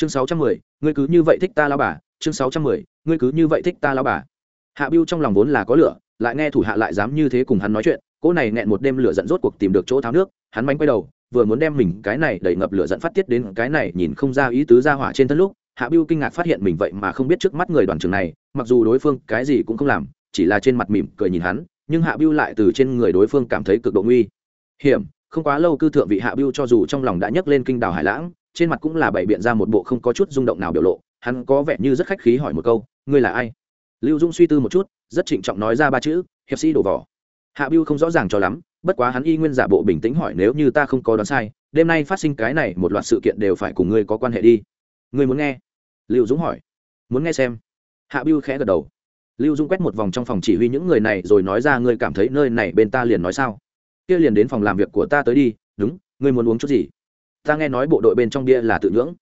chương sáu trăm mười, ngươi cứ như vậy thích ta lao bà. Chương sáu trăm mười, ngươi cứ như vậy thích ta lao bà. Hạ biêu trong lòng vốn là có lửa, lại nghe thủ hạ lại dám như thế cùng hắn nói chuyện, cỗ này nghẹn một đêm lửa giận rốt cuộc tìm được chỗ tháo nước, hắn mánh quay đầu, vừa muốn đem mình cái này đẩy ngập lửa giận phát tiết đến cái này nhìn không ra ý tứ ra hỏa trên thân lúc, hạ biêu kinh ngạc phát hiện mình vậy mà không biết trước mắt người đoàn trường này, mặc dù đối phương cái gì cũng không làm, chỉ là trên mặt mỉm cười nhìn hắn, nhưng hạ biêu lại từ trên người đối phương cảm thấy cực độ nguy hiểm. Không quá lâu cư thượng vị hạ biêu cho dù trong lòng đã nhấc lên kinh đảo hải lãng trên mặt cũng là bày biện ra một bộ không có chút rung động nào biểu lộ, hắn có vẻ như rất khách khí hỏi một câu, ngươi là ai? Lưu dung suy tư một chút, rất trịnh trọng nói ra ba chữ, hiệp sĩ đổ vỏ. Hạ biêu không rõ ràng cho lắm, bất quá hắn y nguyên giả bộ bình tĩnh hỏi, nếu như ta không có đoán sai, đêm nay phát sinh cái này một loạt sự kiện đều phải cùng ngươi có quan hệ đi. Ngươi muốn nghe? Lưu dũng hỏi. Muốn nghe xem. Hạ biêu khẽ gật đầu. Lưu dũng quét một vòng trong phòng chỉ huy những người này rồi nói ra, ngươi cảm thấy nơi này bên ta liền nói sao? Kia liền đến phòng làm việc của ta tới đi, đúng, ngươi muốn uống chút gì? Ta nghe nói bộ đội bên trong bia là tự nhưỡng.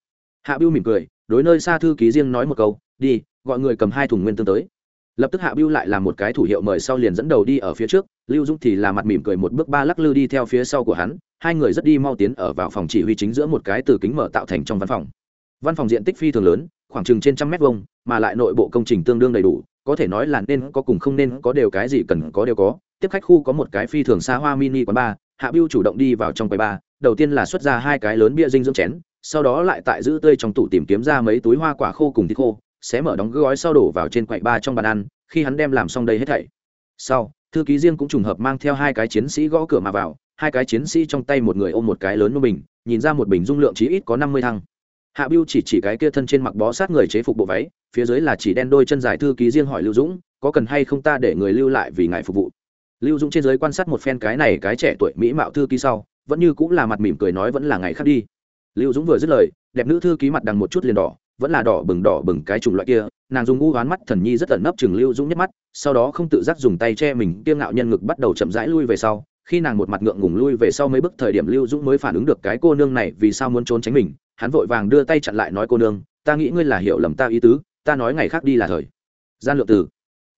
Hạ biêu mỉm cười, đối nơi xa thư ký riêng nói một câu, đi, gọi người cầm hai thùng nguyên tương tới. Lập tức hạ biêu lại làm một cái thủ hiệu mời sau liền dẫn đầu đi ở phía trước, lưu dũng thì là mặt mỉm cười một bước ba lắc lư đi theo phía sau của hắn, hai người rất đi mau tiến ở vào phòng chỉ huy chính giữa một cái từ kính mở tạo thành trong văn phòng. Văn phòng diện tích phi thường lớn, khoảng chừng trên trăm mét vuông, mà lại nội bộ công trình tương đương đầy đủ, có thể nói là nên có cùng không nên có đều cái gì cần có đều có, tiếp khách khu có một cái phi thường xa hoa mini quán bar hạ biêu chủ động đi vào trong quầy ba, đầu tiên là xuất ra hai cái lớn bia dinh dưỡng chén sau đó lại tại giữ tươi trong tủ tìm kiếm ra mấy túi hoa quả khô cùng thịt khô xé mở đóng gói sau đổ vào trên quầy ba trong bàn ăn khi hắn đem làm xong đây hết thảy. Sau thư ký riêng cũng trùng hợp mang theo hai cái chiến sĩ gõ cửa mà vào hai cái chiến sĩ trong tay một người ôm một cái lớn như bình nhìn ra một bình dung lượng chí ít có năm mươi thăng. Hạ biêu chỉ chỉ cái kia thân trên mặc bó sát người chế phục bộ váy phía dưới là chỉ đen đôi chân dài thư ký riêng hỏi lưu dũng có cần hay không ta để người lưu lại vì ngài phục vụ? Lưu dũng trên giới quan sát một phen cái này cái trẻ tuổi mỹ mạo thư ký sau, vẫn như cũng là mặt mỉm cười nói vẫn là ngày khác đi. Lưu dũng vừa dứt lời, đẹp nữ thư ký mặt đằng một chút liền đỏ, vẫn là đỏ bừng đỏ bừng cái chủng loại kia, nàng dùng u oán mắt thần nhi rất ẩn nấp chừng lưu dũng nhất mắt, sau đó không tự giác dùng tay che mình, kiêng ngạo nhân ngực bắt đầu chậm rãi lui về sau. Khi nàng một mặt ngượng ngùng lui về sau mấy bước thời điểm lưu dũng mới phản ứng được cái cô nương này vì sao muốn trốn tránh mình, hắn vội vàng đưa tay chặn lại nói cô nương, ta nghĩ ngươi là hiểu lầm ta ý tứ, ta nói ngày khác đi là thời. Gian lượng từ.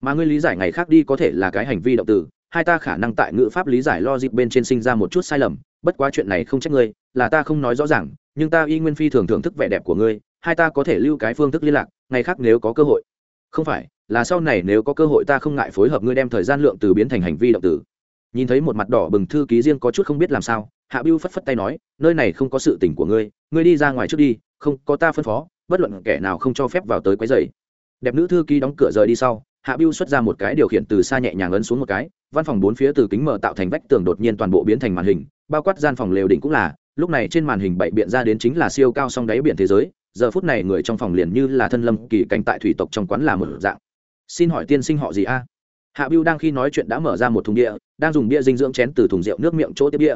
Mà ngươi lý giải ngày khác đi có thể là cái hành vi động từ hai ta khả năng tại ngữ pháp lý giải logic bên trên sinh ra một chút sai lầm, bất quá chuyện này không trách ngươi, là ta không nói rõ ràng, nhưng ta y nguyên phi thường thưởng thức vẻ đẹp của ngươi, hai ta có thể lưu cái phương thức liên lạc, ngày khác nếu có cơ hội. Không phải, là sau này nếu có cơ hội ta không ngại phối hợp ngươi đem thời gian lượng từ biến thành hành vi động từ. Nhìn thấy một mặt đỏ bừng thư ký riêng có chút không biết làm sao, hạ bưu phất phất tay nói, nơi này không có sự tình của ngươi ngươi đi ra ngoài trước đi, không có ta phân phó, bất luận kẻ nào không cho phép vào tới quấy rầy. Đẹp nữ thư ký đóng cửa rời đi sau, hạ bưu xuất ra một cái điều khiển từ xa nhẹ nhàng ấn xuống một cái văn phòng bốn phía từ kính mở tạo thành vách tường đột nhiên toàn bộ biến thành màn hình, bao quát gian phòng lều đỉnh cũng là, lúc này trên màn hình bậy biện ra đến chính là siêu cao song đáy biển thế giới, giờ phút này người trong phòng liền như là thân lâm kỳ cảnh tại thủy tộc trong quán là một dạng. Xin hỏi tiên sinh họ gì a? Hạ biêu đang khi nói chuyện đã mở ra một thùng địa đang dùng bia dinh dưỡng chén từ thùng rượu nước miệng chỗ tiếp bia.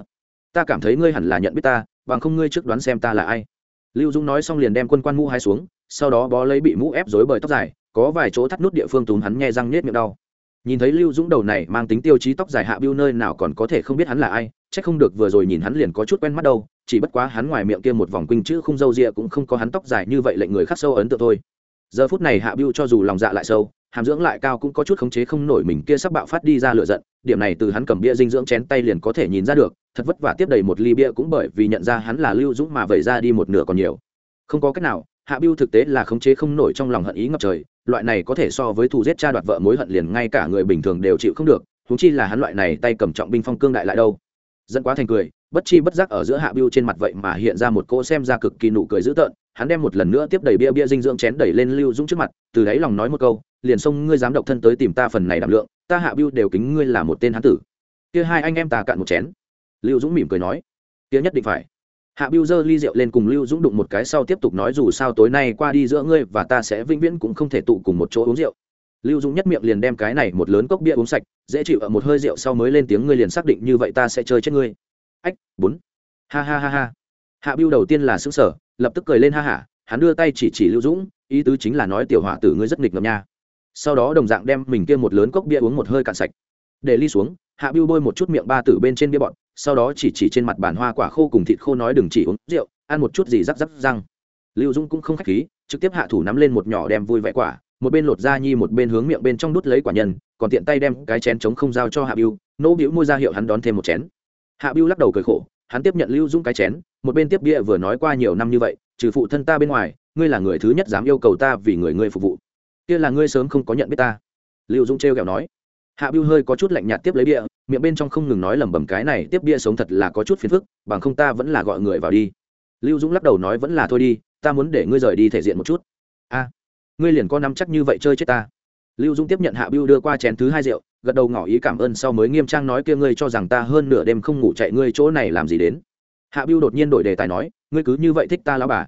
Ta cảm thấy ngươi hẳn là nhận biết ta, bằng không ngươi trước đoán xem ta là ai. Lưu dung nói xong liền đem quân quan mũ hai xuống, sau đó bó lấy bị mũ ép dối bởi tóc dài, có vài chỗ thắt nút địa phương túm hắn nghe răng nết miệng đau nhìn thấy lưu dũng đầu này mang tính tiêu chí tóc dài hạ biêu nơi nào còn có thể không biết hắn là ai c h ắ c không được vừa rồi nhìn hắn liền có chút quen mắt đâu, chỉ bất quá hắn ngoài miệng kia một vòng quinh chữ không dâu rịa cũng không có hắn tóc dài như vậy lệnh người khắc sâu ấn tượng thôi. Giờ phút này hạ biêu cho dù lòng dạ lại sâu, hàm dưỡng lại cao cũng có chút khống chế không nổi mình kia sắp bạo phát đi ra lựa giận, điểm này từ hắn cầm bia dinh dưỡng chén tay liền có thể nhìn ra được, thật vất vả tiếp đầy một ly bia cũng bởi vì nhận ra hắn là lưu dũng mà vẩy ra đi một nửa còn nhiều. Không có cách nào, hạ biêu thực tế là khống chế không nổi trong lòng hận ý ngập trời loại này có thể so với thù giết cha đoạt vợ mối hận liền ngay cả người bình thường đều chịu không được húng chi là hắn loại này tay cầm trọng binh phong cương đại lại đâu. Dẫn quá thành cười, bất chi bất giác ở giữa hạ biêu trên mặt vậy mà hiện ra một cỗ xem ra cực kỳ nụ cười dữ tợn, hắn đem một lần nữa tiếp đầy bia bia dinh dưỡng chén đẩy lên lưu dũng trước mặt, từ đáy lòng nói một câu, liền xông ngươi dám độc thân tới tìm ta phần này đảm lượng, ta hạ biêu đều kính ngươi là một tên hán tử. Kia hai anh em ta cạn một chén. Lưu dũng mỉm cười nói, kia nhất định phải hạ biêu giơ ly rượu lên cùng lưu dũng đụng một cái sau tiếp tục nói dù sao tối nay qua đi giữa ngươi và ta sẽ vĩnh viễn cũng không thể tụ cùng một chỗ uống rượu. Lưu dũng nhất miệng liền đem cái này một lớn cốc bia uống sạch, dễ chịu ở một hơi rượu sau mới lên tiếng ngươi liền xác định như vậy ta sẽ chơi chết ngươi. Ách, bốn. Ha ha ha ha. Hạ biêu đầu tiên là xứng sở lập tức cười lên ha hả, hắn đưa tay chỉ chỉ lưu dũng, ý tứ chính là nói tiểu họa tử ngươi rất nghịch ngầm nha. Sau đó đồng dạng đem mình kia một lớn cốc bia uống một hơi cạn sạch. Để ly xuống hạ biêu bôi một chút miệng ba tử bên trên bia bọn sau đó chỉ chỉ trên mặt bàn hoa quả khô cùng thịt khô nói đừng chỉ uống rượu, ăn một chút gì rắc rắc răng. Lưu dũng cũng không khách khí, trực tiếp hạ thủ nắm lên một nhỏ đem vui vẻ quả, một bên lột da nhi một bên hướng miệng bên trong đút lấy quả nhân, còn tiện tay đem cái chén chống không giao cho hạ biêu nỗ bĩu môi ra hiệu hắn đón thêm một chén. Hạ biêu lắc đầu cười khổ, hắn tiếp nhận lưu dũng cái chén, một bên tiếp bia vừa nói qua nhiều năm như vậy, trừ phụ thân ta bên ngoài, ngươi là người thứ nhất dám yêu cầu ta vì người ngươi phục vụ. Kia là ngươi sớm không có nhận biết ta. Lưu dũng trêu kẹo nói hạ biêu hơi có chút lạnh nhạt tiếp lấy bia, miệng bên trong không ngừng nói lẩm bẩm cái này tiếp bia sống thật là có chút phiền phức, bằng không ta vẫn là gọi người vào đi. Lưu dũng lắc đầu nói vẫn là thôi đi, ta muốn để ngươi rời đi thể diện một chút. A, ngươi liền có nắm chắc như vậy chơi chết ta. Lưu dũng tiếp nhận hạ biêu đưa qua chén thứ hai rượu, gật đầu ngỏ ý cảm ơn sau mới nghiêm trang nói kia ngươi cho rằng ta hơn nửa đêm không ngủ chạy ngươi chỗ này làm gì đến. Hạ biêu đột nhiên đổi đề tài nói, ngươi cứ như vậy thích ta lão bà.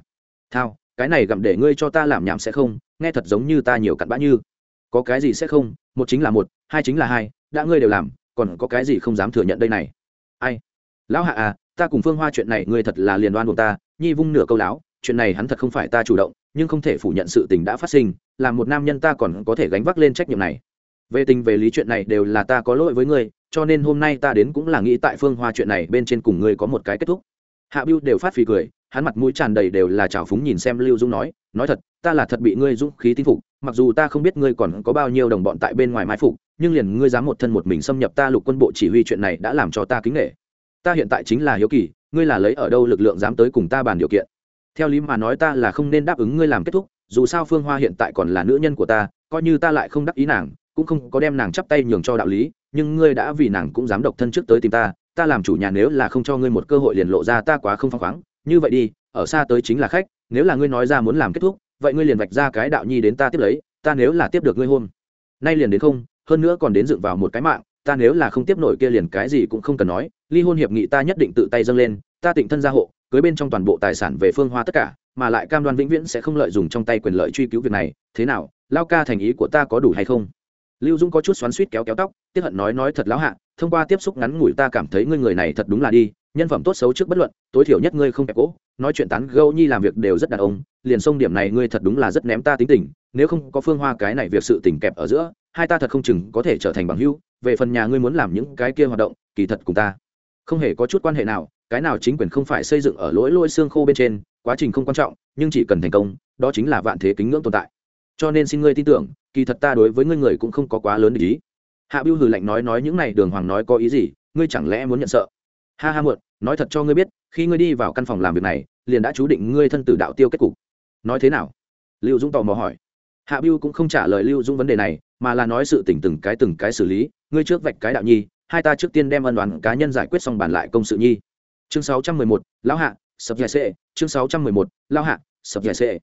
Thao, cái này gặm để ngươi cho ta làm nhảm sẽ không, nghe thật giống như ta nhiều cặn bã như. Có cái gì sẽ không, một chính là một hai chính là hai, đã ngươi đều làm, còn có cái gì không dám thừa nhận đây này? Ai? Lão hạ à ta cùng phương hoa chuyện này ngươi thật là liền đoan buộc ta, nhi vung nửa câu láo, chuyện này hắn thật không phải ta chủ động, nhưng không thể phủ nhận sự tình đã phát sinh, là một nam nhân ta còn có thể gánh vác lên trách nhiệm này. Về tình về lý chuyện này đều là ta có lỗi với ngươi, cho nên hôm nay ta đến cũng là nghĩ tại phương hoa chuyện này bên trên cùng ngươi có một cái kết thúc. Hạ biêu đều phát phì cười, hắn mặt mũi tràn đầy đều là trào phúng nhìn xem lưu dũng nói nói thật, ta là thật bị ngươi dũng khí tinh phục, mặc dù ta không biết ngươi còn có bao nhiêu đồng bọn tại bên ngoài mai phục nhưng liền ngươi dám một thân một mình xâm nhập ta lục quân bộ chỉ huy chuyện này đã làm cho ta kính nghệ ta hiện tại chính là hiếu kỳ, ngươi là lấy ở đâu lực lượng dám tới cùng ta bàn điều kiện? Theo lý mà nói ta là không nên đáp ứng ngươi làm kết thúc, dù sao phương hoa hiện tại còn là nữ nhân của ta, coi như ta lại không đắc ý nàng, cũng không có đem nàng chắp tay nhường cho đạo lý, nhưng ngươi đã vì nàng cũng dám độc thân trước tới tìm ta ta làm chủ nhà nếu là không cho ngươi một cơ hội liền lộ ra ta quá không phăng khoáng. Như vậy đi, ở xa tới chính là khách, nếu là ngươi nói ra muốn làm kết thúc, vậy ngươi liền vạch ra cái đạo nhi đến ta tiếp lấy, ta nếu là tiếp được ngươi hôn nay liền đến không hơn nữa còn đến dựng vào một cái mạng, ta nếu là không tiếp nổi kia liền cái gì cũng không cần nói, ly hôn hiệp nghị ta nhất định tự tay dâng lên, ta tịnh thân gia hộ, cưới bên trong toàn bộ tài sản về phương hoa tất cả, mà lại cam đoan vĩnh viễn sẽ không lợi dụng trong tay quyền lợi truy cứu việc này, thế nào, lao ca thành ý của ta có đủ hay không? Lưu dũng có chút xoắn suýt kéo kéo tóc tiếp hận nói nói thật lão hạ, thông qua tiếp xúc ngắn ngủi ta cảm thấy ngươi người này thật đúng là đi, nhân phẩm tốt xấu trước bất luận, tối thiểu nhất ngươi không kẹp cỗ nói chuyện tán gâu nhi làm việc đều rất đàn ông, liền sông điểm này ngươi thật đúng là rất ném ta tính tình, nếu không có phương hoa cái này việc sự tình kẹp ở giữa hai ta thật không chừng có thể trở thành bằng hữu, về phần nhà ngươi muốn làm những cái kia hoạt động, kỳ thật cùng ta không hề có chút quan hệ nào, cái nào chính quyền không phải xây dựng ở lỗi lôi xương khô bên trên, quá trình không quan trọng, nhưng chỉ cần thành công, đó chính là vạn thế kính ngưỡng tồn tại. Cho nên xin ngươi tin tưởng, kỳ thật ta đối với ngươi người cũng không có quá lớn ý. Hạ biêu hừ lạnh nói nói những này đường hoàng nói có ý gì, ngươi chẳng lẽ muốn nhận sợ? Ha ha muộn, nói thật cho ngươi biết, khi ngươi đi vào căn phòng làm việc này, liền đã chú định ngươi thân tử đạo tiêu kết cục. Nói thế nào? Lưu dũng tò mò hỏi. Hạ biêu cũng không trả lời lưu dũng vấn đề này mà là nói sự tình từng cái từng cái xử lý, ngươi trước vạch cái đạo nhi, hai ta trước tiên đem ân đoán cá nhân giải quyết xong bàn lại công sự nhi. Chương sáu trăm mười một, lão hạ, sập giải xệ. Chương sáu trăm mười một, lão hạ, sập giải xệ.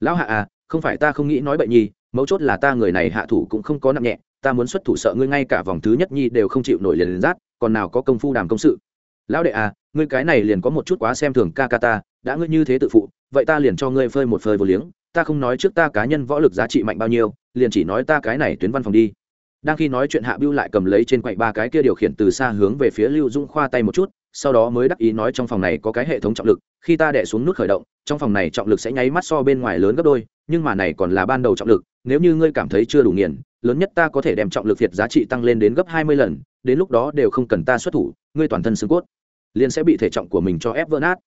Lão hạ à không phải ta không nghĩ nói bậy nhi, mấu chốt là ta người này hạ thủ cũng không có nặng nhẹ, ta muốn xuất thủ sợ ngươi ngay cả vòng thứ nhất nhi đều không chịu nổi liền liền rát, còn nào có công phu đàm công sự. Lão đệ à ngươi cái này liền có một chút quá xem thường ca ca ta, đã ngươi như thế tự phụ, vậy ta liền cho ngươi phơi một phơi vô liếng, ta không nói trước ta cá nhân võ lực giá trị mạnh bao nhiêu liền chỉ nói ta cái này tuyến văn phòng đi. Đang khi nói chuyện hạ bưu lại cầm lấy trên quậy ba cái kia điều khiển từ xa hướng về phía lưu dung khoa tay một chút, sau đó mới đắc ý nói trong phòng này có cái hệ thống trọng lực, khi ta đẻ xuống nút khởi động, trong phòng này trọng lực sẽ nháy mắt so bên ngoài lớn gấp đôi, nhưng mà này còn là ban đầu trọng lực, nếu như ngươi cảm thấy chưa đủ nghiền, lớn nhất ta có thể đem trọng lực việt giá trị tăng lên đến gấp hai mươi lần, đến lúc đó đều không cần ta xuất thủ, ngươi toàn thân xương cốt liền sẽ bị thể trọng của mình cho ép vỡ nát.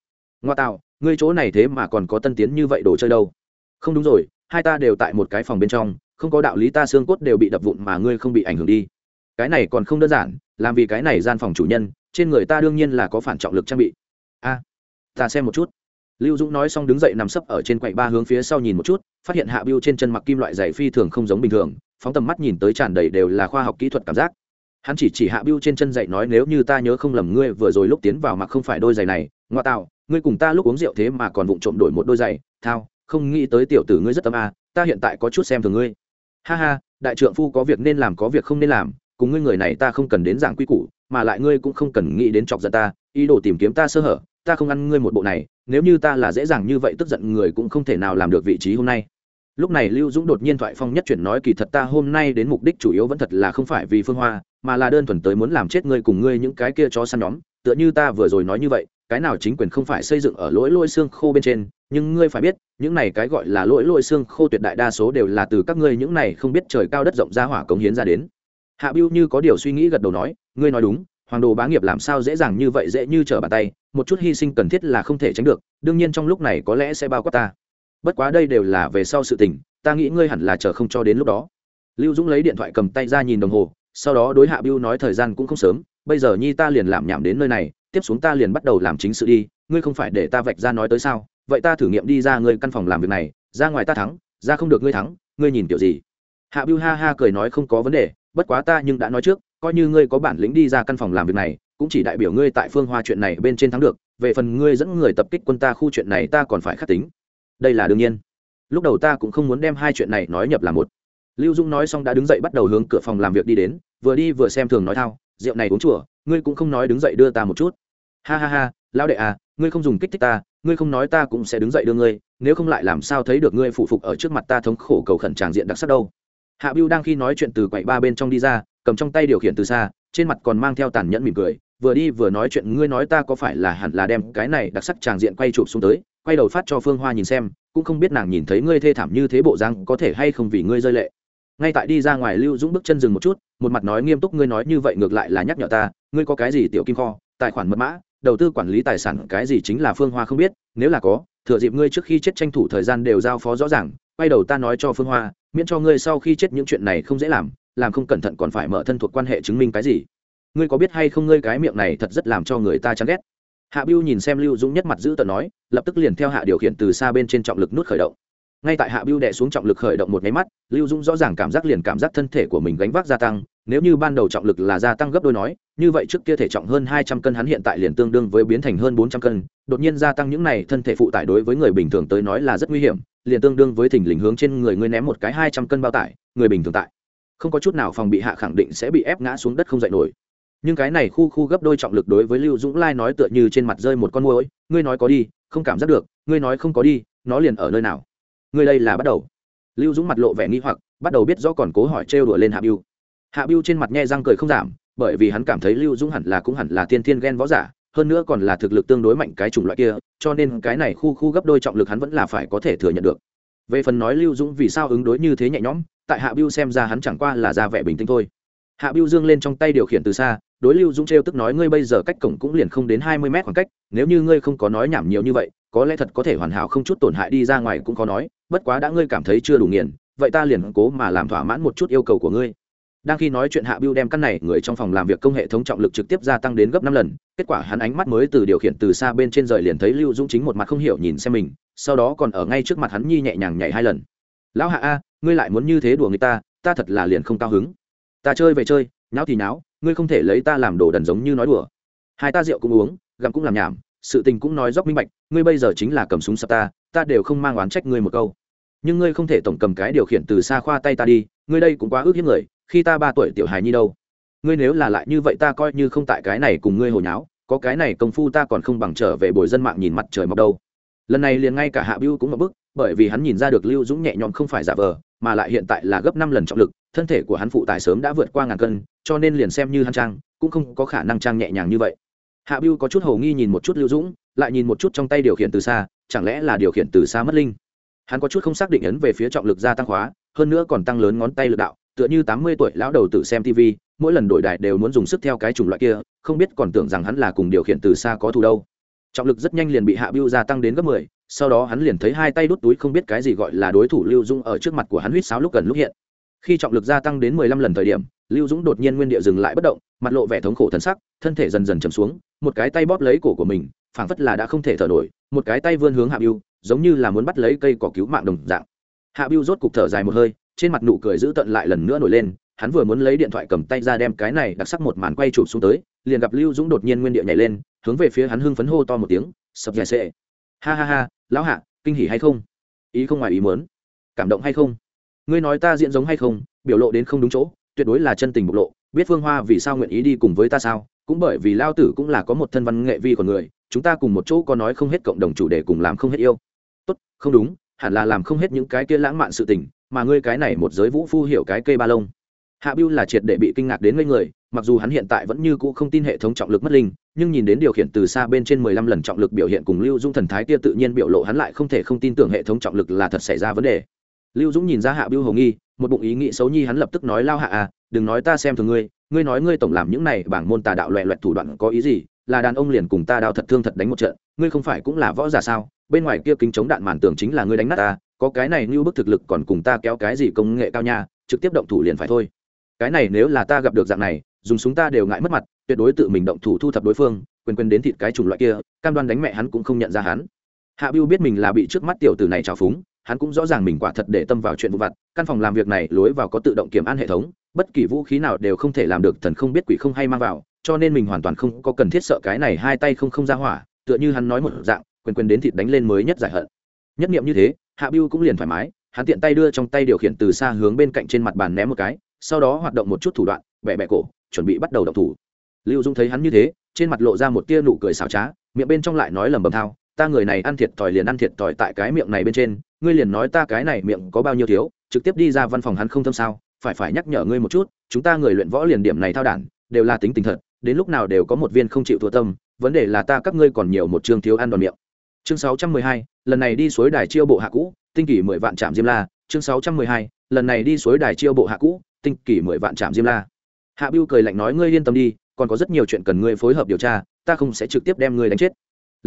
Ngoa tạo, ngươi chỗ này thế mà còn có tân tiến như vậy đồ chơi đâu. Không đúng rồi, hai ta đều tại một cái phòng bên trong không có đạo lý ta xương cốt đều bị đập vụn mà ngươi không bị ảnh hưởng đi. Cái này còn không đơn giản, làm vì cái này gian phòng chủ nhân, trên người ta đương nhiên là có phản trọng lực trang bị. A, ta xem một chút. Lưu dũng nói xong đứng dậy nằm sấp ở trên quầy ba hướng phía sau nhìn một chút, phát hiện hạ biêu trên chân mặc kim loại giày phi thường không giống bình thường, phóng tầm mắt nhìn tới tràn đầy đều là khoa học kỹ thuật cảm giác. Hắn chỉ chỉ hạ biêu trên chân dậy nói nếu như ta nhớ không lầm ngươi vừa rồi lúc tiến vào mặc không phải đôi giày này, ngoa tạo, ngươi cùng ta lúc uống rượu thế mà còn vụng trộm đổi một đôi giày, thao, không nghĩ tới tiểu tử ngươi rất tâm a, ta hiện tại có chút xem thường ngươi ha ha, đại trượng phu có việc nên làm có việc không nên làm, cùng ngươi người này ta không cần đến giảng quy củ, mà lại ngươi cũng không cần nghĩ đến chọc giận ta, ý đồ tìm kiếm ta sơ hở, ta không ăn ngươi một bộ này, nếu như ta là dễ dàng như vậy tức giận người cũng không thể nào làm được vị trí hôm nay. Lúc này lưu dũng đột nhiên thoại phong nhất chuyển nói kỳ thật ta hôm nay đến mục đích chủ yếu vẫn thật là không phải vì phương hoa, mà là đơn thuần tới muốn làm chết ngươi cùng ngươi những cái kia chó săn nhóm, tựa như ta vừa rồi nói như vậy cái nào chính quyền không phải xây dựng ở lỗi lôi xương khô bên trên, nhưng ngươi phải biết, những này cái gọi là lỗi lôi xương khô tuyệt đại đa số đều là từ các ngươi những này không biết trời cao đất rộng ra hỏa cống hiến ra đến. Hạ biêu như có điều suy nghĩ gật đầu nói, ngươi nói đúng, hoàng đồ bá nghiệp làm sao dễ dàng như vậy dễ như trở bàn tay, một chút hy sinh cần thiết là không thể tránh được, đương nhiên trong lúc này có lẽ sẽ bao quát ta. Bất quá đây đều là về sau sự tình, ta nghĩ ngươi hẳn là chờ không cho đến lúc đó. Lưu dũng lấy điện thoại cầm tay ra nhìn đồng hồ, sau đó đối hạ biêu nói thời gian cũng không sớm bây giờ nhi ta liền làm nhảm đến nơi này, tiếp xuống ta liền bắt đầu làm chính sự đi, ngươi không phải để ta vạch ra nói tới sao? Vậy ta thử nghiệm đi ra ngươi căn phòng làm việc này, ra ngoài ta thắng, ra không được ngươi thắng, ngươi nhìn kiểu gì? Hạ bưu ha ha cười nói không có vấn đề, bất quá ta nhưng đã nói trước, coi như ngươi có bản lĩnh đi ra căn phòng làm việc này, cũng chỉ đại biểu ngươi tại phương hoa chuyện này bên trên thắng được, về phần ngươi dẫn người tập kích quân ta khu chuyện này ta còn phải khắc tính. Đây là đương nhiên. Lúc đầu ta cũng không muốn đem hai chuyện này nói nhập là một. Lưu dung nói xong đã đứng dậy bắt đầu hướng cửa phòng làm việc đi đến, vừa đi vừa xem thường nói thao rượu này uống chùa, ngươi cũng không nói đứng dậy đưa ta một chút. Ha ha ha, lão đệ à ngươi không dùng kích thích ta, ngươi không nói ta cũng sẽ đứng dậy đưa ngươi, nếu không lại làm sao thấy được ngươi phụ phục ở trước mặt ta thống khổ cầu khẩn tràng diện đặc sắc đâu. Hạ bưu đang khi nói chuyện từ quậy ba bên trong đi ra, cầm trong tay điều khiển từ xa, trên mặt còn mang theo tàn nhẫn mỉm cười, vừa đi vừa nói chuyện, ngươi nói ta có phải là hẳn là đem cái này đặc sắc tràng diện quay chụp xuống tới, quay đầu phát cho phương hoa nhìn xem, cũng không biết nàng nhìn thấy ngươi thê thảm như thế bộ răng có thể hay không vì ngươi rơi lệ ngay tại đi ra ngoài lưu dũng bước chân dừng một chút, một mặt nói nghiêm túc, ngươi nói như vậy ngược lại là nhắc nhở ta, ngươi có cái gì tiểu kim kho, tài khoản mật mã, đầu tư quản lý tài sản, cái gì chính là phương hoa không biết, nếu là có, thừa dịp ngươi trước khi chết tranh thủ thời gian đều giao phó rõ ràng, quay đầu ta nói cho phương hoa, miễn cho ngươi sau khi chết những chuyện này không dễ làm làm không cẩn thận còn phải mở thân thuộc quan hệ chứng minh cái gì. Ngươi có biết hay không ngươi cái miệng này thật rất làm cho người ta chán ghét. Hạ biêu nhìn xem lưu dũng nhất mặt giữ tờ nói, lập tức liền theo hạ điều khiển từ xa bên trên trọng lực nút khởi động ngay tại hạ biêu đệ xuống trọng lực khởi động một máy mắt, lưu dũng rõ ràng cảm giác liền cảm giác thân thể của mình gánh vác gia tăng, nếu như ban đầu trọng lực là gia tăng gấp đôi nói, như vậy trước kia thể trọng hơn hai trăm cân hắn hiện tại liền tương đương với biến thành hơn bốn trăm cân, đột nhiên gia tăng những này thân thể phụ tải đối với người bình thường tới nói là rất nguy hiểm, liền tương đương với thỉnh lình hướng trên người ngươi ném một cái hai trăm cân bao tải, người bình thường tại. Không có chút nào phòng bị hạ khẳng định sẽ bị ép ngã xuống đất không dậy nổi. Nhưng cái này khu khu gấp đôi trọng lực đối với lưu dũng lai nói tựa như trên mặt rơi một con môi ngươi nói có đi, không cảm giác được, ngươi nói không có đi, nó liền ở nơi nào? Ngươi đây là bắt đầu. Lưu dũng mặt lộ vẻ nghi hoặc, bắt đầu biết rõ còn cố hỏi trêu đùa lên hạ biêu. Hạ biêu trên mặt nhe răng cười không giảm, bởi vì hắn cảm thấy lưu dũng hẳn là cũng hẳn là tiên thiên ghen võ giả, hơn nữa còn là thực lực tương đối mạnh cái chủng loại kia, cho nên cái này khu khu gấp đôi trọng lực hắn vẫn là phải có thể thừa nhận được. Về phần nói lưu dũng vì sao ứng đối như thế nhẹ nhõm, tại hạ biêu xem ra hắn chẳng qua là ra vẻ bình tĩnh thôi hạ biêu dương lên trong tay điều khiển từ xa, đối lưu dũng t tức nói, ngươi bây giờ cách cổng cũng liền không đến hai mươi mét khoảng cách, nếu như ngươi không có nói nhảm nhiều như vậy, có lẽ thật có thể hoàn hảo không chút tổn hại đi ra ngoài cũng có nói, bất quá đã ngươi cảm thấy chưa đủ nghiền, vậy ta liền cố mà làm thỏa mãn một chút yêu cầu của ngươi. Đang khi nói chuyện, hạ biêu đem căn này người trong phòng làm việc công hệ thống trọng lực trực tiếp gia tăng đến gấp năm lần, kết quả hắn ánh mắt mới từ điều khiển từ xa bên trên rời liền thấy lưu dũng chính một mặt không hiểu nhìn xem mình, sau đó còn ở ngay trước mặt hắn nhi nhẹ nhàng nhảy hai lần. Lão hạ a, ngươi lại muốn như thế đùa người ta ta thật là liền không cao hứng ta chơi về chơi, nháo thì nháo, ngươi không thể lấy ta làm đồ đần giống như nói đùa. Hai ta rượu cũng uống, gặm cũng làm nhảm, sự tình cũng nói dốc minh bạch, ngươi bây giờ chính là cầm súng sập ta ta đều không mang oán trách ngươi một câu. Nhưng ngươi không thể tổng cầm cái điều khiển từ xa khoa tay ta đi, ngươi đây cũng quá ước hiếp người, khi ta ba tuổi tiểu hài nhi đâu. Ngươi nếu là lại như vậy ta coi như không tại cái này cùng ngươi hồi nháo, có cái này công phu ta còn không bằng trở về bồi dân mạng nhìn mặt trời mọc đâu. Lần này liền ngay cả hạ bưu cũng ngập bức, bởi vì hắn nhìn ra được lưu dũng nhẹ nhõm không phải giả vờ, mà lại hiện tại là gấp năm lần trọng lực thân thể của hắn phụ tải sớm đã vượt qua ngàn cân, cho nên liền xem như hắn trang, cũng không có khả năng trang nhẹ nhàng như vậy. Hạ bưu có chút hầu nghi nhìn một chút lưu dũng, lại nhìn một chút trong tay điều khiển từ xa, chẳng lẽ là điều khiển từ xa mất linh? Hắn có chút không xác định ấn về phía trọng lực gia tăng khóa hơn nữa còn tăng lớn ngón tay lực đạo, tựa như tám mươi tuổi lão đầu tự xem tv mỗi lần đổi đài đều muốn dùng sức theo cái chủng loại kia, không biết còn tưởng rằng hắn là cùng điều khiển từ xa có thù đâu. Trọng lực rất nhanh liền bị hạ bưu gia tăng đến gấp mười, sau đó hắn liền thấy hai tay đút túi không biết cái gì gọi là đối thủ lưu dung ở trước mặt của hắn huýt sáo lúc gần lúc hiện khi trọng lực gia tăng đến mười lăm lần thời điểm, lưu dũng đột nhiên nguyên địa dừng lại bất động, mặt lộ vẻ thống khổ thân sắc, thân thể dần dần chầm xuống, một cái tay bóp lấy cổ của mình, phảng phất là đã không thể thở nổi, một cái tay vươn hướng hạ biêu, giống như là muốn bắt lấy cây cỏ cứu mạng đồng dạng. Hạ biêu rốt cục thở dài một hơi, trên mặt nụ cười giữ tận lại lần nữa nổi lên, hắn vừa muốn lấy điện thoại cầm tay ra đem cái này đặc sắc một màn quay chụp xuống tới, liền gặp lưu dũng đột nhiên nguyên địa nhảy lên, hướng về phía hắn hưng phấn hô to một tiếng, sập dài sệ. ha ha ha, lão hạ, kinh hỉ hay không? Ý không ngoài ý muốn. Cảm động hay không? Ngươi nói ta diễn giống hay không, biểu lộ đến không đúng chỗ, tuyệt đối là chân tình bộc lộ, biết phương hoa vì sao nguyện ý đi cùng với ta sao? Cũng bởi vì lao tử cũng là có một thân văn nghệ vi của người, chúng ta cùng một chỗ có nói không hết cộng đồng chủ đề cùng làm không hết yêu. Tốt, không đúng, hẳn là làm không hết những cái kia lãng mạn sự tình, mà ngươi cái này một giới vũ phu hiểu cái cây ba lông. Hạ biêu là triệt để bị kinh ngạc đến ngây người, mặc dù hắn hiện tại vẫn như cũ không tin hệ thống trọng lực mất linh, nhưng nhìn đến điều khiển từ xa bên trên mười lăm lần trọng lực biểu hiện cùng lưu dung thần thái kia tự nhiên biểu lộ hắn lại không thể không tin tưởng hệ thống trọng lực là thật xảy ra vấn đề lưu dũng nhìn ra hạ biêu hồ nghi, một bụng ý nghĩ xấu nhi hắn lập tức nói lao hạ à đừng nói ta xem thường ngươi ngươi nói ngươi tổng làm những này bảng môn tà đạo loẹ loẹt thủ đoạn có ý gì, là đàn ông liền cùng ta đao thật thương thật đánh một trận, ngươi không phải cũng là võ giả sao, bên ngoài kia kính chống đạn màn tưởng chính là ngươi đánh nát ta, có cái này như bức thực lực còn cùng ta kéo cái gì công nghệ cao nha, trực tiếp động thủ liền phải thôi. Cái này nếu là ta gặp được dạng này, dùng súng ta đều ngại mất mặt, tuyệt đối tự mình động thủ thu thập đối phương quên quên đến thịt cái chủng loại kia, cam đoan đánh mẹ hắn cũng không nhận ra hắn. Hạ biêu biết mình là bị trước mắt tiểu tử này trào phúng hắn cũng rõ ràng mình quả thật để tâm vào chuyện vụ vặt, căn phòng làm việc này lối vào có tự động kiểm an hệ thống, bất kỳ vũ khí nào đều không thể làm được thần không biết quỷ không hay mang vào, cho nên mình hoàn toàn không có cần thiết sợ cái này hai tay không không ra hỏa, tựa như hắn nói một dạng, quyền quyền đến thịt đánh lên mới nhất giải hận. Nhất niệm như thế, hạ biêu cũng liền thoải mái, hắn tiện tay đưa trong tay điều khiển từ xa hướng bên cạnh trên mặt bàn ném một cái, sau đó hoạt động một chút thủ đoạn bẹ bẹ cổ, chuẩn bị bắt đầu động thủ. Lưu dung thấy hắn như thế, trên mặt lộ ra một tia nụ cười xào trá, miệng bên trong lại nói lầm bầm thao ta người này ăn thiệt thòi liền ăn thiệt thòi tại cái miệng này bên trên, ngươi liền nói ta cái này miệng có bao nhiêu thiếu, trực tiếp đi ra văn phòng hắn không thâm sao, phải phải nhắc nhở ngươi một chút, chúng ta người luyện võ liền điểm này thao đản, đều là tính tình thật, đến lúc nào đều có một viên không chịu thua tâm, vấn đề là ta các ngươi còn nhiều một chương thiếu ăn đòn miệng. Chương sáu trăm mười hai, lần này đi suối đài chiêu bộ hạ cũ, tinh kỷ mười vạn trạm diêm la. Chương sáu trăm mười hai, lần này đi suối đài chiêu bộ hạ cũ, tinh kỷ mười vạn trạm diêm la. Hạ biêu cười lạnh nói, ngươi yên tâm đi, còn có rất nhiều chuyện cần ngươi phối hợp điều tra, ta không sẽ trực tiếp đem ngươi đánh chết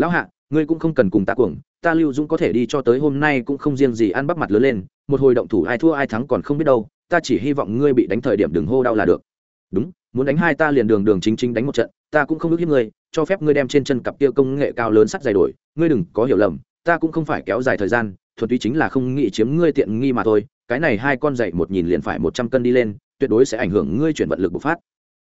lão hạ, ngươi cũng không cần cùng ta cuồng, ta lưu dũng có thể đi cho tới hôm nay cũng không riêng gì ăn bắp mặt lớn lên, một hồi động thủ ai thua ai thắng còn không biết đâu, ta chỉ hy vọng ngươi bị đánh thời điểm đừng hô đau là được. Đúng, muốn đánh hai ta liền đường đường chính chính đánh một trận, ta cũng không ước hiếp ngươi, cho phép ngươi đem trên chân cặp kia công nghệ cao lớn sắt dày đổi, ngươi đừng có hiểu lầm, ta cũng không phải kéo dài thời gian, thuần túy chính là không nghĩ chiếm ngươi tiện nghi mà thôi, cái này hai con dậy một nhìn liền phải một trăm cân đi lên, tuyệt đối sẽ ảnh hưởng ngươi chuyển vận lực bộc phát.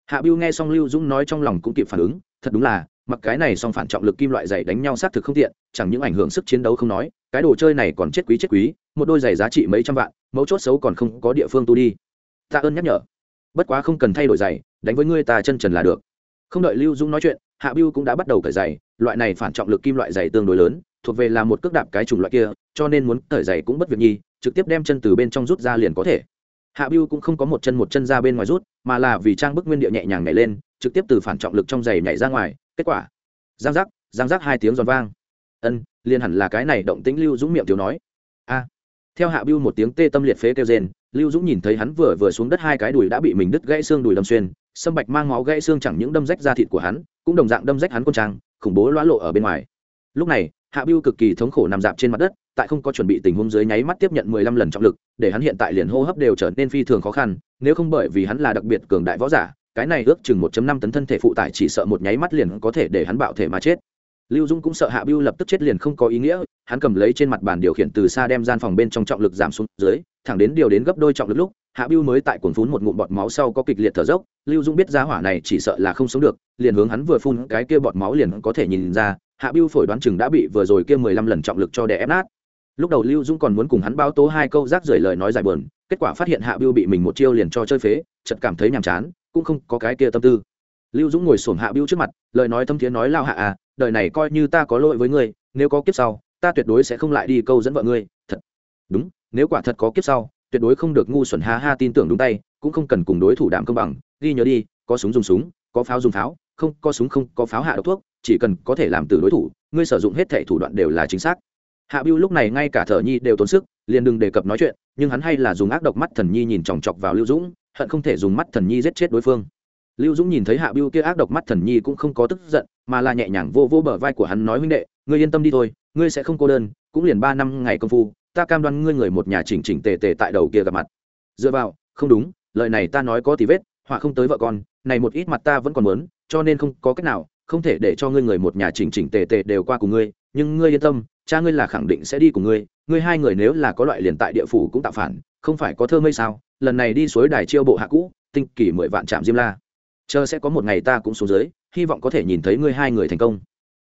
Hạ biêu nghe xong lưu dũng nói trong lòng cũng kịp phản ứng, thật đúng là mặc cái này song phản trọng lực kim loại dày đánh nhau xác thực không tiện, chẳng những ảnh hưởng sức chiến đấu không nói, cái đồ chơi này còn chết quý chết quý, một đôi giày giá trị mấy trăm vạn, mấu chốt xấu còn không có địa phương tu đi. Tạ ơn nhắc nhở. Bất quá không cần thay đổi giày, đánh với ngươi ta chân trần là được. Không đợi lưu dũng nói chuyện, hạ biêu cũng đã bắt đầu cởi giày, loại này phản trọng lực kim loại giày tương đối lớn, thuộc về là một cước đạp cái chủng loại kia, cho nên muốn cởi giày cũng bất việc nhi, trực tiếp đem chân từ bên trong rút ra liền có thể. Hạ biêu cũng không có một chân một chân ra bên ngoài rút, mà là vì trang bức nguyên địa nhẹ nhàng nhảy lên, trực tiếp từ phản trọng lực trong giày nhảy ra ngoài kết quả. Giang giác giang giác hai tiếng giòn vang. Ân, liền hẳn là cái này động tĩnh lưu dũng miệng tiểu nói. A. Theo hạ biêu một tiếng tê tâm liệt phế kêu rên, lưu dũng nhìn thấy hắn vừa vừa xuống đất hai cái đùi đã bị mình đứt gãy xương đùi đâm xuyên, sâm bạch mang máu gãy xương chẳng những đâm rách da thịt của hắn, cũng đồng dạng đâm rách hắn con trang khủng bố lõa lộ ở bên ngoài. Lúc này, hạ biêu cực kỳ thống khổ nằm dạp trên mặt đất, tại không có chuẩn bị tình huống dưới nháy mắt tiếp nhận mười lăm lần trọng lực, để hắn hiện tại liền hô hấp đều trở nên phi thường khó khăn, nếu không bởi vì hắn là đặc biệt cường đại võ giả cái này ước chừng một năm tấn thân thể phụ tải chỉ sợ một nháy mắt liền có thể để hắn bạo thể mà chết. Lưu dung cũng sợ hạ Bưu lập tức chết liền không có ý nghĩa hắn cầm lấy trên mặt bàn điều khiển từ xa đem gian phòng bên trong trọng lực giảm xuống dưới thẳng đến điều đến gấp đôi trọng lực lúc hạ Bưu mới tại cuồng phún một ngụm bọt máu sau có kịch liệt thở dốc lưu dung biết giá hỏa này chỉ sợ là không sống được liền hướng hắn vừa phun cái kia bọt máu liền có thể nhìn ra hạ Bưu phổi đoán chừng đã bị vừa rồi kia mười lăm lần trọng lực cho đè ép nát. Lúc đầu lưu dung còn muốn cùng hắn báo tố hai câu rác rưởi lời nói dài buồn, kết quả phát hiện hạ Bưu bị mình một chiêu liền cho chơi phế chợt cảm thấy nhàm chán cũng không có cái kia tâm tư. Lưu dũng ngồi xổm hạ biêu trước mặt, lời nói thâm thiế nói lao hạ à đời này coi như ta có lỗi với ngươi, nếu có kiếp sau, ta tuyệt đối sẽ không lại đi câu dẫn vợ ngươi, thật. Đúng, nếu quả thật có kiếp sau, tuyệt đối không được ngu xuẩn ha ha tin tưởng đúng tay, cũng không cần cùng đối thủ đạm công bằng, ghi nhớ đi, có súng dùng súng, có pháo dùng pháo, không, có súng không, có pháo hạ độc thuốc, chỉ cần có thể làm từ đối thủ, ngươi sử dụng hết thẻ thủ đoạn đều là chính xác. Hạ biêu lúc này ngay cả thở nhi đều tốn sức, liền đừng đề cập nói chuyện, nhưng hắn hay là dùng ác độc mắt thần nhi nhìn chòng chọc vào lưu dũng hận không thể dùng mắt thần nhi giết chết đối phương. Lưu dũng nhìn thấy hạ biêu kia ác độc mắt thần nhi cũng không có tức giận, mà là nhẹ nhàng vô vô bờ vai của hắn nói, huynh đệ, ngươi yên tâm đi thôi, ngươi sẽ không cô đơn, cũng liền ba năm ngày công phu, ta cam đoan ngươi người một nhà chỉnh chỉnh tề tề tại đầu kia gặp mặt. Dựa vào, không đúng, lời này ta nói có tí vết, họa không tới vợ con, này một ít mặt ta vẫn còn muốn, cho nên không có cách nào, không thể để cho ngươi người một nhà chỉnh chỉnh tề tề đều qua cùng ngươi, nhưng ngươi yên tâm, cha ngươi là khẳng định sẽ đi cùng ngươi ngươi hai người nếu là có loại liền tại địa phủ cũng tạo phản không phải có thơ mây sao, lần này đi suối đài chiêu bộ hạ cũ, tinh kỳ mười vạn trạm diêm la. Chờ sẽ có một ngày ta cũng xuống dưới, hy vọng có thể nhìn thấy ngươi hai người thành công.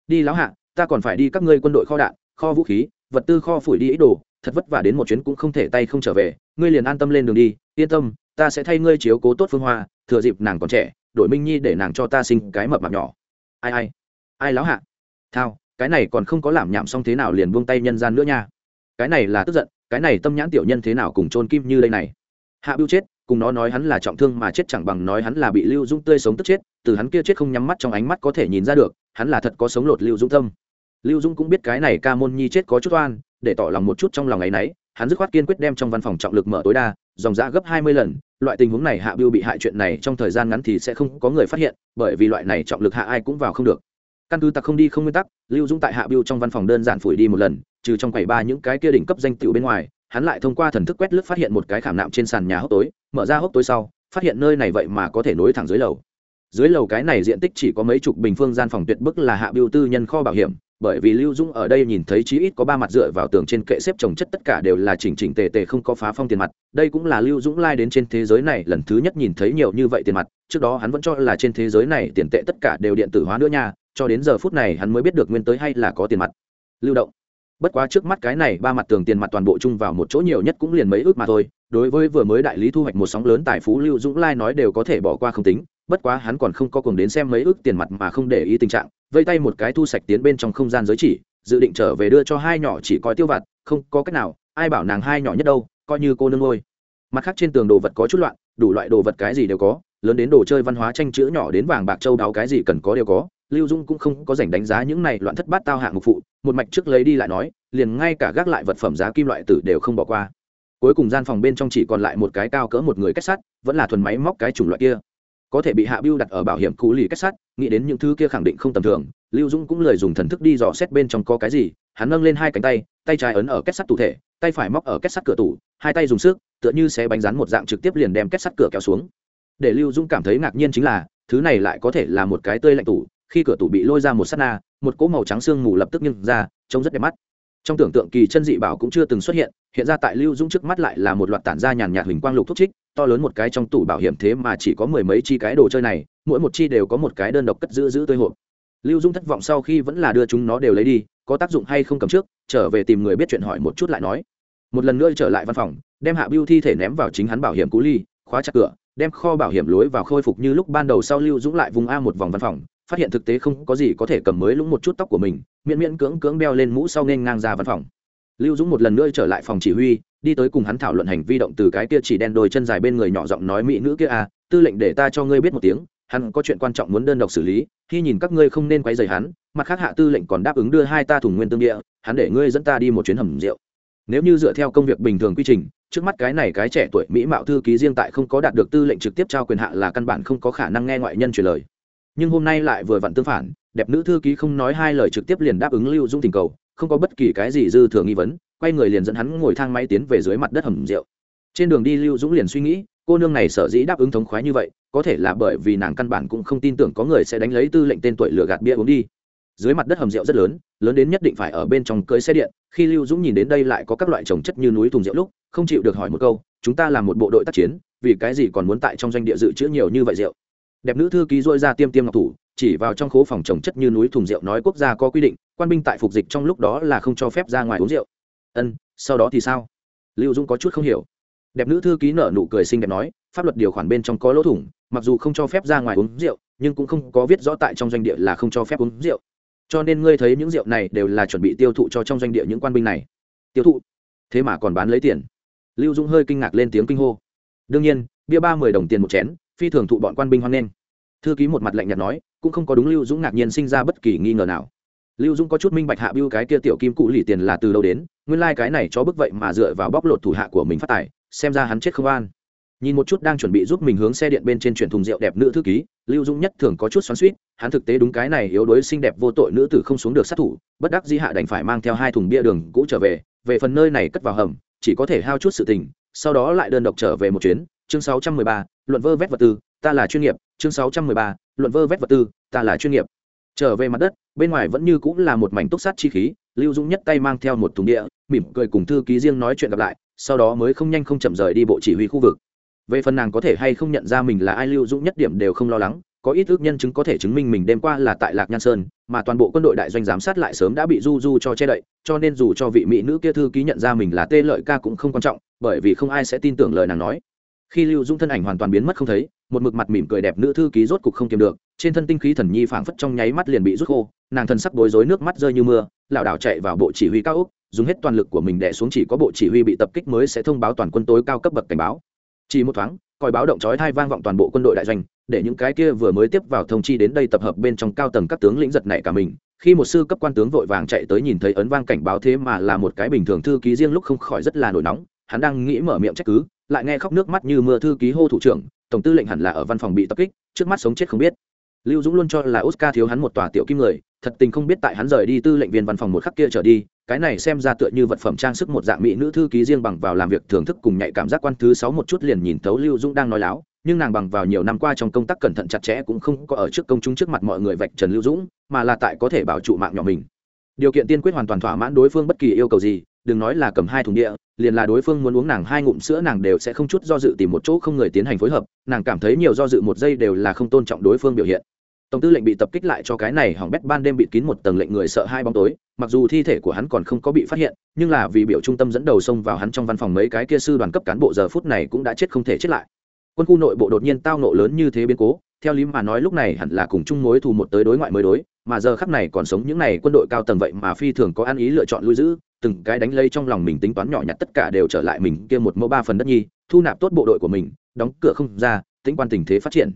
Đi lão hạ, ta còn phải đi các ngươi quân đội kho đạn, kho vũ khí, vật tư kho phủi đi ý đồ, thật vất vả đến một chuyến cũng không thể tay không trở về, ngươi liền an tâm lên đường đi, yên tâm, ta sẽ thay ngươi chiếu cố tốt phương hoa, thừa dịp nàng còn trẻ, đổi minh nhi để nàng cho ta sinh cái mập mạp nhỏ. Ai ai ai lão hạ? Thao, cái này còn không có làm nhảm xong thế nào liền buông tay nhân gian nữa nha. Cái này là tức giận cái này tâm nhãn tiểu nhân thế nào cùng chôn kim như đây này? Hạ bưu chết, cùng nó nói hắn là trọng thương mà chết chẳng bằng nói hắn là bị lưu dũng tươi sống tức chết, từ hắn kia chết không nhắm mắt trong ánh mắt có thể nhìn ra được, hắn là thật có sống lột lưu dũng tâm. Lưu dũng cũng biết cái này ca môn nhi chết có chút oan, để tỏ lòng một chút trong lòng ấ y n ấ y hắn dứt khoát kiên quyết đem trong văn phòng trọng lực mở tối đa, dòng giã gấp hai mươi lần, loại tình huống này hạ biêu bị hại chuyện này trong thời gian ngắn thì sẽ không có người phát hiện, bởi vì loại này trọng lực hạ ai cũng vào không được. Căn cứ tặc không đi không nguyên tắc, lưu dũng tại hạ biêu trong văn phòng đơn giản phủi đi một lần trừ trong quầy ba những cái kia đỉnh cấp danh tựu bên ngoài, hắn lại thông qua thần thức quét lướt phát hiện một cái khảm nạm trên sàn nhà hốc tối, mở ra hốc tối sau, phát hiện nơi này vậy mà có thể nối thẳng dưới lầu. Dưới lầu cái này diện tích chỉ có mấy chục bình phương gian phòng tuyệt bức là hạ biêu tư nhân kho bảo hiểm, bởi vì lưu dũng ở đây nhìn thấy chí ít có ba mặt dựa vào tường trên kệ xếp trồng chất tất cả đều là chỉnh chỉnh tề tề không có phá phong tiền mặt. Đây cũng là lưu dũng lai đến trên thế giới này lần thứ nhất nhìn thấy nhiều như vậy tiền mặt, trước đó hắn vẫn cho là trên thế giới này tiền tệ tất cả đều điện tử hóa nữa nha, cho đến giờ phút này hắn mới biết được nguyên tới hay là có tiền mặt. Lưu động bất quá trước mắt cái này ba mặt tường tiền mặt toàn bộ chung vào một chỗ nhiều nhất cũng liền mấy ước mà thôi, đối với vừa mới đại lý thu hoạch một sóng lớn tài phú lưu dũng lai nói đều có thể bỏ qua không tính, bất quá hắn còn không có cùng đến xem mấy ước tiền mặt mà không để ý tình trạng, vây tay một cái thu sạch tiến bên trong không gian giới chỉ, dự định trở về đưa cho hai nhỏ chỉ coi tiêu vặt, không có cách nào, ai bảo nàng hai nhỏ nhất đâu, coi như cô nương ngôi. Mặt khác trên tường đồ vật có chút loạn, đủ loại đồ vật cái gì đều có, lớn đến đồ chơi văn hóa tranh chữ nhỏ đến vàng bạc châu đáo cái gì cần có đều có lưu dung cũng không có dành đánh giá những này loạn thất bát tao hạng mục phụ, một mạch trước lấy đi lại nói, liền ngay cả gác lại vật phẩm giá kim loại tử đều không bỏ qua. Cuối cùng gian phòng bên trong chỉ còn lại một cái cao cỡ một người kết sắt, vẫn là thuần máy móc cái chủng loại kia. Có thể bị hạ biêu đặt ở bảo hiểm cũ lì kết sắt, nghĩ đến những thứ kia khẳng định không tầm thường, lưu dũng cũng lời dùng thần thức đi dò xét bên trong có cái gì, hắn nâng lên hai cánh tay tay trái ấn ở kết sắt tủ thể, tay phải móc ở kết sắt cửa tủ, hai tay dùng sức, tựa như xé bánh rán một dạng trực tiếp liền đem kết sắt cửa kéo xuống. Để lưu dũng cảm thấy ngạc nhiên chính là, thứ này lại có thể là một cái tươi lạnh tủ khi cửa tủ bị lôi ra một s á t na, một cỗ màu trắng sương mù lập tức nghiêng ra, trông rất đẹp mắt. Trong tưởng tượng kỳ chân dị bảo cũng chưa từng xuất hiện hiện ra tại lưu dũng trước mắt lại là một loạt tản da nhàn nhạt hình quang lục thuốc trích, to lớn một cái trong tủ bảo hiểm thế mà chỉ có mười mấy chi cái đồ chơi này, mỗi một chi đều có một cái đơn độc cất giữ giữ tươi hộp. Lưu dũng thất vọng sau khi vẫn là đưa chúng nó đều lấy đi, có tác dụng hay không cầm trước, trở về tìm người biết chuyện hỏi một chút lại nói. Một lần nữa trở lại văn phòng, đem hạ biêu thi thể ném vào chính hắn bảo hiểm cú ly, khóa chặt cửa, đem kho bảo hiểm lối vào khôi phục như lúc ban đầu sau lưu dũng lại vùng a một vòng văn phòng phát hiện thực tế không có gì có thể cầm mới lũng một chút tóc của mình, miễn miễn cưỡng cưỡng đeo lên mũ sau nên ngang ra văn phòng. Lưu dũng một lần nữa trở lại phòng chỉ huy, đi tới cùng hắn thảo luận hành vi động từ cái kia chỉ đen đôi chân dài bên người nhỏ giọng nói mỹ nữ kia à tư lệnh để ta cho ngươi biết một tiếng, hắn có chuyện quan trọng muốn đơn độc xử lý, khi nhìn các ngươi không nên quay rầy hắn, mặt khác hạ tư lệnh còn đáp ứng đưa hai ta thùng nguyên tương địa, hắn để ngươi dẫn ta đi một chuyến hầm rượu. Nếu như dựa theo công việc bình thường quy trình, trước mắt cái này cái trẻ tuổi mỹ mạo thư ký riêng tại không có đạt được tư lệnh trực tiếp trao quyền hạ là căn bản không có khả năng nghe ngoại nhân truyền lời nhưng hôm nay lại vừa vặn tương phản, đẹp nữ thư ký không nói hai lời trực tiếp liền đáp ứng lưu dung tình cầu, không có bất kỳ cái gì dư thừa nghi vấn, quay người liền dẫn hắn ngồi thang máy tiến về dưới mặt đất hầm rượu. Trên đường đi lưu dũng liền suy nghĩ, cô nương này sở dĩ đáp ứng thống khoái như vậy, có thể là bởi vì nàng căn bản cũng không tin tưởng có người sẽ đánh lấy tư lệnh tên tuổi lừa gạt bia uống đi. Dưới mặt đất hầm rượu rất lớn lớn đến nhất định phải ở bên trong cưới xe điện, khi lưu dũng nhìn đến đây lại có các loại trồng chất như núi thùng rượu lúc, không chịu được hỏi một câu, chúng ta là một bộ đội tác chiến, vì cái gì còn muốn tại trong doanh địa dự trữ nhiều như vậy rượu? Đẹp nữ thư ký dôi ra tiêm tiêm ngọc thủ, chỉ vào trong khố phòng trồng chất như núi thùng rượu nói quốc gia có quy định, quan binh tại phục dịch trong lúc đó là không cho phép ra ngoài uống rượu. Ân, sau đó thì sao? Lưu dũng có chút không hiểu. Đẹp nữ thư ký nở nụ cười xinh đẹp nói, pháp luật điều khoản bên trong có lỗ thủng, mặc dù không cho phép ra ngoài uống rượu, nhưng cũng không có viết rõ tại trong doanh địa là không cho phép uống rượu. Cho nên ngươi thấy những rượu này đều là chuẩn bị tiêu thụ cho trong doanh địa những quan binh này. Tiêu thụ? Thế mà còn bán lấy tiền. Lưu dũng hơi kinh ngạc lên tiếng kinh hô. Đương nhiên, bia ba mươi đồng tiền một chén phi thường thụ bọn quan binh hoan nghênh. Thư ký một mặt lạnh nhạt nói, cũng không có đúng lưu dũng ngạc nhiên sinh ra bất kỳ nghi ngờ nào. Lưu dũng có chút minh bạch hạ biêu cái kia tiểu kim cụ lì tiền là từ đâu đến, nguyên lai、like、cái này cho bức vậy mà dựa vào bóc lột thủ hạ của mình phát tài, xem ra hắn chết không an. Nhìn một chút đang chuẩn bị giúp mình hướng xe điện bên trên chuyển thùng rượu đẹp nữ thư ký, lưu dũng nhất thường có chút xoắn suýt hắn thực tế đúng cái này yếu đuối xinh đẹp vô tội nữ tử không xuống được sát thủ, bất đắc di hạ đành phải mang theo hai thùng bia đường cũ trở về về phần nơi này cất vào hầm, chỉ có thể hao chút sự tình, sau đó lại đơn độc trở về một chuyến chương 613, luận vơ vét vật tư ta là chuyên nghiệp chương 613, luận vơ vét vật tư ta là chuyên nghiệp. Trở về mặt đất bên ngoài vẫn như cũng là một mảnh túc sát chi khí lưu dũng nhất tay mang theo một thùng địa mỉm cười cùng thư ký riêng nói chuyện gặp lại sau đó mới không nhanh không chậm rời đi bộ chỉ huy khu vực. Về phần nàng có thể hay không nhận ra mình là ai lưu dũng nhất điểm đều không lo lắng có ít ước nhân chứng có thể chứng minh mình đêm qua là tại lạc nhan sơn mà toàn bộ quân đội đại doanh giám sát lại sớm đã bị du du cho che đậy cho nên dù cho vị mỹ nữ kia thư ký nhận ra mình là tê lợi ca cũng không quan trọng bởi vì không ai sẽ tin tưởng lời nàng nói khi lưu dũng thân ảnh hoàn toàn biến mất không thấy, một mực mặt mỉm cười đẹp nữ thư ký rốt cục không kiềm được, trên thân tinh khí thần nhi phảng phất trong nháy mắt liền bị rút khô, nàng thần sắc bối rối nước mắt rơi như mưa, lảo đảo chạy vào bộ chỉ huy cao úc dùng hết toàn lực của mình đè xuống chỉ có bộ chỉ huy bị tập kích mới sẽ thông báo toàn quân tối cao cấp bậc cảnh báo. Chỉ một thoáng, còi báo động chói tai vang vọng toàn bộ quân đội đại doanh, để những cái kia vừa mới tiếp vào thông chi đến đây tập hợp bên trong cao tầng các tướng lĩnh giật này cả mình. Khi một sư cấp quan tướng vội vàng chạy tới nhìn thấy ấn vang cảnh báo thế mà là một cái bình thường thư ký riêng lúc không khỏi rất là nổi nóng, hắn đang nghĩ mở miệng trách cứ lại nghe khóc nước mắt như mưa thư ký hô thủ trưởng, tổng tư lệnh hẳn là ở văn phòng bị tập kích, trước mắt sống chết không biết. Lưu dũng luôn cho là oscar thiếu hắn một tòa tiểu kim người, thật tình không biết tại hắn rời đi tư lệnh viên văn phòng một khắc kia trở đi, cái này xem ra tựa như vật phẩm trang sức một dạng mỹ nữ thư ký riêng bằng vào làm việc thưởng thức cùng nhạy cảm giác quan thứ sáu một chút liền nhìn thấu lưu dũng đang nói láo, nhưng nàng bằng vào nhiều năm qua trong công tác cẩn thận chặt chẽ cũng không có ở trước công chúng trước mặt mọi người vạch trần lưu dũng, mà là tại có thể bảo trụ mạng nhỏ mình. Điều kiện tiên quyết hoàn toàn thỏa mãn đối phương bất kỳ yêu cầu gì, đừng nói là cầm hai thùng địa liền là đối phương muốn uống nàng hai ngụm sữa nàng đều sẽ không chút do dự tìm một chỗ không người tiến hành phối hợp, nàng cảm thấy nhiều do dự một giây đều là không tôn trọng đối phương biểu hiện. Tổng tư lệnh bị tập kích lại cho cái này hỏng bét ban đêm bịt kín một tầng lệnh người sợ hai bóng tối, mặc dù thi thể của hắn còn không có bị phát hiện, nhưng là vì biểu trung tâm dẫn đầu xông vào hắn trong văn phòng mấy cái kia sư đoàn cấp cán bộ giờ phút này cũng đã chết không thể chết lại. Quân khu nội bộ đột nhiên tao nộ lớn như thế biến cố, theo lý mà nói lúc này hẳn là cùng chung mối thù một tới đối ngoại mới đối, mà giờ khắc này còn sống những này quân đội cao tầng vậy mà phi thường có ăn ý lựa chọn lui giữ từng cái đánh lây trong lòng mình tính toán nhỏ nhặt tất cả đều trở lại mình kia một mẫu ba phần đất nhi, thu nạp tốt bộ đội của mình, đóng cửa không ra, tính quan tình thế phát triển.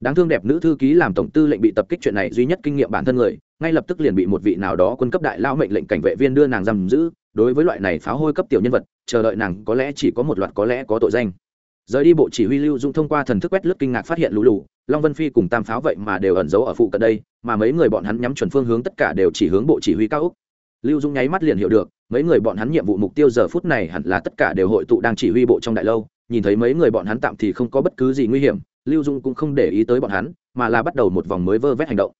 Đáng thương đẹp nữ thư ký làm tổng tư lệnh bị tập kích chuyện này duy nhất kinh nghiệm bản thân người, ngay lập tức liền bị một vị nào đó quân cấp đại lao mệnh lệnh cảnh vệ viên đưa nàng giam giữ, đối với loại này pháo hôi cấp tiểu nhân vật, chờ đợi nàng có lẽ chỉ có một loạt có lẽ có tội danh. Rời đi bộ chỉ huy lưu dung thông qua thần thức quét lướt kinh ngạc phát hiện lũ lù, long vân phi cùng tam pháo vậy mà đều ẩn giấu ở phụ cận đây, mà mấy người bọn hắn nhắm chuẩn phương hướng tất cả đều chỉ hướng bộ chỉ huy cao úc lưu dung nháy mắt liền hiểu được, mấy người bọn hắn nhiệm vụ mục tiêu giờ phút này hẳn là tất cả đều hội tụ đang chỉ huy bộ trong đại lâu, nhìn thấy mấy người bọn hắn tạm thì không có bất cứ gì nguy hiểm, lưu dung cũng không để ý tới bọn hắn, mà là bắt đầu một vòng mới vơ vét hành động.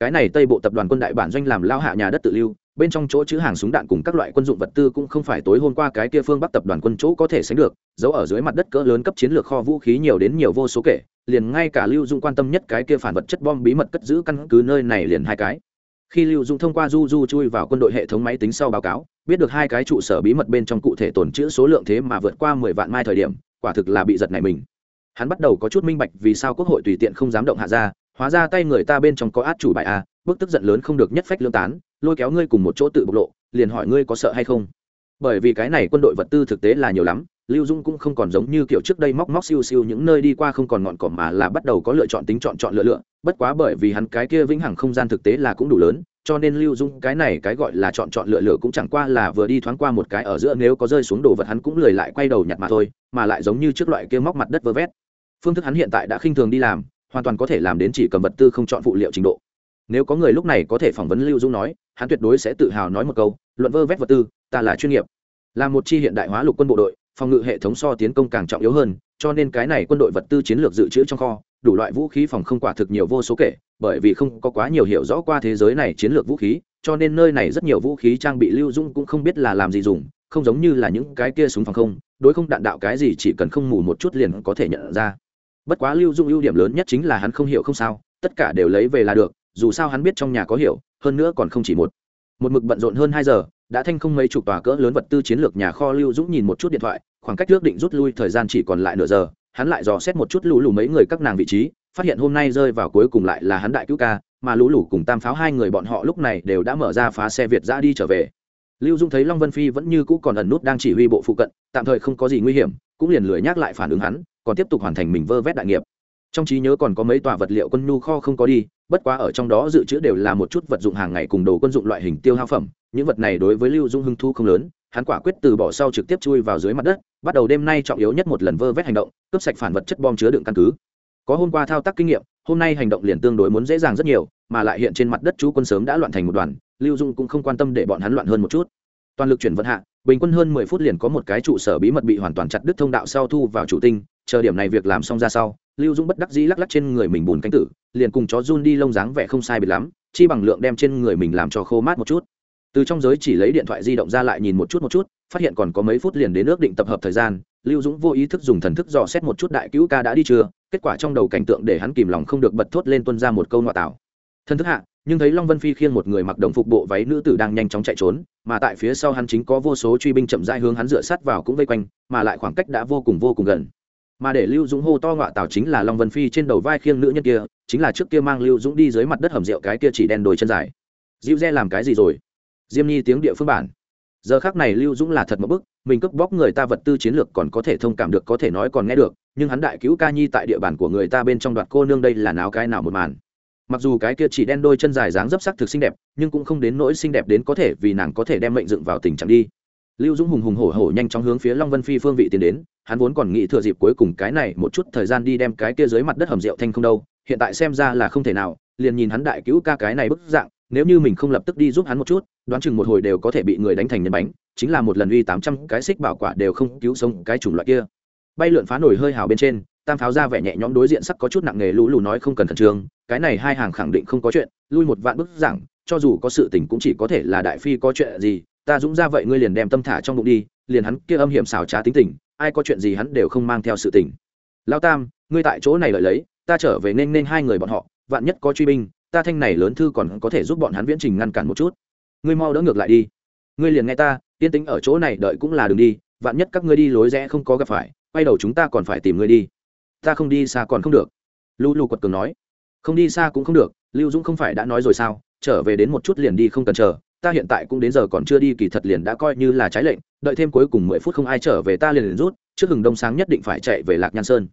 Cái này tây bộ tập đoàn quân đại bản doanh làm lao hạ nhà đất tự lưu, bên trong chỗ chứa hàng súng đạn cùng các loại quân dụng vật tư cũng không phải tối hôm qua cái kia phương bắc tập đoàn quân chỗ có thể sánh được, giấu ở dưới mặt đất cỡ lớn cấp chiến lược kho vũ khí nhiều đến nhiều vô số kể, liền ngay cả lưu dung quan tâm nhất cái kia phản vật chất bom bí mật cất giữ căn cứ nơi này liền hai cái khi lưu dũng thông qua du du chui vào quân đội hệ thống máy tính sau báo cáo, biết được hai cái trụ sở bí mật bên trong cụ thể tồn chữ số lượng thế mà vượt qua mười vạn mai thời điểm, quả thực là bị giật này mình. Hắn bắt đầu có chút minh bạch vì sao quốc hội tùy tiện không dám động hạ ra, hóa ra tay người ta bên trong có át chủ bài a, bức tức giận lớn không được nhất phách lương tán, lôi kéo ngươi cùng một chỗ tự bộc lộ, liền hỏi ngươi có sợ hay không? Bởi vì cái này quân đội vật tư thực tế là nhiều lắm lưu dung cũng không còn giống như kiểu trước đây móc móc siêu siêu những nơi đi qua không còn ngọn cỏ mà là bắt đầu có lựa chọn tính chọn chọn lựa lựa. Bất quá bởi vì hắn cái kia vĩnh hằng không gian thực tế là cũng đủ lớn, cho nên lưu dung cái này cái gọi là chọn chọn lựa lựa cũng chẳng qua là vừa đi thoáng qua một cái ở giữa nếu có rơi xuống đồ vật hắn cũng lười lại quay đầu nhặt mà thôi, mà lại giống như trước loại kia móc mặt đất vơ vét. Phương thức hắn hiện tại đã khinh thường đi làm, hoàn toàn có thể làm đến chỉ cầm vật tư không chọn phụ liệu trình độ. Nếu có người lúc này có thể phỏng vấn lưu dung nói, hắn tuyệt đối sẽ tự hào nói một câu, luận vơ vét vật tư, ta là chuyên nghiệp. Là một chi hiện đại hóa lục quân bộ đội phòng ngự hệ thống so tiến công càng trọng yếu hơn, cho nên cái này quân đội vật tư chiến lược dự trữ trong kho, đủ loại vũ khí phòng không quả thực nhiều vô số kể, bởi vì không có quá nhiều hiểu rõ qua thế giới này chiến lược vũ khí, cho nên nơi này rất nhiều vũ khí trang bị lưu dung cũng không biết là làm gì dùng, không giống như là những cái kia súng phòng không, đối không đạn đạo cái gì chỉ cần không mù một chút liền có thể nhận ra. Bất quá lưu dung ưu điểm lớn nhất chính là hắn không hiểu không sao, tất cả đều lấy về là được, dù sao hắn biết trong nhà có hiểu, hơn nữa còn không chỉ một. Một mực bận rộn hơn hai giờ đã thanh không mấy chục tòa cỡ lớn vật tư chiến lược nhà kho lưu dũng nhìn một chút điện thoại, khoảng cách trước định rút lui thời gian chỉ còn lại nửa giờ, hắn lại dò xét một chút lũ lù mấy người các nàng vị trí, phát hiện hôm nay rơi vào cuối cùng lại là hắn đại cứu ca, mà lũ lù cùng tam pháo hai người bọn họ lúc này đều đã mở ra phá xe việt ra đi trở về. Lưu dung thấy long vân phi vẫn như cũ còn ẩn nút đang chỉ huy bộ phụ cận, tạm thời không có gì nguy hiểm, cũng liền lười nhắc lại phản ứng hắn, còn tiếp tục hoàn thành mình vơ vét đại nghiệp trong trí nhớ còn có mấy tòa vật liệu quân nhu kho không có đi, bất quá ở trong đó dự trữ đều là một chút vật dụng hàng ngày cùng đồ quân dụng loại hình tiêu hao phẩm, những vật này đối với lưu dung hưng thu không lớn, hắn quả quyết từ bỏ sau trực tiếp chui vào dưới mặt đất, bắt đầu đêm nay trọng yếu nhất một lần vơ vét hành động, cướp sạch phản vật chất bom chứa đựng căn cứ. Có hôm qua thao tác kinh nghiệm, hôm nay hành động liền tương đối muốn dễ dàng rất nhiều, mà lại hiện trên mặt đất chú quân sớm đã loạn thành một đoàn, lưu dung cũng không quan tâm để bọn hắn loạn hơn một chút. Toàn lực chuyển vận hạ, bình quân hơn mười phút liền có một cái trụ sở bí mật bị hoàn toàn chặt đứt thông đạo sau thu vào chủ tinh chờ điểm này việc làm xong ra sau, lưu dũng bất đắc dĩ lắc lắc trên người mình bùn cánh tử, liền cùng chó run đi lông dáng vẻ không sai biệt lắm, chi bằng lượng đem trên người mình làm cho khô mát một chút. Từ trong giới chỉ lấy điện thoại di động ra lại nhìn một chút một chút, phát hiện còn có mấy phút liền đến ước định tập hợp thời gian, lưu dũng vô ý thức dùng thần thức dò xét một chút đại cứu ca đã đi chưa, kết quả trong đầu cảnh tượng để hắn kìm lòng không được bật thốt lên tuân ra một câu ngoại tảo. Thần thức hạ, nhưng thấy long vân phi khiêng một người mặc đồng phục bộ váy nữ tử đang nhanh chóng chạy trốn, mà tại phía sau hắn chính có vô số truy binh chậm rãi hướng hắn dựa sát vào cũng vây quanh, mà lại khoảng cách đã vô cùng vô cùng gần mà để lưu dũng hô to ngọa tào chính là long vân phi trên đầu vai khiêng nữ nhân kia, chính là trước kia mang lưu dũng đi dưới mặt đất hầm rượu cái kia chỉ đen đồi chân dài. Dịu re làm cái gì rồi? Diêm nhi tiếng địa phương bản. Giờ khác này lưu dũng là thật một bức, mình cướp bóc người ta vật tư chiến lược còn có thể thông cảm được, có thể nói còn nghe được, nhưng hắn đại cứu ca nhi tại địa bàn của người ta bên trong đoạt cô nương đây là náo cái nào một màn. Mặc dù cái kia chỉ đen đôi chân dài dáng dấp sắc thực xinh đẹp, nhưng cũng không đến nỗi xinh đẹp đến có thể vì nàng có thể đem mệnh dựng vào tình trạng đi lưu dũng hùng hùng hổ hổ nhanh chóng hướng phía long vân phi phương vị tiến đến, hắn vốn còn nghĩ thừa dịp cuối cùng cái này một chút thời gian đi đem cái kia dưới mặt đất hầm rượu thanh không đâu, hiện tại xem ra là không thể nào, liền nhìn hắn đại cứu ca cái này bức dạng, nếu như mình không lập tức đi giúp hắn một chút, đoán chừng một hồi đều có thể bị người đánh thành nhân bánh, chính là một lần uy tám trăm cái xích bảo quả đều không cứu sống cái chủng loại kia. Bay lượn phá nổi hơi hào bên trên, tam pháo ra vẻ nhẹ nhõm đối diện sắc có chút nặng nghề lũ lù nói không cần khẩn trương, cái này hai hàng khẳng định không có chuyện, lui một vạn bức giảng cho dù có sự tình cũng chỉ có thể là đại phi có chuyện gì ta dũng ra vậy ngươi liền đem tâm thả trong bụng đi, liền hắn kia âm hiểm xảo trá tính tình, ai có chuyện gì hắn đều không mang theo sự tình. Lao tam, ngươi tại chỗ này lợi lấy, ta trở về nên nên hai người bọn họ, vạn nhất có truy binh, ta thanh này lớn thư còn có thể giúp bọn hắn viễn trình ngăn cản một chút. Ngươi mau đỡ ngược lại đi. Ngươi liền nghe ta, yên tĩnh ở chỗ này đợi cũng là đường đi, vạn nhất các ngươi đi lối rẽ không có gặp phải, quay đầu chúng ta còn phải tìm ngươi đi. Ta không đi xa còn không được. Lu lu quật cường nói. Không đi xa cũng không được, lưu dũng không phải đã nói rồi sao, trở về đến một chút liền đi không cần chờ ta hiện tại cũng đến giờ còn chưa đi kỳ thật liền đã coi như là trái lệnh đợi thêm cuối cùng mười phút không ai trở về ta liền, liền rút trước hừng đông sáng nhất định phải chạy về lạc nhan sơn.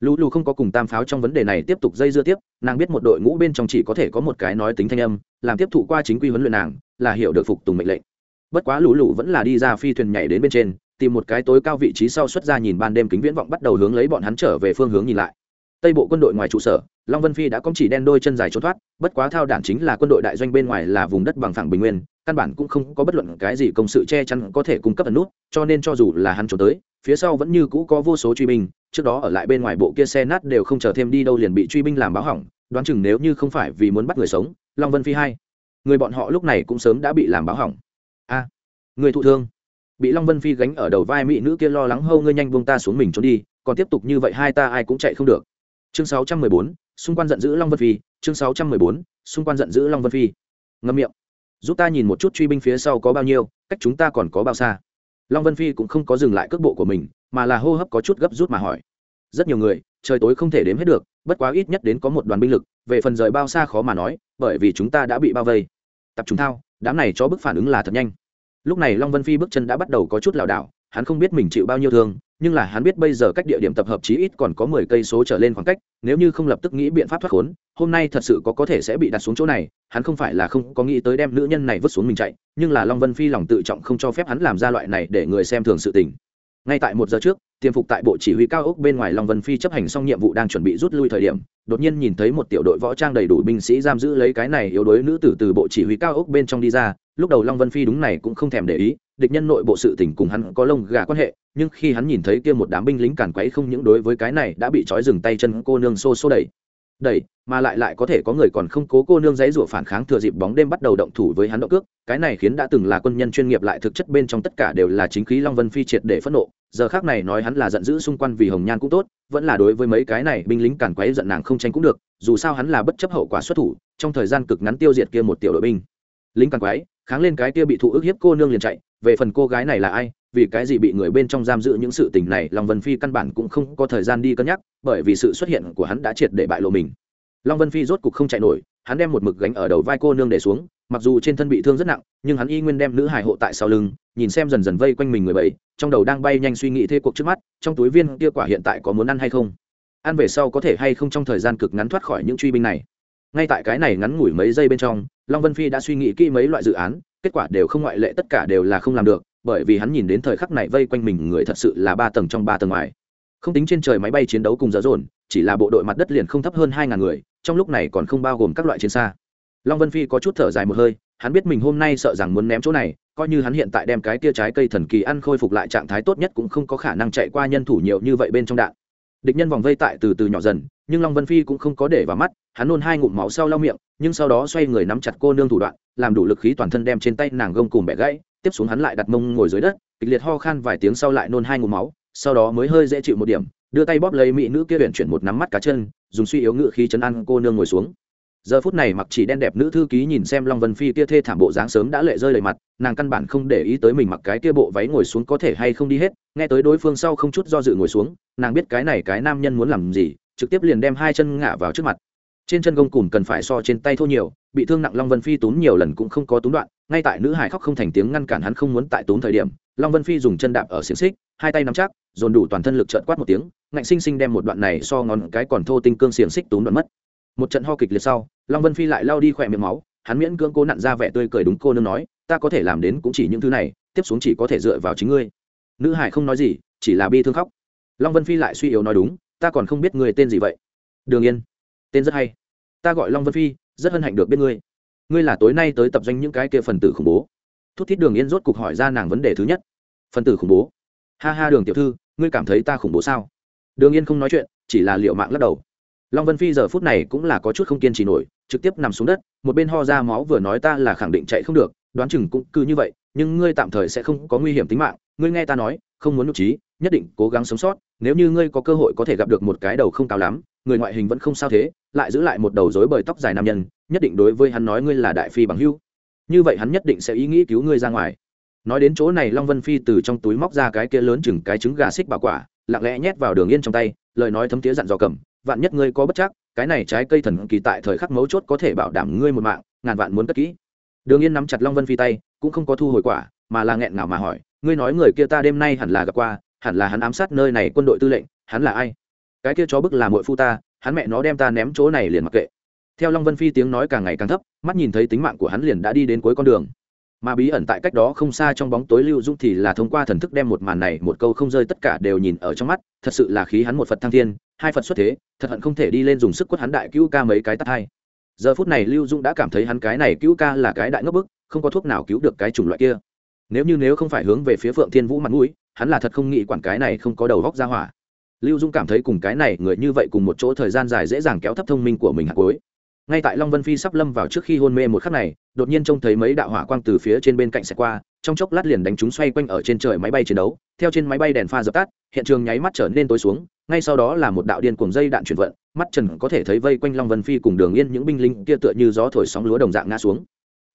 Lũ lù không có cùng tam pháo trong vấn đề này tiếp tục dây dưa tiếp nàng biết một đội ngũ bên trong chỉ có thể có một cái nói tính thanh âm làm tiếp thụ qua chính quy huấn luyện nàng là hiểu được phục tùng mệnh lệnh. Bất quá lũ lù vẫn là đi ra phi thuyền nhảy đến bên trên tìm một cái tối cao vị trí sau xuất ra nhìn ban đêm kính viễn vọng bắt đầu hướng lấy bọn hắn trở về phương hướng nhìn lại. Tây bộ quân đội ngoài trụ sở long vân phi đã có chỉ đen đôi chân dài trốn thoát bất quá thao đản chính là quân đội đại doanh bên ngoài là vùng đất bằng phẳng bình nguyên căn bản cũng không có bất luận cái gì công sự che chắn có thể cung cấp ẩn nút cho nên cho dù là hắn trốn tới phía sau vẫn như cũ có vô số truy binh trước đó ở lại bên ngoài bộ kia xe nát đều không chờ thêm đi đâu liền bị truy binh làm báo hỏng đoán chừng nếu như không phải vì muốn bắt người sống long vân phi hai người bọn họ lúc này cũng sớm đã bị làm báo hỏng. A người thụ thương. Bị long vân phi gánh ở đầu vai mỹ nữ kia lo lắng hâu ngươi nhanh buông ta xuống mình trốn đi còn tiếp tục như vậy hai ta ai cũng chạy không được. Chương 614, xung quanh giận dữ long vân phi chương 614, xung quanh giận dữ long vân phi. Ngâm miệng giúp ta nhìn một chút truy binh phía sau có bao nhiêu, cách chúng ta còn có bao xa. Long vân phi cũng không có dừng lại cước bộ của mình, mà là hô hấp có chút gấp rút mà hỏi. Rất nhiều người, trời tối không thể đếm hết được, bất quá ít nhất đến có một đoàn binh lực, về phần rời bao xa khó mà nói, bởi vì chúng ta đã bị bao vây. Tập trung thao, đám này cho bức phản ứng là thật nhanh. Lúc này long vân phi bước chân đã bắt đầu có chút lảo đảo, hắn không biết mình chịu bao nhiêu thương nhưng là hắn biết bây giờ cách địa điểm tập hợp chí ít còn có mười cây số trở lên khoảng cách, nếu như không lập tức nghĩ biện pháp thoát khốn, hôm nay thật sự có có thể sẽ bị đặt xuống chỗ này, hắn không phải là không có nghĩ tới đem nữ nhân này vứt xuống mình chạy, nhưng là long vân phi lòng tự trọng không cho phép hắn làm ra loại này để người xem thường sự tình. Ngay tại một giờ trước, tiêm phục tại bộ chỉ huy cao ốc bên ngoài long vân phi chấp hành xong nhiệm vụ đang chuẩn bị rút lui thời điểm, đột nhiên nhìn thấy một tiểu đội võ trang đầy đủ binh sĩ giam giữ lấy cái này yếu đuối nữ tử từ bộ chỉ huy cao ốc bên trong đi ra lúc đầu long vân phi đúng này cũng không thèm để ý, địch nhân nội bộ sự tình cùng hắn có lông gà quan hệ, nhưng khi hắn nhìn thấy kia một đám binh lính càn quấy không những đối với cái này đã bị trói dừng tay chân cô nương xô xô đẩy đẩy, mà lại lại có thể có người còn không cố cô nương giấy rủa phản kháng thừa dịp bóng đêm bắt đầu động thủ với hắn động cước, cái này khiến đã từng là quân nhân chuyên nghiệp lại thực chất bên trong tất cả đều là chính khí long vân phi triệt để phẫn nộ, giờ khác này nói hắn là giận dữ xung quanh vì hồng nhan cũng tốt, vẫn là đối với mấy cái này binh lính càn quấy giận nàng không tranh cũng được, dù sao hắn là bất chấp hậu quả xuất thủ, trong thời gian cực ngắn tiêu diệt kia một tiểu đội binh. Lính càn quấy kháng lên cái kia bị thụ ức hiếp cô nương liền chạy, về phần cô gái này là ai, vì cái gì bị người bên trong giam giữ những sự tình này, long vân phi căn bản cũng không có thời gian đi cân nhắc, bởi vì sự xuất hiện của hắn đã triệt để bại lộ mình. Long vân phi rốt cục không chạy nổi, hắn đem một mực gánh ở đầu vai cô nương để xuống, mặc dù trên thân bị thương rất nặng, nhưng hắn y nguyên đem nữ hải hộ tại sau lưng, nhìn xem dần dần vây quanh mình người bảy trong đầu đang bay nhanh suy nghĩ thế cuộc trước mắt, trong túi viên kia quả hiện tại có muốn ăn hay không? Ăn về sau có thể hay không trong thời gian cực ngắn thoát khỏi những truy binh này? Ngay tại cái này ngắn ngủi mấy giây bên trong, long vân phi đã suy nghĩ kỹ mấy loại dự án, kết quả đều không ngoại lệ, tất cả đều là không làm được, bởi vì hắn nhìn đến thời khắc này vây quanh mình người thật sự là ba tầng trong ba tầng ngoài. Không tính trên trời máy bay chiến đấu cùng dở dồn, chỉ là bộ đội mặt đất liền không thấp hơn hai ngàn người, trong lúc này còn không bao gồm các loại chiến xa. Long vân phi có chút thở dài một hơi, hắn biết mình hôm nay sợ rằng muốn ném chỗ này, coi như hắn hiện tại đem cái tia trái cây thần kỳ ăn khôi phục lại trạng thái tốt nhất cũng không có khả năng chạy qua nhân thủ nhiều như vậy bên trong đạn. Địch nhân vòng vây tại từ từ nhỏ dần nhưng long vân phi cũng không có để vào mắt, hắn nôn hai ngụm máu sau lau miệng, nhưng sau đó xoay người nắm chặt cô nương thủ đoạn, làm đủ lực khí toàn thân đem trên tay nàng gông cùng bẻ gãy, tiếp xuống hắn lại đặt mông ngồi dưới đất, kịch liệt ho khan vài tiếng sau lại nôn hai ngụm máu, sau đó mới hơi dễ chịu một điểm, đưa tay bóp lấy mỹ nữ kia huyện chuyển một nắm mắt cá chân, dùng suy yếu ngự khí chấn ăn cô nương ngồi xuống. Giờ phút này mặc chỉ đen đẹp nữ thư ký nhìn xem long vân phi kia thê thảm bộ dáng sớm đã lệ rơi đầy mặt, nàng căn bản không để ý tới mình mặc cái kia bộ váy ngồi xuống có thể hay không đi hết, nghe tới đối phương sau không chút do dự ngồi xuống, nàng biết cái này cái nam nhân muốn làm gì trực tiếp liền đem hai chân ngã vào trước mặt. Trên chân gông cùm cần phải so trên tay thô nhiều, bị thương nặng long vân phi túm nhiều lần cũng không có túm đoạn, ngay tại nữ hải khóc không thành tiếng ngăn cản hắn không muốn tại túm thời điểm, long vân phi dùng chân đạp ở xiềng xích, hai tay nắm chắc, dồn đủ toàn thân lực trợn quát một tiếng, ngạnh sinh sinh đem một đoạn này so ngón cái còn thô tinh cương xiềng xích túm đoạn mất. Một trận ho kịch liệt sau, long vân phi lại lao đi khỏe miệng máu, hắn miễn cưỡng cố nặn ra vẻ tươi cười đúng cô nương nói, ta có thể làm đến cũng chỉ những thứ này, tiếp xuống chỉ có thể dựa vào chính ngươi. Nữ hải không nói gì, chỉ là bi thương khóc. Long vân phi lại suy yếu nói đúng ta còn không biết người tên gì vậy. Đường yên, tên rất hay. Ta gọi long vân phi, rất hân hạnh được biết ngươi. Ngươi là tối nay tới tập doanh những cái kia phần tử khủng bố. Thút thít đường yên rốt cục hỏi ra nàng vấn đề thứ nhất. Phần tử khủng bố? Ha ha đường tiểu thư, ngươi cảm thấy ta khủng bố sao? Đường yên không nói chuyện, chỉ là liệu mạng lắc đầu. Long vân phi giờ phút này cũng là có chút không kiên trì nổi, trực tiếp nằm xuống đất, một bên ho ra máu vừa nói ta là khẳng định chạy không được, đoán chừng cũng cứ như vậy, nhưng ngươi tạm thời sẽ không có nguy hiểm tính mạng, ngươi nghe ta nói, không muốn nhục trí nhất định cố gắng sống sót, nếu như ngươi có cơ hội có thể gặp được một cái đầu không cao lắm, người ngoại hình vẫn không sao thế, lại giữ lại một đầu rối bời tóc dài nam nhân, nhất định đối với hắn nói ngươi là đại phi bằng hưu như vậy hắn nhất định sẽ ý nghĩ cứu ngươi ra ngoài. Nói đến chỗ này long vân phi từ trong túi móc ra cái kia lớn chừng cái trứng gà xích bảo quả, lặng lẽ nhét vào đường yên trong tay, lời nói thấm tía dặn dò cầm, vạn nhất ngươi có bất chắc, cái này trái cây thần kỳ tại thời khắc mấu chốt có thể bảo đảm ngươi một mạng, ngàn vạn muốn cất kỹ. Đường yên nắm chặt long vân phi tay, cũng không có thu hồi quả, mà là nghẹn ngào mà hỏi, ngươi nói người kia ta đêm nay hẳn là gặp qua hẳn là hắn ám sát nơi này quân đội tư lệnh, hắn là ai? Cái kia chó bức là mội phu ta, hắn mẹ nó đem ta ném chỗ này liền mặc kệ. Theo long vân phi tiếng nói càng ngày càng thấp, mắt nhìn thấy tính mạng của hắn liền đã đi đến cuối con đường. Mà bí ẩn tại cách đó không xa trong bóng tối lưu dung thì là thông qua thần thức đem một màn này một câu không rơi tất cả đều nhìn ở trong mắt, thật sự là khí hắn một phật thăng thiên, hai phật xuất thế, thật hận không thể đi lên dùng sức quất hắn đại cứu ca mấy cái tắt hai. Giờ phút này lưu dung đã cảm thấy hắn cái này cứu ca là cái đại ngốc bức, không có thuốc nào cứu được cái chủng loại kia. Nếu như nếu không phải hướng về phía phượng thiên vũ mặt mũi hắn là thật không nghĩ quản cái này không có đầu góc ra hỏa. Lưu dung cảm thấy cùng cái này người như vậy cùng một chỗ thời gian dài dễ dàng kéo thấp thông minh của mình hạt cuối. Ngay tại long vân phi sắp lâm vào trước khi hôn mê một khắc này, đột nhiên trông thấy mấy đạo hỏa quang từ phía trên bên cạnh xe qua, trong chốc lát liền đánh chúng xoay quanh ở trên trời máy bay chiến đấu, theo trên máy bay đèn pha dập tắt, hiện trường nháy mắt trở nên tối xuống, ngay sau đó là một đạo điên cuồng dây đạn chuyển vận, mắt trần có thể thấy vây quanh long vân phi cùng đường yên những binh lính kia tựa như gió thổi sóng lúa đồng dạng ngã xuống.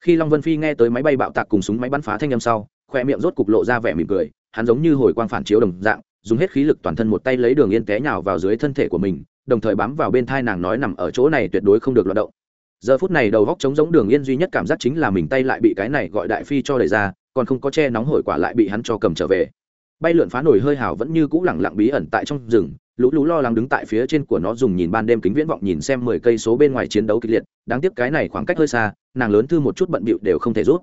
Khi long vân phi nghe tới máy bay bạo tạc cùng súng máy bắn phá thanh âm sau, khoe miệng rốt cục lộ ra vẻ mỉm cười hắn giống như hồi quang phản chiếu đồng dạng, dùng hết khí lực toàn thân một tay lấy đường yên té nhào vào dưới thân thể của mình, đồng thời bám vào bên thai nàng nói nằm ở chỗ này tuyệt đối không được loạt động. Giờ phút này đầu góc trống giống đường yên duy nhất cảm giác chính là mình tay lại bị cái này gọi đại phi cho đẩy ra, còn không có che nóng hổi quả lại bị hắn cho cầm trở về. Bay lượn phá nổi hơi hào vẫn như cũ lẳng lặng bí ẩn tại trong rừng, lũ lũ lo lắng đứng tại phía trên của nó dùng nhìn ban đêm kính viễn vọng nhìn xem mười cây số bên ngoài chiến đấu kịch liệt, đáng tiếc cái này khoảng cách hơi xa, nàng lớn thư một chút bận bịu đều không thể rút.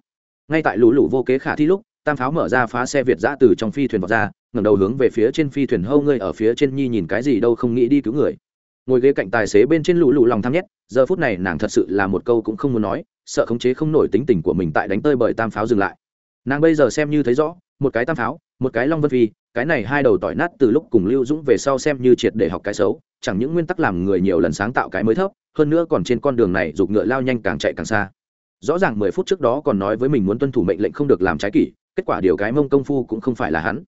Ngay tại lũ lũ vô kế khả thi lúc tam pháo mở ra phá xe việt giã từ trong phi thuyền vọt ra, ngẩng đầu hướng về phía trên phi thuyền hâu ngươi ở phía trên nhi nhìn cái gì đâu không nghĩ đi cứu người. Ngồi ghế cạnh tài xế bên trên lũ lũ lòng tham nhét, giờ phút này nàng thật sự là một câu cũng không muốn nói, sợ khống chế không nổi tính tình của mình tại đánh tơi bởi tam pháo dừng lại. Nàng bây giờ xem như thấy rõ, một cái tam pháo, một cái long vân phi, cái này hai đầu tỏi nát từ lúc cùng lưu dũng về sau xem như triệt để học cái xấu, chẳng những nguyên tắc làm người nhiều lần sáng tạo cái mới thấp, hơn nữa còn trên con đường này giục ngựa lao nhanh càng chạy càng xa. Rõ ràng mười phút trước đó còn nói với mình muốn tuân thủ mệnh lệnh không được làm trái kỷ kết quả điều cái mông công phu cũng không phải là hắn.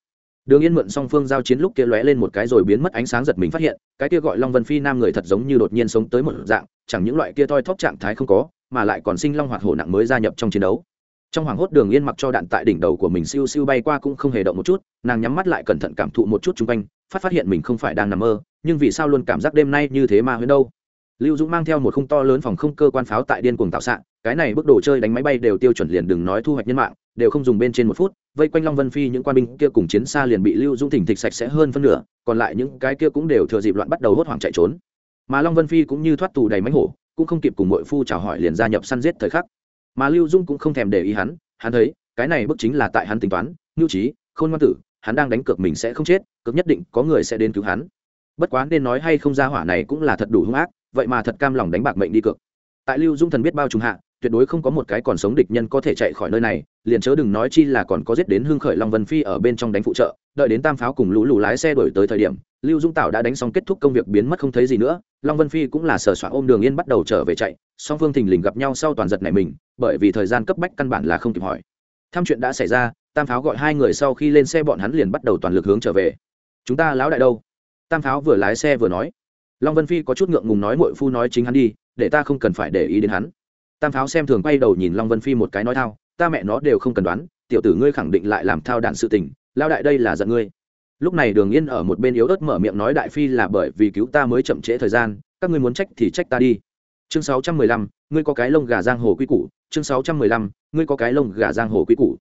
Đường yên mượn song phương giao chiến lúc kia lóe lên một cái rồi biến mất ánh sáng giật mình phát hiện, cái kia gọi long vân phi nam người thật giống như đột nhiên sống tới một dạng, chẳng những loại kia toi thóp trạng thái không có, mà lại còn sinh long hoạt hổ nặng mới gia nhập trong chiến đấu. Trong hoàng hốt đường yên mặc cho đạn tại đỉnh đầu của mình siêu siêu bay qua cũng không hề động một chút, nàng nhắm mắt lại cẩn thận cảm thụ một chút chung quanh, phát phát hiện mình không phải đang nằm mơ, nhưng vì sao luôn cảm giác đêm nay như thế mà huyên đâu? Lưu dũng mang theo một khung to lớn phòng không cơ quan pháo tại điên cuồng tạo sạn cái này bước đồ chơi đánh máy bay đều tiêu chuẩn liền đừng nói thu hoạch nhân mạng, đều không dùng bên trên một phút, vây quanh long vân phi những quan binh kia cùng chiến xa liền bị lưu dũng thỉnh thịch sạch sẽ hơn phân nửa, còn lại những cái kia cũng đều thừa dịp loạn bắt đầu hốt hoảng chạy trốn. Mà long vân phi cũng như thoát tù đầy mánh hổ, cũng không kịp cùng mọi phu chào hỏi liền gia nhập săn giết thời khắc. Mà lưu dung cũng không thèm để ý hắn hắn thấy, cái này bức chính là tại hắn tính toán nhu trí, khôn ngoan tử, hắn đang đánh cược mình sẽ không chết cực nhất định có người sẽ đến cứu hắn. Bất quá nên nói hay không ra hỏa này cũng là thật đủ hung ác, vậy mà thật cam lòng đánh bạc mệnh đi cược. Tại lưu dung thần biết bao trùng hạ tuyệt đối không có một cái còn sống địch nhân có thể chạy khỏi nơi này, liền chớ đừng nói chi là còn có giết đến hương khởi long vân phi ở bên trong đánh phụ trợ, đợi đến tam pháo cùng lũ lù lái xe đổi tới thời điểm, lưu dung tạo đã đánh xong kết thúc công việc biến mất không thấy gì nữa, long vân phi cũng là sờ soạn ôm đường yên bắt đầu trở về chạy, song phương thình lình gặp nhau sau toàn giật này mình, bởi vì thời gian cấp bách căn bản là không kịp hỏi. Thăm chuyện đã xảy ra, tam pháo gọi hai người sau khi lên xe bọn hắn liền bắt đầu toàn lực hướng trở về. Chúng ta lão đại đâu? Tam pháo vừa lái xe vừa nói. Long vân phi có chút ngượng ngùng nói mội phu nói chính hắn đi, để ta không cần phải để ý đến hắn tam pháo xem thường quay đầu nhìn long vân phi một cái nói thao, ta mẹ nó đều không cần đoán, tiểu tử ngươi khẳng định lại làm thao đạn sự tình lao đại đây là giận ngươi. Lúc này đường yên ở một bên yếu ớt mở miệng nói, đại phi là bởi vì cứu ta mới chậm trễ thời gian, các ngươi muốn trách thì trách ta đi. Chương sáu trăm mười lăm, ngươi có cái lông gà giang hồ quy củ. Chương sáu trăm mười lăm, ngươi có cái lông gà giang hồ quy củ.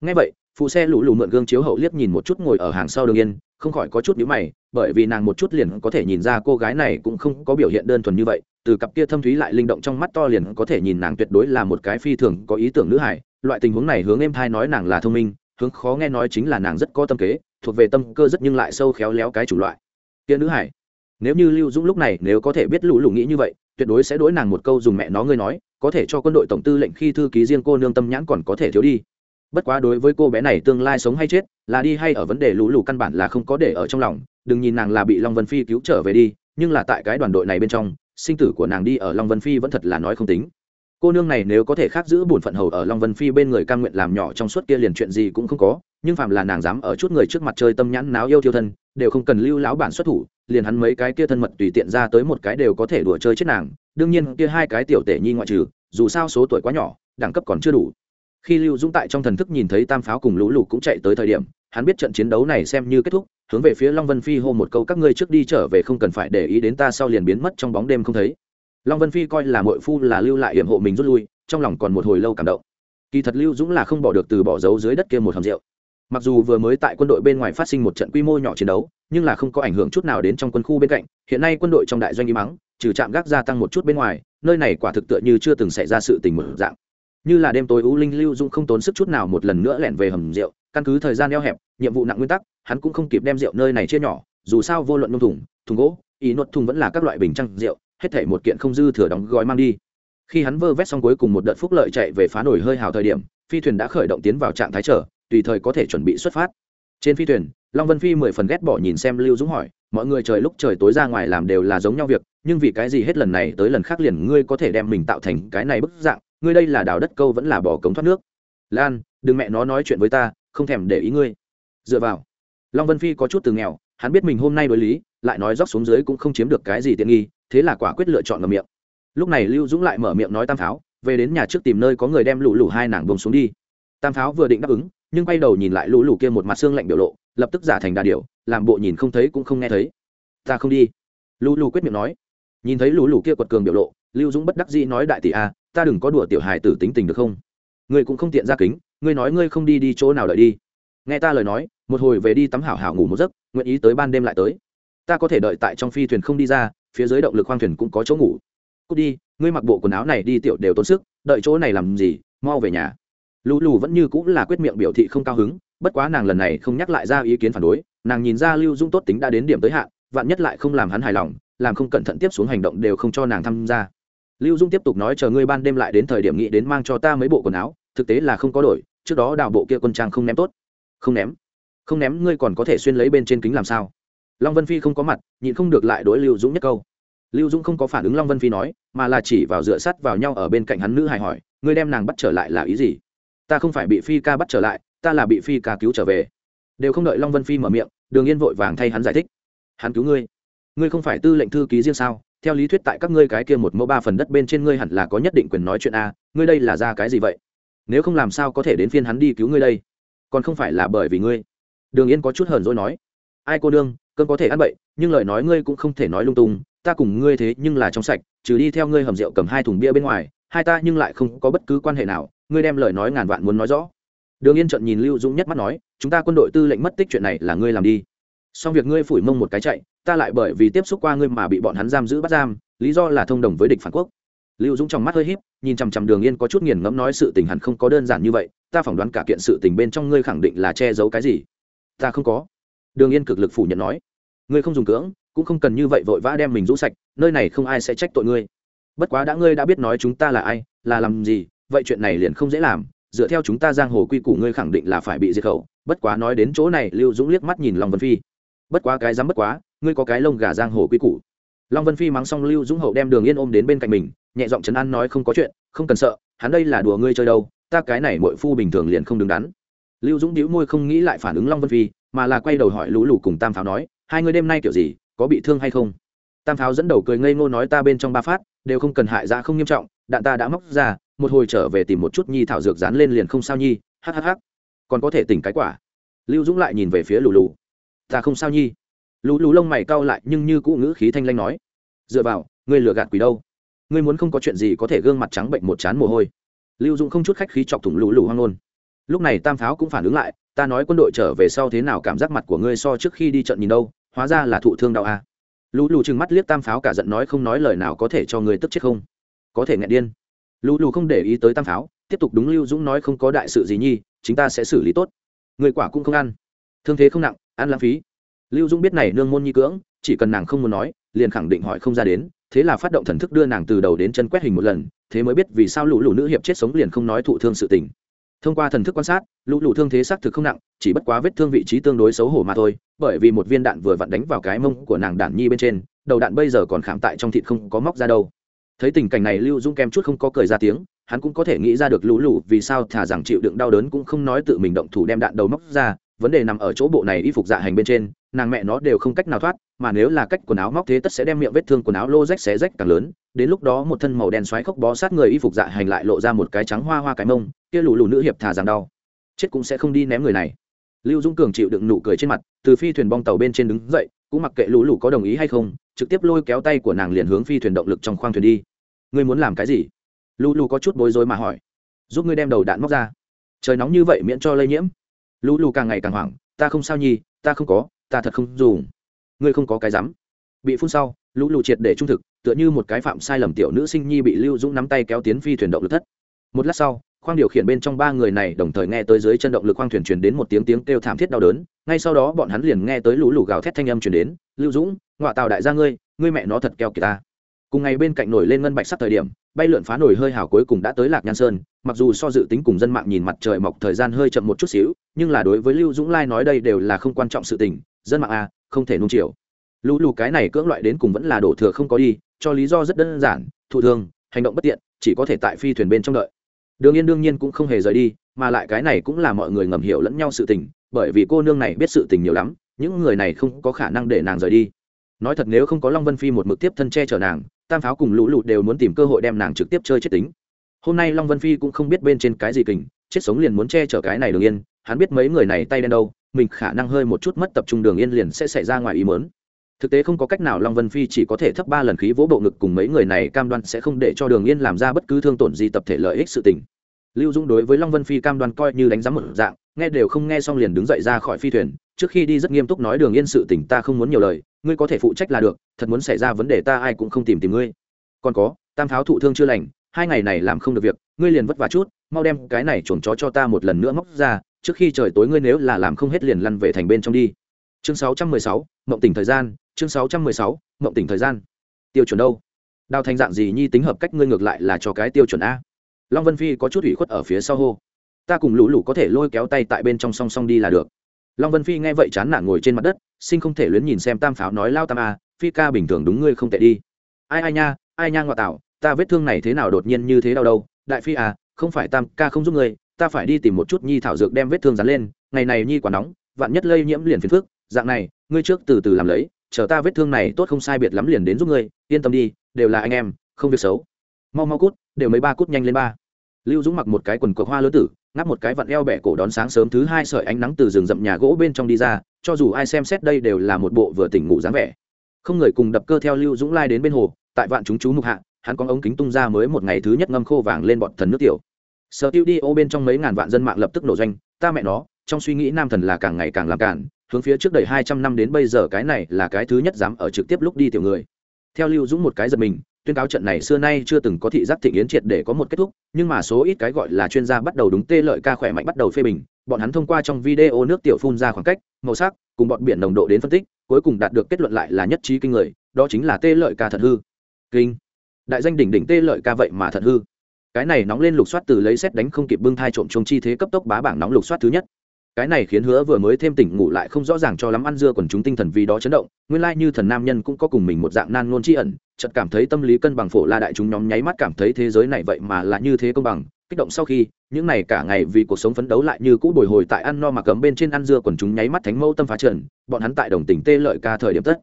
Ngay vậy, phụ xe lũ lù mượn gương chiếu hậu liếc nhìn một chút ngồi ở hàng sau đường yên, không khỏi có chút nhíu mày, bởi vì nàng một chút liền có thể nhìn ra cô gái này cũng không có biểu hiện đơn thuần như vậy từ cặp kia thâm thúy lại linh động trong mắt to liền có thể nhìn nàng tuyệt đối là một cái phi thường có ý tưởng nữ hải. Loại tình huống này hướng em thai nói nàng là thông minh, hướng khó nghe nói chính là nàng rất có tâm kế, thuộc về tâm cơ rất nhưng lại sâu khéo léo cái chủ loại. Kia nữ hải, nếu như lưu dũng lúc này nếu có thể biết lũ lù nghĩ như vậy, tuyệt đối sẽ đối nàng một câu dùng mẹ nó ngươi nói, có thể cho quân đội tổng tư lệnh khi thư ký riêng cô nương tâm nhãn còn có thể thiếu đi. Bất quá đối với cô bé này tương lai sống hay chết, là đi hay ở vấn đề lũ lù căn bản là không có để ở trong lòng, đừng nhìn nàng là bị long vân phi cứu trở về đi, nhưng là tại cái đoàn đội này bên trong sinh tử của nàng đi ở long vân phi vẫn thật là nói không tính. Cô nương này nếu có thể khác giữ bổn phận hầu ở long vân phi bên người cam nguyện làm nhỏ trong suốt kia liền chuyện gì cũng không có, nhưng phạm là nàng dám ở chút người trước mặt chơi tâm nhãn náo yêu thiêu thân, đều không cần lưu lão bản xuất thủ, liền hắn mấy cái kia thân mật tùy tiện ra tới một cái đều có thể đùa chơi chết nàng. Đương nhiên, kia hai cái tiểu tể nhi ngoại trừ, dù sao số tuổi quá nhỏ, đẳng cấp còn chưa đủ. Khi lưu dũng tại trong thần thức nhìn thấy tam pháo cùng lũ lụt cũng chạy tới thời điểm, hắn biết trận chiến đấu này xem như kết thúc hướng về phía long vân phi hô một câu, các ngươi trước đi, trở về không cần phải để ý đến ta sau liền biến mất trong bóng đêm không thấy. Long vân phi coi là mội phu là lưu lại hiểm hộ mình rút lui, trong lòng còn một hồi lâu cảm động. Kỳ thật lưu dũng là không bỏ được từ bỏ dấu dưới đất kia một hầm rượu. Mặc dù vừa mới tại quân đội bên ngoài phát sinh một trận quy mô nhỏ chiến đấu, nhưng là không có ảnh hưởng chút nào đến trong quân khu bên cạnh. Hiện nay quân đội trong đại doanh y mắng trừ trạm gác gia tăng một chút bên ngoài, nơi này quả thực tựa như chưa từng xảy ra sự tình mở dạng. Như là đêm tối, u linh lưu dũng không tốn sức chút nào một lần nữa lẻn về hầm rượu, căn cứ thời gian eo hẹp nhiệm vụ nặng nguyên tắc, hắn cũng không kịp đem rượu nơi này chia nhỏ, dù sao vô luận nông thùng thùng gỗ ý nốt thùng vẫn là các loại bình trăng rượu, hết thể một kiện không dư thừa đóng gói mang đi. Khi hắn vơ vét xong cuối cùng một đợt phúc lợi chạy về phá nổi hơi hào thời điểm, phi thuyền đã khởi động tiến vào trạng thái trở tùy thời có thể chuẩn bị xuất phát. Trên phi thuyền, long vân phi mười phần ghét bỏ nhìn xem lưu dũng hỏi, mọi người trời lúc trời tối ra ngoài làm đều là giống nhau việc, nhưng vì cái gì hết lần này tới lần khác liền ngươi có thể đem mình tạo thành cái này bức dạng, ngươi đây là đào đất câu vẫn là bỏ cống thoát nước? Lan, đừng mẹ nó nói chuyện với ta, không thèm để ý ngươi dựa vào. Long vân phi có chút từ nghèo, hắn biết mình hôm nay đối lý, lại nói róc xuống dưới cũng không chiếm được cái gì tiện nghi, thế là quả quyết lựa chọn ngầm miệng. Lúc này lưu dũng lại mở miệng nói tam pháo về đến nhà trước tìm nơi có người đem lũ lũ hai nàng bông xuống đi. Tam pháo vừa định đáp ứng, nhưng quay đầu nhìn lại lũ lũ kia một mặt xương lạnh biểu lộ, lập tức giả thành đà điều làm bộ nhìn không thấy cũng không nghe thấy. Ta không đi. Lũ lũ quyết miệng nói. Nhìn thấy lũ lũ kia quật cường biểu lộ, lưu dũng bất đắc dĩ nói đại tỷ a, ta đừng có đùa tiểu hài tử tính tình được không? Ngươi cũng không tiện ra kính, ngươi nói ngươi không đi đi chỗ nào đợi đi nghe ta lời nói, một hồi về đi tắm hảo hảo ngủ một giấc, nguyện ý tới ban đêm lại tới. Ta có thể đợi tại trong phi thuyền không đi ra, phía dưới động lực khoang thuyền cũng có chỗ ngủ. Cút đi, ngươi mặc bộ quần áo này đi tiểu đều tốn sức, đợi chỗ này làm gì, mau về nhà. Lù lù vẫn như cũng là quyết miệng biểu thị không cao hứng, bất quá nàng lần này không nhắc lại ra ý kiến phản đối, nàng nhìn ra lưu dung tốt tính đã đến điểm tới hạn, vạn nhất lại không làm hắn hài lòng, làm không cẩn thận tiếp xuống hành động đều không cho nàng tham gia. Lưu dung tiếp tục nói chờ ngươi ban đêm lại đến thời điểm nghĩ đến mang cho ta mấy bộ quần áo, thực tế là không có đổi, trước đó đào bộ kia quân trang không ném tốt không ném. Không ném, ngươi còn có thể xuyên lấy bên trên kính làm sao? Long vân phi không có mặt, nhịn không được lại đối lưu dũng nhất câu. Lưu dũng không có phản ứng long vân phi nói, mà là chỉ vào dựa sắt vào nhau ở bên cạnh hắn nữ hài hỏi, ngươi đem nàng bắt trở lại là ý gì? Ta không phải bị phi ca bắt trở lại, ta là bị phi ca cứu trở về. Đều không đợi long vân phi mở miệng, đường yên vội vàng thay hắn giải thích, hắn cứu ngươi? Ngươi không phải tư lệnh thư ký riêng sao? Theo lý thuyết tại các ngươi cái kia một mẫu ba phần đất bên trên ngươi hẳn là có nhất định quyền nói chuyện a, ngươi đây là ra cái gì vậy? Nếu không làm sao có thể đến phiên hắn đi cứu ngươi đây? Còn không phải là bởi vì ngươi. Đường yên có chút hờn dỗi nói. Ai cô đương, cơn có thể ăn bậy, nhưng lời nói ngươi cũng không thể nói lung tung, ta cùng ngươi thế nhưng là trong sạch, trừ đi theo ngươi hầm rượu cầm hai thùng bia bên ngoài, hai ta nhưng lại không có bất cứ quan hệ nào, ngươi đem lời nói ngàn vạn muốn nói rõ. Đường yên trận nhìn lưu dũng nhất mắt nói, chúng ta quân đội tư lệnh mất tích chuyện này là ngươi làm đi. Xong việc ngươi phủi mông một cái chạy, ta lại bởi vì tiếp xúc qua ngươi mà bị bọn hắn giam giữ bắt giam, lý do là thông đồng với địch phản quốc lưu dũng trong mắt hơi h í p nhìn chằm chằm đường yên có chút nghiền ngẫm nói sự tình hẳn không có đơn giản như vậy, ta phỏng đoán cả kiện sự tình bên trong ngươi khẳng định là che giấu cái gì? Ta không có. Đường yên cực lực phủ nhận nói. Ngươi không dùng cưỡng, cũng không cần như vậy vội vã đem mình rũ sạch, nơi này không ai sẽ trách tội ngươi. Bất quá đã ngươi đã biết nói chúng ta là ai, là làm gì, vậy chuyện này liền không dễ làm, dựa theo chúng ta giang hồ quy củ ngươi khẳng định là phải bị diệt khẩu. Bất quá nói đến chỗ này, lưu dũng liếc mắt nhìn long vân phi. Bất quá cái dám bất quá, ngươi có cái lông gà giang hồ quy củ. Long vân phi mắng xong lưu dũng hậu đem đường yên ôm đến bên cạnh mình nhẹ giọng trấn an nói không có chuyện, không cần sợ, hắn đây là đùa ngươi chơi đâu, ta cái này mội phu bình thường liền không đứng đắn. Lưu dũng đĩu môi không nghĩ lại phản ứng long vân phi, mà là quay đầu hỏi lũ lù cùng tam pháo nói, hai người đêm nay kiểu gì, có bị thương hay không? Tam pháo dẫn đầu cười ngây ngô nói ta bên trong ba phát, đều không cần hại ra không nghiêm trọng, đạn ta đã móc ra, một hồi trở về tìm một chút nhi thảo dược dán lên liền không sao nhi hhh còn có thể tỉnh cái quả. Lưu dũng lại nhìn về phía lù lù. Ta không sao nhi. Lù lù lông mày cau lại nhưng như cũ ngữ khí thanh lanh nói. Dựa vào, ngươi lừa gạt quỷ đâu? Ngươi muốn không có chuyện gì có thể gương mặt trắng bệnh một chán mồ hôi. Lưu dũng không chút khách khí chọc thủng lù lù hoang ngôn. Lúc này tam pháo cũng phản ứng lại, ta nói quân đội trở về sau thế nào cảm giác mặt của ngươi so trước khi đi trận nhìn đâu, hóa ra là thụ thương đạo a à. lù lù trừng mắt liếc tam pháo cả giận nói không nói lời nào có thể cho ngươi tức chết không? Có thể nghẹn điên. Lù lù không để ý tới tam pháo, tiếp tục đúng lưu dũng nói không có đại sự gì nhi chúng ta sẽ xử lý tốt. Người quả cũng không ăn. Thương thế không nặng, ăn lãng phí. Lưu dũng biết này nương môn nhi cưỡng, chỉ cần nàng không muốn nói, liền khẳng định hỏi không ra đến thế là phát động thần thức đưa nàng từ đầu đến chân quét hình một lần, thế mới biết vì sao lũ lũ nữ hiệp chết sống liền không nói thụ thương sự tình. Thông qua thần thức quan sát, lũ lũ thương thế xác thực không nặng, chỉ bất quá vết thương vị trí tương đối xấu hổ mà thôi, bởi vì một viên đạn vừa vặn đánh vào cái mông của nàng đản nhi bên trên, đầu đạn bây giờ còn khảm tại trong thịt không có móc ra đâu. Thấy tình cảnh này lưu dung kem chút không có cười ra tiếng, hắn cũng có thể nghĩ ra được lũ lũ vì sao thả rằng chịu đựng đau đớn cũng không nói tự mình động thủ đem đạn đầu móc ra, vấn đề nằm ở chỗ bộ này y phục dạ hành bên trên nàng mẹ nó đều không cách nào thoát, mà nếu là cách quần áo móc thế tất sẽ đem miệng vết thương quần áo lô rách xé rách càng lớn, đến lúc đó một thân màu đen xoáy khóc bó sát người y phục dạ hành lại lộ ra một cái trắng hoa hoa cái mông, kia lù lù nữ hiệp thả rằng đau. Chết cũng sẽ không đi ném người này. Lưu dũng cường chịu đựng nụ cười trên mặt, từ phi thuyền bong tàu bên trên đứng dậy, cũng mặc kệ lũ lù có đồng ý hay không, trực tiếp lôi kéo tay của nàng liền hướng phi thuyền động lực trong khoang thuyền đi. Ngươi muốn làm cái gì? Lũ lù có chút bối rối mà hỏi. Giúp ngươi đem đầu đạn móc ra. Trời nóng như vậy miễn cho lây nhiễm. Lũ lù càng ngày càng hoảng, ta không sao nhi ta không có ta thật không dùng. Ngươi không có cái dám bị phun sau, lũ lụ triệt để trung thực, tựa như một cái phạm sai lầm tiểu nữ sinh nhi bị lưu dũng nắm tay kéo tiến phi thuyền động lực thất. Một lát sau, khoang điều khiển bên trong ba người này đồng thời nghe tới dưới chân động lực khoang thuyền truyền đến một tiếng tiếng kêu thảm thiết đau đớn. Ngay sau đó bọn hắn liền nghe tới lũ lù gào thét thanh âm truyền đến. Lưu dũng ngoại tào đại gia ngươi ngươi mẹ nó thật keo kìa ta. Cùng ngày bên cạnh nổi lên ngân bạch sắc thời điểm, bay lượn phá nổi hơi hào cuối cùng đã tới lạc nhan sơn. Mặc dù so dự tính cùng dân mạng nhìn mặt trời mọc thời gian hơi chậm một chút xíu, nhưng là đối với lưu dũng lai nói đây đều là không quan trọng sự tình dân mạng a à, không thể nung chiều. Lũ lù cái này cưỡng loại đến cùng vẫn là đổ thừa không có đi cho lý do rất đơn giản thụ thương hành động bất tiện chỉ có thể tại phi thuyền bên trong đợi. Đường yên đương nhiên cũng không hề rời đi mà lại cái này cũng là mọi người ngầm hiểu lẫn nhau sự tình bởi vì cô nương này biết sự tình nhiều lắm những người này không có khả năng để nàng rời đi. Nói thật nếu không có long vân phi một mực tiếp thân che chở nàng tam pháo cùng lũ lụt đều muốn tìm cơ hội đem nàng trực tiếp chơi chết tính. Hôm nay long vân phi cũng không biết bên trên cái gì kình chết sống liền muốn che chở cái này đường yên hắn biết mấy người này tay đen đâu mình khả năng hơi một chút mất tập trung đường yên liền sẽ xảy ra ngoài ý mớn thực tế không có cách nào long vân phi chỉ có thể thấp ba lần khí vỗ bộ ngực cùng mấy người này cam đoan sẽ không để cho đường yên làm ra bất cứ thương tổn gì tập thể lợi ích sự tình. Lưu dung đối với long vân phi cam đoan coi như đánh giá một dạng, nghe đều không nghe xong liền đứng dậy ra khỏi phi thuyền. Trước khi đi rất nghiêm túc nói đường yên sự tình ta không muốn nhiều lời, ngươi có thể phụ trách là được, thật muốn xảy ra vấn đề ta ai cũng không tìm tìm ngươi. Còn có, tam pháo thụ thương chưa lành, hai ngày này làm không được việc, ngươi liền vất vả chút, mau đem cái này chuồng chó cho ta một lần nữa móc ra trước khi trời tối ngươi nếu là làm không hết liền lăn về thành bên trong đi. Chương 616, mộng tỉnh thời gian chương 616, mộng tỉnh thời gian. Tiêu chuẩn đâu? Đào thành dạng gì nhi tính hợp cách ngươi ngược lại là cho cái tiêu chuẩn a. Long vân phi có chút ủy khuất ở phía sau hô. Ta cùng lũ lũ có thể lôi kéo tay tại bên trong song song đi là được. Long vân phi nghe vậy chán nản ngồi trên mặt đất sinh không thể luyến nhìn xem tam pháo nói lao tam a phi ca bình thường đúng ngươi không tệ đi. Ai ai nha ai nha ngoại tạo ta vết thương này thế nào đột nhiên như thế đau đâu? Đại phi à không phải tam ca không giúp ngươi ta phải đi tìm một chút nhi thảo dược đem vết thương dán lên, ngày này nhi quả nóng, vạn nhất lây nhiễm liền phiền phước dạng này, ngươi trước từ từ làm lấy, chờ ta vết thương này tốt không sai biệt lắm liền đến giúp ngươi, yên tâm đi, đều là anh em, không việc xấu. Mau mau cút, đều mấy ba cút nhanh lên ba. Lưu dũng mặc một cái quần cộc hoa lớn tử, ngáp một cái vặn eo bẻ cổ đón sáng sớm thứ hai sợi ánh nắng từ rừng rậm nhà gỗ bên trong đi ra, cho dù ai xem xét đây đều là một bộ vừa tỉnh ngủ dáng vẻ. Không người cùng đập cơ theo lưu dũng lai đến bên hồ, tại vạn chúng chú mục hạ, hắn có ống kính tung ra mới một ngày thứ nhất ngâm khô vàng lên bọn thần nước tiểu sở tiêu đi ô bên trong mấy ngàn vạn dân mạng lập tức nổ doanh ta mẹ nó, trong suy nghĩ nam thần là càng ngày càng làm cản, hướng phía trước đầy hai trăm năm đến bây giờ cái này là cái thứ nhất dám ở trực tiếp lúc đi tiểu người. Theo lưu dũng một cái giật mình, tuyên cáo trận này xưa nay chưa từng có thị giác thịnh yến triệt để có một kết thúc, nhưng mà số ít cái gọi là chuyên gia bắt đầu đúng tê lợi ca khỏe mạnh bắt đầu phê bình, bọn hắn thông qua trong video nước tiểu phun ra khoảng cách, màu sắc, cùng bọn biển nồng độ đến phân tích, cuối cùng đạt được kết luận lại là nhất trí kinh người, đó chính là tê lợi ca thật hư. Kinh. Đại danh đỉnh đỉnh tê lợi ca vậy mà thật hư cái này nóng lên lục soát từ lấy xét đánh không kịp bưng thai trộm chung chi thế cấp tốc bá bảng nóng lục soát thứ nhất. Cái này khiến hứa vừa mới thêm tỉnh ngủ lại không rõ ràng cho lắm ăn dưa quần chúng tinh thần vì đó chấn động, nguyên lai như thần nam nhân cũng có cùng mình một dạng nan ngôn tri ẩn, chợt cảm thấy tâm lý cân bằng phổ la đại chúng nhóm nháy mắt cảm thấy thế giới này vậy mà là như thế công bằng, kích động sau khi, những này cả ngày vì cuộc sống phấn đấu lại như cũ bồi hồi tại ăn no mà cấm bên trên ăn dưa quần chúng nháy mắt thánh mâu tâm phá trần, bọn hắn tại đồng tình tê lợi ca thời điểm tất.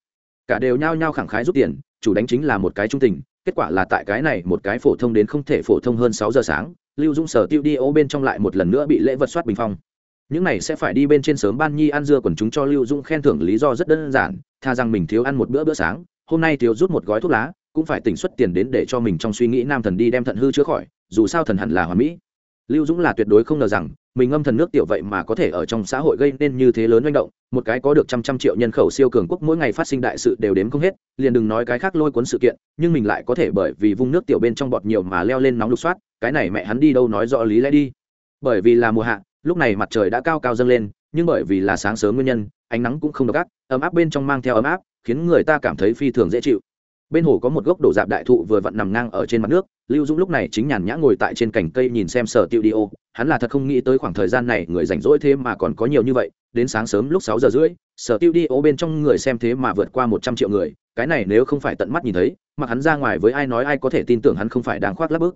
Cả đều nhao nhao khẳng khái rút tiền, chủ đánh chính là một cái trung tình kết quả là tại cái này một cái phổ thông đến không thể phổ thông hơn sáu giờ sáng, lưu dũng sở tiêu đi ô bên trong lại một lần nữa bị lễ vật soát bình phong. Những này sẽ phải đi bên trên sớm ban nhi ăn dưa quần chúng cho lưu dũng khen thưởng lý do rất đơn giản, tha rằng mình thiếu ăn một bữa bữa sáng, hôm nay thiếu rút một gói thuốc lá, cũng phải tỉnh xuất tiền đến để cho mình trong suy nghĩ nam thần đi đem thận hư chữa khỏi, dù sao thần hẳn là hoàn mỹ lưu dũng là tuyệt đối không ngờ rằng, mình âm thần nước tiểu vậy mà có thể ở trong xã hội gây nên như thế lớn manh động, một cái có được trăm trăm triệu nhân khẩu siêu cường quốc mỗi ngày phát sinh đại sự đều đếm không hết, liền đừng nói cái khác lôi cuốn sự kiện, nhưng mình lại có thể bởi vì vung nước tiểu bên trong bọt nhiều mà leo lên nóng lục soát, cái này mẹ hắn đi đâu nói rõ lý lẽ đi. Bởi vì là mùa hạ, lúc này mặt trời đã cao cao dâng lên, nhưng bởi vì là sáng sớm nguyên nhân, ánh nắng cũng không độc ác, ấm áp bên trong mang theo ấm áp, khiến người ta cảm thấy phi thường dễ chịu bên hồ có một gốc đổ dạp đại thụ vừa vặn nằm ngang ở trên mặt nước, lưu dũng lúc này chính nhàn nhã ngồi tại trên cành cây nhìn xem sở tiêu đi ô. Hắn là thật không nghĩ tới khoảng thời gian này người rảnh rỗi thế mà còn có nhiều như vậy. Đến sáng sớm lúc sáu giờ rưỡi, sở tiêu đi ô bên trong người xem thế mà vượt qua một trăm triệu người. Cái này nếu không phải tận mắt nhìn thấy mà hắn ra ngoài với ai nói ai có thể tin tưởng hắn không phải đang khoác lắp bước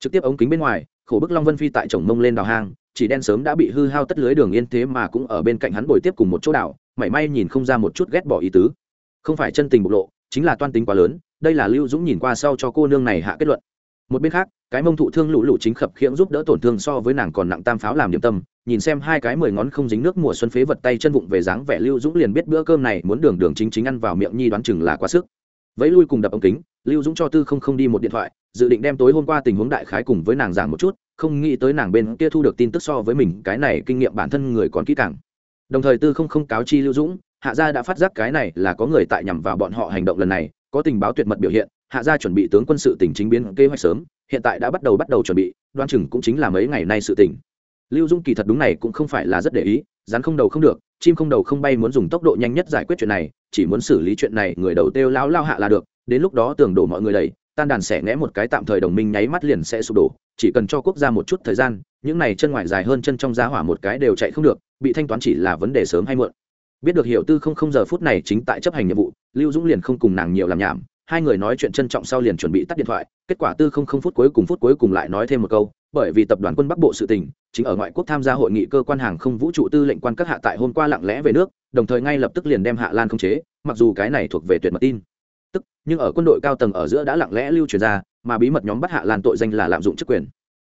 trực tiếp ống kính bên ngoài, khổ bức long vân phi tại chồng mông lên đào hang, chỉ đen sớm đã bị hư hao tất lưới đường yên thế mà cũng ở bên cạnh hắn bồi tiếp cùng một chỗ đảo, mảy may nhìn không ra một chút ghét bỏ ý tứ. Không phải chân tình bộc lộ chính là toan tính quá lớn, đây là lưu dũng nhìn qua sau cho cô nương này hạ kết luận. Một bên khác, cái mông thụ thương lũ lụ chính khập khiễng giúp đỡ tổn thương so với nàng còn nặng tam pháo làm điểm tâm, nhìn xem hai cái mười ngón không dính nước mùa xuân phế vật tay chân vụng về dáng vẻ lưu dũng liền biết bữa cơm này muốn đường đường chính chính ăn vào miệng nhi đoán chừng là quá sức. Vẫy lui cùng đập ống kính, lưu dũng cho tư không không đi một điện thoại, dự định đem tối hôm qua tình huống đại khái cùng với nàng giảng một chút, không nghĩ tới nàng bên kia thu được tin tức so với mình, cái này kinh nghiệm bản thân người còn kỹ càng. Đồng thời tư không không cáo chi lưu dũng hạ gia đã phát giác cái này là có người tại nhằm vào bọn họ hành động lần này, có tình báo tuyệt mật biểu hiện, hạ gia chuẩn bị tướng quân sự tỉnh chính biến kế hoạch sớm, hiện tại đã bắt đầu bắt đầu chuẩn bị đoan chừng cũng chính là mấy ngày nay sự tỉnh lưu dung kỳ thật đúng này cũng không phải là rất để ý, rắn không đầu không được, chim không đầu không bay muốn dùng tốc độ nhanh nhất giải quyết chuyện này, chỉ muốn xử lý chuyện này, người đầu têu lao lao hạ là được, đến lúc đó tưởng đổ mọi người đầy tan đàn sẽ ngẽ một cái tạm thời đồng minh nháy mắt liền sẽ sụp đổ, chỉ cần cho quốc gia một chút thời gian, những này chân ngoài dài hơn chân trong giá hỏa một cái đều chạy không được, bị thanh toán chỉ là vấn đề sớm hay muộn biết được hiểu tư không không giờ phút này chính tại chấp hành nhiệm vụ, lưu dũng liền không cùng nàng nhiều làm nhảm. Hai người nói chuyện trân trọng sau liền chuẩn bị tắt điện thoại, kết quả tư không không phút cuối cùng phút cuối cùng lại nói thêm một câu, bởi vì tập đoàn quân bắc bộ sự tình, chính ở ngoại quốc tham gia hội nghị cơ quan hàng không vũ trụ tư lệnh quan các hạ tại hôm qua lặng lẽ về nước, đồng thời ngay lập tức liền đem hạ lan không chế, mặc dù cái này thuộc về tuyệt mật tin. Tức, nhưng ở quân đội cao tầng ở giữa đã lặng lẽ lưu truyền ra, mà bí mật nhóm bắt hạ lan tội danh là lạm dụng chức quyền.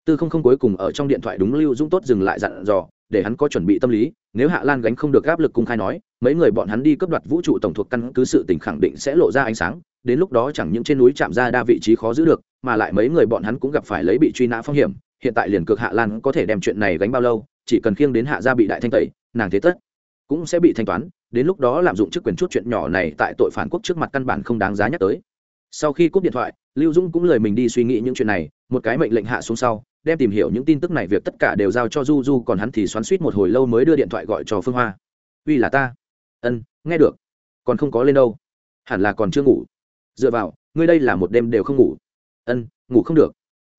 Tư không không cuối cùng ở trong điện thoại đúng lưu dũng tốt dừng lại dặn dò để hắn có chuẩn bị tâm lý, nếu hạ lan gánh không được áp lực cung khai nói, mấy người bọn hắn đi cướp đoạt vũ trụ tổng thuộc căn cứ sự tình khẳng định sẽ lộ ra ánh sáng, đến lúc đó chẳng những trên núi chạm ra đa vị trí khó giữ được, mà lại mấy người bọn hắn cũng gặp phải lấy bị truy nã phong hiểm, hiện tại liền cực hạ lan có thể đem chuyện này gánh bao lâu, chỉ cần khiêng đến hạ gia bị đại thanh tẩy, nàng thế tất cũng sẽ bị thanh toán, đến lúc đó lạm dụng chức quyền chút chuyện nhỏ này tại tội phản quốc trước mặt căn bản không đáng giá nhắc tới. Sau khi cúp điện thoại, lưu dung cũng lời mình đi suy nghĩ những chuyện này, một cái mệnh lệnh hạ xuống sau đem tìm hiểu những tin tức này việc tất cả đều giao cho du du, còn hắn thì xoắn suýt một hồi lâu mới đưa điện thoại gọi cho phương hoa. Uy là ta. Ân, nghe được. Còn không có lên đâu. Hẳn là còn chưa ngủ. Dựa vào, ngươi đây là một đêm đều không ngủ. Ân, ngủ không được.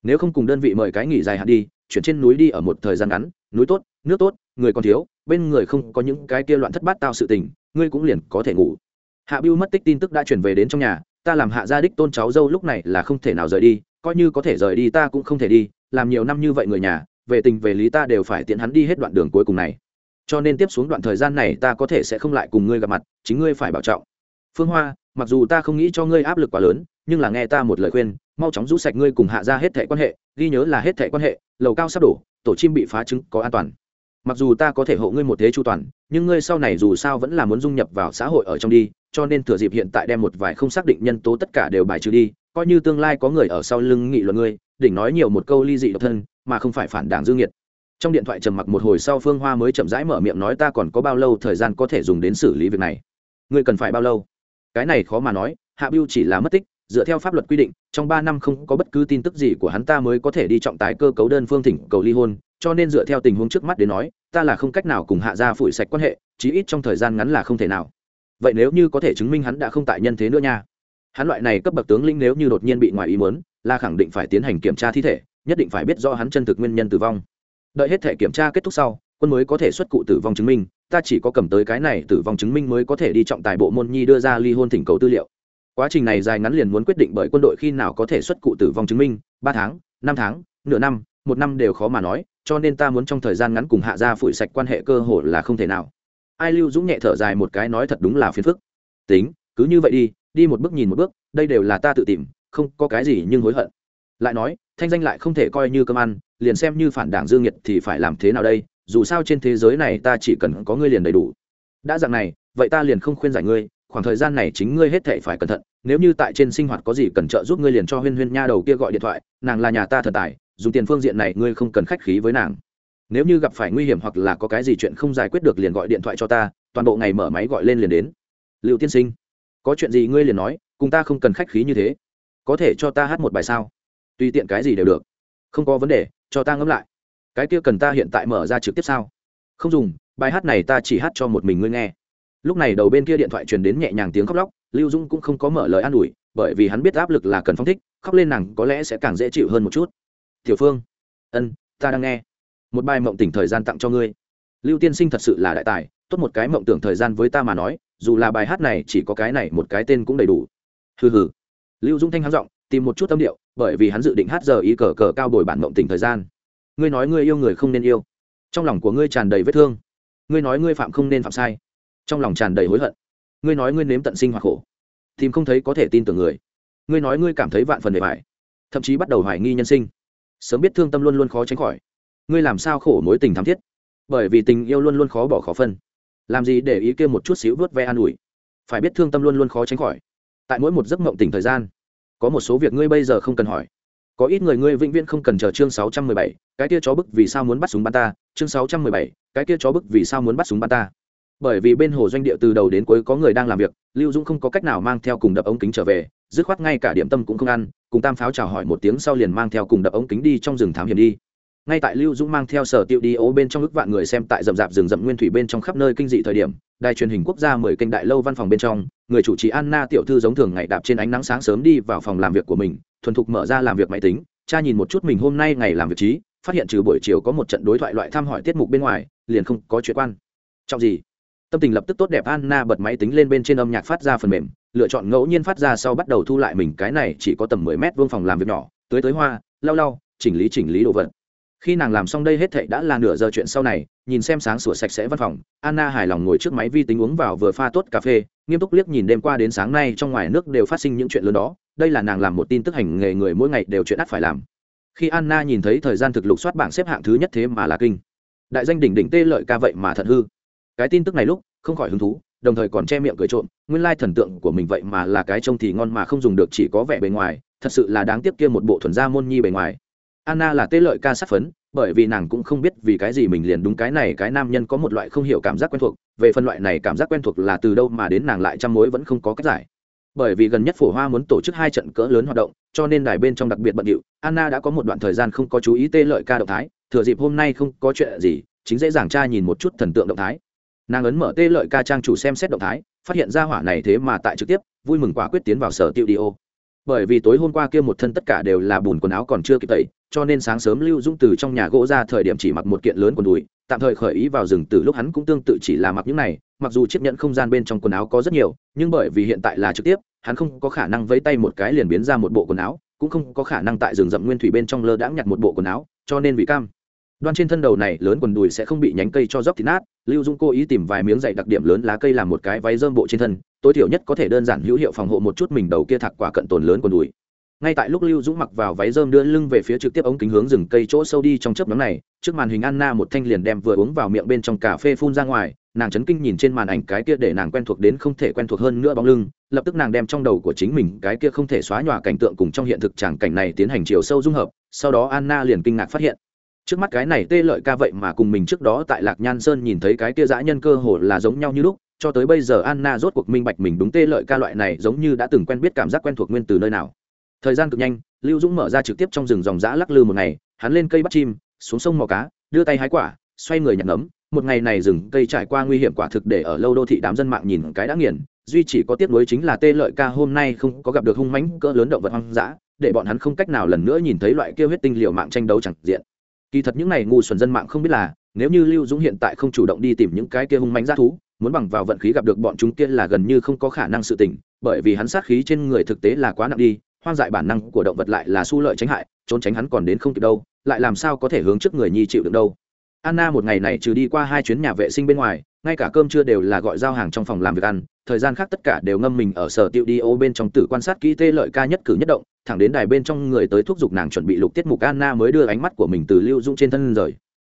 Nếu không cùng đơn vị mời cái nghỉ dài hạn đi, chuyển trên núi đi ở một thời gian ngắn, núi tốt, nước tốt, người còn thiếu, bên người không có những cái kia loạn thất bát tạo sự tình, ngươi cũng liền có thể ngủ. Hạ biêu mất tích tin tức đã chuyển về đến trong nhà, ta làm hạ gia đích tôn cháu dâu lúc này là không thể nào rời đi coi như có thể rời đi ta cũng không thể đi, làm nhiều năm như vậy người nhà, về tình về lý ta đều phải tiện hắn đi hết đoạn đường cuối cùng này. Cho nên tiếp xuống đoạn thời gian này ta có thể sẽ không lại cùng ngươi gặp mặt, chính ngươi phải bảo trọng. Phương hoa, mặc dù ta không nghĩ cho ngươi áp lực quá lớn, nhưng là nghe ta một lời khuyên, mau chóng rũ sạch ngươi cùng hạ ra hết thẻ quan hệ, ghi nhớ là hết thẻ quan hệ, lầu cao sắp đổ, tổ chim bị phá trứng có an toàn. Mặc dù ta có thể hộ ngươi một thế chu toàn, nhưng ngươi sau này dù sao vẫn là muốn dung nhập vào xã hội ở trong đi, cho nên thừa dịp hiện tại đem một vài không xác định nhân tố tất cả đều bài trừ đi coi như tương lai có người ở sau lưng nghị luận ngươi, đỉnh nói nhiều một câu ly dị độc thân, mà không phải phản đảng dương nhiệt trong điện thoại trầm mặc một hồi sau phương hoa mới chậm rãi mở miệng nói ta còn có bao lâu thời gian có thể dùng đến xử lý việc này? Ngươi cần phải bao lâu? Cái này khó mà nói, hạ biêu chỉ là mất tích, dựa theo pháp luật quy định, trong ba năm không có bất cứ tin tức gì của hắn ta mới có thể đi trọng tài cơ cấu đơn phương thỉnh cầu ly hôn, cho nên dựa theo tình huống trước mắt đến nói, ta là không cách nào cùng hạ gia phủi sạch quan hệ, chí ít trong thời gian ngắn là không thể nào. Vậy nếu như có thể chứng minh hắn đã không tại nhân thế nữa nha hắn loại này cấp bậc tướng linh nếu như đột nhiên bị ngoài ý muốn, là khẳng định phải tiến hành kiểm tra thi thể, nhất định phải biết rõ hắn chân thực nguyên nhân tử vong. Đợi hết thể kiểm tra kết thúc sau, quân mới có thể xuất cụ tử vong chứng minh, ta chỉ có cầm tới cái này tử vong chứng minh mới có thể đi trọng tài bộ môn nhi đưa ra ly hôn thỉnh cầu tư liệu. Quá trình này dài ngắn liền muốn quyết định bởi quân đội khi nào có thể xuất cụ tử vong chứng minh, ba tháng, năm tháng, nửa năm, một năm đều khó mà nói, cho nên ta muốn trong thời gian ngắn cùng hạ gia phủi sạch quan hệ cơ hội là không thể nào. Ai lưu dũng nhẹ thở dài một cái nói thật đúng là phiền phức. Tính, cứ như vậy đi đi một bước nhìn một bước, đây đều là ta tự tìm, không có cái gì nhưng hối hận. Lại nói, thanh danh lại không thể coi như cơm ăn, liền xem như phản đảng dương nhiệt thì phải làm thế nào đây, dù sao trên thế giới này ta chỉ cần có ngươi liền đầy đủ. Đã dạng này, vậy ta liền không khuyên giải ngươi, khoảng thời gian này chính ngươi hết thệ phải cẩn thận, nếu như tại trên sinh hoạt có gì cần trợ giúp ngươi liền cho huyên huyên nha đầu kia gọi điện thoại, nàng là nhà ta thần tài, dùng tiền phương diện này ngươi không cần khách khí với nàng. Nếu như gặp phải nguy hiểm hoặc là có cái gì chuyện không giải quyết được liền gọi điện thoại cho ta, toàn bộ ngày mở máy gọi lên liền đến. Liệu tiên sinh có chuyện gì ngươi liền nói, cùng ta không cần khách khí như thế. Có thể cho ta hát một bài sao? Tùy tiện cái gì đều được. Không có vấn đề, cho ta ngẫm lại. Cái kia cần ta hiện tại mở ra trực tiếp sao? Không dùng, bài hát này ta chỉ hát cho một mình ngươi nghe. Lúc này đầu bên kia điện thoại truyền đến nhẹ nhàng tiếng khóc lóc, lưu dung cũng không có mở lời an ủi, bởi vì hắn biết áp lực là cần phong thích, khóc lên nàng có lẽ sẽ càng dễ chịu hơn một chút. Tiểu phương, ân, ta đang nghe. Một bài mộng tỉnh thời gian tặng cho ngươi. Lưu tiên sinh thật sự là đại tài, tốt một cái mộng tưởng thời gian với ta mà nói dù là bài hát này chỉ có cái này một cái tên cũng đầy đủ. Hừ hừ. Lưu dung thanh hắn giọng, tìm một chút tâm điệu, bởi vì hắn dự định hát giờ ý cờ cờ cao đổi bản mộng tình thời gian. Ngươi nói ngươi yêu người không nên yêu. Trong lòng của ngươi tràn đầy vết thương. Ngươi nói ngươi phạm không nên phạm sai. Trong lòng tràn đầy hối hận. Ngươi nói ngươi nếm tận sinh hoặc khổ. Tìm không thấy có thể tin tưởng người. Ngươi nói ngươi cảm thấy vạn phần bề bài thậm chí bắt đầu hoài nghi nhân sinh. Sớm biết thương tâm luôn luôn khó tránh khỏi. Ngươi làm sao khổ mối tình thắm thiết? Bởi vì tình yêu luôn luôn khó bỏ khó phân làm gì để ý kia một chút xíu vớt ve an ủi? Phải biết thương tâm luôn luôn khó tránh khỏi. Tại mỗi một giấc mộng tỉnh thời gian, có một số việc ngươi bây giờ không cần hỏi. Có ít người ngươi vĩnh viễn không cần chờ chương sáu trăm mười bảy, cái kia chó bức vì sao muốn bắt súng bắn ta? Chương sáu trăm mười bảy, cái kia chó bức vì sao muốn bắt súng bắn ta? Bởi vì bên hồ doanh địa từ đầu đến cuối có người đang làm việc, lưu dũng không có cách nào mang theo cùng đập ống kính trở về, dứt khoát ngay cả điểm tâm cũng không ăn, cùng tam pháo chào hỏi một tiếng sau liền mang theo cùng đập ống kính đi trong rừng thám hiểm đi ngay tại lưu dũng mang theo sở tiệu đi ố bên trong ước vạn người xem tại rậm rạp rừng rậm nguyên thủy bên trong khắp nơi kinh dị thời điểm, đài truyền hình quốc gia mười kênh đại lâu văn phòng bên trong, người chủ trì anna tiểu thư giống thường ngày đạp trên ánh nắng sáng sớm đi vào phòng làm việc của mình, thuần thục mở ra làm việc máy tính, cha nhìn một chút mình hôm nay ngày làm việc trí, phát hiện trừ buổi chiều có một trận đối thoại loại thăm hỏi tiết mục bên ngoài, liền không có chuyện quan. Trọng gì? Tâm tình lập tức tốt đẹp, anna bật máy tính lên bên trên âm nhạc phát ra phần mềm, lựa chọn ngẫu nhiên phát ra sau bắt đầu thu lại mình, cái này chỉ có tầm mười mét vuông phòng làm việc nhỏ tới tới hoa, lau lau, chỉnh lý chỉnh lý đồ vật khi nàng làm xong đây hết thệ đã là nửa giờ chuyện sau này, nhìn xem sáng sủa sạch sẽ văn phòng, anna hài lòng ngồi trước máy vi tính uống vào vừa pha tốt cà phê, nghiêm túc liếc nhìn đêm qua đến sáng nay trong ngoài nước đều phát sinh những chuyện lớn đó, đây là nàng làm một tin tức hành nghề người mỗi ngày đều chuyện ắt phải làm. Khi anna nhìn thấy thời gian thực lục soát bảng xếp hạng thứ nhất thế mà là kinh. Đại danh đỉnh đỉnh tê lợi ca vậy mà thật hư. Cái tin tức này lúc, không khỏi hứng thú, đồng thời còn che miệng cười trộm, nguyên lai thần tượng của mình vậy mà là cái trông thì ngon mà không dùng được chỉ có vẻ bề ngoài, thật sự là đáng tiếc kia một bộ thuần gia môn nhi bề ngoài anna là tê lợi ca sát phấn, bởi vì nàng cũng không biết vì cái gì mình liền đúng cái này, cái nam nhân có một loại không hiểu cảm giác quen thuộc. Về phân loại này cảm giác quen thuộc là từ đâu mà đến nàng lại trăm mối vẫn không có cách giải. Bởi vì gần nhất phổ hoa muốn tổ chức hai trận cỡ lớn hoạt động, cho nên đài bên trong đặc biệt bận điệu, anna đã có một đoạn thời gian không có chú ý tê lợi ca động thái. Thừa dịp hôm nay không có chuyện gì, chính dễ dàng tra nhìn một chút thần tượng động thái. Nàng ấn mở tê lợi ca trang chủ xem xét động thái, phát hiện ra hỏa này thế mà tại trực tiếp, vui mừng quả quyết tiến vào sở tiêu đi ô. Bởi vì tối hôm qua kia một thân tất cả đều là bùn quần áo còn chưa kịp tẩy cho nên sáng sớm lưu dũng từ trong nhà gỗ ra thời điểm chỉ mặc một kiện lớn quần đùi, tạm thời khởi ý vào rừng từ lúc hắn cũng tương tự chỉ là mặc những này, mặc dù chiếc nhận không gian bên trong quần áo có rất nhiều, nhưng bởi vì hiện tại là trực tiếp, hắn không có khả năng vấy tay một cái liền biến ra một bộ quần áo, cũng không có khả năng tại rừng rậm nguyên thủy bên trong lơ đãng nhặt một bộ quần áo, cho nên vì cam. Đoan trên thân đầu này lớn quần đùi sẽ không bị nhánh cây cho dốc thì nát, lưu dung cố ý tìm vài miếng dày đặc điểm lớn lá cây làm một cái váy dơm bộ trên thân, tối thiểu nhất có thể đơn giản hữu hiệu phòng hộ một chút mình đầu kia thạc quả cận tồn lớn quần đùi ngay tại lúc lưu dũng mặc vào váy dơm đưa lưng về phía trực tiếp ống kính hướng rừng cây chỗ sâu đi trong chớp nhóm này, trước màn hình anna một thanh liền đem vừa uống vào miệng bên trong cà phê phun ra ngoài, nàng chấn kinh nhìn trên màn ảnh cái kia để nàng quen thuộc đến không thể quen thuộc hơn nữa bóng lưng, lập tức nàng đem trong đầu của chính mình cái kia không thể xóa nhòa cảnh tượng cùng trong hiện thực tràng cảnh này tiến hành chiều sâu dung hợp, sau đó anna liền kinh ngạc phát hiện, trước mắt cái này tê lợi ca vậy mà cùng mình trước đó tại lạc nhan sơn nhìn thấy cái kia dã nhân cơ hồ là giống nhau như lúc, cho tới bây giờ anna rốt cuộc minh bạch mình đúng tê lợi ca loại này giống như đã từng quen biết cảm giác quen thuộc nguyên từ nơi nào thời gian cực nhanh lưu dũng mở ra trực tiếp trong rừng dòng dã lắc lư một ngày hắn lên cây bắt chim xuống sông mò cá đưa tay hái quả xoay người nhặt nấm một ngày này rừng cây trải qua nguy hiểm quả thực để ở lâu đô thị đám dân mạng nhìn cái đã nghiền duy chỉ có tiếc nuối chính là tê lợi ca hôm nay không có gặp được hung mãnh cỡ lớn động vật hoang dã để bọn hắn không cách nào lần nữa nhìn thấy loại kêu huyết tinh liều mạng tranh đấu chẳng diện. Kỳ thật những này ngu xuẩn dân mạng không biết là nếu như lưu dũng hiện tại không chủ động đi tìm những cái kia hung mãnh g thú muốn bằng vào vận khí gặp được bọn chúng kia là gần như không có khả năng sự tỉnh, bởi vì hắn sát khí trên người thực tế là quá nặng đi hoang dại bản năng của động vật lại là su lợi tránh hại, trốn tránh hắn còn đến không kịp đâu, lại làm sao có thể hướng trước người nhi chịu được đâu. Anna một ngày này trừ đi qua hai chuyến nhà vệ sinh bên ngoài, ngay cả cơm trưa đều là gọi giao hàng trong phòng làm việc ăn, thời gian khác tất cả đều ngâm mình ở sở tiệu đi ô bên trong tử quan sát kỹ tê lợi ca nhất cử nhất động, thẳng đến đài bên trong người tới thúc giục nàng chuẩn bị lục tiết mục anna mới đưa ánh mắt của mình từ lưu dũng trên thân rời.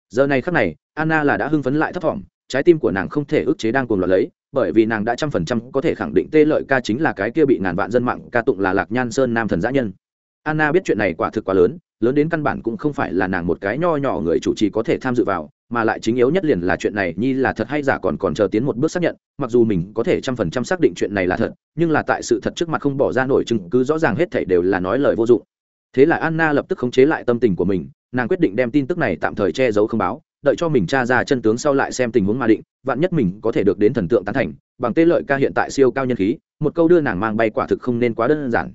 Giờ này khắc này, anna là đã hưng phấn lại thấp thỏm, trái tim của nàng không thể ức chế đang cuồng loạn lấy bởi vì nàng đã trăm phần trăm có thể khẳng định tê lợi ca chính là cái kia bị ngàn vạn dân mạng ca tụng là lạc nhan sơn nam thần giã nhân. Anna biết chuyện này quả thực quá lớn lớn đến căn bản cũng không phải là nàng một cái nho nhỏ người chủ trì có thể tham dự vào, mà lại chính yếu nhất liền là chuyện này, nhi là thật hay giả còn còn chờ tiến một bước xác nhận, mặc dù mình có thể trăm phần trăm xác định chuyện này là thật, nhưng là tại sự thật trước mặt không bỏ ra nổi chứng cứ rõ ràng hết thảy đều là nói lời vô dụng. Thế là anna lập tức khống chế lại tâm tình của mình, nàng quyết định đem tin tức này tạm thời che giấu không báo đợi cho mình tra ra chân tướng sau lại xem tình huống mà định, vạn nhất mình có thể được đến thần tượng tán thành, bằng tê lợi ca hiện tại siêu cao nhân khí, một câu đưa nàng mang bay quả thực không nên quá đơn giản.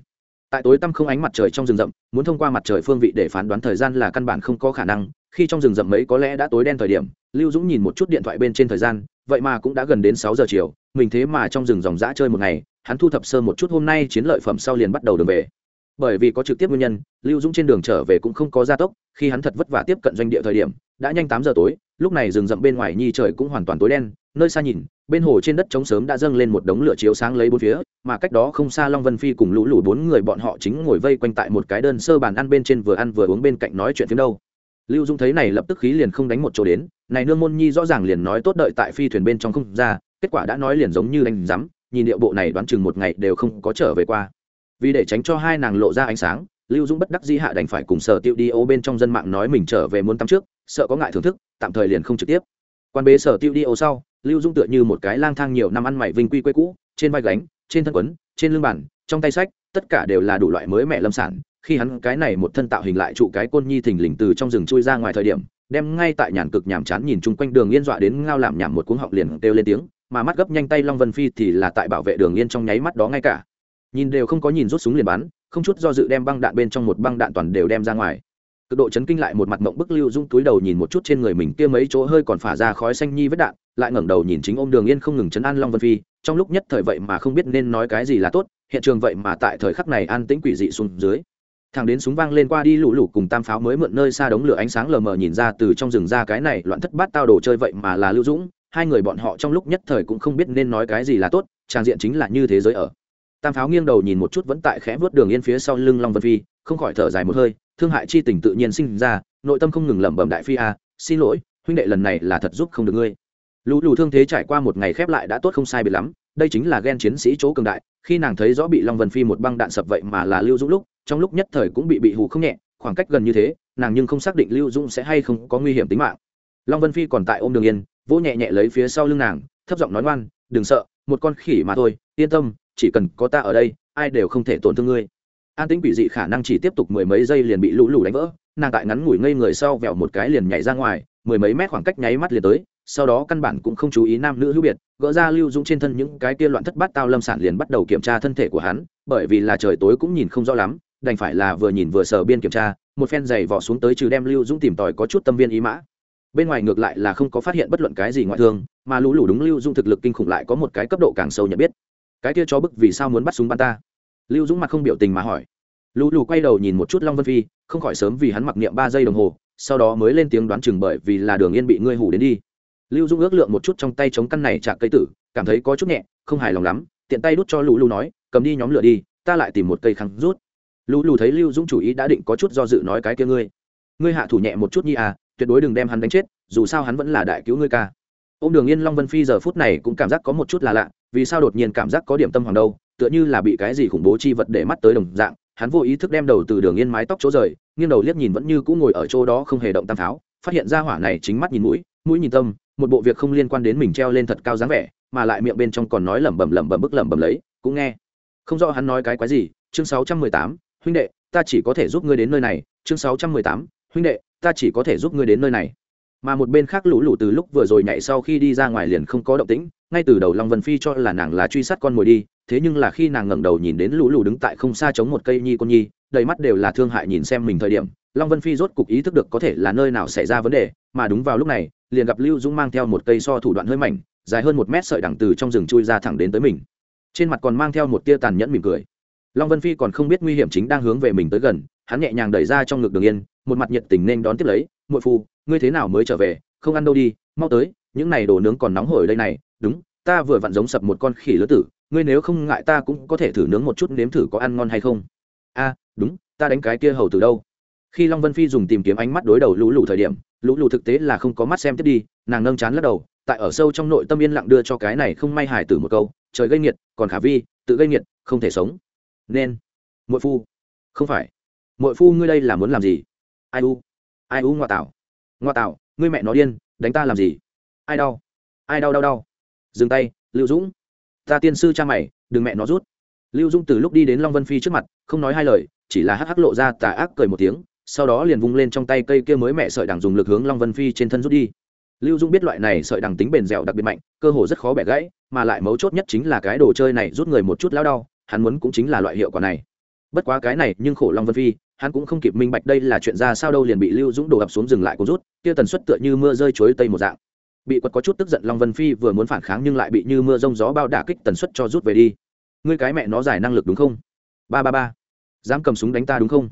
Tại tối tăm không ánh mặt trời trong rừng rậm, muốn thông qua mặt trời phương vị để phán đoán thời gian là căn bản không có khả năng, khi trong rừng rậm mấy có lẽ đã tối đen thời điểm, lưu dũng nhìn một chút điện thoại bên trên thời gian, vậy mà cũng đã gần đến sáu giờ chiều, mình thế mà trong rừng dòng dã chơi một ngày, hắn thu thập sơ một chút hôm nay chiến lợi phẩm sau liền bắt đầu đường về. Bởi vì có trực tiếp nguyên nhân, lưu dũng trên đường trở về cũng không có gia tốc, khi hắn thật vất vả tiếp cận doanh địa thời điểm đã nhanh tám giờ tối, lúc này rừng rậm bên ngoài nhi trời cũng hoàn toàn tối đen, nơi xa nhìn, bên hồ trên đất trống sớm đã dâng lên một đống lửa chiếu sáng lấy bốn phía, mà cách đó không xa long vân phi cùng lũ lũ bốn người bọn họ chính ngồi vây quanh tại một cái đơn sơ bàn ăn bên trên vừa ăn vừa uống bên cạnh nói chuyện phim đâu. Lưu dung thấy này lập tức khí liền không đánh một chỗ đến, này nương môn nhi rõ ràng liền nói tốt đợi tại phi thuyền bên trong không ra, kết quả đã nói liền giống như đánh rắm, nhìn điệu bộ này đoán chừng một ngày đều không có trở về qua. Vì để tránh cho hai nàng lộ ra ánh sáng lưu dũng bất đắc dĩ hạ đành phải cùng sở tiêu đi ô bên trong dân mạng nói mình trở về muốn tắm trước sợ có ngại thưởng thức tạm thời liền không trực tiếp. Quan bế sở tiêu đi ô sau lưu dũng tựa như một cái lang thang nhiều năm ăn mày vinh quy quê cũ trên vai gánh trên thân quấn trên lưng bản, trong tay sách tất cả đều là đủ loại mới mẹ lâm sản. Khi hắn cái này một thân tạo hình lại trụ cái côn nhi thình lình từ trong rừng chui ra ngoài thời điểm đem ngay tại nhàn cực nhàm chán nhìn chung quanh đường yên dọa đến ngao làm nhảm một cuống họng liền kêu lên tiếng mà mắt gấp nhanh tay long vân phi thì là tại bảo vệ đường yên trong nháy mắt đó ngay cả. Nhìn đều không có nhìn rút súng liền bắn không chút do dự đem băng đạn bên trong một băng đạn toàn đều đem ra ngoài. Cực độ chấn kinh lại một mặt mộng bức lưu dung túi đầu nhìn một chút trên người mình kia mấy chỗ hơi còn phả ra khói xanh nhi vết đạn, lại ngẩng đầu nhìn chính ôm đường yên không ngừng chấn an long vân phi, trong lúc nhất thời vậy mà không biết nên nói cái gì là tốt, hiện trường vậy mà tại thời khắc này an tĩnh quỷ dị xuống dưới. Thằng đến súng vang lên qua đi lũ lũ cùng tam pháo mới mượn nơi xa đống lửa ánh sáng lờ mờ nhìn ra từ trong rừng ra cái này loạn thất bát tao đồ chơi vậy mà là lưu dũng, hai người bọn họ trong lúc nhất thời cũng không biết nên nói cái gì là tốt, trang diện chính là như thế giới ở tam pháo nghiêng đầu nhìn một chút vẫn tại khẽ vớt đường yên phía sau lưng long vân phi, không khỏi thở dài một hơi, thương hại chi tình tự nhiên sinh ra, nội tâm không ngừng lẩm bẩm đại phi a, xin lỗi, huynh đệ lần này là thật giúp không được ngươi. Lũ lù thương thế trải qua một ngày khép lại đã tốt không sai biệt lắm, đây chính là ghen chiến sĩ chỗ cường đại, khi nàng thấy rõ bị long vân phi một băng đạn sập vậy mà là lưu dũng lúc, trong lúc nhất thời cũng bị bị hù không nhẹ, khoảng cách gần như thế, nàng nhưng không xác định lưu dũng sẽ hay không có nguy hiểm tính mạng. Long vân phi còn tại ôm đường yên, vỗ nhẹ nhẹ lấy phía sau lưng nàng, thấp giọng nói ngoan, đừng sợ, một con khỉ mà thôi, yên tâm chỉ cần có ta ở đây, ai đều không thể tổn thương ngươi. An tĩnh quỷ dị khả năng chỉ tiếp tục mười mấy giây liền bị lũ lù đánh vỡ, nàng tại ngắn ngủi ngây người sau vẹo một cái liền nhảy ra ngoài, mười mấy mét khoảng cách nháy mắt liền tới, sau đó căn bản cũng không chú ý nam nữ hữu biệt, gỡ ra lưu dũng trên thân những cái kia loạn thất bát tao lâm sản liền bắt đầu kiểm tra thân thể của hắn, bởi vì là trời tối cũng nhìn không rõ lắm, đành phải là vừa nhìn vừa sờ biên kiểm tra, một phen giày vỏ xuống tới trừ đem lưu dũng tìm tòi có chút tâm viên ý mã. Bên ngoài ngược lại là không có phát hiện bất luận cái gì ngoại thương, mà lũ lũ đúng lưu dung thực lực kinh khủng lại có một cái cấp độ càng sâu nhận biết cái kia chó bức vì sao muốn bắt súng bắn ta? Lưu dũng mặt không biểu tình mà hỏi. Lũ lù quay đầu nhìn một chút long vân phi, không khỏi sớm vì hắn mặc niệm ba giây đồng hồ, sau đó mới lên tiếng đoán chừng bởi vì là đường yên bị ngươi hủ đến đi. Lưu Dũng ước lượng một chút trong tay chống căn này chạc cây tử, cảm thấy có chút nhẹ, không hài lòng lắm, tiện tay đút cho lũ lù nói, cầm đi nhóm lửa đi, ta lại tìm một cây khăn rút. Lũ lù thấy lưu Dũng chủ ý đã định có chút do dự nói cái kia ngươi. Ngươi hạ thủ nhẹ một chút nhi à tuyệt đối đừng đem hắn đánh chết, dù sao hắn vẫn là đại cứu ngươi ca ô m đường yên long vân phi giờ phút này cũng cảm giác có một chút là lạ, vì sao đột nhiên cảm giác có điểm tâm hoàng đâu, tựa như là bị cái gì khủng bố chi vật để mắt tới đồng dạng, hắn vô ý thức đem đầu từ đường yên mái tóc chỗ rời, nghiêng đầu liếc nhìn vẫn như cũng ngồi ở chỗ đó không hề động tam tháo, phát hiện ra hỏa này chính mắt nhìn mũi mũi nhìn tâm, một bộ việc không liên quan đến mình treo lên thật cao dáng vẻ, mà lại miệng bên trong còn nói lẩm bẩm lẩm bẩm bức lẩm bẩm lấy, cũng nghe. Không rõ hắn nói cái quái gì, chương sáu trăm mười tám, huynh đệ, ta chỉ có thể giúp ngươi đến nơi này, chương sáu trăm mười tám, huynh đệ, ta chỉ có thể giúp ngươi đến nơi này mà một bên khác lũ lũ từ lúc vừa rồi nhảy sau khi đi ra ngoài liền không có động tĩnh, ngay từ đầu long vân phi cho là nàng là truy sát con mồi đi, thế nhưng là khi nàng ngẩng đầu nhìn đến lũ lũ đứng tại không xa chống một cây nhi con nhi, đầy mắt đều là thương hại nhìn xem mình thời điểm, long vân phi rốt cục ý thức được có thể là nơi nào xảy ra vấn đề, mà đúng vào lúc này, liền gặp lưu dũng mang theo một cây so thủ đoạn hơi mảnh, dài hơn một mét sợi đằng từ trong rừng chui ra thẳng đến tới mình. Trên mặt còn mang theo một tia tàn nhẫn mỉm cười. Long vân phi còn không biết nguy hiểm chính đang hướng về mình tới gần, hắn nhẹ nhàng đẩy ra trong ngực đường yên một mặt nhiệt tình nên đón tiếp lấy, muội phu, ngươi thế nào mới trở về? Không ăn đâu đi, mau tới, những này đồ nướng còn nóng hổi đây này. Đúng, ta vừa vặn giống sập một con khỉ lứa tử, ngươi nếu không ngại ta cũng có thể thử nướng một chút nếm thử có ăn ngon hay không. A, đúng, ta đánh cái kia hầu từ đâu. Khi long vân phi dùng tìm kiếm ánh mắt đối đầu lũ lụ thời điểm, lũ lụ thực tế là không có mắt xem tiếp đi, nàng nâng chán lắc đầu, tại ở sâu trong nội tâm yên lặng đưa cho cái này không may hải tử một câu, trời gây nghiệt, còn khả vi, tự gây nghiệt, không thể sống. Nên, muội phu. Không phải. Muội phu, ngươi đây là muốn làm gì? Ai u? Ai u ngoa tạo ngoa tạo ngươi mẹ nó điên, đánh ta làm gì? Ai đau? Ai đau đau đau? Dừng tay, lưu dũng. Ta tiên sư cha mày, đừng mẹ nó rút. Lưu dũng từ lúc đi đến long vân phi trước mặt, không nói hai lời, chỉ là hắc hắc lộ ra tà ác cười một tiếng, sau đó liền vung lên trong tay cây kia mới mẹ sợi đằng dùng lực hướng long vân phi trên thân rút đi. Lưu dung biết loại này sợi đằng tính bền dẻo đặc biệt mạnh, cơ hồ rất khó bẻ gãy, mà lại mấu chốt nhất chính là cái đồ chơi này rút người một chút lao đau, hắn muốn cũng chính là loại hiệu quả này. Bất quá cái này nhưng khổ long vân phi hắn cũng không kịp minh bạch đây là chuyện ra sao đâu, liền bị lưu dũng đổ ập xuống dừng lại cố rút, kia tần suất tựa như mưa rơi chuối tây một dạng. Bị quật có chút tức giận long vân phi vừa muốn phản kháng nhưng lại bị như mưa rông gió bao đả kích tần suất cho rút về đi. Ngươi cái mẹ nó giải năng lực đúng không? Ba ba ba. Dám cầm súng đánh ta đúng không?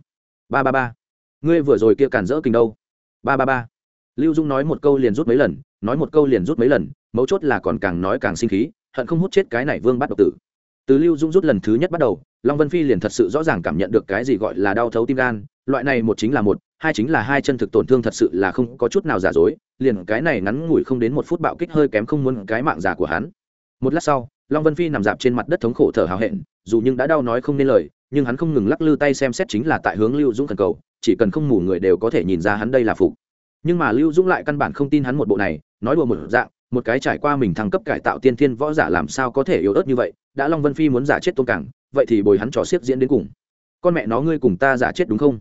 Ba ba ba. Ngươi vừa rồi kia cản rỡ kinh đâu? Ba ba ba. Lưu dung nói một câu liền rút mấy lần, nói một câu liền rút mấy lần, mấu chốt là còn càng nói càng sinh khí, hận không hút chết cái này vương bắt độc tử từ lưu dung rút lần thứ nhất bắt đầu, long vân phi liền thật sự rõ ràng cảm nhận được cái gì gọi là đau thấu tim gan, loại này một chính là một, hai chính là hai chân thực tổn thương thật sự là không có chút nào giả dối, liền cái này ngắn ngủi không đến một phút bạo kích hơi kém không muốn cái mạng giả của hắn. Một lát sau, long vân phi nằm dạp trên mặt đất thống khổ thở hào hẹn, dù nhưng đã đau nói không nên lời, nhưng hắn không ngừng lắc lư tay xem xét chính là tại hướng lưu dũng thần cầu, chỉ cần không mù người đều có thể nhìn ra hắn đây là phục. Nhưng mà lưu dũng lại căn bản không tin hắn một bộ này, nói đùa một dạng một cái trải qua mình thăng cấp cải tạo tiên thiên võ giả làm sao có thể yếu ớt như vậy, đã long vân phi muốn giả chết tôn cảng, vậy thì bồi hắn trò xiếc diễn đến cùng. Con mẹ nó ngươi cùng ta giả chết đúng không?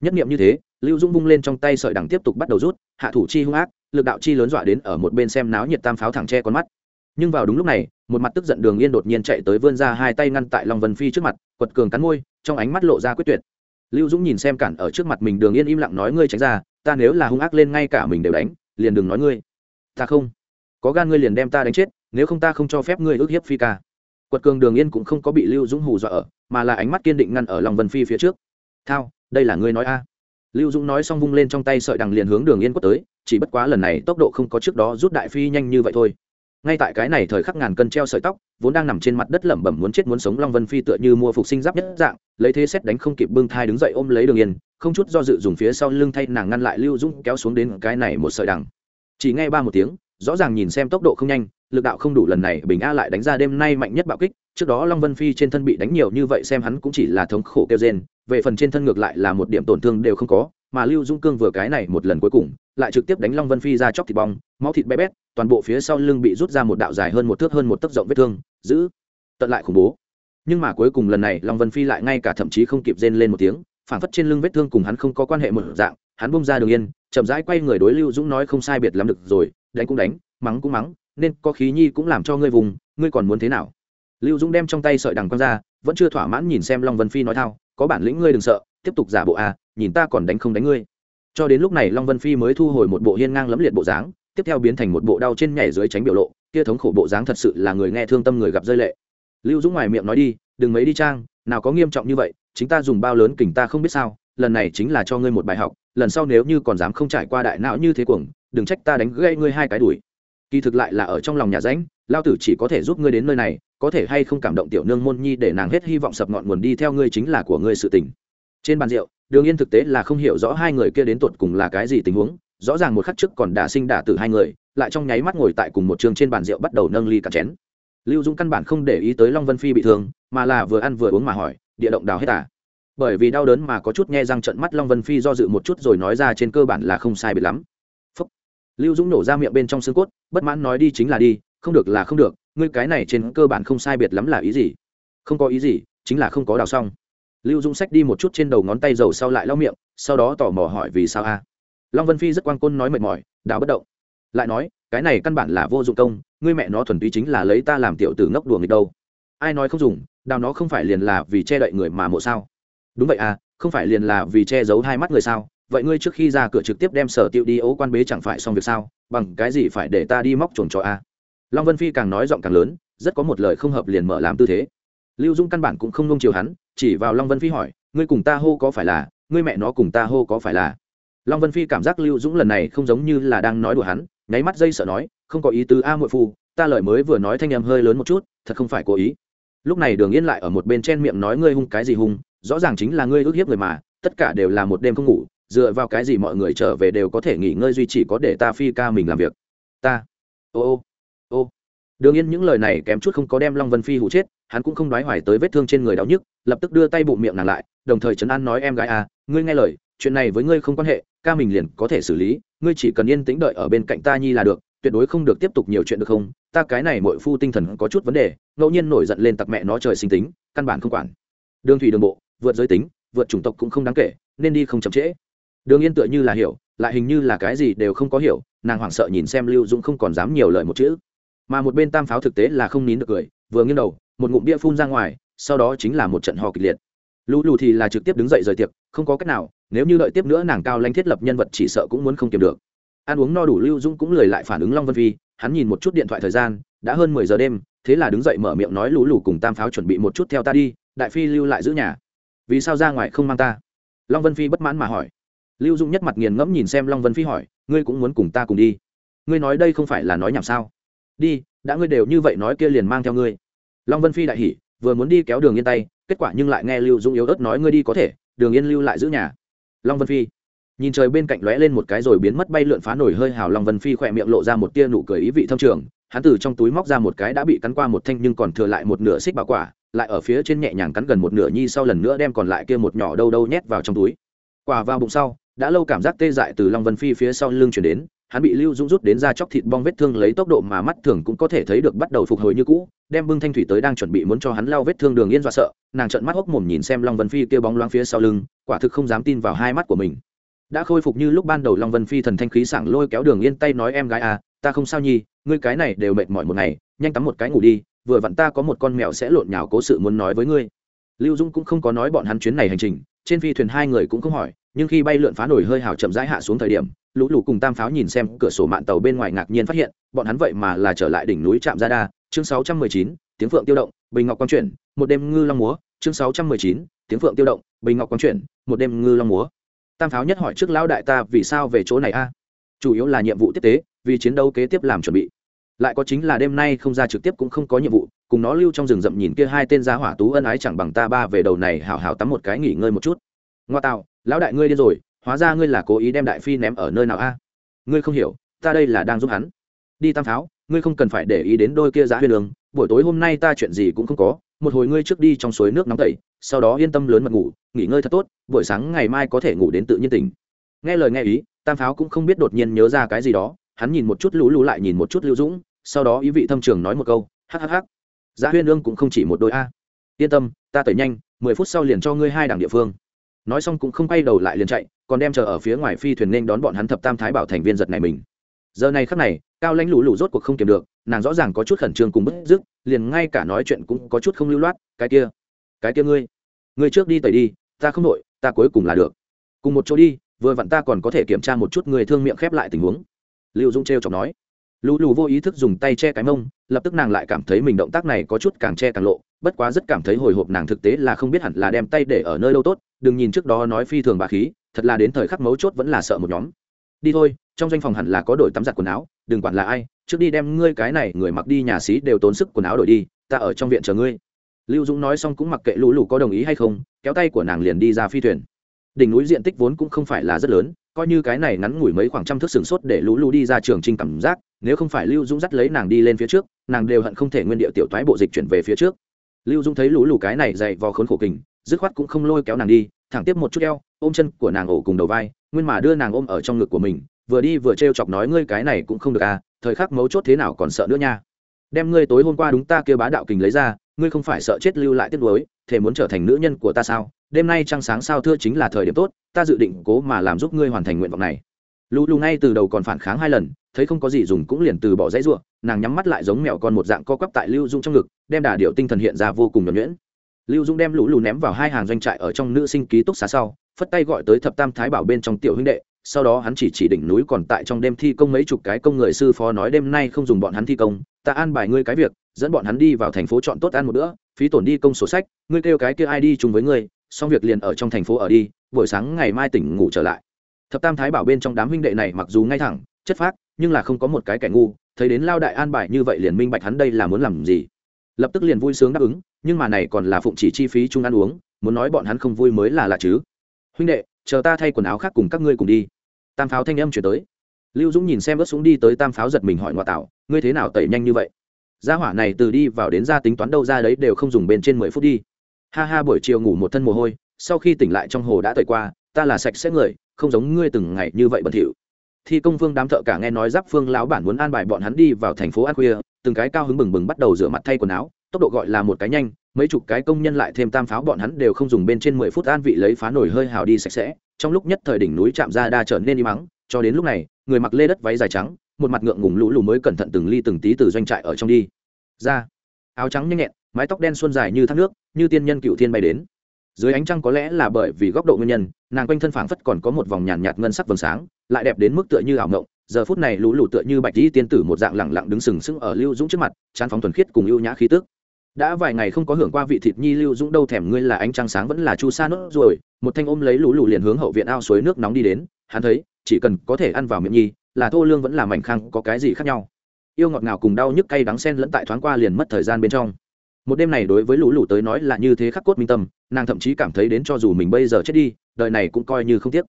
Nhất niệm như thế, lưu dũng bung lên trong tay sợi đằng tiếp tục bắt đầu rút, hạ thủ chi hung ác, lực đạo chi lớn dọa đến ở một bên xem náo nhiệt tam pháo thẳng che con mắt. Nhưng vào đúng lúc này, một mặt tức giận đường yên đột nhiên chạy tới vươn ra hai tay ngăn tại long vân phi trước mặt, quật cường cắn môi, trong ánh mắt lộ ra quyết tuyệt. Lưu dũng nhìn xem cản ở trước mặt mình đường yên im lặng nói ngươi tránh ra, ta nếu là hung ác lên ngay cả mình đều đánh, liền đừng nói ngươi. Ta không có gan ngươi liền đem ta đánh chết, nếu không ta không cho phép ngươi ước hiếp phi ca. Quật cường đường yên cũng không có bị lưu dũng hù dọa ở, mà là ánh mắt kiên định ngăn ở lòng vân phi phía trước. Thao, đây là ngươi nói a. Lưu dũng nói xong vung lên trong tay sợi đằng liền hướng đường yên quất tới, chỉ bất quá lần này tốc độ không có trước đó rút đại phi nhanh như vậy thôi. Ngay tại cái này thời khắc ngàn cân treo sợi tóc, vốn đang nằm trên mặt đất lẩm bẩm muốn chết muốn sống long vân phi tựa như mua phục sinh giáp nhất dạng, lấy thế xét đánh không kịp bưng thai đứng dậy ôm lấy đường yên, không chút do dự dùng phía sau lưng thay nàng ngăn lại lưu dũng kéo xuống đến cái này một sợi đằng. Chỉ nghe ba một tiếng rõ ràng nhìn xem tốc độ không nhanh, lực đạo không đủ lần này bình a lại đánh ra đêm nay mạnh nhất bạo kích, trước đó long vân phi trên thân bị đánh nhiều như vậy xem hắn cũng chỉ là thống khổ kêu gen về phần trên thân ngược lại là một điểm tổn thương đều không có, mà lưu dung cương vừa cái này một lần cuối cùng, lại trực tiếp đánh long vân phi ra chóc thịt bong, máu thịt bé bét, toàn bộ phía sau lưng bị rút ra một đạo dài hơn một thước hơn một tấc rộng vết thương, giữ, tận lại khủng bố. Nhưng mà cuối cùng lần này long vân phi lại ngay cả thậm chí không kịp rên lên một tiếng, phản phất trên lưng vết thương cùng hắn không có quan hệ một dạng, hắn bông ra đường yên chậm rãi quay người đối lưu dũng nói không sai biệt lắm được rồi, đánh cũng đánh, mắng cũng mắng, nên có khí nhi cũng làm cho ngươi vùng, ngươi còn muốn thế nào? Lưu dũng đem trong tay sợi đằng quăng ra, vẫn chưa thỏa mãn nhìn xem long vân phi nói thao, có bản lĩnh ngươi đừng sợ, tiếp tục giả bộ à nhìn ta còn đánh không đánh ngươi. Cho đến lúc này long vân phi mới thu hồi một bộ hiên ngang lẫm liệt bộ dáng, tiếp theo biến thành một bộ đau trên nhảy dưới tránh biểu lộ, kia thống khổ bộ dáng thật sự là người nghe thương tâm người gặp rơi lệ. Lưu dũng ngoài miệng nói đi, đừng mấy đi trang, nào có nghiêm trọng như vậy, chính ta dùng bao lớn kình ta không biết sao, lần này chính là cho ngươi một bài học lần sau nếu như còn dám không trải qua đại não như thế cuồng, đừng trách ta đánh gãy ngươi hai cái đuổi kỳ thực lại là ở trong lòng nhà ránh lao tử chỉ có thể giúp ngươi đến nơi này, có thể hay không cảm động tiểu nương môn nhi để nàng hết hy vọng sập ngọn nguồn đi theo ngươi chính là của ngươi sự tình. Trên bàn rượu, đường yên thực tế là không hiểu rõ hai người kia đến tột cùng là cái gì tình huống, rõ ràng một khắc trước còn đả sinh đả tử hai người, lại trong nháy mắt ngồi tại cùng một trường trên bàn rượu bắt đầu nâng ly cả chén. Lưu dũng căn bản không để ý tới long vân phi bị thương, mà là vừa ăn vừa uống mà hỏi, địa động đào hết à? Bởi vì đau đớn mà có chút nghe răng trận mắt long vân phi do dự một chút rồi nói ra trên cơ bản là không sai biệt lắm. Phúc. lưu dũng nổ ra miệng bên trong xương cốt, bất mãn nói đi chính là đi, không được là không được, ngươi cái này trên cơ bản không sai biệt lắm là ý gì? Không có ý gì, chính là không có đào xong. Lưu dũng xách đi một chút trên đầu ngón tay dầu sau lại lau miệng, sau đó tò mò hỏi vì sao a? Long vân phi rất quan côn nói mệt mỏi, đào bất động. Lại nói, cái này căn bản là vô dụng công, ngươi mẹ nó thuần túy chính là lấy ta làm tiểu tử ngốc đùa nghịch đâu. Ai nói không dùng, đào nó không phải liền là vì che đậy người mà mộ sao? Đúng vậy à không phải liền là vì che giấu hai mắt người sao? Vậy ngươi trước khi ra cửa trực tiếp đem sở tiêu đi ấu quan bế chẳng phải xong việc sao? Bằng cái gì phải để ta đi móc chuồng cho a à? long vân phi càng nói giọng càng lớn, rất có một lời không hợp liền mở làm tư thế. Lưu dung căn bản cũng không nông chiều hắn, chỉ vào long vân phi hỏi, ngươi cùng ta hô có phải là, ngươi mẹ nó cùng ta hô có phải là? Long vân phi cảm giác lưu dũng lần này không giống như là đang nói đùa hắn, nháy mắt dây sợ nói, không có ý tứ a muội phu, ta lời mới vừa nói thanh em hơi lớn một chút, thật không phải cố ý. Lúc này đường yên lại ở một bên chen miệng nói ngươi hung cái gì hung rõ ràng chính là ngươi ước hiếp người mà, tất cả đều là một đêm không ngủ, dựa vào cái gì mọi người trở về đều có thể nghỉ ngơi duy chỉ có để ta phi ca mình làm việc. Ta. Ô ô. Ô. Đường yên những lời này kém chút không có đem long vân phi hụ chết, hắn cũng không đoái hoài tới vết thương trên người đau nhức, lập tức đưa tay bụng miệng nàng lại, đồng thời trấn an nói, em gái à ngươi nghe lời, chuyện này với ngươi không quan hệ, ca mình liền có thể xử lý, ngươi chỉ cần yên tĩnh đợi ở bên cạnh ta nhi là được, tuyệt đối không được tiếp tục nhiều chuyện được không? Ta cái này mọi phu tinh thần có chút vấn đề, ngẫu nhiên nổi giận lên tặc mẹ nó trời sinh tính, căn bản không quản. Đường thủy đường bộ vượt giới tính vượt chủng tộc cũng không đáng kể nên đi không chậm trễ. Đường yên tựa như là hiểu lại hình như là cái gì đều không có hiểu nàng hoảng sợ nhìn xem lưu dũng không còn dám nhiều lời một chữ. Mà một bên tam pháo thực tế là không nín được cười vừa nghiêng đầu một ngụm bia phun ra ngoài sau đó chính là một trận hò kịch liệt. Lũ lù thì là trực tiếp đứng dậy rời tiệc không có cách nào nếu như đợi tiếp nữa nàng cao lanh thiết lập nhân vật chỉ sợ cũng muốn không kiềm được. Ăn uống no đủ lưu dũng cũng lười lại phản ứng long vân Vi, hắn nhìn một chút điện thoại thời gian đã hơn mười giờ đêm thế là đứng dậy mở miệng nói lũ lù cùng tam pháo chuẩn bị một chút theo ta đi đại phi lưu lại giữ nhà vì sao ra ngoài không mang ta? Long vân phi bất mãn mà hỏi. Lưu Dung nhất mặt nghiền ngẫm nhìn xem long vân phi hỏi, ngươi cũng muốn cùng ta cùng đi? Ngươi nói đây không phải là nói nhảm sao? Đi, đã ngươi đều như vậy nói kia liền mang theo ngươi. Long vân phi đại hỉ, vừa muốn đi kéo đường yên tay, kết quả nhưng lại nghe lưu Dung yếu ớt nói ngươi đi có thể, đường yên lưu lại giữ nhà. Long vân phi, nhìn trời bên cạnh lóe lên một cái rồi biến mất bay lượn phá nổi hơi hào long vân phi khỏe miệng lộ ra một tia nụ cười ý vị thâm trường hắn từ trong túi móc ra một cái đã bị cắn qua một thanh nhưng còn thừa lại một nửa xích bảo quả, lại ở phía trên nhẹ nhàng cắn gần một nửa nhi sau lần nữa đem còn lại kia một nhỏ đâu đâu nhét vào trong túi. Quả vào bụng sau, đã lâu cảm giác tê dại từ long vân phi phía sau lưng chuyển đến, hắn bị lưu dũng rút đến ra chóc thịt bong vết thương lấy tốc độ mà mắt thường cũng có thể thấy được bắt đầu phục hồi như cũ, đem bưng thanh thủy tới đang chuẩn bị muốn cho hắn lau vết thương đường yên dọa sợ, nàng trợn mắt hốc mồm nhìn xem long vân phi kêu bóng loáng phía sau lưng, quả thực không dám tin vào hai mắt của mình. Đã khôi phục như lúc ban đầu long vân phi thần thanh khí sảng lôi kéo đường yên tay nói em gái à ta không sao nhi ngươi cái này đều mệt mỏi một ngày nhanh tắm một cái ngủ đi vừa vặn ta có một con mèo sẽ lộn nhào cố sự muốn nói với ngươi. Lưu dung cũng không có nói bọn hắn chuyến này hành trình trên phi thuyền hai người cũng không hỏi nhưng khi bay lượn phá nổi hơi hào chậm rãi hạ xuống thời điểm lũ lụ cùng tam pháo nhìn xem cửa sổ mạn tàu bên ngoài ngạc nhiên phát hiện bọn hắn vậy mà là trở lại đỉnh núi trạm gia đa. Chương 619, tiếng phượng tiêu động bình ngọc quang chuyển một đêm ngư long múa. Chương 619, tiếng phượng tiêu động bình ngọc quang chuyển một đêm ngư long múa. Tam pháo nhất hỏi trước lão đại ta vì sao về chỗ này a? Chủ yếu là nhiệm vụ tiếp tế vì chiến đấu kế tiếp làm chuẩn bị. Lại có chính là đêm nay không ra trực tiếp cũng không có nhiệm vụ, cùng nó lưu trong rừng rậm nhìn kia hai tên giá hỏa tú ân ái chẳng bằng ta ba về đầu này hảo hảo tắm một cái nghỉ ngơi một chút. Ngoa tạo, lão đại ngươi đi rồi, hóa ra ngươi là cố ý đem đại phi ném ở nơi nào a? Ngươi không hiểu, ta đây là đang giúp hắn. Đi tam pháo ngươi không cần phải để ý đến đôi kia giá huyền đường buổi tối hôm nay ta chuyện gì cũng không có, một hồi ngươi trước đi trong suối nước nóng tẩy, sau đó yên tâm lớn mật ngủ, nghỉ ngơi thật tốt, buổi sáng ngày mai có thể ngủ đến tự nhiên tỉnh. Nghe lời nghe ý, tam pháo cũng không biết đột nhiên nhớ ra cái gì đó hắn nhìn một chút lũ lũ lại nhìn một chút lưu dũng, sau đó ý vị thâm trường nói một câu hhh giá huyên ương cũng không chỉ một đôi a. Yên tâm, ta tẩy nhanh, mười phút sau liền cho ngươi hai đảng địa phương. Nói xong cũng không quay đầu lại liền chạy, còn đem chờ ở phía ngoài phi thuyền nên đón bọn hắn thập tam thái bảo thành viên giật này mình. Giờ này khắc này, cao lãnh lũ lũ rốt cuộc không kiềm được, nàng rõ ràng có chút khẩn trương cùng bức dứt, liền ngay cả nói chuyện cũng có chút không lưu loát, cái kia cái kia ngươi ngươi trước đi tẩy đi, ta không đội, ta cuối cùng là được. Cùng một chỗ đi, vừa vặn ta còn có thể kiểm tra một chút người thương miệng khép lại tình huống lưu dung t r chọc nói. Lù lù vô ý thức dùng tay che cái mông, lập tức nàng lại cảm thấy mình động tác này có chút càng che càng lộ, bất quá rất cảm thấy hồi hộp nàng thực tế là không biết hẳn là đem tay để ở nơi đâu tốt, đừng nhìn trước đó nói phi thường bà khí, thật là đến thời khắc mấu chốt vẫn là sợ một nhóm. Đi thôi, trong doanh phòng hẳn là có đổi tắm giặt quần áo, đừng quản là ai, trước đi đem ngươi cái này người mặc đi nhà xí đều tốn sức quần áo đổi đi, ta ở trong viện chờ ngươi. Lưu dũng nói xong cũng mặc kệ lũ lù có đồng ý hay không, kéo tay của nàng liền đi ra phi thuyền đỉnh núi diện tích vốn cũng không phải là rất lớn, coi như cái này ngắn ngủi mấy khoảng trăm thước sừng sốt để lũ lũ đi ra trường trinh cảm giác, nếu không phải lưu dũng dắt lấy nàng đi lên phía trước, nàng đều hận không thể nguyên địa tiểu thoái bộ dịch chuyển về phía trước. Lưu dũng thấy lũ lũ cái này dày vò khốn khổ kình, dứt khoát cũng không lôi kéo nàng đi, thẳng tiếp một chút eo, ôm chân của nàng ổ cùng đầu vai, nguyên mà đưa nàng ôm ở trong ngực của mình, vừa đi vừa t chọc nói ngươi cái này cũng không được à thời khắc mấu chốt thế nào còn sợ nữa nha. Đem ngươi tối hôm qua đúng ta kia bá đạo kình lấy ra, ngươi không phải sợ chết lưu lại tiếc nuối thể muốn trở thành nữ nhân của ta sao? Đêm nay trăng sáng sao thưa chính là thời điểm tốt, ta dự định cố mà làm giúp ngươi hoàn thành nguyện vọng này. Lù lù ngay từ đầu còn phản kháng hai lần, thấy không có gì dùng cũng liền từ bỏ dãy ruộng, nàng nhắm mắt lại giống mèo con một dạng co quắp tại lưu dung trong ngực, đem đà điệu tinh thần hiện ra vô cùng nhuẩn nhuyễn. Lưu dung đem lũ lù ném vào hai hàng doanh trại ở trong nữ sinh ký túc xá sau, phất tay gọi tới thập tam thái bảo bên trong tiểu huynh đệ, sau đó hắn chỉ chỉ đỉnh núi còn tại trong đêm thi công mấy chục cái công người sư phó nói đêm nay không dùng bọn hắn thi công, ta an bài ngươi cái việc, dẫn bọn hắn đi vào thành phố chọn tốt ăn một bữa, phí tổn đi công sổ sách, ngươi kêu cái kia ai đi chung với ngươi xong việc liền ở trong thành phố ở đi, buổi sáng ngày mai tỉnh ngủ trở lại. Thập tam thái bảo bên trong đám huynh đệ này mặc dù ngay thẳng, chất phác, nhưng là không có một cái kẻ ngu, thấy đến lao đại an bài như vậy liền minh bạch hắn đây là muốn làm gì. Lập tức liền vui sướng đáp ứng, nhưng mà này còn là phụng chỉ chi phí chung ăn uống, muốn nói bọn hắn không vui mới là lạ chứ. Huynh đệ, chờ ta thay quần áo khác cùng các ngươi cùng đi. Tam pháo thanh âm chuyển tới. Lưu dũng nhìn xem ớt súng đi tới tam pháo giật mình hỏi ngoại tạo ngươi thế nào tẩy nhanh như vậy? Gia hỏa này từ đi vào đến ra tính toán đâu ra đấy đều không dùng bên trên mười phút đi ha ha, buổi chiều ngủ một thân mồ hôi, sau khi tỉnh lại trong hồ đã tẩy qua, ta là sạch sẽ người, không giống ngươi từng ngày như vậy bẩn thỉu. Thi công phương đám thợ cả nghe nói giáp phương lão bản muốn an bài bọn hắn đi vào thành phố an khuya, từng cái cao hứng bừng bừng bắt đầu rửa mặt thay quần áo, tốc độ gọi là một cái nhanh, mấy chục cái công nhân lại thêm tam pháo bọn hắn đều không dùng bên trên mười phút an vị lấy phá nổi hơi hào đi sạch sẽ, trong lúc nhất thời đỉnh núi chạm ra đa trở nên đi mắng, cho đến lúc này, người mặc lê đất váy dài trắng, một mặt ngượng ngùng lũ lù mới cẩn thận từng ly từng tí từ doanh trại ở trong đi. Ra, áo trắng nhanh nhẹn mái tóc đen xuân dài như thác nước như tiên nhân cựu thiên bay đến. Dưới ánh trăng có lẽ là bởi vì góc độ nguyên nhân nàng quanh thân phảng phất còn có một vòng nhàn nhạt, ngân sắc vầng sáng lại đẹp đến mức tựa như ảo ngộng giờ phút này lũ lụ tựa như bạch dĩ tiên tử một dạng lẳng lặng đứng sừng sững ở lưu dũng trước mặt trán phóng thuần khiết cùng ưu nhã khí tức. Đã vài ngày không có hưởng qua vị thịt nhi lưu dũng đâu thèm ngươi là ánh trăng sáng vẫn là chu sa nốt rồi một thanh ôm lấy lũ lụ liền hướng hậu viện ao suối nước nóng đi đến. Hắn thấy chỉ cần có thể ăn vào miệng nhi là thô lương vẫn là mảnh khang có cái gì khác nhau. Yêu ngọt ngào cùng đau nhức cay đắng sen lẫn tại thoáng qua liền mất thời gian bên trong một đêm này đối với lũ lũ tới nói là như thế khắc cốt minh tâm, nàng thậm chí cảm thấy đến cho dù mình bây giờ chết đi, đời này cũng coi như không tiếc.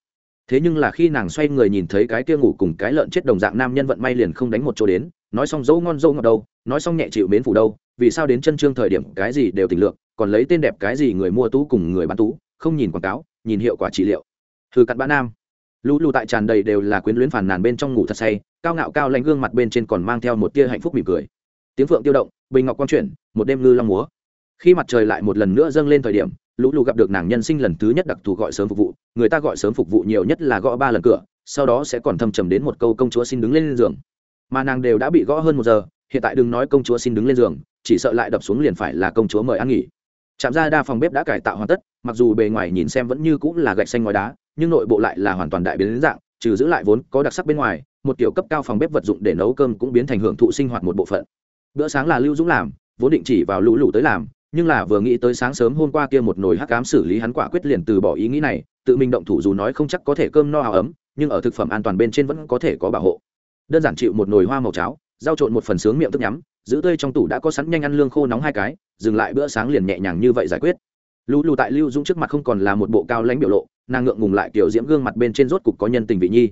Thế nhưng là khi nàng xoay người nhìn thấy cái kia ngủ cùng cái lợn chết đồng dạng nam nhân vận may liền không đánh một chỗ đến, nói xong dấu ngon dâu ngọt đâu, nói xong nhẹ chịu mến phủ đâu, vì sao đến chân trương thời điểm cái gì đều tình lượng còn lấy tên đẹp cái gì người mua tú cùng người bán tú, không nhìn quảng cáo, nhìn hiệu quả trị liệu. Thư cặn bã nam. Lũ lù tại tràn đầy đều là quyến luyến phản nàn bên trong ngủ thật say, cao ngạo cao lanh gương mặt bên trên còn mang theo một tia hạnh phúc mỉm cười. Tiếng phượng tiêu động, bình ngọc quang chuyển một đêm ngư long múa. Khi mặt trời lại một lần nữa dâng lên thời điểm, lũ lụ gặp được nàng nhân sinh lần thứ nhất đặc thù gọi sớm phục vụ, người ta gọi sớm phục vụ nhiều nhất là gõ ba lần cửa, sau đó sẽ còn thâm trầm đến một câu công chúa xin đứng lên giường. Mà nàng đều đã bị gõ hơn một giờ, hiện tại đừng nói công chúa xin đứng lên giường, chỉ sợ lại đập xuống liền phải là công chúa mời ăn nghỉ. Trạm ra đa phòng bếp đã cải tạo hoàn tất, mặc dù bề ngoài nhìn xem vẫn như cũng là gạch xanh ngói đá, nhưng nội bộ lại là hoàn toàn đại biến đến dạng, trừ giữ lại vốn có đặc sắc bên ngoài, một kiểu cấp cao phòng bếp vật dụng để nấu cơm cũng biến thành hưởng thụ sinh hoạt một bộ phận. Bữa sáng là lưu dũng làm vốn định chỉ vào lũ lũ tới làm, nhưng là vừa nghĩ tới sáng sớm hôm qua kia một nồi hắc cám xử lý hắn quả quyết liền từ bỏ ý nghĩ này, tự mình động thủ dù nói không chắc có thể cơm no áo ấm, nhưng ở thực phẩm an toàn bên trên vẫn có thể có bảo hộ. Đơn giản chịu một nồi hoa màu cháo giao trộn một phần sướng miệng thức nhắm, giữ tươi trong tủ đã có sẵn nhanh ăn lương khô nóng hai cái, dừng lại bữa sáng liền nhẹ nhàng như vậy giải quyết. Lũ lù tại lưu dũng trước mặt không còn là một bộ cao lãnh biểu lộ, nàng ngượng ngùng lại kiểu diễm gương mặt bên trên rốt cục có nhân tình vị nhi.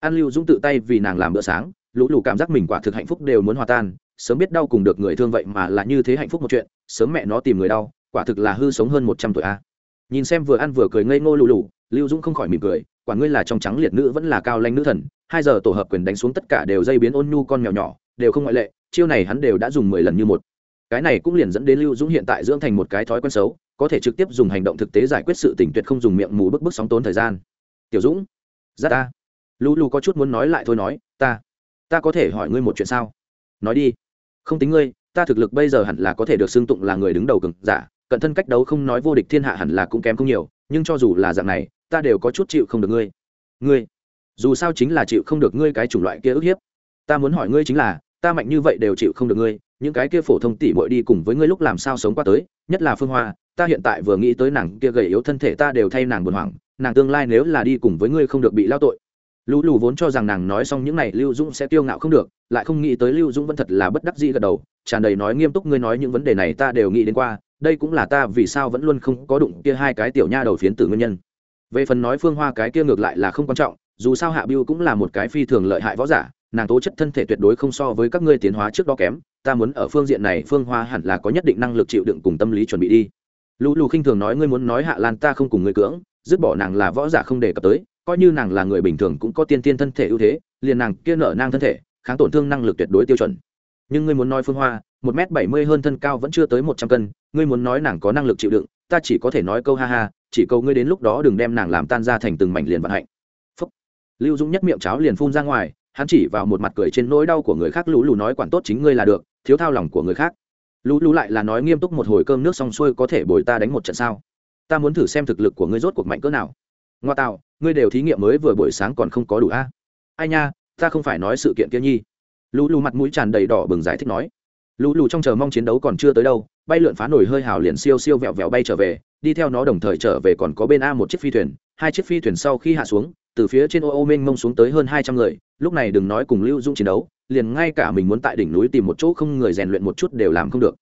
Ăn lưu dũng tự tay vì nàng làm bữa sáng, lũ lù cảm giác mình quả thực hạnh phúc đều muốn hòa tan sớm biết đau cùng được người thương vậy mà là như thế hạnh phúc một chuyện, sớm mẹ nó tìm người đau, quả thực là hư sống hơn một trăm tuổi a. Nhìn xem vừa ăn vừa cười ngây ngô lù lù, lưu dũng không khỏi mỉm cười, quả ngươi là trong trắng liệt nữ vẫn là cao lanh nữ thần, hai giờ tổ hợp quyền đánh xuống tất cả đều dây biến ôn nhu con mèo nhỏ, đều không ngoại lệ, chiêu này hắn đều đã dùng mười lần như một. Cái này cũng liền dẫn đến lưu dũng hiện tại dưỡng thành một cái thói quen xấu, có thể trực tiếp dùng hành động thực tế giải quyết sự tình tuyệt không dùng miệng mù bức bức sóng tốn thời gian. Tiểu dũng, ra ta. Lù lù có chút muốn nói lại thôi nói, ta ta có thể hỏi ngươi một chuyện sao? Nói đi không tính ngươi, ta thực lực bây giờ hẳn là có thể được xưng tụng là người đứng đầu cực giả, cận thân cách đấu không nói vô địch thiên hạ hẳn là cũng kém không nhiều, nhưng cho dù là dạng này, ta đều có chút chịu không được ngươi. Ngươi, dù sao chính là chịu không được ngươi cái chủng loại kia ức hiếp. Ta muốn hỏi ngươi chính là, ta mạnh như vậy đều chịu không được ngươi, những cái kia phổ thông tỉ bội đi cùng với ngươi lúc làm sao sống qua tới, nhất là phương hoa, ta hiện tại vừa nghĩ tới nàng kia gầy yếu thân thể ta đều thay nàng buồn hoảng, nàng tương lai nếu là đi cùng với ngươi không được bị lao tội lũ lù vốn cho rằng nàng nói xong những n à y lưu dũng sẽ tiêu ngạo không được, lại không nghĩ tới lưu dũng vẫn thật là bất đắc dĩ gật đầu, tràn đầy nói nghiêm túc, ngươi nói những vấn đề này ta đều nghĩ đến qua, đây cũng là ta vì sao vẫn luôn không có đụng kia hai cái tiểu nha đầu phiến tử nguyên nhân. Về phần nói phương hoa cái kia ngược lại là không quan trọng, dù sao hạ biêu cũng là một cái phi thường lợi hại võ giả, nàng tố chất thân thể tuyệt đối không so với các ngươi tiến hóa trước đó kém, ta muốn ở phương diện này phương hoa hẳn là có nhất định năng lực chịu đựng cùng tâm lý chuẩn bị đi. Lũ lù khinh thường nói, ngươi muốn nói hạ lan ta không cùng ngươi cưỡng, dứt bỏ nàng là võ giả không đề cập tới coi như nàng là người bình thường cũng có tiên tiên thân thể ưu thế, liền nàng kia nở nang thân thể, kháng tổn thương năng lực tuyệt đối tiêu chuẩn. Nhưng ngươi muốn nói phương hoa, một m bảy mươi hơn thân cao vẫn chưa tới một trăm cân, ngươi muốn nói nàng có năng lực chịu đựng, ta chỉ có thể nói câu ha ha, chỉ câu ngươi đến lúc đó đừng đem nàng làm tan ra thành từng mảnh liền vận hạnh. Phúc. lưu dũng nhất miệng cháo liền phun ra ngoài, hắn chỉ vào một mặt cười trên nỗi đau của người khác lũ lù nói quản tốt chính ngươi là được, thiếu thao lòng của người khác. Lũ lù lại là nói nghiêm túc một hồi cơm nước xong xuôi có thể bồi ta đánh một trận sao? Ta muốn thử xem thực lực của ngươi rốt cuộc mạnh cỡ nào ngoa tạo, ngươi đều thí nghiệm mới vừa buổi sáng còn không có đủ a. Ai nha, ta không phải nói sự kiện kia nhi. Lũ lù mặt mũi tràn đầy đỏ bừng giải thích nói. Lũ lù trong chờ mong chiến đấu còn chưa tới đâu, bay lượn phá nổi hơi hào liền siêu siêu vẹo vẹo bay trở về, đi theo nó đồng thời trở về còn có bên a một chiếc phi thuyền, hai chiếc phi thuyền sau khi hạ xuống, từ phía trên ô ô mênh mông xuống tới hơn hai trăm người, lúc này đừng nói cùng lưu dũng chiến đấu, liền ngay cả mình muốn tại đỉnh núi tìm một chỗ không người rèn luyện một chút đều làm không được.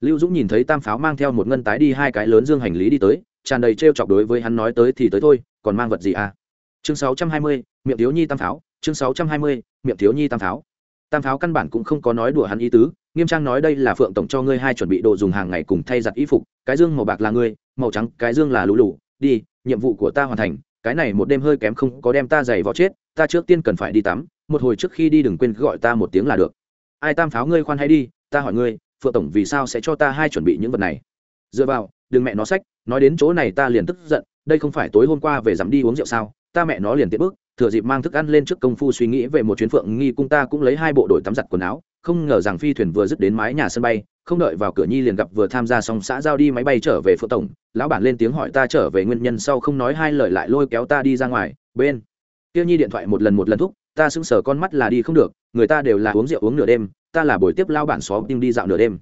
Lưu dũng nhìn thấy tam pháo mang theo một ngân tái đi hai cái lớn dương hành lý đi tới tràn đầy trêu chọc đối với hắn nói tới thì tới thôi, còn mang vật gì à? Chương sáu trăm hai mươi, miệng thiếu nhi tam pháo, chương sáu trăm hai mươi, miệng thiếu nhi tam pháo. Tam pháo căn bản cũng không có nói đùa hắn ý tứ, nghiêm trang nói đây là phượng tổng cho ngươi hai chuẩn bị đồ dùng hàng ngày cùng thay giặt y phục, cái dương màu bạc là ngươi, màu trắng, cái dương là lũ lũ, đi, nhiệm vụ của ta hoàn thành, cái này một đêm hơi kém không có đem ta giày vò chết, ta trước tiên cần phải đi tắm, một hồi trước khi đi đừng quên gọi ta một tiếng là được. Ai tam pháo ngươi khoan hay đi, ta hỏi ngươi, phượng tổng vì sao sẽ cho ta hai chuẩn bị những vật này? Dựa vào đừng mẹ nó sách, nói đến chỗ này ta liền tức giận, đây không phải tối hôm qua về dám đi uống rượu sao, ta mẹ nó liền tiện bước thừa dịp mang thức ăn lên trước công phu suy nghĩ về một chuyến phượng nghi cung ta cũng lấy hai bộ đội tắm giặt quần áo, không ngờ rằng phi thuyền vừa dứt đến mái nhà sân bay, không đợi vào cửa nhi liền gặp vừa tham gia xong xã giao đi máy bay trở về phượng tổng, lão bản lên tiếng hỏi ta trở về nguyên nhân sau không nói hai lời lại lôi kéo ta đi ra ngoài, bên tiêu nhi điện thoại một lần một lần thúc, ta sững sờ con mắt là đi không được, người ta đều là uống rượu uống nửa đêm, ta là buổi tiếp lao bản xó tim đi dạo nửa đêm.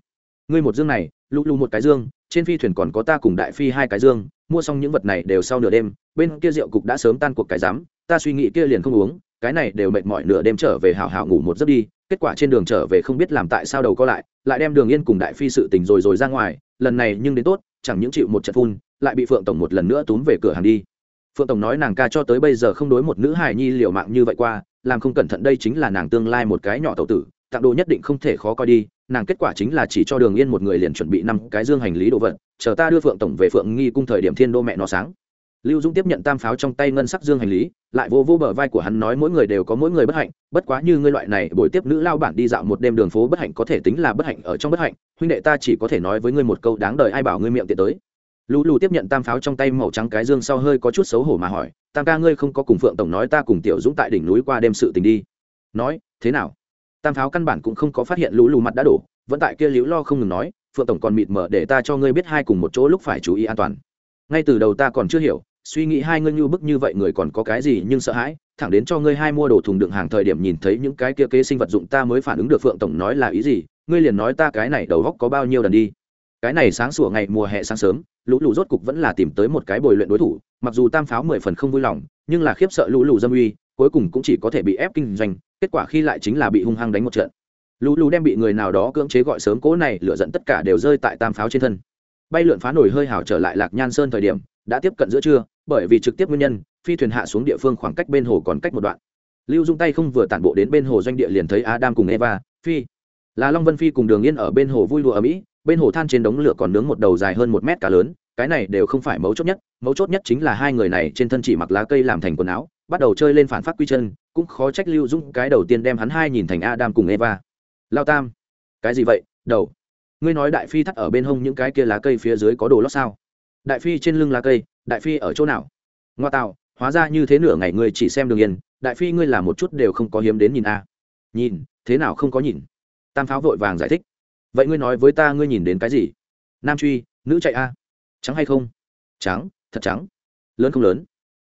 Ngươi một dương này, lũ lù một cái dương trên phi thuyền còn có ta cùng đại phi hai cái dương, mua xong những vật này đều sau nửa đêm, bên kia rượu cục đã sớm tan cuộc cái giám, ta suy nghĩ kia liền không uống, cái này đều mệt mỏi nửa đêm trở về hào hào ngủ một giấc đi, kết quả trên đường trở về không biết làm tại sao đầu co lại lại đem đường yên cùng đại phi sự tình rồi rồi ra ngoài, lần này nhưng đến tốt, chẳng những chịu một trận phun, lại bị phượng tổng một lần nữa túm về cửa hàng đi. Phượng tổng nói nàng ca cho tới bây giờ không đối một nữ hài nhi liều mạng như vậy qua, làm không cẩn thận đây chính là nàng tương lai một cái nhỏ tậu tử tặng đồ nhất định không thể khó coi đi, nàng kết quả chính là chỉ cho đường yên một người liền chuẩn bị năm cái dương hành lý đồ vật, chờ ta đưa phượng tổng về phượng nghi cung thời điểm thiên đô mẹ nó sáng. Lưu dũng tiếp nhận tam pháo trong tay ngân sắc dương hành lý, lại vô vô bờ vai của hắn nói mỗi người đều có mỗi người bất hạnh, bất quá như ngươi loại này, buổi tiếp nữ lao bản đi dạo một đêm đường phố bất hạnh có thể tính là bất hạnh ở trong bất hạnh, huynh đệ ta chỉ có thể nói với ngươi một câu đáng đời ai bảo ngươi miệng tiện tới. Lũ lù tiếp nhận tam pháo trong tay màu trắng cái dương sau hơi có chút xấu hổ mà hỏi, tam ca ngươi không có cùng phượng tổng nói ta cùng tiểu dũng tại đỉnh núi qua đêm sự tình đi. Nói, thế nào? Tam pháo căn bản cũng không có phát hiện lũ lù mặt đã đổ, vẫn tại kia liễu lo không ngừng nói, phượng tổng còn mịt mở để ta cho ngươi biết hai cùng một chỗ lúc phải chú ý an toàn. Ngay từ đầu ta còn chưa hiểu, suy nghĩ hai ngươi như bức như vậy người còn có cái gì nhưng sợ hãi, thẳng đến cho ngươi hai mua đồ thùng đựng hàng thời điểm nhìn thấy những cái kia kế sinh vật dụng ta mới phản ứng được phượng tổng nói là ý gì, ngươi liền nói ta cái này đầu góc có bao nhiêu lần đi. Cái này sáng sủa ngày mùa hè sáng sớm, lũ lù rốt cục vẫn là tìm tới một cái bồi luyện đối thủ, mặc dù tam pháo mười phần không vui lòng, nhưng là khiếp sợ lũ lù dâm uy, cuối cùng cũng chỉ có thể bị ép kinh doanh kết quả khi lại chính là bị hung hăng đánh một trận. Lũ lù đem bị người nào đó cưỡng chế gọi sớm cố này lựa dẫn tất cả đều rơi tại tam pháo trên thân. Bay lượn phá nổi hơi hào trở lại lạc nhan sơn thời điểm, đã tiếp cận giữa trưa, bởi vì trực tiếp nguyên nhân, phi thuyền hạ xuống địa phương khoảng cách bên hồ còn cách một đoạn. Lưu dung tay không vừa tản bộ đến bên hồ doanh địa liền thấy adam cùng eva, phi. Là long vân phi cùng đường yên ở bên hồ vui đùa ở mỹ, bên hồ than trên đống lửa còn nướng một đầu dài hơn một mét cá lớn, cái này đều không phải mấu chốt nhất, mấu chốt nhất chính là hai người này trên thân chỉ mặc lá cây làm thành quần áo bắt đầu chơi lên phản phát quy chân, cũng khó trách lưu dung cái đầu tiên đem hắn hai nhìn thành adam cùng eva. Lao tam, cái gì vậy? Đầu. Ngươi nói đại phi thắt ở bên hông những cái kia lá cây phía dưới có đồ lót sao? Đại phi trên lưng lá cây, đại phi ở chỗ nào? Ngoa tạo, hóa ra như thế nửa ngày ngươi chỉ xem đường yên, đại phi ngươi làm một chút đều không có hiếm đến nhìn a. Nhìn, thế nào không có nhìn? Tam pháo vội vàng giải thích. Vậy ngươi nói với ta ngươi nhìn đến cái gì? Nam truy, nữ chạy a. Trắng hay không? Trắng, thật trắng. Lớn không lớn?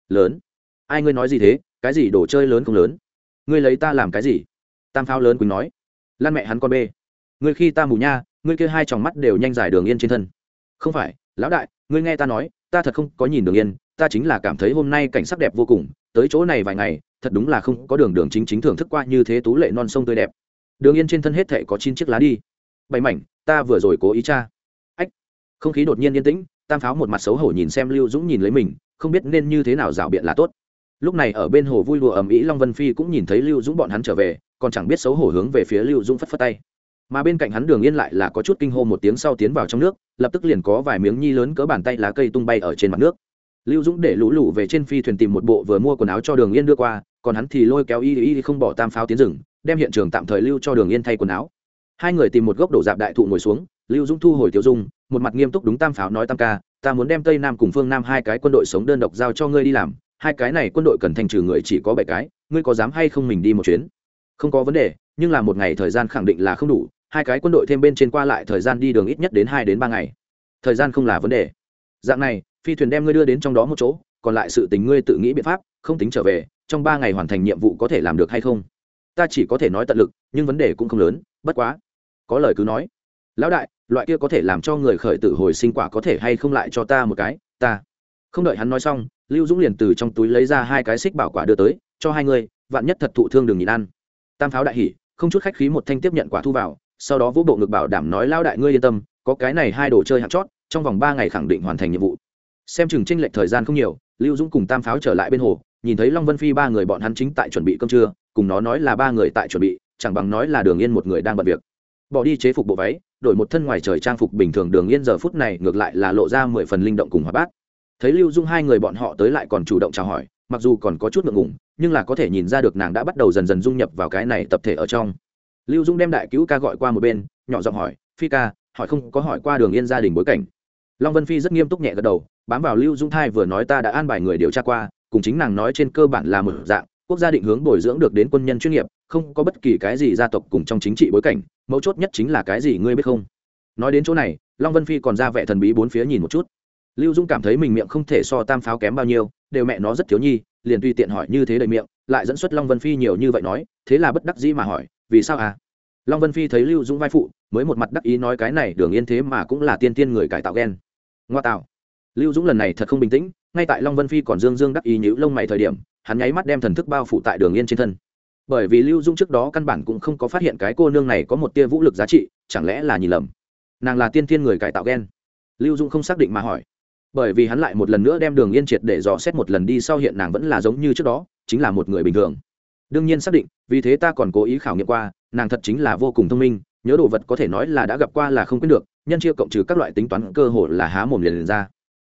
Lớn ai ngươi nói gì thế? Cái gì đồ chơi lớn không lớn? Ngươi lấy ta làm cái gì? Tam pháo lớn quỳnh nói. Lan mẹ hắn con bê. Ngươi khi ta mù nha, ngươi kia hai tròng mắt đều nhanh dài đường yên trên thân. Không phải, lão đại, ngươi nghe ta nói, ta thật không có nhìn đường yên, ta chính là cảm thấy hôm nay cảnh sắc đẹp vô cùng, tới chỗ này vài ngày, thật đúng là không có đường đường chính chính thưởng thức qua như thế tú lệ non sông tươi đẹp. Đường yên trên thân hết thệ có chín chiếc lá đi. Bảy mảnh, ta vừa rồi cố ý cha ách. Không khí đột nhiên yên tĩnh, tam pháo một mặt xấu hổ nhìn xem lưu dũng nhìn lấy mình, không biết nên như thế nào rảo biện là tốt lúc này ở bên hồ vui đùa ầm ĩ long vân phi cũng nhìn thấy lưu dũng bọn hắn trở về, còn chẳng biết xấu hổ hướng về phía lưu dũng phất phất tay. Mà bên cạnh hắn đường yên lại là có chút kinh hô một tiếng sau tiến vào trong nước, lập tức liền có vài miếng nhi lớn cỡ bàn tay lá cây tung bay ở trên mặt nước. Lưu dũng để lũ lụ về trên phi thuyền tìm một bộ vừa mua quần áo cho đường yên đưa qua, còn hắn thì lôi kéo y y không bỏ tam pháo tiến rừng, đem hiện trường tạm thời lưu cho đường yên thay quần áo. Hai người tìm một gốc đổ dạp đại thụ ngồi xuống, lưu dũng thu hồi tiêu dung, một mặt nghiêm túc đúng tam pháo nói tam ca, ta muốn đem tây nam cùng phương nam hai cái quân đội sống đơn độc giao cho ngươi đi làm hai cái này quân đội cần thành trừ người chỉ có bảy cái, ngươi có dám hay không mình đi một chuyến? Không có vấn đề, nhưng là một ngày thời gian khẳng định là không đủ, hai cái quân đội thêm bên trên qua lại thời gian đi đường ít nhất đến hai đến ba ngày. Thời gian không là vấn đề. Dạng này, phi thuyền đem ngươi đưa đến trong đó một chỗ, còn lại sự tình ngươi tự nghĩ biện pháp, không tính trở về, trong ba ngày hoàn thành nhiệm vụ có thể làm được hay không? Ta chỉ có thể nói tận lực, nhưng vấn đề cũng không lớn, bất quá. Có lời cứ nói. Lão đại, loại kia có thể làm cho người khởi tử hồi sinh quả có thể hay không lại cho ta một cái? Ta. Không đợi hắn nói xong lưu dũng liền từ trong túi lấy ra hai cái xích bảo quả đưa tới, cho hai người, vạn nhất thật thụ thương đừng nhìn ăn. Tam pháo đại hỉ, không chút khách khí một thanh tiếp nhận quả thu vào, sau đó vũ bộ ngực bảo đảm nói lao đại ngươi yên tâm, có cái này hai đồ chơi hạt chót, trong vòng ba ngày khẳng định hoàn thành nhiệm vụ. Xem chừng tranh lệch thời gian không nhiều, lưu dũng cùng tam pháo trở lại bên hồ, nhìn thấy long vân phi ba người bọn hắn chính tại chuẩn bị cơm trưa, cùng nó nói là ba người tại chuẩn bị, chẳng bằng nói là đường yên một người đang bận việc. Bỏ đi chế phục bộ váy, đổi một thân ngoài trời trang phục bình thường đường yên giờ phút này ngược lại là lộ ra mười phần linh động cùng hòa bát thấy lưu dung hai người bọn họ tới lại còn chủ động chào hỏi, mặc dù còn có chút ngượng ngùng, nhưng là có thể nhìn ra được nàng đã bắt đầu dần dần dung nhập vào cái này tập thể ở trong. Lưu dung đem đại cứu ca gọi qua một bên, nhỏ giọng hỏi, phi ca, hỏi không có hỏi qua đường yên gia đình bối cảnh? Long vân phi rất nghiêm túc nhẹ gật đầu, bám vào lưu dung thai vừa nói ta đã an bài người điều tra qua, cùng chính nàng nói trên cơ bản là một dạng, quốc gia định hướng bồi dưỡng được đến quân nhân chuyên nghiệp, không có bất kỳ cái gì gia tộc cùng trong chính trị bối cảnh, mấu chốt nhất chính là cái gì ngươi biết không? Nói đến chỗ này, long vân phi còn ra vẻ thần bí bốn phía nhìn một chút lưu dung cảm thấy mình miệng không thể so tam pháo kém bao nhiêu, đều mẹ nó rất thiếu nhi, liền tùy tiện hỏi như thế đầy miệng, lại dẫn xuất long vân phi nhiều như vậy nói, thế là bất đắc dĩ mà hỏi, vì sao à? Long vân phi thấy lưu Dung vai phụ, mới một mặt đắc ý nói cái này đường yên thế mà cũng là tiên tiên người cải tạo ghen. Ngoa tạo. Lưu dũng lần này thật không bình tĩnh, ngay tại long vân phi còn dương dương đắc ý nhữ lông mày thời điểm, hắn nháy mắt đem thần thức bao phủ tại đường yên trên thân. Bởi vì lưu dũng trước đó căn bản cũng không có phát hiện cái cô nương này có một tia vũ lực giá trị, chẳng lẽ là nhìn lầm? Nàng là tiên tiên người cải tạo ghen. Lưu dũng không xác định mà hỏi bởi vì hắn lại một lần nữa đem đường yên triệt để dò xét một lần đi sau hiện nàng vẫn là giống như trước đó chính là một người bình thường. Đương nhiên xác định vì thế ta còn cố ý khảo nghiệm qua nàng thật chính là vô cùng thông minh nhớ đồ vật có thể nói là đã gặp qua là không quyết được nhân chia cộng trừ các loại tính toán cơ hội là há mồm liền, liền ra.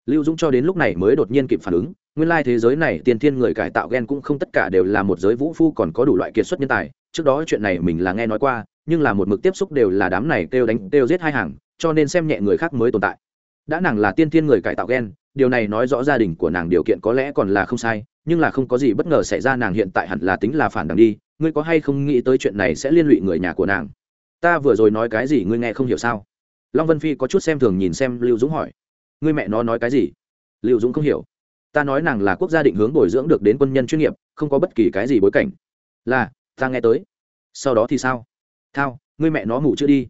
Lưu dũng cho đến lúc này mới đột nhiên kịp phản ứng nguyên lai thế giới này tiên thiên người cải tạo ghen cũng không tất cả đều là một giới vũ phu còn có đủ loại kiệt xuất nhân tài trước đó chuyện này mình là nghe nói qua nhưng là một mực tiếp xúc đều là đám này kêu đánh kêu giết hai hàng cho nên xem nhẹ người khác mới tồn tại đã nàng là tiên thiên người cải tạo gen, điều này nói rõ gia đình của nàng điều kiện có lẽ còn là không sai nhưng là không có gì bất ngờ xảy ra nàng hiện tại hẳn là tính là phản đằng đi ngươi có hay không nghĩ tới chuyện này sẽ liên lụy người nhà của nàng? Ta vừa rồi nói cái gì ngươi nghe không hiểu sao? Long vân phi có chút xem thường nhìn xem lưu dũng hỏi. Ngươi mẹ nó nói cái gì? Lưu dũng không hiểu. Ta nói nàng là quốc gia định hướng bồi dưỡng được đến quân nhân chuyên nghiệp không có bất kỳ cái gì bối cảnh. Là ta nghe tới. Sau đó thì sao? Thao ngươi mẹ nó ngủ chưa đi.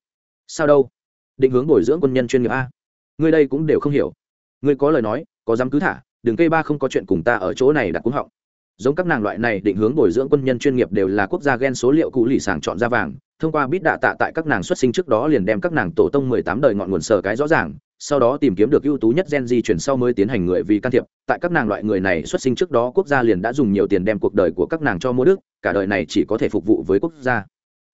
Sao đâu? Định hướng bồi dưỡng quân nhân chuyên nghiệp a? Ngươi đây cũng đều không hiểu. Ngươi có lời nói, có dám cứ thả, đừng cây ba không có chuyện cùng ta ở chỗ này đặt cúng họng. Giống các nàng loại này định hướng bồi dưỡng quân nhân chuyên nghiệp đều là quốc gia ghen số liệu cụ lì sàng chọn ra vàng, thông qua bít đạ tạ tại các nàng xuất sinh trước đó liền đem các nàng tổ tông mười tám đời ngọn nguồn sở cái rõ ràng, sau đó tìm kiếm được ưu tú nhất gen di chuyển sau mới tiến hành người vì can thiệp. Tại các nàng loại người này xuất sinh trước đó, quốc gia liền đã dùng nhiều tiền đem cuộc đời của các nàng cho mua đức, cả đời này chỉ có thể phục vụ với quốc gia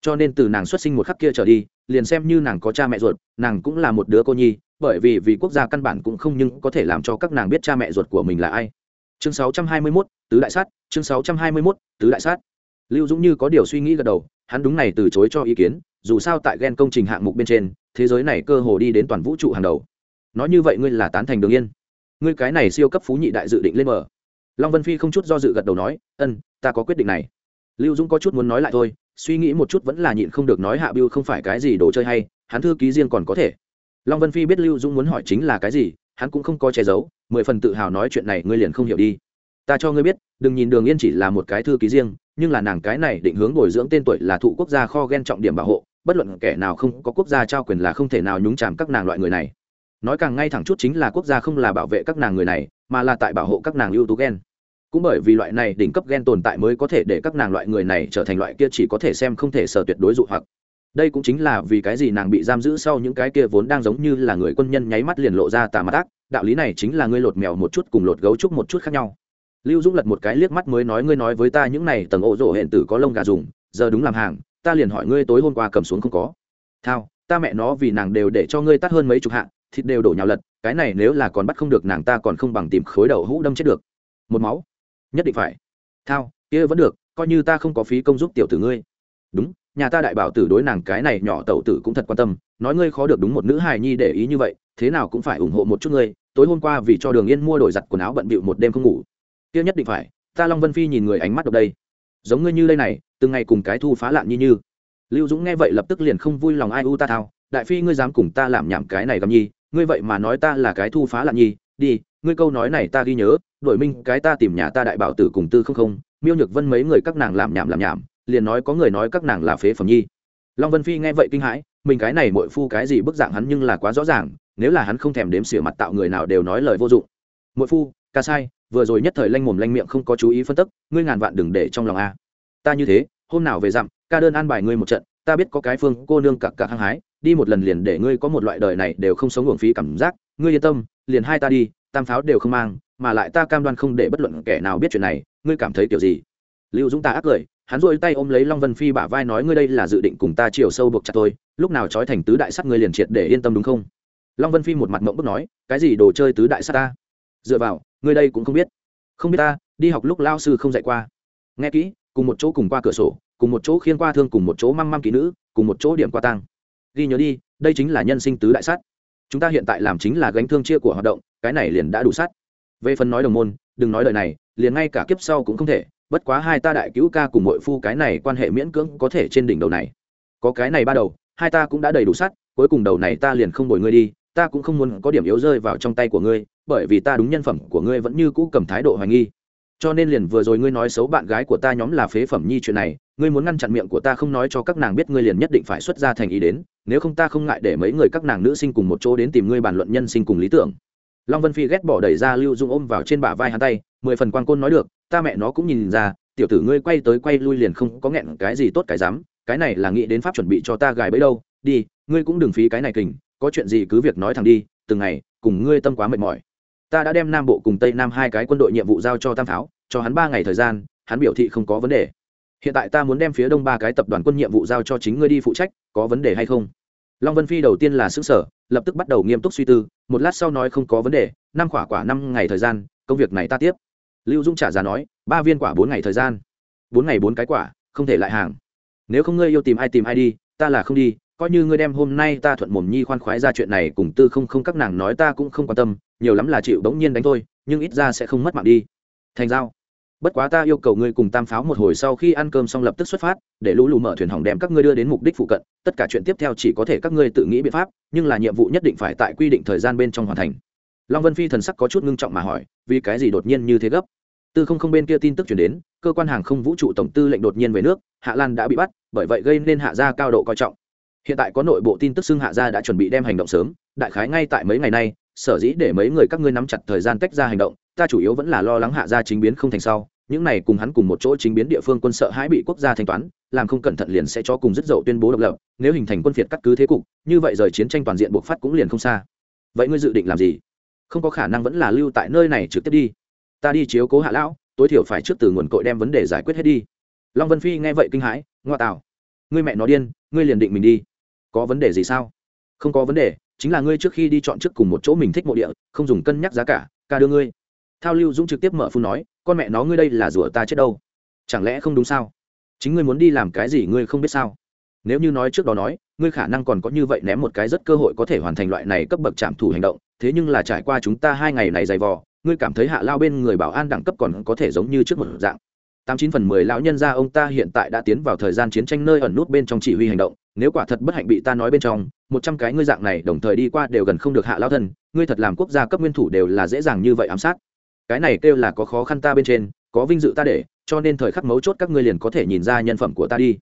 cho nên từ nàng xuất sinh một khắc kia trở đi liền xem như nàng có cha mẹ ruột nàng cũng là một đứa cô nhi bởi vì vì quốc gia căn bản cũng không nhưng có thể làm cho các nàng biết cha mẹ ruột của mình là ai. Chương 621, tứ đại sát chương 621, tứ đại sát. Lưu dũng như có điều suy nghĩ gật đầu hắn đúng này từ chối cho ý kiến dù sao tại gen công trình hạng mục bên trên thế giới này cơ hồ đi đến toàn vũ trụ hàng đầu. Nói như vậy ngươi là tán thành đường yên. Ngươi cái này siêu cấp phú nhị đại dự định lên mở long vân phi không chút do dự gật đầu nói ân ta có quyết định này. Lưu dũng có chút muốn nói lại thôi suy nghĩ một chút vẫn là nhịn không được nói hạ biêu không phải cái gì đồ chơi hay, hắn thư ký riêng còn có thể. Long vân phi biết lưu dũng muốn hỏi chính là cái gì, hắn cũng không có che giấu, mười phần tự hào nói chuyện này ngươi liền không hiểu đi. Ta cho ngươi biết, đừng nhìn đường yên chỉ là một cái thư ký riêng, nhưng là nàng cái này định hướng bồi dưỡng tên tuổi là thụ quốc gia kho ghen trọng điểm bảo hộ, bất luận kẻ nào không có quốc gia trao quyền là không thể nào nhúng chàm các nàng loại người này. Nói càng ngay thẳng chút chính là quốc gia không là bảo vệ các nàng người này, mà là tại bảo hộ các nàng ưu tú ghen cũng bởi vì loại này đỉnh cấp ghen tồn tại mới có thể để các nàng loại người này trở thành loại kia chỉ có thể xem không thể sở tuyệt đối dụ hoặc. Đây cũng chính là vì cái gì nàng bị giam giữ sau những cái kia vốn đang giống như là người quân nhân nháy mắt liền lộ ra tà mặt ác. Đạo lý này chính là ngươi lột mèo một chút cùng lột gấu trúc một chút khác nhau. Lưu dũng lật một cái liếc mắt mới nói ngươi nói với ta những này tầng ổ rỗ hẹn tử có lông gà dùng, giờ đúng làm hàng, ta liền hỏi ngươi tối hôm qua cầm xuống không có. Thao, ta mẹ nó vì nàng đều để cho ngươi tắt hơn mấy chục hạng thịt đều đổ nhào lật, cái này nếu là còn bắt không được nàng ta còn không bằng tìm khối đầu hũ đâm chết được. Một máu nhất định phải. Thao, kia vẫn được, coi như ta không có phí công giúp tiểu tử ngươi. Đúng, nhà ta đại bảo tử đối nàng cái này nhỏ tẩu tử cũng thật quan tâm, nói ngươi khó được đúng một nữ hài nhi để ý như vậy, thế nào cũng phải ủng hộ một chút ngươi. Tối hôm qua vì cho đường yên mua đổi giặt quần áo bận bịu một đêm không ngủ. Kia nhất định phải, ta long vân phi nhìn người ánh mắt độc đây. Giống ngươi như đây này, từng ngày cùng cái thu phá lạn như như. Lưu dũng nghe vậy lập tức liền không vui lòng ai u ta thao, đại phi ngươi dám cùng ta làm nhảm cái này gầm nhi, ngươi vậy mà nói ta là cái thu phá lạn nhi, đi ngươi câu nói này ta ghi nhớ, đổi minh, cái ta tìm nhà ta đại bảo tử cùng tư không không, miêu nhược vân mấy người các nàng làm nhảm làm nhảm, liền nói có người nói các nàng là phế phẩm nhi. Long vân phi nghe vậy kinh hãi, mình cái này mội phu cái gì bức dạng hắn nhưng là quá rõ ràng, nếu là hắn không thèm đếm xỉa mặt tạo người nào đều nói lời vô dụng. Mội phu, ca sai, vừa rồi nhất thời lanh mồm lanh miệng không có chú ý phân tức ngươi ngàn vạn đừng để trong lòng a. Ta như thế, hôm nào về dặm, ca đơn an bài ngươi một trận, ta biết có cái phương cô nương cặc cặc hăng hái, đi một lần liền để ngươi có một loại đời này đều không sống uổng phí cảm giác, ngươi yên tâm, liền hai ta đi tam pháo đều không mang, mà lại ta cam đoan không để bất luận kẻ nào biết chuyện này, ngươi cảm thấy kiểu gì? Lưu dũng ta ác cười, hắn rôi tay ôm lấy long vân phi bả vai nói ngươi đây là dự định cùng ta chiều sâu buộc chặt tôi, lúc nào trói thành tứ đại sắt ngươi liền triệt để yên tâm đúng không? Long vân phi một mặt mộng bức nói, cái gì đồ chơi tứ đại sắt ta? Dựa vào, ngươi đây cũng không biết. Không biết ta, đi học lúc lao sư không dạy qua. Nghe kỹ, cùng một chỗ cùng qua cửa sổ, cùng một chỗ khiên qua thương, cùng một chỗ măng măng kỹ nữ, cùng một chỗ điểm qua tăng ghi nhớ đi, đây chính là nhân sinh tứ đại sát chúng ta hiện tại làm chính là gánh thương chia của hoạt động, cái này liền đã đủ sát về phần nói đồng môn, đừng nói lời này, liền ngay cả kiếp sau cũng không thể, bất quá hai ta đại cứu ca cùng mội phu cái này quan hệ miễn cưỡng có thể trên đỉnh đầu này có cái này ba đầu, hai ta cũng đã đầy đủ sát. cuối cùng đầu này ta liền không bồi ngươi đi, ta cũng không muốn có điểm yếu rơi vào trong tay của ngươi, bởi vì ta đúng nhân phẩm của ngươi vẫn như cũ cầm thái độ hoài nghi cho nên liền vừa rồi ngươi nói xấu bạn gái của ta nhóm là phế phẩm nhi chuyện này, ngươi muốn ngăn chặn miệng của ta không nói cho các nàng biết ngươi liền nhất định phải xuất ra thành ý đến, nếu không ta không ngại để mấy người các nàng nữ sinh cùng một chỗ đến tìm ngươi bàn luận nhân sinh cùng lý tưởng. Long vân phi ghét bỏ đẩy ra lưu dung ôm vào trên bả vai hắn tay, mười phần quan côn nói được, ta mẹ nó cũng nhìn ra, tiểu tử ngươi quay tới quay lui liền không có nghẹn cái gì tốt cái dám, cái này là nghĩ đến pháp chuẩn bị cho ta gài bẫy đâu, đi, ngươi cũng đừng phí cái này kình, có chuyện gì cứ việc nói thẳng đi, từng ngày, cùng ngươi tâm quá mệt mỏi ta đã đem nam bộ cùng tây nam hai cái quân đội nhiệm vụ giao cho tam Tháo, cho hắn ba ngày thời gian hắn biểu thị không có vấn đề. Hiện tại ta muốn đem phía đông ba cái tập đoàn quân nhiệm vụ giao cho chính ngươi đi phụ trách có vấn đề hay không? Long vân phi đầu tiên là xứ sở lập tức bắt đầu nghiêm túc suy tư một lát sau nói không có vấn đề năm quả quả năm ngày thời gian công việc này ta tiếp. Lưu dung trả giá nói ba viên quả bốn ngày thời gian. Bốn ngày bốn cái quả không thể lại hàng. Nếu không ngươi yêu tìm ai tìm ai đi ta là không đi coi như ngươi đem hôm nay ta thuận mồm nhi khoan khoái ra chuyện này cùng tư không không các nàng nói ta cũng không quan tâm, nhiều lắm là chịu bỗng nhiên đánh thôi, nhưng ít ra sẽ không mất mạng đi. Thành giao. Bất quá ta yêu cầu ngươi cùng tam pháo một hồi sau khi ăn cơm xong lập tức xuất phát, để lũ lù mở thuyền hỏng đem các ngươi đưa đến mục đích phụ cận, tất cả chuyện tiếp theo chỉ có thể các ngươi tự nghĩ biện pháp, nhưng là nhiệm vụ nhất định phải tại quy định thời gian bên trong hoàn thành. Long vân phi thần sắc có chút ngưng trọng mà hỏi, vì cái gì đột nhiên như thế gấp? Tư không không bên kia tin tức chuyển đến, cơ quan hàng không vũ trụ tổng tư lệnh đột nhiên về nước, hạ lan đã bị bắt, bởi vậy gây nên hạ gia cao độ coi trọng hiện tại có nội bộ tin tức xưng hạ gia đã chuẩn bị đem hành động sớm, đại khái ngay tại mấy ngày nay, sở dĩ để mấy người các ngươi nắm chặt thời gian tách ra hành động, ta chủ yếu vẫn là lo lắng hạ gia chính biến không thành sau, những này cùng hắn cùng một chỗ chính biến địa phương quân sợ hãi bị quốc gia thanh toán, làm không cẩn thận liền sẽ cho cùng rất dậu tuyên bố độc lập, nếu hình thành quân phiệt cắt cứ thế cục, như vậy rời chiến tranh toàn diện buộc phát cũng liền không xa. Vậy ngươi dự định làm gì? Không có khả năng vẫn là lưu tại nơi này trực tiếp đi. Ta đi chiếu cố hạ lão, tối thiểu phải trước từ nguồn cội đem vấn đề giải quyết hết đi. Long vân phi nghe vậy kinh hãi, ngoa tạo ngươi mẹ nó điên, ngươi liền định mình đi. Có vấn đề gì sao? Không có vấn đề, chính là ngươi trước khi đi chọn trước cùng một chỗ mình thích mộ địa, không dùng cân nhắc giá cả, ca đưa ngươi. Thao lưu dũng trực tiếp mở phun nói, con mẹ nó ngươi đây là rủa ta chết đâu? Chẳng lẽ không đúng sao? Chính ngươi muốn đi làm cái gì ngươi không biết sao? Nếu như nói trước đó nói, ngươi khả năng còn có như vậy ném một cái rất cơ hội có thể hoàn thành loại này cấp bậc trạm thủ hành động, thế nhưng là trải qua chúng ta hai ngày này dày vò, ngươi cảm thấy hạ lao bên người bảo an đẳng cấp còn có thể giống như trước một dạng tám chín phần mười lão nhân gia ông ta hiện tại đã tiến vào thời gian chiến tranh nơi ẩn nút bên trong chỉ huy hành động, nếu quả thật bất hạnh bị ta nói bên trong, một trăm cái ngươi dạng này đồng thời đi qua đều gần không được hạ lao thân, ngươi thật làm quốc gia cấp nguyên thủ đều là dễ dàng như vậy ám sát. Cái này kêu là có khó khăn ta bên trên, có vinh dự ta để, cho nên thời khắc mấu chốt các ngươi liền có thể nhìn ra nhân phẩm của ta đi.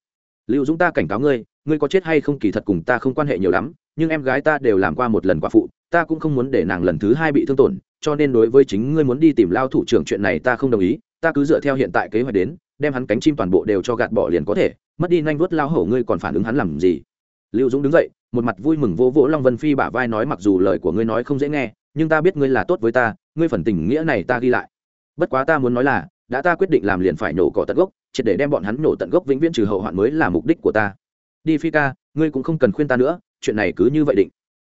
Lưu dũng ta cảnh cáo ngươi ngươi có chết hay không kỳ thật cùng ta không quan hệ nhiều lắm, nhưng em gái ta đều làm qua một lần quả phụ, ta cũng không muốn để nàng lần thứ hai bị thương tổn, cho nên đối với chính ngươi muốn đi tìm lao thủ trưởng chuyện này ta không đồng ý ta cứ dựa theo hiện tại kế hoạch đến, đem hắn cánh chim toàn bộ đều cho gạt bỏ liền có thể, mất đi nhanh vuốt lao hổ ngươi còn phản ứng hắn làm gì? Lưu dũng đứng dậy, một mặt vui mừng vô vỗ long vân phi bả vai nói, mặc dù lời của ngươi nói không dễ nghe, nhưng ta biết ngươi là tốt với ta, ngươi phần tình nghĩa này ta ghi lại. Bất quá ta muốn nói là, đã ta quyết định làm liền phải nổ cỏ tận gốc, triệt để đem bọn hắn nổ tận gốc vĩnh viễn trừ hậu hoạn mới là mục đích của ta. Đi phi ca, ngươi cũng không cần khuyên ta nữa, chuyện này cứ như vậy định.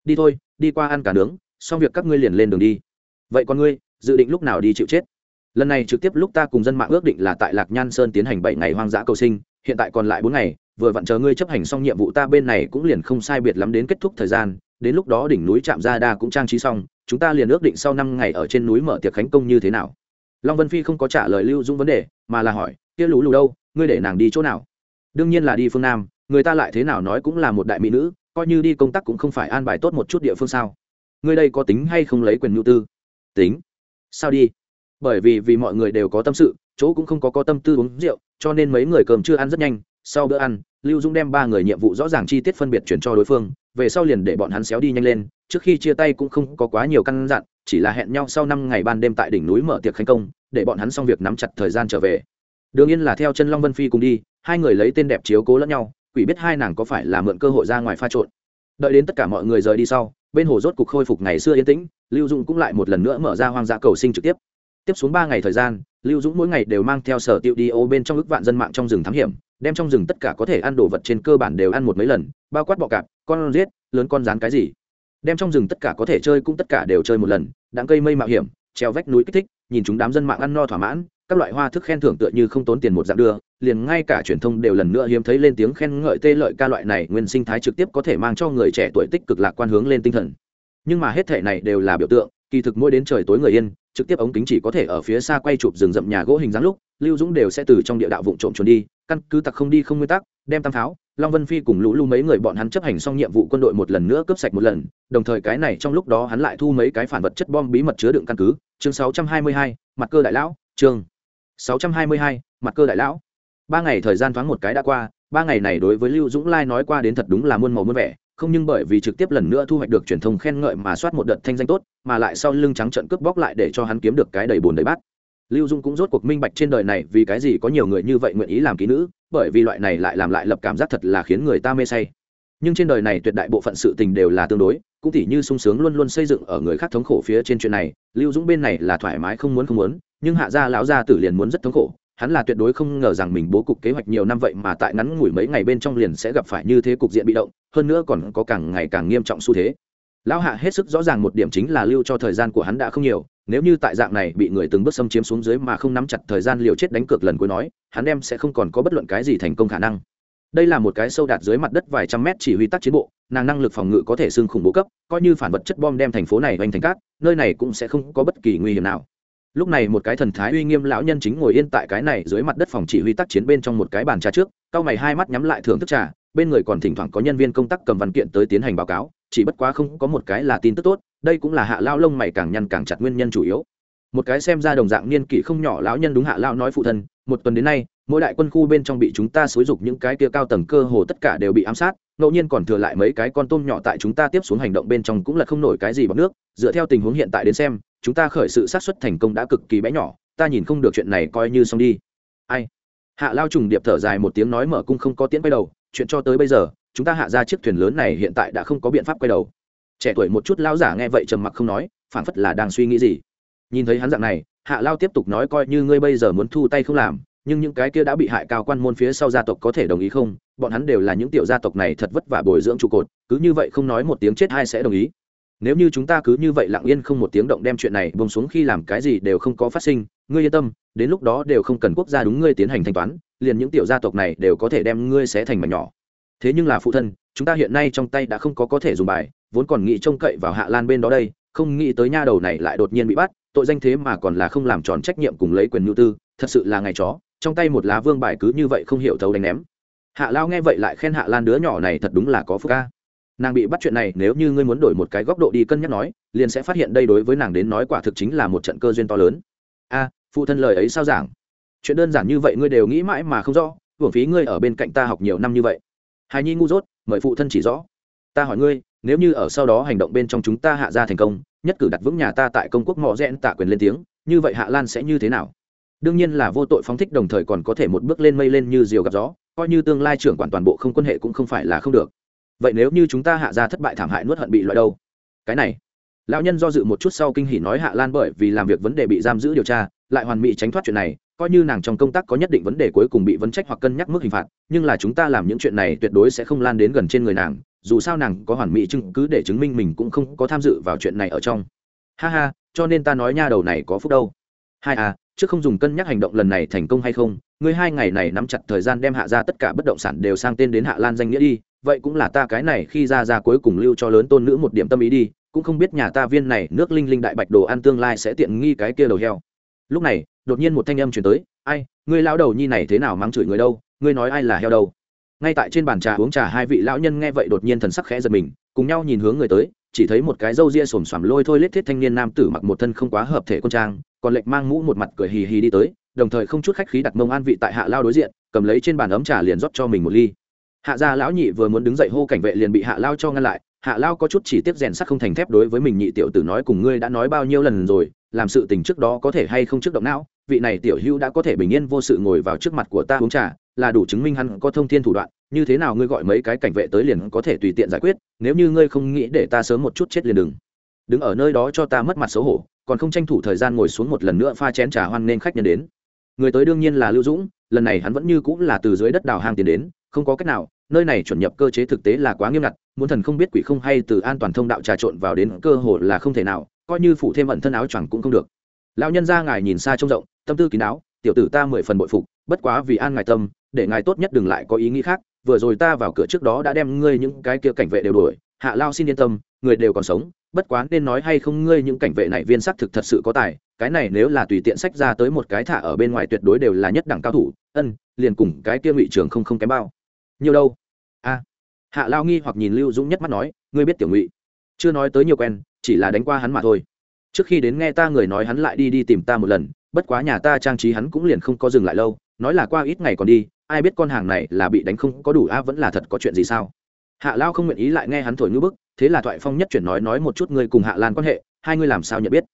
Đi thôi, đi qua ăn cả nướng, xong việc các ngươi liền lên đường đi. Vậy còn ngươi, dự định lúc nào đi chịu chết? Lần này trực tiếp lúc ta cùng dân mạng ước định là tại lạc nhan sơn tiến hành bảy ngày hoang dã cầu sinh, hiện tại còn lại bốn ngày, vừa vặn chờ ngươi chấp hành xong nhiệm vụ ta bên này cũng liền không sai biệt lắm đến kết thúc thời gian, đến lúc đó đỉnh núi trạm ra đa cũng trang trí xong, chúng ta liền ước định sau năm ngày ở trên núi mở tiệc khánh công như thế nào. Long vân phi không có trả lời lưu dung vấn đề, mà là hỏi, kia lũ lù đâu, ngươi để nàng đi chỗ nào? Đương nhiên là đi phương nam, người ta lại thế nào nói cũng là một đại mỹ nữ, coi như đi công tác cũng không phải an bài tốt một chút địa phương sao? Ngươi đây có tính hay không lấy quyền nhu tư? Tính. Sao đi? Bởi vì vì mọi người đều có tâm sự, chỗ cũng không có có tâm tư uống rượu, cho nên mấy người cơm chưa ăn rất nhanh, sau bữa ăn, lưu dung đem ba người nhiệm vụ rõ ràng chi tiết phân biệt chuyển cho đối phương, về sau liền để bọn hắn xéo đi nhanh lên, trước khi chia tay cũng không có quá nhiều căn dặn, chỉ là hẹn nhau sau năm ngày ban đêm tại đỉnh núi mở tiệc khánh công, để bọn hắn xong việc nắm chặt thời gian trở về. Đương nhiên là theo chân long vân phi cùng đi, hai người lấy tên đẹp chiếu cố lẫn nhau, quỷ biết hai nàng có phải là mượn cơ hội ra ngoài pha trộn. Đợi đến tất cả mọi người rời đi sau, bên hồ rốt cục khôi phục ngày xưa yên tĩnh, lưu dũng cũng lại một lần nữa mở ra hoang dã cầu sinh trực tiếp tiếp xuống ba ngày thời gian, lưu dũng mỗi ngày đều mang theo sở tiêu đi ô bên trong ức vạn dân mạng trong rừng thám hiểm, đem trong rừng tất cả có thể ăn đồ vật trên cơ bản đều ăn một mấy lần, bao quát bọ cạp, con riết lớn con rán cái gì. Đem trong rừng tất cả có thể chơi cũng tất cả đều chơi một lần đặng cây mây mạo hiểm, treo vách núi kích thích, nhìn chúng đám dân mạng ăn no thỏa mãn, các loại hoa thức khen thưởng tựa như không tốn tiền một dạng đưa, liền ngay cả truyền thông đều lần nữa hiếm thấy lên tiếng khen ngợi tê lợi ca loại này nguyên sinh thái trực tiếp có thể mang cho người trẻ tuổi tích cực lạc quan hướng lên tinh thần. Nhưng mà hết thể này đều là biểu tượng, kỳ thực mỗi đến trời tối người yên trực tiếp ống kính chỉ có thể ở phía xa quay chụp rừng rậm nhà gỗ hình dáng lúc lưu dũng đều sẽ từ trong địa đạo vụ trộm trốn đi căn cứ tặc không đi không nguyên tắc đem tam pháo long vân phi cùng lũ lưu mấy người bọn hắn chấp hành xong nhiệm vụ quân đội một lần nữa cướp sạch một lần đồng thời cái này trong lúc đó hắn lại thu mấy cái phản vật chất bom bí mật chứa đựng căn cứ chương 622, mặt cơ đại lão chương 622, mặt cơ đại lão. Ba ngày thời gian thoáng một cái đã qua ba ngày này đối với lưu dũng lai nói qua đến thật đúng là muôn màu muôn vẻ không nhưng bởi vì trực tiếp lần nữa thu hoạch được truyền thông khen ngợi mà soát một đợt thanh danh tốt, mà lại sau lưng trắng trận cướp bóc lại để cho hắn kiếm được cái đầy bồn đầy bát. Lưu dung cũng rốt cuộc minh bạch trên đời này vì cái gì có nhiều người như vậy nguyện ý làm ký nữ, bởi vì loại này lại làm lại lập cảm giác thật là khiến người ta mê say. Nhưng trên đời này tuyệt đại bộ phận sự tình đều là tương đối, cũng tỉ như sung sướng luôn luôn xây dựng ở người khác thống khổ phía trên chuyện này, lưu dũng bên này là thoải mái không muốn không muốn, nhưng hạ gia lão gia tử liền muốn rất thống khổ hắn là tuyệt đối không ngờ rằng mình bố cục kế hoạch nhiều năm vậy mà tại ngắn ngủi mấy ngày bên trong liền sẽ gặp phải như thế cục diện bị động, hơn nữa còn có càng ngày càng nghiêm trọng xu thế. Lão hạ hết sức rõ ràng một điểm chính là lưu cho thời gian của hắn đã không nhiều, nếu như tại dạng này bị người từng bước xâm chiếm xuống dưới mà không nắm chặt thời gian liều chết đánh cược lần cuối nói, hắn đem sẽ không còn có bất luận cái gì thành công khả năng. Đây là một cái sâu đạt dưới mặt đất vài trăm mét chỉ huy tác chiến bộ, nàng năng lực phòng ngự có thể xưng khủng bố cấp, coi như phản vật chất bom đem thành phố này hoành thành cát, nơi này cũng sẽ không có bất kỳ nguy hiểm nào lúc này một cái thần thái uy nghiêm lão nhân chính ngồi yên tại cái này dưới mặt đất phòng chỉ huy tác chiến bên trong một cái bàn trà trước, cao mày hai mắt nhắm lại thưởng thức trà, bên người còn thỉnh thoảng có nhân viên công tác cầm văn kiện tới tiến hành báo cáo, chỉ bất quá không có một cái là tin tức tốt, đây cũng là hạ lao lông mày càng nhăn càng chặt nguyên nhân chủ yếu. Một cái xem ra đồng dạng niên kỷ không nhỏ lão nhân đúng hạ lao nói phụ thân, một tuần đến nay, mỗi đại quân khu bên trong bị chúng ta xúi dục những cái kia cao tầng cơ hồ tất cả đều bị ám sát, ngẫu nhiên còn thừa lại mấy cái con tôm nhỏ tại chúng ta tiếp xuống hành động bên trong cũng là không nổi cái gì bằng nước, dựa theo tình huống hiện tại đến xem chúng ta khởi sự sát xuất thành công đã cực kỳ bé nhỏ, ta nhìn không được chuyện này coi như xong đi. Ai? Hạ lao trùng điệp thở dài một tiếng nói mở cung không có tiễn quay đầu, chuyện cho tới bây giờ, chúng ta hạ ra chiếc thuyền lớn này hiện tại đã không có biện pháp quay đầu. Trẻ tuổi một chút lao giả nghe vậy trầm mặc không nói, phảng phất là đang suy nghĩ gì. Nhìn thấy hắn dạng này, hạ lao tiếp tục nói coi như ngươi bây giờ muốn thu tay không làm, nhưng những cái kia đã bị hại cao quan môn phía sau gia tộc có thể đồng ý không? Bọn hắn đều là những tiểu gia tộc này thật vất vả bồi dưỡng trụ cột, cứ như vậy không nói một tiếng chết ai sẽ đồng ý nếu như chúng ta cứ như vậy lặng yên không một tiếng động đem chuyện này bông xuống khi làm cái gì đều không có phát sinh, ngươi yên tâm, đến lúc đó đều không cần quốc gia đúng ngươi tiến hành thanh toán, liền những tiểu gia tộc này đều có thể đem ngươi xé thành mảnh nhỏ. Thế nhưng là phụ thân, chúng ta hiện nay trong tay đã không có có thể dùng bài, vốn còn nghĩ trông cậy vào hạ lan bên đó đây, không nghĩ tới nha đầu này lại đột nhiên bị bắt, tội danh thế mà còn là không làm tròn trách nhiệm cùng lấy quyền nhu tư, thật sự là ngày chó, trong tay một lá vương bài cứ như vậy không hiểu thấu đánh ném. Hạ lao nghe vậy lại khen hạ lan đứa nhỏ này thật đúng là có phúc ca nàng bị bắt chuyện này, nếu như ngươi muốn đổi một cái góc độ đi cân nhắc nói, liền sẽ phát hiện đây đối với nàng đến nói quả thực chính là một trận cơ duyên to lớn. A, phụ thân lời ấy sao giảng? Chuyện đơn giản như vậy ngươi đều nghĩ mãi mà không rõ, hưởng phí ngươi ở bên cạnh ta học nhiều năm như vậy. Hài nhi ngu dốt, mời phụ thân chỉ rõ. Ta hỏi ngươi, nếu như ở sau đó hành động bên trong chúng ta hạ ra thành công, nhất cử đặt vững nhà ta tại công quốc mọ rẽn tạ quyền lên tiếng, như vậy hạ lan sẽ như thế nào? Đương nhiên là vô tội phóng thích đồng thời còn có thể một bước lên mây lên như diều gặp gió, coi như tương lai trưởng quản toàn bộ không quan hệ cũng không phải là không được vậy nếu như chúng ta hạ ra thất bại thảm hại nuốt hận bị loại đâu? Cái này, lão nhân do dự một chút sau kinh hỉ nói hạ lan bởi vì làm việc vấn đề bị giam giữ điều tra, lại hoàn mỹ tránh thoát chuyện này, coi như nàng trong công tác có nhất định vấn đề cuối cùng bị vấn trách hoặc cân nhắc mức hình phạt, nhưng là chúng ta làm những chuyện này tuyệt đối sẽ không lan đến gần trên người nàng, dù sao nàng có hoàn mỹ chứng cứ để chứng minh mình cũng không có tham dự vào chuyện này ở trong. Ha ha, cho nên ta nói nha đầu này có phúc đâu. Hai à trước không dùng cân nhắc hành động lần này thành công hay không, ngươi hai ngày này nắm chặt thời gian đem hạ ra tất cả bất động sản đều sang tên đến hạ lan danh nghĩa đi vậy cũng là ta cái này khi ra ra cuối cùng lưu cho lớn tôn nữ một điểm tâm ý đi, cũng không biết nhà ta viên này nước linh linh đại bạch đồ ăn tương lai sẽ tiện nghi cái kia đầu heo. Lúc này, đột nhiên một thanh âm chuyển tới, ai, ngươi lão đầu nhi này thế nào mắng chửi người đâu, ngươi nói ai là heo đâu? Ngay tại trên bàn trà uống trà hai vị lão nhân nghe vậy đột nhiên thần sắc khẽ giật mình, cùng nhau nhìn hướng người tới, chỉ thấy một cái râu ria xồm xoàm lôi thôi lết thiết thanh niên nam tử mặc một thân không quá hợp thể quân trang, còn lệch mang mũ một mặt cười hì hì đi tới, đồng thời không chút khách khí đặt mông an vị tại hạ lao đối diện, cầm lấy trên bàn ấm trà liền rót cho mình một ly hạ gia lão nhị vừa muốn đứng dậy hô cảnh vệ liền bị hạ lao cho ngăn lại. Hạ lao có chút chỉ tiếp rèn sắt không thành thép đối với mình nhị tiểu tử nói cùng ngươi đã nói bao nhiêu lần rồi, làm sự tình trước đó có thể hay không trước động não. Vị này tiểu hữu đã có thể bình yên vô sự ngồi vào trước mặt của ta uống trà, là đủ chứng minh hắn có thông thiên thủ đoạn. Như thế nào ngươi gọi mấy cái cảnh vệ tới liền có thể tùy tiện giải quyết, nếu như ngươi không nghĩ để ta sớm một chút chết liền đừng. Đứng ở nơi đó cho ta mất mặt xấu hổ, còn không tranh thủ thời gian ngồi xuống một lần nữa pha chén trà hoan nên khách nhân đến. Người tới đương nhiên là lưu dũng, lần này hắn vẫn như cũng là từ dưới đất đào hang tiền đến, không có cách nào nơi này chuẩn nhập cơ chế thực tế là quá nghiêm ngặt, muốn thần không biết quỷ không hay từ an toàn thông đạo trà trộn vào đến cơ hội là không thể nào, coi như phụ thêm ẩn thân áo choàng cũng không được. Lão nhân ra ngài nhìn xa trông rộng, tâm tư kín đáo, tiểu tử ta mười phần bội phục, bất quá vì an ngài tâm, để ngài tốt nhất đừng lại có ý nghĩ khác, vừa rồi ta vào cửa trước đó đã đem ngươi những cái kia cảnh vệ đều đuổi, hạ lao xin yên tâm, người đều còn sống, bất quá nên nói hay không ngươi những cảnh vệ này viên sắc thực thật sự có tài, cái này nếu là tùy tiện sách ra tới một cái thả ở bên ngoài tuyệt đối đều là nhất đẳng cao thủ, ân, liền cùng cái kia ngụy trường không không kém bao nhiều đâu? A hạ lao nghi hoặc nhìn lưu dũng nhất mắt nói, ngươi biết tiểu ngụy. Chưa nói tới nhiều quen, chỉ là đánh qua hắn mà thôi. Trước khi đến nghe ta người nói hắn lại đi đi tìm ta một lần, bất quá nhà ta trang trí hắn cũng liền không có dừng lại lâu, nói là qua ít ngày còn đi, ai biết con hàng này là bị đánh không có đủ, a, vẫn là thật có chuyện gì sao? Hạ lao không nguyện ý lại nghe hắn thổi ngữ bức, thế là thoại phong nhất chuyển nói nói một chút ngươi cùng hạ lan quan hệ, hai ngươi làm sao nhận biết?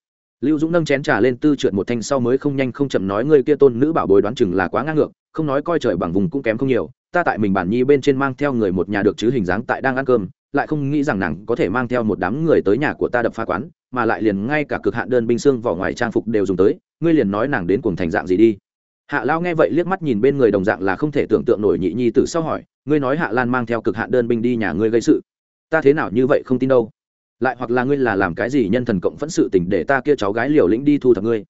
Lưu dũng nâng chén trà lên tư trượt một thanh sau mới không nhanh không chậm nói ngươi kia tôn nữ bảo bối đoán chừng là quá ngang ngược, không nói coi trời bằng vùng cũng kém không nhiều ta tại mình bản nhi bên trên mang theo người một nhà được chứ hình dáng tại đang ăn cơm, lại không nghĩ rằng nàng có thể mang theo một đám người tới nhà của ta đập phá quán, mà lại liền ngay cả cực hạn đơn binh xương vỏ ngoài trang phục đều dùng tới, ngươi liền nói nàng đến cùng thành dạng gì đi. Hạ lao nghe vậy liếc mắt nhìn bên người đồng dạng là không thể tưởng tượng nổi nhị nhi từ sau hỏi, ngươi nói hạ lan mang theo cực hạn đơn binh đi nhà ngươi gây sự, ta thế nào như vậy không tin đâu? Lại hoặc là ngươi là làm cái gì nhân thần cộng phẫn sự tình để ta kia cháu gái liều lĩnh đi thu thập ngươi?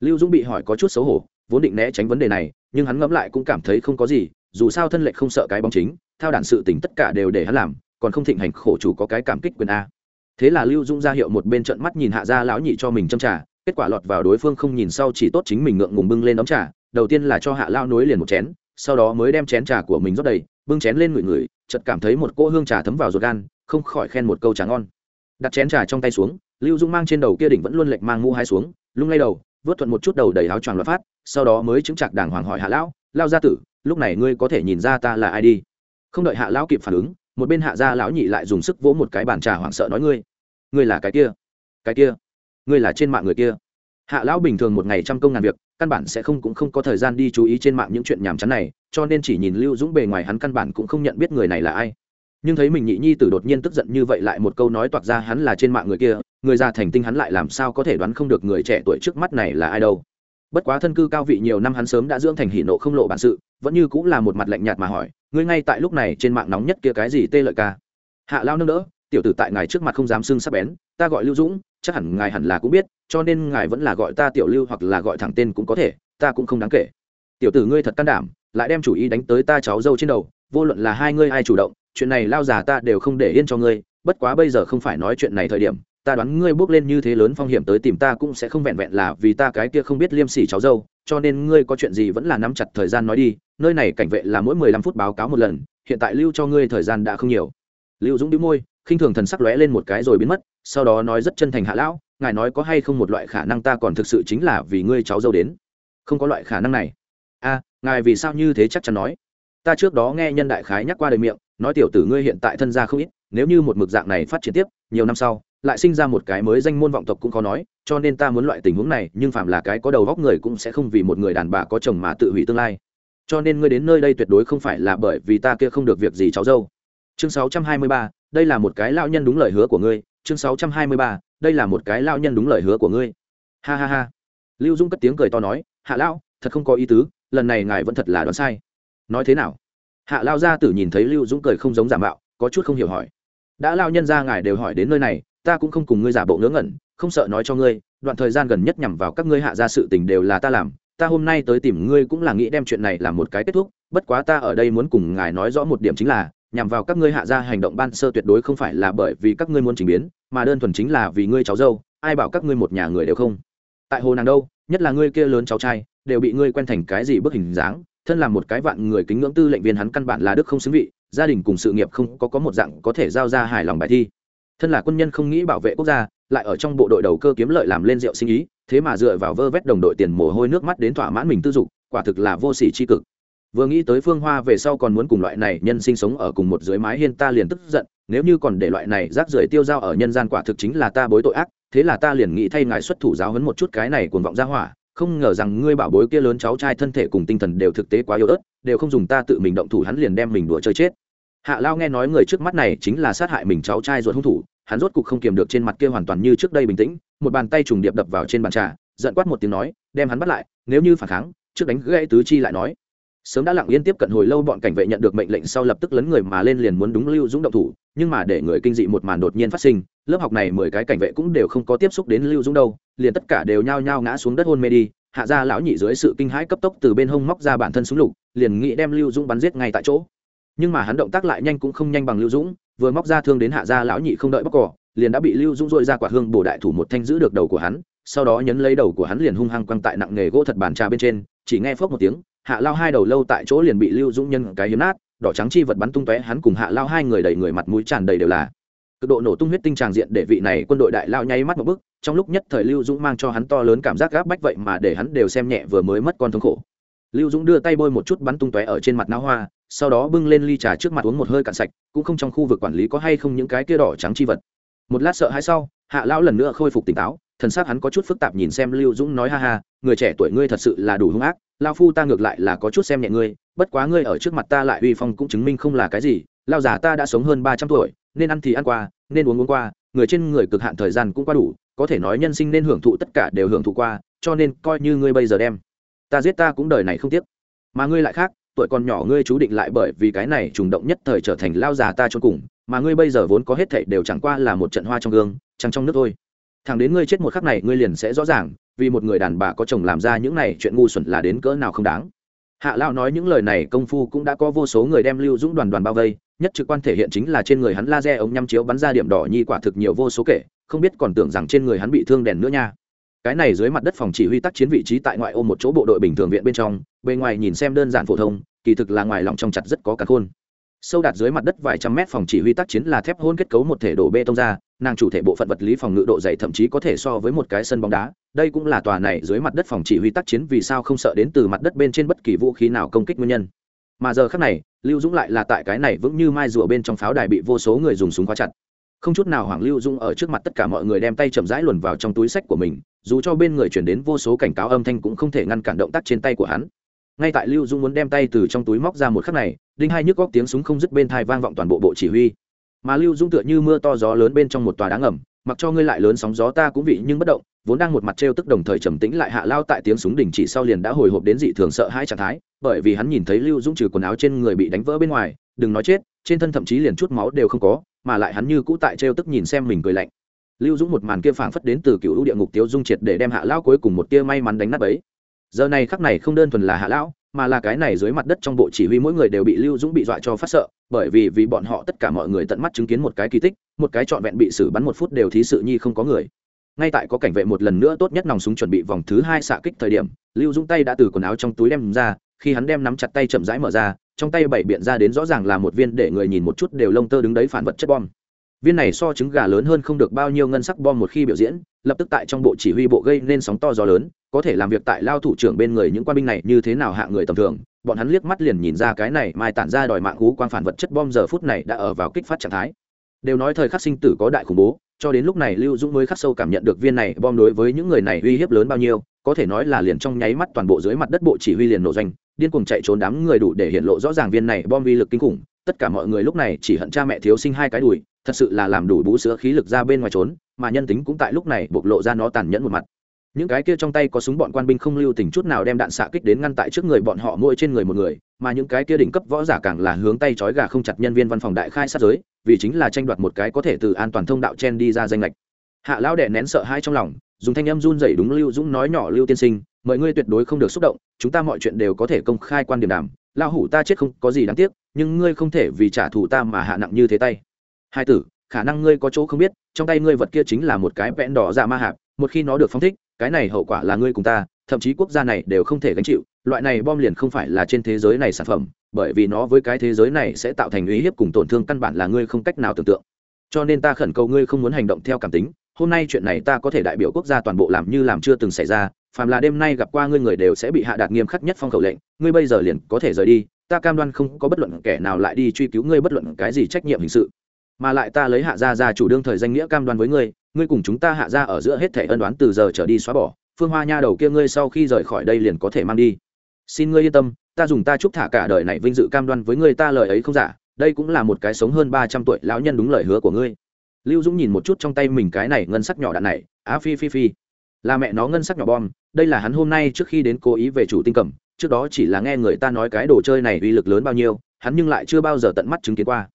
Lưu dũng bị hỏi có chút xấu hổ, vốn định né tránh vấn đề này, nhưng hắn ngẫm lại cũng cảm thấy không có gì dù sao thân lệch không sợ cái bóng chính theo đản sự tình tất cả đều để hắn làm, còn không thịnh hành khổ chủ có cái cảm kích quyền a. Thế là lưu Dung ra hiệu một bên trận mắt nhìn hạ gia lão nhị cho mình châm trà, kết quả lọt vào đối phương không nhìn sau chỉ tốt chính mình ngượng ngùng bưng lên đóng trà, đầu tiên là cho hạ lao nối liền một chén, sau đó mới đem chén trà của mình rót đầy, bưng chén lên ngửi ngửi, chợt cảm thấy một cỗ hương trà thấm vào ruột gan, không khỏi khen một câu trà ngon. Đặt chén trà trong tay xuống, lưu dung mang trên đầu kia đỉnh vẫn luôn lệch mang mũ hai xuống, lung lay đầu, vớt thuận một chút đầu đầy áo choàng loạt phát, sau đó mới chứng chặt đàng hoàng hỏi hạ lão lao gia tử lúc này ngươi có thể nhìn ra ta là ai đi. Không đợi hạ lão kịp phản ứng, một bên hạ gia lão nhị lại dùng sức vỗ một cái bàn trà hoảng sợ nói ngươi ngươi là cái kia cái kia, ngươi là trên mạng người kia. Hạ lão bình thường một ngày trăm công ngàn việc, căn bản sẽ không cũng không có thời gian đi chú ý trên mạng những chuyện nhàm chán này, cho nên chỉ nhìn lưu dũng bề ngoài hắn căn bản cũng không nhận biết người này là ai. Nhưng thấy mình nhị nhi tử đột nhiên tức giận như vậy lại một câu nói toạc ra hắn là trên mạng người kia, người già thành tinh hắn lại làm sao có thể đoán không được người trẻ tuổi trước mắt này là ai đâu bất quá thân cư cao vị nhiều năm hắn sớm đã dưỡng thành hỉ nộ không lộ bản sự, vẫn như cũng là một mặt lạnh nhạt mà hỏi, ngươi ngay tại lúc này trên mạng nóng nhất kia cái gì tê lợi ca? Hạ lao nâng đỡ, tiểu tử tại ngài trước mặt không dám xưng sắp bén, ta gọi lưu dũng, chắc hẳn ngài hẳn là cũng biết, cho nên ngài vẫn là gọi ta tiểu lưu hoặc là gọi thẳng tên cũng có thể, ta cũng không đáng kể. Tiểu tử ngươi thật can đảm, lại đem chủ ý đánh tới ta cháu dâu trên đầu, vô luận là hai ngươi ai chủ động, chuyện này lao già ta đều không để yên cho ngươi, bất quá bây giờ không phải nói chuyện này thời điểm ta đoán ngươi bước lên như thế lớn phong hiểm tới tìm ta cũng sẽ không vẹn vẹn là vì ta cái kia không biết liêm sỉ cháu dâu, cho nên ngươi có chuyện gì vẫn là nắm chặt thời gian nói đi, nơi này cảnh vệ là mỗi mười lăm phút báo cáo một lần, hiện tại lưu cho ngươi thời gian đã không nhiều. Lưu dũng đĩu môi, khinh thường thần sắc lóe lên một cái rồi biến mất, sau đó nói rất chân thành hạ lão, ngài nói có hay không một loại khả năng ta còn thực sự chính là vì ngươi cháu dâu đến? Không có loại khả năng này. A, ngài vì sao như thế chắc chắn nói? Ta trước đó nghe nhân đại khái nhắc qua đời miệng, nói tiểu tử ngươi hiện tại thân gia không ít, nếu như một mực dạng này phát triển tiếp, nhiều năm sau lại sinh ra một cái mới danh môn vọng tộc cũng khó nói cho nên ta muốn loại tình huống này nhưng phạm là cái có đầu góc người cũng sẽ không vì một người đàn bà có chồng mà tự hủy tương lai. Cho nên ngươi đến nơi đây tuyệt đối không phải là bởi vì ta kia không được việc gì cháu dâu. Chương 623, đây là một cái lao nhân đúng lời hứa của ngươi. Chương 623, đây là một cái lao nhân đúng lời hứa của ngươi. Ha ha ha. Lưu dung cất tiếng cười to nói hạ lão thật không có ý tứ lần này ngài vẫn thật là đoán sai. Nói thế nào? Hạ lao gia tử nhìn thấy lưu dũng cười không giống giả mạo có chút không hiểu hỏi. Đã lao nhân ra ngài đều hỏi đến nơi này ta cũng không cùng ngươi giả bộ ngớ ngẩn, không sợ nói cho ngươi, đoạn thời gian gần nhất nhằm vào các ngươi hạ ra sự tình đều là ta làm, ta hôm nay tới tìm ngươi cũng là nghĩ đem chuyện này làm một cái kết thúc, bất quá ta ở đây muốn cùng ngài nói rõ một điểm chính là, nhằm vào các ngươi hạ ra hành động ban sơ tuyệt đối không phải là bởi vì các ngươi muốn trình biến, mà đơn thuần chính là vì ngươi cháu dâu, ai bảo các ngươi một nhà người đều không. Tại hồ nàng đâu, nhất là ngươi kia lớn cháu trai, đều bị ngươi quen thành cái gì bức hình dáng, thân là một cái vạn người kính ngưỡng tư lệnh viên hắn căn bản là đức không xứng vị, gia đình cùng sự nghiệp không có có một dạng có thể giao ra hài lòng bài thi thân là quân nhân không nghĩ bảo vệ quốc gia, lại ở trong bộ đội đầu cơ kiếm lợi làm lên rượu sinh ý, thế mà dựa vào vơ vét đồng đội tiền mồ hôi nước mắt đến thỏa mãn mình tư dục, quả thực là vô sỉ tri cực. Vừa nghĩ tới phương hoa về sau còn muốn cùng loại này nhân sinh sống ở cùng một dưới mái hiên ta liền tức giận, nếu như còn để loại này rác rưởi tiêu dao ở nhân gian quả thực chính là ta bối tội ác, thế là ta liền nghĩ thay ngài xuất thủ giáo hấn một chút cái này cuồng vọng ra hỏa, không ngờ rằng ngươi bảo bối kia lớn cháu trai thân thể cùng tinh thần đều thực tế quá yếu ớt, đều không dùng ta tự mình động thủ hắn liền đem mình đùa chơi chết hạ lao nghe nói người trước mắt này chính là sát hại mình cháu trai ruột hung thủ, hắn rốt cục không kiềm được trên mặt kia hoàn toàn như trước đây bình tĩnh, một bàn tay trùng điệp đập vào trên bàn trà, giận quát một tiếng nói, đem hắn bắt lại, nếu như phản kháng, trước đánh gãy tứ chi lại nói. Sớm đã lặng yên tiếp cận hồi lâu bọn cảnh vệ nhận được mệnh lệnh sau lập tức lấn người mà lên liền muốn đúng lưu dũng động thủ, nhưng mà để người kinh dị một màn đột nhiên phát sinh, lớp học này mười cái cảnh vệ cũng đều không có tiếp xúc đến lưu dũng đâu, liền tất cả đều nhao nhao ngã xuống đất hôn mê đi, hạ gia lão nhị dưới sự kinh hãi cấp tốc từ bên hông móc ra bản thân súng lục, liền nghĩ đem lưu dũng bắn giết ngay tại chỗ nhưng mà hắn động tác lại nhanh cũng không nhanh bằng lưu dũng, vừa móc ra thương đến hạ gia lão nhị không đợi bóc cỏ, liền đã bị lưu dũng dội ra quả hương bổ đại thủ một thanh giữ được đầu của hắn, sau đó nhấn lấy đầu của hắn liền hung hăng quăng tại nặng nghề gỗ thật bàn trà bên trên, chỉ nghe phốc một tiếng, hạ lao hai đầu lâu tại chỗ liền bị lưu dũng nhân cái hiếm nát, đỏ trắng chi vật bắn tung tóe, hắn cùng hạ lao hai người đầy người mặt mũi tràn đầy đều là. Cực độ nổ tung huyết tinh tràng diện để vị này quân đội đại lao nháy mắt một bức trong lúc nhất thời lưu dũng mang cho hắn to lớn cảm giác gáp bách vậy mà để hắn đều xem nhẹ vừa mới mất con thống khổ. Lưu dũng đưa tay bôi một chút bắn tung tóe ở trên mặt náo hoa sau đó bưng lên ly trà trước mặt uống một hơi cạn sạch, cũng không trong khu vực quản lý có hay không những cái kia đỏ trắng chi vật. Một lát sợ hãi sau, hạ lão lần nữa khôi phục tỉnh táo, thần xác hắn có chút phức tạp nhìn xem lưu dũng nói ha ha, người trẻ tuổi ngươi thật sự là đủ hung ác lao phu ta ngược lại là có chút xem nhẹ ngươi, bất quá ngươi ở trước mặt ta lại uy phong cũng chứng minh không là cái gì lao già ta đã sống hơn ba trăm tuổi, nên ăn thì ăn qua, nên uống uống qua, người trên người cực hạn thời gian cũng qua đủ, có thể nói nhân sinh nên hưởng thụ tất cả đều hưởng thụ qua, cho nên coi như ngươi bây giờ đem, ta giết ta cũng đời này không tiếc. Mà ngươi lại khác tuổi còn nhỏ ngươi chú định lại bởi vì cái này trùng động nhất thời trở thành lao già ta cho cùng, mà ngươi bây giờ vốn có hết thảy đều chẳng qua là một trận hoa trong gương chẳng trong nước thôi. Thằng đến ngươi chết một khắc này, ngươi liền sẽ rõ ràng, vì một người đàn bà có chồng làm ra những này chuyện ngu xuẩn là đến cỡ nào không đáng. Hạ lao nói những lời này, công phu cũng đã có vô số người đem lưu dũng đoàn đoàn bao vây, nhất trực quan thể hiện chính là trên người hắn laser ống nhăm chiếu bắn ra điểm đỏ nhi quả thực nhiều vô số kể, không biết còn tưởng rằng trên người hắn bị thương đèn nữa nha cái này dưới mặt đất phòng chỉ huy tác chiến vị trí tại ngoại ô một chỗ bộ đội bình thường viện bên trong, bề ngoài nhìn xem đơn giản phổ thông, kỳ thực là ngoài lòng trong chặt rất có cả khôn. Sâu đạt dưới mặt đất vài trăm mét phòng chỉ huy tác chiến là thép hôn kết cấu một thể đổ bê tông ra, nàng chủ thể bộ phận vật lý phòng ngự độ dày thậm chí có thể so với một cái sân bóng đá. Đây cũng là tòa này dưới mặt đất phòng chỉ huy tác chiến vì sao không sợ đến từ mặt đất bên trên bất kỳ vũ khí nào công kích nguyên nhân. Mà giờ khác này, lưu dũng lại là tại cái này vững như mai rùa bên trong pháo đài bị vô số người dùng súng khóa chặt không chút nào hoảng lưu Dung ở trước mặt tất cả mọi người đem tay chậm rãi luồn vào trong túi sách của mình, dù cho bên người chuyển đến vô số cảnh cáo âm thanh cũng không thể ngăn cản động tác trên tay của hắn. Ngay tại lưu dung muốn đem tay từ trong túi móc ra một khắc này, đinh hai nhức góc tiếng súng không dứt bên thai vang vọng toàn bộ bộ chỉ huy. Mà lưu dung tựa như mưa to gió lớn bên trong một tòa đá ngầm, mặc cho ngươi lại lớn sóng gió ta cũng vị nhưng bất động, vốn đang một mặt trêu tức đồng thời trầm tĩnh lại hạ lao tại tiếng súng đình chỉ sau liền đã hồi hộp đến dị thường sợ hai trạng thái, bởi vì hắn nhìn thấy lưu dung trừ quần áo trên người bị đánh vỡ bên ngoài, đừng nói chết, trên thân thậm chí liền chút máu đều không có mà lại hắn như cũ tại trêu tức nhìn xem mình cười lạnh. Lưu dũng một màn kia phảng phất đến từ cựu địa ngục tiêu dung triệt để đem hạ lão cuối cùng một tia may mắn đánh nát ấy giờ này khắc này không đơn thuần là hạ lão, mà là cái này dưới mặt đất trong bộ chỉ huy mỗi người đều bị lưu dũng bị dọa cho phát sợ, bởi vì vì bọn họ tất cả mọi người tận mắt chứng kiến một cái kỳ tích, một cái trọn vẹn bị xử bắn một phút đều thí sự nhi không có người. Ngay tại có cảnh vệ một lần nữa tốt nhất nòng súng chuẩn bị vòng thứ hai xạ kích thời điểm, lưu dũng tay đã từ quần áo trong túi đem ra, khi hắn đem nắm chặt tay chậm rãi mở ra trong tay bảy biện ra đến rõ ràng là một viên để người nhìn một chút đều lông tơ đứng đấy phản vật chất bom. Viên này so trứng gà lớn hơn không được bao nhiêu ngân sắc bom một khi biểu diễn, lập tức tại trong bộ chỉ huy bộ gây nên sóng to gió lớn, có thể làm việc tại lao thủ trưởng bên người những quan binh này như thế nào hạ người tầm thường, bọn hắn liếc mắt liền nhìn ra cái này mai tản ra đòi mạng hú quang phản vật chất bom giờ phút này đã ở vào kích phát trạng thái. Đều nói thời khắc sinh tử có đại khủng bố, cho đến lúc này lưu dũng mới khắc sâu cảm nhận được viên này bom đối với những người này uy hiếp lớn bao nhiêu, có thể nói là liền trong nháy mắt toàn bộ dưới mặt đất bộ chỉ huy liền nổ doanh điên cuồng chạy trốn đám người đủ để hiện lộ rõ ràng viên này bom vi lực kinh khủng. Tất cả mọi người lúc này chỉ hận cha mẹ thiếu sinh hai cái đùi, thật sự là làm đủ bú sữa khí lực ra bên ngoài trốn, mà nhân tính cũng tại lúc này bộc lộ ra nó tàn nhẫn một mặt. Những cái kia trong tay có súng bọn quan binh không lưu tình chút nào đem đạn xạ kích đến ngăn tại trước người bọn họ mỗi trên người một người, mà những cái kia đỉnh cấp võ giả càng là hướng tay trói gà không chặt nhân viên văn phòng đại khai sát giới, vì chính là tranh đoạt một cái có thể từ an toàn thông đạo chen đi ra danh lệch hạ lão đệ nén sợ hai trong lòng, dùng thanh âm run dậy đúng lưu dũng nói nhỏ lưu tiên sinh mọi ngươi tuyệt đối không được xúc động, chúng ta mọi chuyện đều có thể công khai quan điểm đàm. Lao hủ ta chết không có gì đáng tiếc, nhưng ngươi không thể vì trả thù ta mà hạ nặng như thế tay. Hai tử, khả năng ngươi có chỗ không biết, trong tay ngươi vật kia chính là một cái vẽn đỏ dạ ma hạp, một khi nó được phóng thích, cái này hậu quả là ngươi cùng ta, thậm chí quốc gia này đều không thể gánh chịu. Loại này bom liền không phải là trên thế giới này sản phẩm, bởi vì nó với cái thế giới này sẽ tạo thành uy hiếp cùng tổn thương căn bản là ngươi không cách nào tưởng tượng. Cho nên ta khẩn cầu ngươi không muốn hành động theo cảm tính hôm nay chuyện này ta có thể đại biểu quốc gia toàn bộ làm như làm chưa từng xảy ra, phàm là đêm nay gặp qua ngươi người đều sẽ bị hạ đạt nghiêm khắc nhất phong khẩu lệnh, ngươi bây giờ liền có thể rời đi, ta cam đoan không có bất luận kẻ nào lại đi truy cứu ngươi bất luận cái gì trách nhiệm hình sự. Mà lại ta lấy hạ gia ra chủ đương thời danh nghĩa cam đoan với ngươi ngươi cùng chúng ta hạ gia ở giữa hết thể ân đoán từ giờ trở đi xóa bỏ, phương hoa nha đầu kia ngươi sau khi rời khỏi đây liền có thể mang đi. Xin ngươi yên tâm, ta dùng ta chúc thả cả đời này vinh dự cam đoan với ngươi ta lời ấy không giả, đây cũng là một cái sống hơn ba trăm tuổi lão nhân đúng lời hứa của ngươi lưu dũng nhìn một chút trong tay mình cái này ngân sắc nhỏ đạn này, á phi phi phi. Là mẹ nó ngân sắc nhỏ bom, đây là hắn hôm nay trước khi đến cố ý về chủ tinh cẩm trước đó chỉ là nghe người ta nói cái đồ chơi này uy lực lớn bao nhiêu, hắn nhưng lại chưa bao giờ tận mắt chứng kiến qua.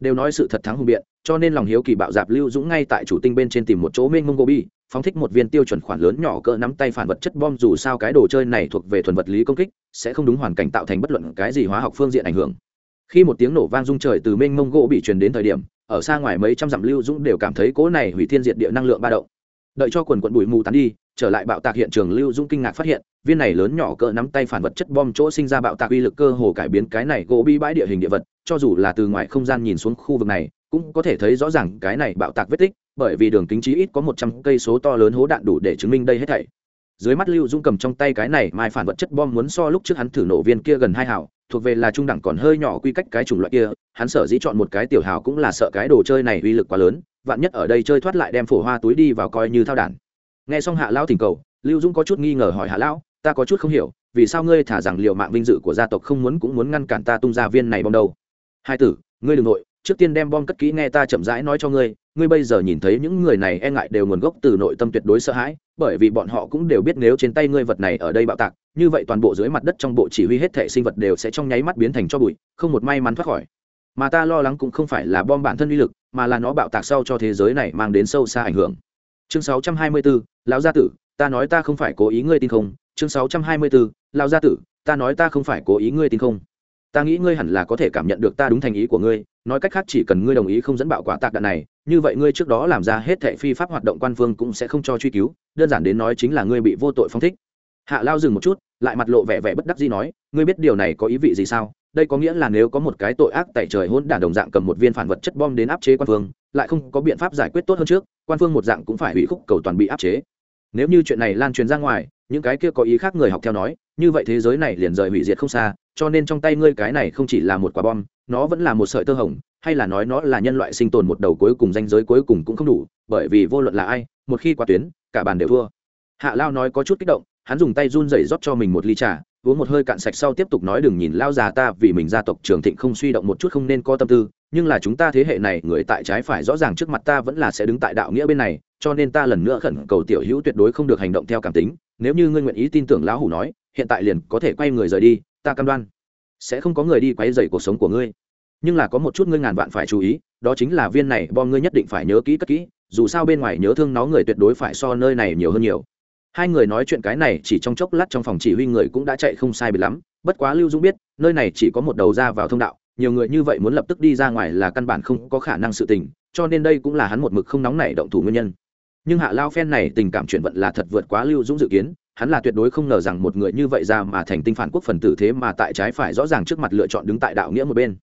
Đều nói sự thật thắng hùng biện, cho nên lòng hiếu kỳ bạo dạp lưu dũng ngay tại chủ tinh bên trên tìm một chỗ mênh mông gobi phóng thích một viên tiêu chuẩn khoản lớn nhỏ cỡ nắm tay phản vật chất bom dù sao cái đồ chơi này thuộc về thuần vật lý công kích, sẽ không đúng hoàn cảnh tạo thành bất luận cái gì hóa học phương diện ảnh hưởng khi một tiếng nổ vang rung trời từ mênh mông gỗ bị truyền đến thời điểm, ở xa ngoài mấy trăm dặm lưu dũng đều cảm thấy cỗ này hủy thiên diệt địa năng lượng ba động. Đợi cho quần quận bụi mù tán đi, trở lại bạo tạc hiện trường lưu dũng kinh ngạc phát hiện, viên này lớn nhỏ cỡ nắm tay phản vật chất bom chỗ sinh ra bạo tạc uy lực cơ hồ cải biến cái này gỗ bi bãi địa hình địa vật, cho dù là từ ngoài không gian nhìn xuống khu vực này, cũng có thể thấy rõ ràng cái này bạo tạc vết tích, bởi vì đường kính chí ít có một trăm cây số to lớn hố đạn đủ để chứng minh đây hết thảy dưới mắt lưu dũng cầm trong tay cái này mai phản vật chất bom muốn so lúc trước hắn thử nổ viên kia gần hai hào, thuộc về là trung đẳng còn hơi nhỏ quy cách cái chủng loại kia, hắn sở dĩ chọn một cái tiểu hào cũng là sợ cái đồ chơi này uy lực quá lớn, vạn nhất ở đây chơi thoát lại đem phổ hoa túi đi vào coi như thao đản. Nghe xong hạ lão thỉnh cầu, lưu dũng có chút nghi ngờ hỏi hạ lão, ta có chút không hiểu, vì sao ngươi thả rằng liệu mạng vinh dự của gia tộc không muốn cũng muốn ngăn cản ta tung ra viên này bom đâu? Hai tử, ngươi đ ừ n g nội trước tiên đem bom cất kỹ nghe ta chậm rãi nói cho ngươi ngươi bây giờ nhìn thấy những người này e ngại đều nguồn gốc từ nội tâm tuyệt đối sợ hãi bởi vì bọn họ cũng đều biết nếu trên tay ngươi vật này ở đây bạo tạc như vậy toàn bộ dưới mặt đất trong bộ chỉ huy hết thể sinh vật đều sẽ trong nháy mắt biến thành cho bụi không một may mắn thoát khỏi. Mà ta lo lắng cũng không phải là bom bản thân uy lực mà là nó bạo tạc sau cho thế giới này mang đến sâu xa ảnh hưởng. Chương 624, lão gia tử ta nói ta không phải cố ý ngươi tin không. Chương 624, lão gia tử ta nói ta không phải cố ý ngươi tin không ta nghĩ ngươi hẳn là có thể cảm nhận được ta đúng thành ý của ngươi, nói cách khác chỉ cần ngươi đồng ý không dẫn bạo quả tạc đạn này, như vậy ngươi trước đó làm ra hết thệ phi pháp hoạt động quan phương cũng sẽ không cho truy cứu, đơn giản đến nói chính là ngươi bị vô tội phong thích. Hạ lao dừng một chút, lại mặt lộ vẻ vẻ bất đắc gì nói, ngươi biết điều này có ý vị gì sao? Đây có nghĩa là nếu có một cái tội ác tại trời hôn đản đồng dạng cầm một viên phản vật chất bom đến áp chế quan phương lại không có biện pháp giải quyết tốt hơn trước, quan phương một dạng cũng phải hủy khúc cầu toàn bị áp chế. Nếu như chuyện này lan truyền ra ngoài những cái kia có ý khác người học theo nói, như vậy thế giới này liền rời hủy diệt không xa, cho nên trong tay ngươi cái này không chỉ là một quả bom, nó vẫn là một sợi tơ hồng, hay là nói nó là nhân loại sinh tồn một đầu cuối cùng danh giới cuối cùng cũng không đủ, bởi vì vô luận là ai, một khi qua tuyến, cả bàn đều thua. Hạ lao nói có chút kích động, hắn dùng tay run rẩy rót cho mình một ly trà, uống một hơi cạn sạch sau tiếp tục nói đừng nhìn lao già ta vì mình gia tộc trường thịnh không suy động một chút không nên có tâm tư, nhưng là chúng ta thế hệ này, người tại trái phải rõ ràng trước mặt ta vẫn là sẽ đứng tại đạo nghĩa bên này, cho nên ta lần nữa khẩn cầu tiểu hữu tuyệt đối không được hành động theo cảm tính nếu như ngươi nguyện ý tin tưởng lão hủ nói, hiện tại liền có thể quay người rời đi, ta cam đoan sẽ không có người đi quay dày cuộc sống của ngươi. Nhưng là có một chút ngươi ngàn vạn phải chú ý, đó chính là viên này bom ngươi nhất định phải nhớ kỹ cất kỹ, dù sao bên ngoài nhớ thương nó người tuyệt đối phải so nơi này nhiều hơn nhiều. Hai người nói chuyện cái này chỉ trong chốc lát trong phòng chỉ huy người cũng đã chạy không sai bị lắm, bất quá lưu dũng biết, nơi này chỉ có một đầu ra vào thông đạo, nhiều người như vậy muốn lập tức đi ra ngoài là căn bản không có khả năng sự tình, cho nên đây cũng là hắn một mực không nóng nảy động thủ nguyên nhân nhưng hạ lao phen này tình cảm chuyển vận là thật vượt quá lưu dũng dự kiến, hắn là tuyệt đối không ngờ rằng một người như vậy ra mà thành tinh phản quốc phần tử thế mà tại trái phải rõ ràng trước mặt lựa chọn đứng tại đạo nghĩa một bên.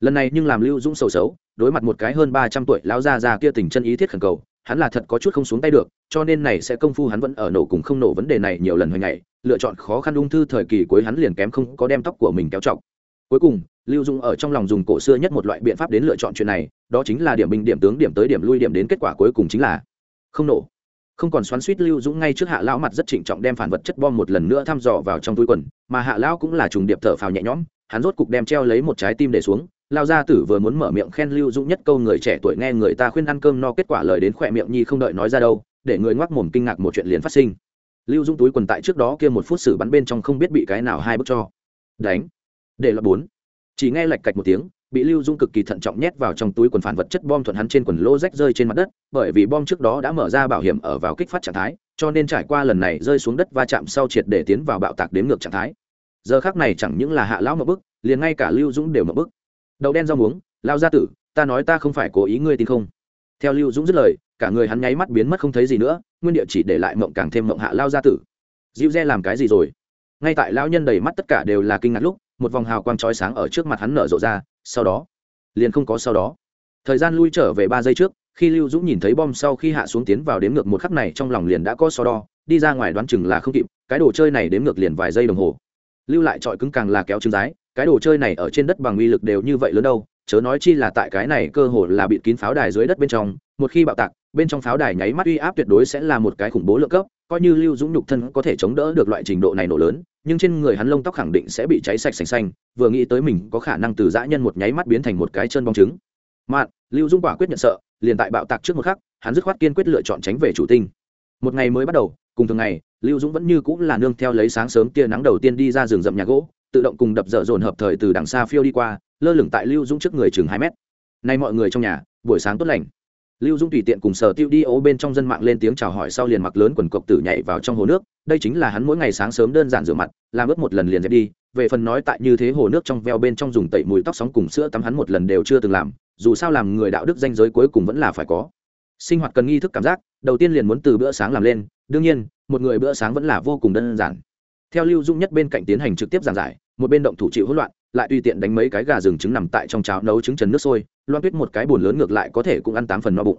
Lần này nhưng làm lưu dũng sầu xấu, đối mặt một cái hơn ba trăm tuổi lão gia già kia tình chân ý thiết khẩn cầu, hắn là thật có chút không xuống tay được, cho nên này sẽ công phu hắn vẫn ở nổ cùng không nổ vấn đề này nhiều lần hồi ngày, lựa chọn khó khăn ung thư thời kỳ cuối hắn liền kém không có đem tóc của mình kéo trọng cuối cùng, lưu dung ở trong lòng dùng cổ xưa nhất một loại biện pháp đến lựa chọn chuyện này, đó chính là điểm bình điểm tướng, điểm tới, điểm lui, điểm đến kết quả cuối cùng chính là không nổ. Không còn xoắn suýt lưu dũng ngay trước hạ lão mặt rất trịnh trọng đem phản vật chất bom một lần nữa thăm dò vào trong túi quần, mà hạ lão cũng là trùng điệp thở phào nhẹ nhõm, hắn rốt cục đem treo lấy một trái tim để xuống. Lao gia tử vừa muốn mở miệng khen lưu dũng nhất câu người trẻ tuổi nghe người ta khuyên ăn cơm no, kết quả lời đến khỏe miệng nhi không đợi nói ra đâu, để người ngoác mồm kinh ngạc một chuyện liền phát sinh. Lưu dũng túi quần tại trước đó kia một phút xử bắn bên trong không biết bị cái nào hai bước cho. Đánh. Để là bốn. Chỉ nghe lạch cạch một tiếng bị lưu dung cực kỳ thận trọng nhét vào trong túi quần phản vật chất bom thuận hắn trên quần lô rách rơi trên mặt đất, bởi vì bom trước đó đã mở ra bảo hiểm ở vào kích phát trạng thái, cho nên trải qua lần này rơi xuống đất va chạm sau triệt để tiến vào bạo tạc đếm ngược trạng thái. Giờ khác này chẳng những là hạ lão mở bức, liền ngay cả lưu dũng đều mở bức. Đậu đen rau muống, lao gia tử, ta nói ta không phải cố ý ngươi tin không? Theo lưu dũng dứt lời, cả người hắn nháy mắt biến mất không thấy gì nữa, nguyên địa chỉ để lại mộng càng thêm mộng hạ lao gia tử. Dịu re làm cái gì rồi? Ngay tại lão nhân đầy mắt tất cả đều là kinh ngạc lúc, một vòng hào quang chói sáng ở trước mặt hắn nở rộ ra sau đó. Liền không có sau đó. Thời gian lui trở về ba giây trước, khi lưu dũng nhìn thấy bom sau khi hạ xuống tiến vào đếm ngược một khắc này trong lòng liền đã có so đo, đi ra ngoài đoán chừng là không kịp, cái đồ chơi này đếm ngược liền vài giây đồng hồ. Lưu lại trọi cứng càng là kéo trứng rái, cái đồ chơi này ở trên đất bằng uy lực đều như vậy lớn đâu, chớ nói chi là tại cái này cơ hồ là bịt kín pháo đài dưới đất bên trong, một khi bạo tạc, bên trong pháo đài nháy mắt uy áp tuyệt đối sẽ là một cái khủng bố lượng cấp, coi như lưu dũng nhục thân có thể chống đỡ được loại trình độ này nổ lớn nhưng trên người hắn lông tóc khẳng định sẽ bị cháy sạch sành xanh, vừa nghĩ tới mình có khả năng từ dã nhân một nháy mắt biến thành một cái chân bong trứng. Mạn, lưu dũng quả quyết nhận sợ, liền tại bạo tạc trước một khắc, hắn dứt khoát kiên quyết lựa chọn tránh về chủ tinh. Một ngày mới bắt đầu, cùng thường ngày, lưu dũng vẫn như cũng là nương theo lấy sáng sớm tia nắng đầu tiên đi ra rừng rậm nhà gỗ, tự động cùng đập dở dồn hợp thời từ đằng xa phiêu đi qua, lơ lửng tại lưu dũng trước người chừng hai mét. Nay mọi người trong nhà, buổi sáng tốt lành lưu Dung tùy tiện cùng sở tiêu đi ố bên trong dân mạng lên tiếng chào hỏi sau liền mặc lớn quần cộc tử nhảy vào trong hồ nước. Đây chính là hắn mỗi ngày sáng sớm đơn giản rửa mặt, làm ướp một lần liền dẹp đi. Về phần nói tại như thế hồ nước trong veo bên trong dùng tẩy mùi tóc sóng cùng sữa tắm hắn một lần đều chưa từng làm, dù sao làm người đạo đức danh giới cuối cùng vẫn là phải có. Sinh hoạt cần nghi thức cảm giác, đầu tiên liền muốn từ bữa sáng làm lên. Đương nhiên, một người bữa sáng vẫn là vô cùng đơn giản. Theo lưu dung nhất bên cạnh tiến hành trực tiếp giảng giải, một bên động thủ chịu hỗn loạn lại tùy tiện đánh mấy cái gà rừng trứng nằm tại trong cháo nấu trứng trần nước sôi, loan tuyết một cái bùn lớn ngược lại có thể cũng ăn tám phần no bụng.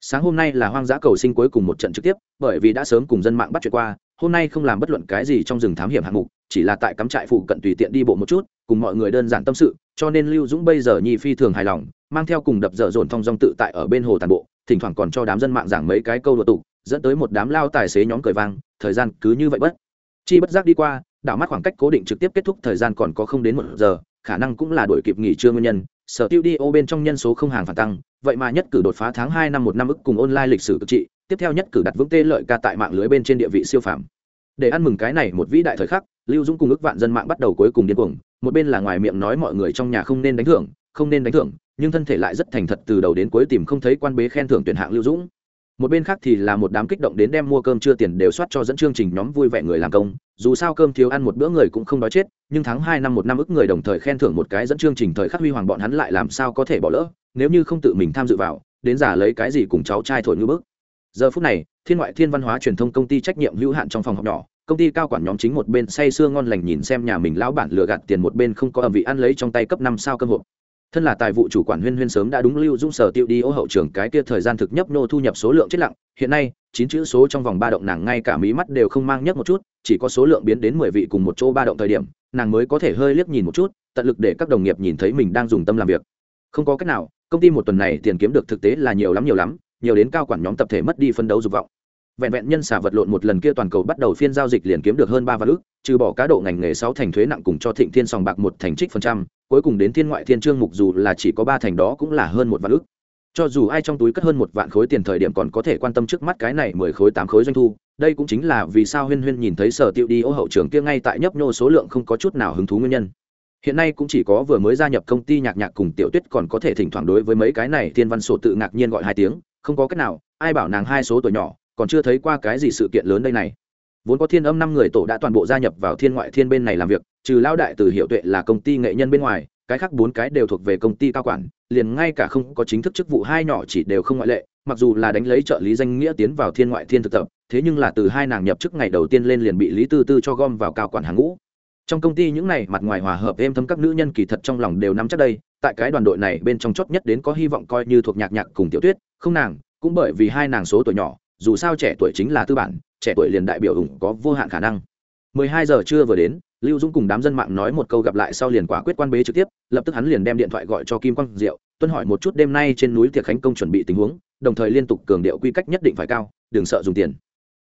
Sáng hôm nay là hoang dã cầu sinh cuối cùng một trận trực tiếp, bởi vì đã sớm cùng dân mạng bắt chuyện qua, hôm nay không làm bất luận cái gì trong rừng thám hiểm hạng mục, chỉ là tại cắm trại phụ cận tùy tiện đi bộ một chút, cùng mọi người đơn giản tâm sự, cho nên lưu dũng bây giờ nhi phi thường hài lòng, mang theo cùng đập dở dồn thong dong tự tại ở bên hồ tàn bộ, thỉnh thoảng còn cho đám dân mạng giảng mấy cái câu đột tục, dẫn tới một đám lao tài xế nhóm cười vang, thời gian cứ như vậy bất. Chi bất giác đi qua đảo mắt khoảng cách cố định trực tiếp kết thúc thời gian còn có không đến một giờ, khả năng cũng là đổi kịp nghỉ trưa nguyên nhân. Sở tiêu đi ô bên trong nhân số không hàng phản tăng, vậy mà nhất cử đột phá tháng hai năm một năm ức cùng online lịch sử cực trị, tiếp theo nhất cử đặt vững tê lợi ca tại mạng lưới bên trên địa vị siêu phạm để ăn mừng cái này một vĩ đại thời khắc, lưu dũng cùng ức vạn dân mạng bắt đầu cuối cùng điên cuồng, một bên là ngoài miệng nói mọi người trong nhà không nên đánh thưởng, không nên đánh thưởng, nhưng thân thể lại rất thành thật từ đầu đến cuối tìm không thấy quan bế khen thưởng tuyển hạng lưu dũng một bên khác thì là một đám kích động đến đem mua cơm chưa tiền đều soát cho dẫn chương trình nhóm vui vẻ người làm công. Dù sao cơm thiếu ăn một bữa người cũng không đói chết, nhưng tháng hai năm một năm ức người đồng thời khen thưởng một cái dẫn chương trình thời khắc huy hoàng bọn hắn lại làm sao có thể bỏ lỡ, nếu như không tự mình tham dự vào, đến giả lấy cái gì cùng cháu trai thổi ngư bức. Giờ phút này, thiên ngoại thiên văn hóa truyền thông công ty trách nhiệm hữu hạn trong phòng học nhỏ, công ty cao quản nhóm chính một bên say sưa ngon lành nhìn xem nhà mình lão bản lừa gạt tiền một bên không có ẩm vị ăn lấy trong tay cấp năm sao cơm hộp thân là tài vụ chủ quản huyên huyên sớm đã đúng lưu dung sở tiêu đi ô hậu trường cái kia thời gian thực nhấp nô thu nhập số lượng chết lặng. Hiện nay, chín chữ số trong vòng ba động nàng ngay cả mí mắt đều không mang nhất một chút, chỉ có số lượng biến đến mười vị cùng một chỗ ba động thời điểm, nàng mới có thể hơi liếc nhìn một chút, tận lực để các đồng nghiệp nhìn thấy mình đang dùng tâm làm việc. Không có cách nào, công ty một tuần này tiền kiếm được thực tế là nhiều lắm nhiều lắm, nhiều đến cao quản nhóm tập thể mất đi phân đấu dục vọng vẹn vẹn nhân xả vật lộn một lần kia toàn cầu bắt đầu phiên giao dịch liền kiếm được hơn ba vạn ước trừ bỏ cá độ ngành nghề sáu thành thuế nặng cùng cho thịnh thiên sòng bạc một thành trích phần trăm, cuối cùng đến thiên ngoại thiên trương mục dù là chỉ có ba thành đó cũng là hơn một vạn ước cho dù ai trong túi cất hơn một vạn khối tiền thời điểm còn có thể quan tâm trước mắt cái này mười khối tám khối doanh thu, đây cũng chính là vì sao huyên huyên nhìn thấy sở tiệu đi ô hậu trường kia ngay tại nhấp nhô số lượng không có chút nào hứng thú nguyên nhân. Hiện nay cũng chỉ có vừa mới gia nhập công ty nhạc nhạc cùng tiểu tuyết còn có thể thỉnh thoảng đối với mấy cái này thiên văn sổ tự ngạc nhiên gọi hai tiếng, không có cách nào, ai bảo nàng hai số tuổi nhỏ còn chưa thấy qua cái gì sự kiện lớn đây này. Vốn có thiên âm năm người tổ đã toàn bộ gia nhập vào thiên ngoại thiên bên này làm việc, trừ lao đại từ hiệu tuệ là công ty nghệ nhân bên ngoài, cái khác bốn cái đều thuộc về công ty cao quản, liền ngay cả không có chính thức chức vụ hai nhỏ chỉ đều không ngoại lệ, mặc dù là đánh lấy trợ lý danh nghĩa tiến vào thiên ngoại thiên thực tập, thế nhưng là từ hai nàng nhập chức ngày đầu tiên lên liền bị lý tư tư cho gom vào cao quản hàng ngũ. Trong công ty những này mặt ngoài hòa hợp êm thấm các nữ nhân kỳ thật trong lòng đều nắm chắc đây, tại cái đoàn đội này bên trong chót nhất đến có hy vọng coi như thuộc nhạc nhạc cùng tiểu tuyết không nàng, cũng bởi vì hai nàng số tuổi nhỏ dù sao trẻ tuổi chính là tư bản, trẻ tuổi liền đại biểu ủng có vô hạn khả năng. 12 giờ trưa vừa đến, lưu dũng cùng đám dân mạng nói một câu gặp lại sau liền quả quyết quan bế trực tiếp, lập tức hắn liền đem điện thoại gọi cho kim quang diệu, tuân hỏi một chút đêm nay trên núi tiệc khánh công chuẩn bị tình huống, đồng thời liên tục cường điệu quy cách nhất định phải cao, đừng sợ dùng tiền.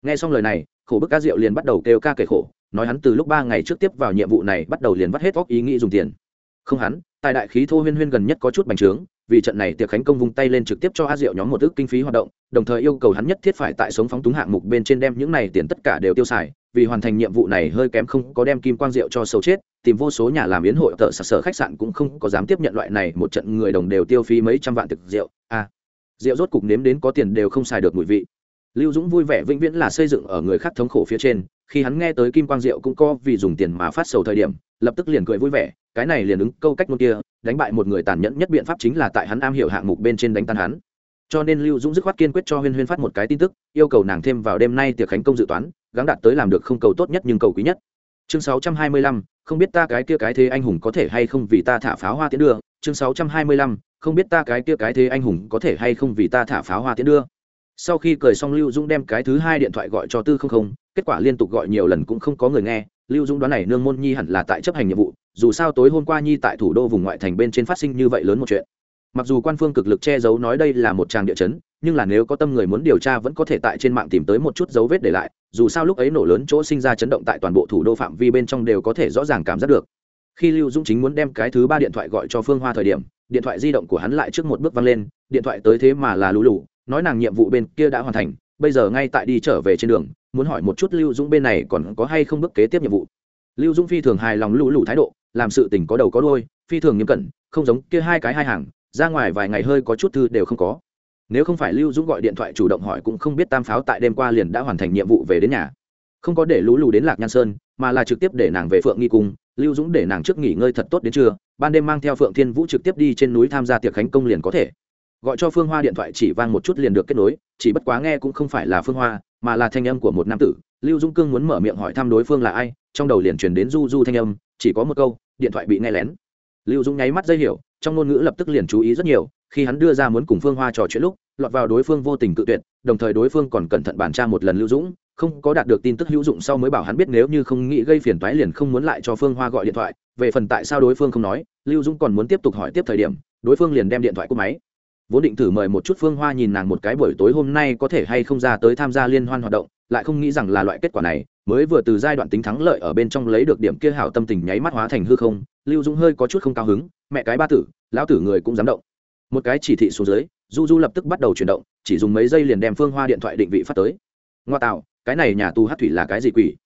Nghe xong lời này, khổ bức ca diệu liền bắt đầu kêu ca kể khổ, nói hắn từ lúc ba ngày trước tiếp vào nhiệm vụ này bắt đầu liền vắt hết óc ý nghĩ dùng tiền. Không hắn, tài đại khí thô huyên huyên gần nhất có chút bành trướng vì trận này tiệc khánh công vung tay lên trực tiếp cho a diệu nhóm một ước kinh phí hoạt động đồng thời yêu cầu hắn nhất thiết phải tại sống phóng túng hạng mục bên trên đem những này tiền tất cả đều tiêu xài vì hoàn thành nhiệm vụ này hơi kém không có đem kim quang diệu cho sâu chết tìm vô số nhà làm yến hội tợ sặc sở khách sạn cũng không có dám tiếp nhận loại này một trận người đồng đều tiêu phí mấy trăm vạn thực rượu. A à, rượu rốt cục nếm đến có tiền đều không xài được mùi vị. Lưu dũng vui vẻ vĩnh viễn là xây dựng ở người khác thống khổ phía trên khi hắn nghe tới kim quang diệu cũng có vì dùng tiền mà phát sầu thời điểm lập tức liền cười vui vẻ cái này liền ứng câu cách ngôn kia đánh bại một người tàn nhẫn nhất biện pháp chính là tại hắn am hiểu hạng mục bên trên đánh tan hắn. Cho nên lưu dũng dứt khoát kiên quyết cho huyên huyên phát một cái tin tức yêu cầu nàng thêm vào đêm nay tiệc khánh công dự toán gắng đạt tới làm được không cầu tốt nhất nhưng cầu quý nhất. Chương 625, không biết ta cái kia cái thế anh hùng có thể hay không vì ta thả pháo hoa tiến đưa. Chương 625, không biết ta cái kia cái thế anh hùng có thể hay không vì ta thả pháo hoa tiến đưa. Sau khi cười xong lưu dũng đem cái thứ hai điện thoại gọi cho tư không không kết quả liên tục gọi nhiều lần cũng không có người nghe, lưu dũng đoán này nương môn nhi hẳn là tại chấp hành nhiệm vụ, dù sao tối hôm qua nhi tại thủ đô vùng ngoại thành bên trên phát sinh như vậy lớn một chuyện. Mặc dù quan phương cực lực che giấu nói đây là một tràng địa chấn, nhưng là nếu có tâm người muốn điều tra vẫn có thể tại trên mạng tìm tới một chút dấu vết để lại, dù sao lúc ấy nổ lớn chỗ sinh ra chấn động tại toàn bộ thủ đô phạm vi bên trong đều có thể rõ ràng cảm giác được. Khi lưu dũng chính muốn đem cái thứ ba điện thoại gọi cho phương hoa thời điểm, điện thoại di động của hắn lại trước một bước văng lên, điện thoại tới thế mà là lũ lụ nói nàng nhiệm vụ bên kia đã hoàn thành, bây giờ ngay tại đi trở về trên đường muốn hỏi một chút lưu dũng bên này còn có hay không bước kế tiếp nhiệm vụ? Lưu dũng phi thường hài lòng lũ lũ thái độ, làm sự tình có đầu có đôi phi thường nghiêm cẩn, không giống kia hai cái hai hàng, ra ngoài vài ngày hơi có chút thư đều không có. Nếu không phải lưu dũng gọi điện thoại chủ động hỏi cũng không biết tam pháo tại đêm qua liền đã hoàn thành nhiệm vụ về đến nhà. Không có để lũ lù đến lạc nhan sơn, mà là trực tiếp để nàng về phượng nghi cung, lưu dũng để nàng trước nghỉ ngơi thật tốt đến trưa, ban đêm mang theo phượng thiên vũ trực tiếp đi trên núi tham gia tiệc khánh công liền có thể. Gọi cho phương hoa điện thoại chỉ vang một chút liền được kết nối, chỉ bất quá nghe cũng không phải là phương hoa mà là thanh âm của một nam tử. Lưu dung cương muốn mở miệng hỏi thăm đối phương là ai, trong đầu liền truyền đến du du thanh âm, chỉ có một câu, điện thoại bị nghe lén. Lưu dung nháy mắt dây hiểu, trong ngôn ngữ lập tức liền chú ý rất nhiều, khi hắn đưa ra muốn cùng phương hoa trò chuyện lúc, lọt vào đối phương vô tình cự tuyệt, đồng thời đối phương còn cẩn thận bản tra một lần lưu dũng không có đạt được tin tức hữu dụng sau mới bảo hắn biết nếu như không nghĩ gây phiền toái liền không muốn lại cho phương hoa gọi điện thoại. Về phần tại sao đối phương không nói, lưu dũng còn muốn tiếp tục hỏi tiếp thời điểm, đối phương liền đem điện thoại cúp máy vốn định thử mời một chút phương hoa nhìn nàng một cái buổi tối hôm nay có thể hay không ra tới tham gia liên hoan hoạt động, lại không nghĩ rằng là loại kết quả này, mới vừa từ giai đoạn tính thắng lợi ở bên trong lấy được điểm kia hảo tâm tình nháy mắt hóa thành hư không, lưu dũng hơi có chút không cao hứng, mẹ cái ba tử, lão tử người cũng dám động. Một cái chỉ thị xuống dưới, du du lập tức bắt đầu chuyển động, chỉ dùng mấy giây liền đem phương hoa điện thoại định vị phát tới. Ngoa tạo, cái này nhà tù hát thủy là cái gì quỷ?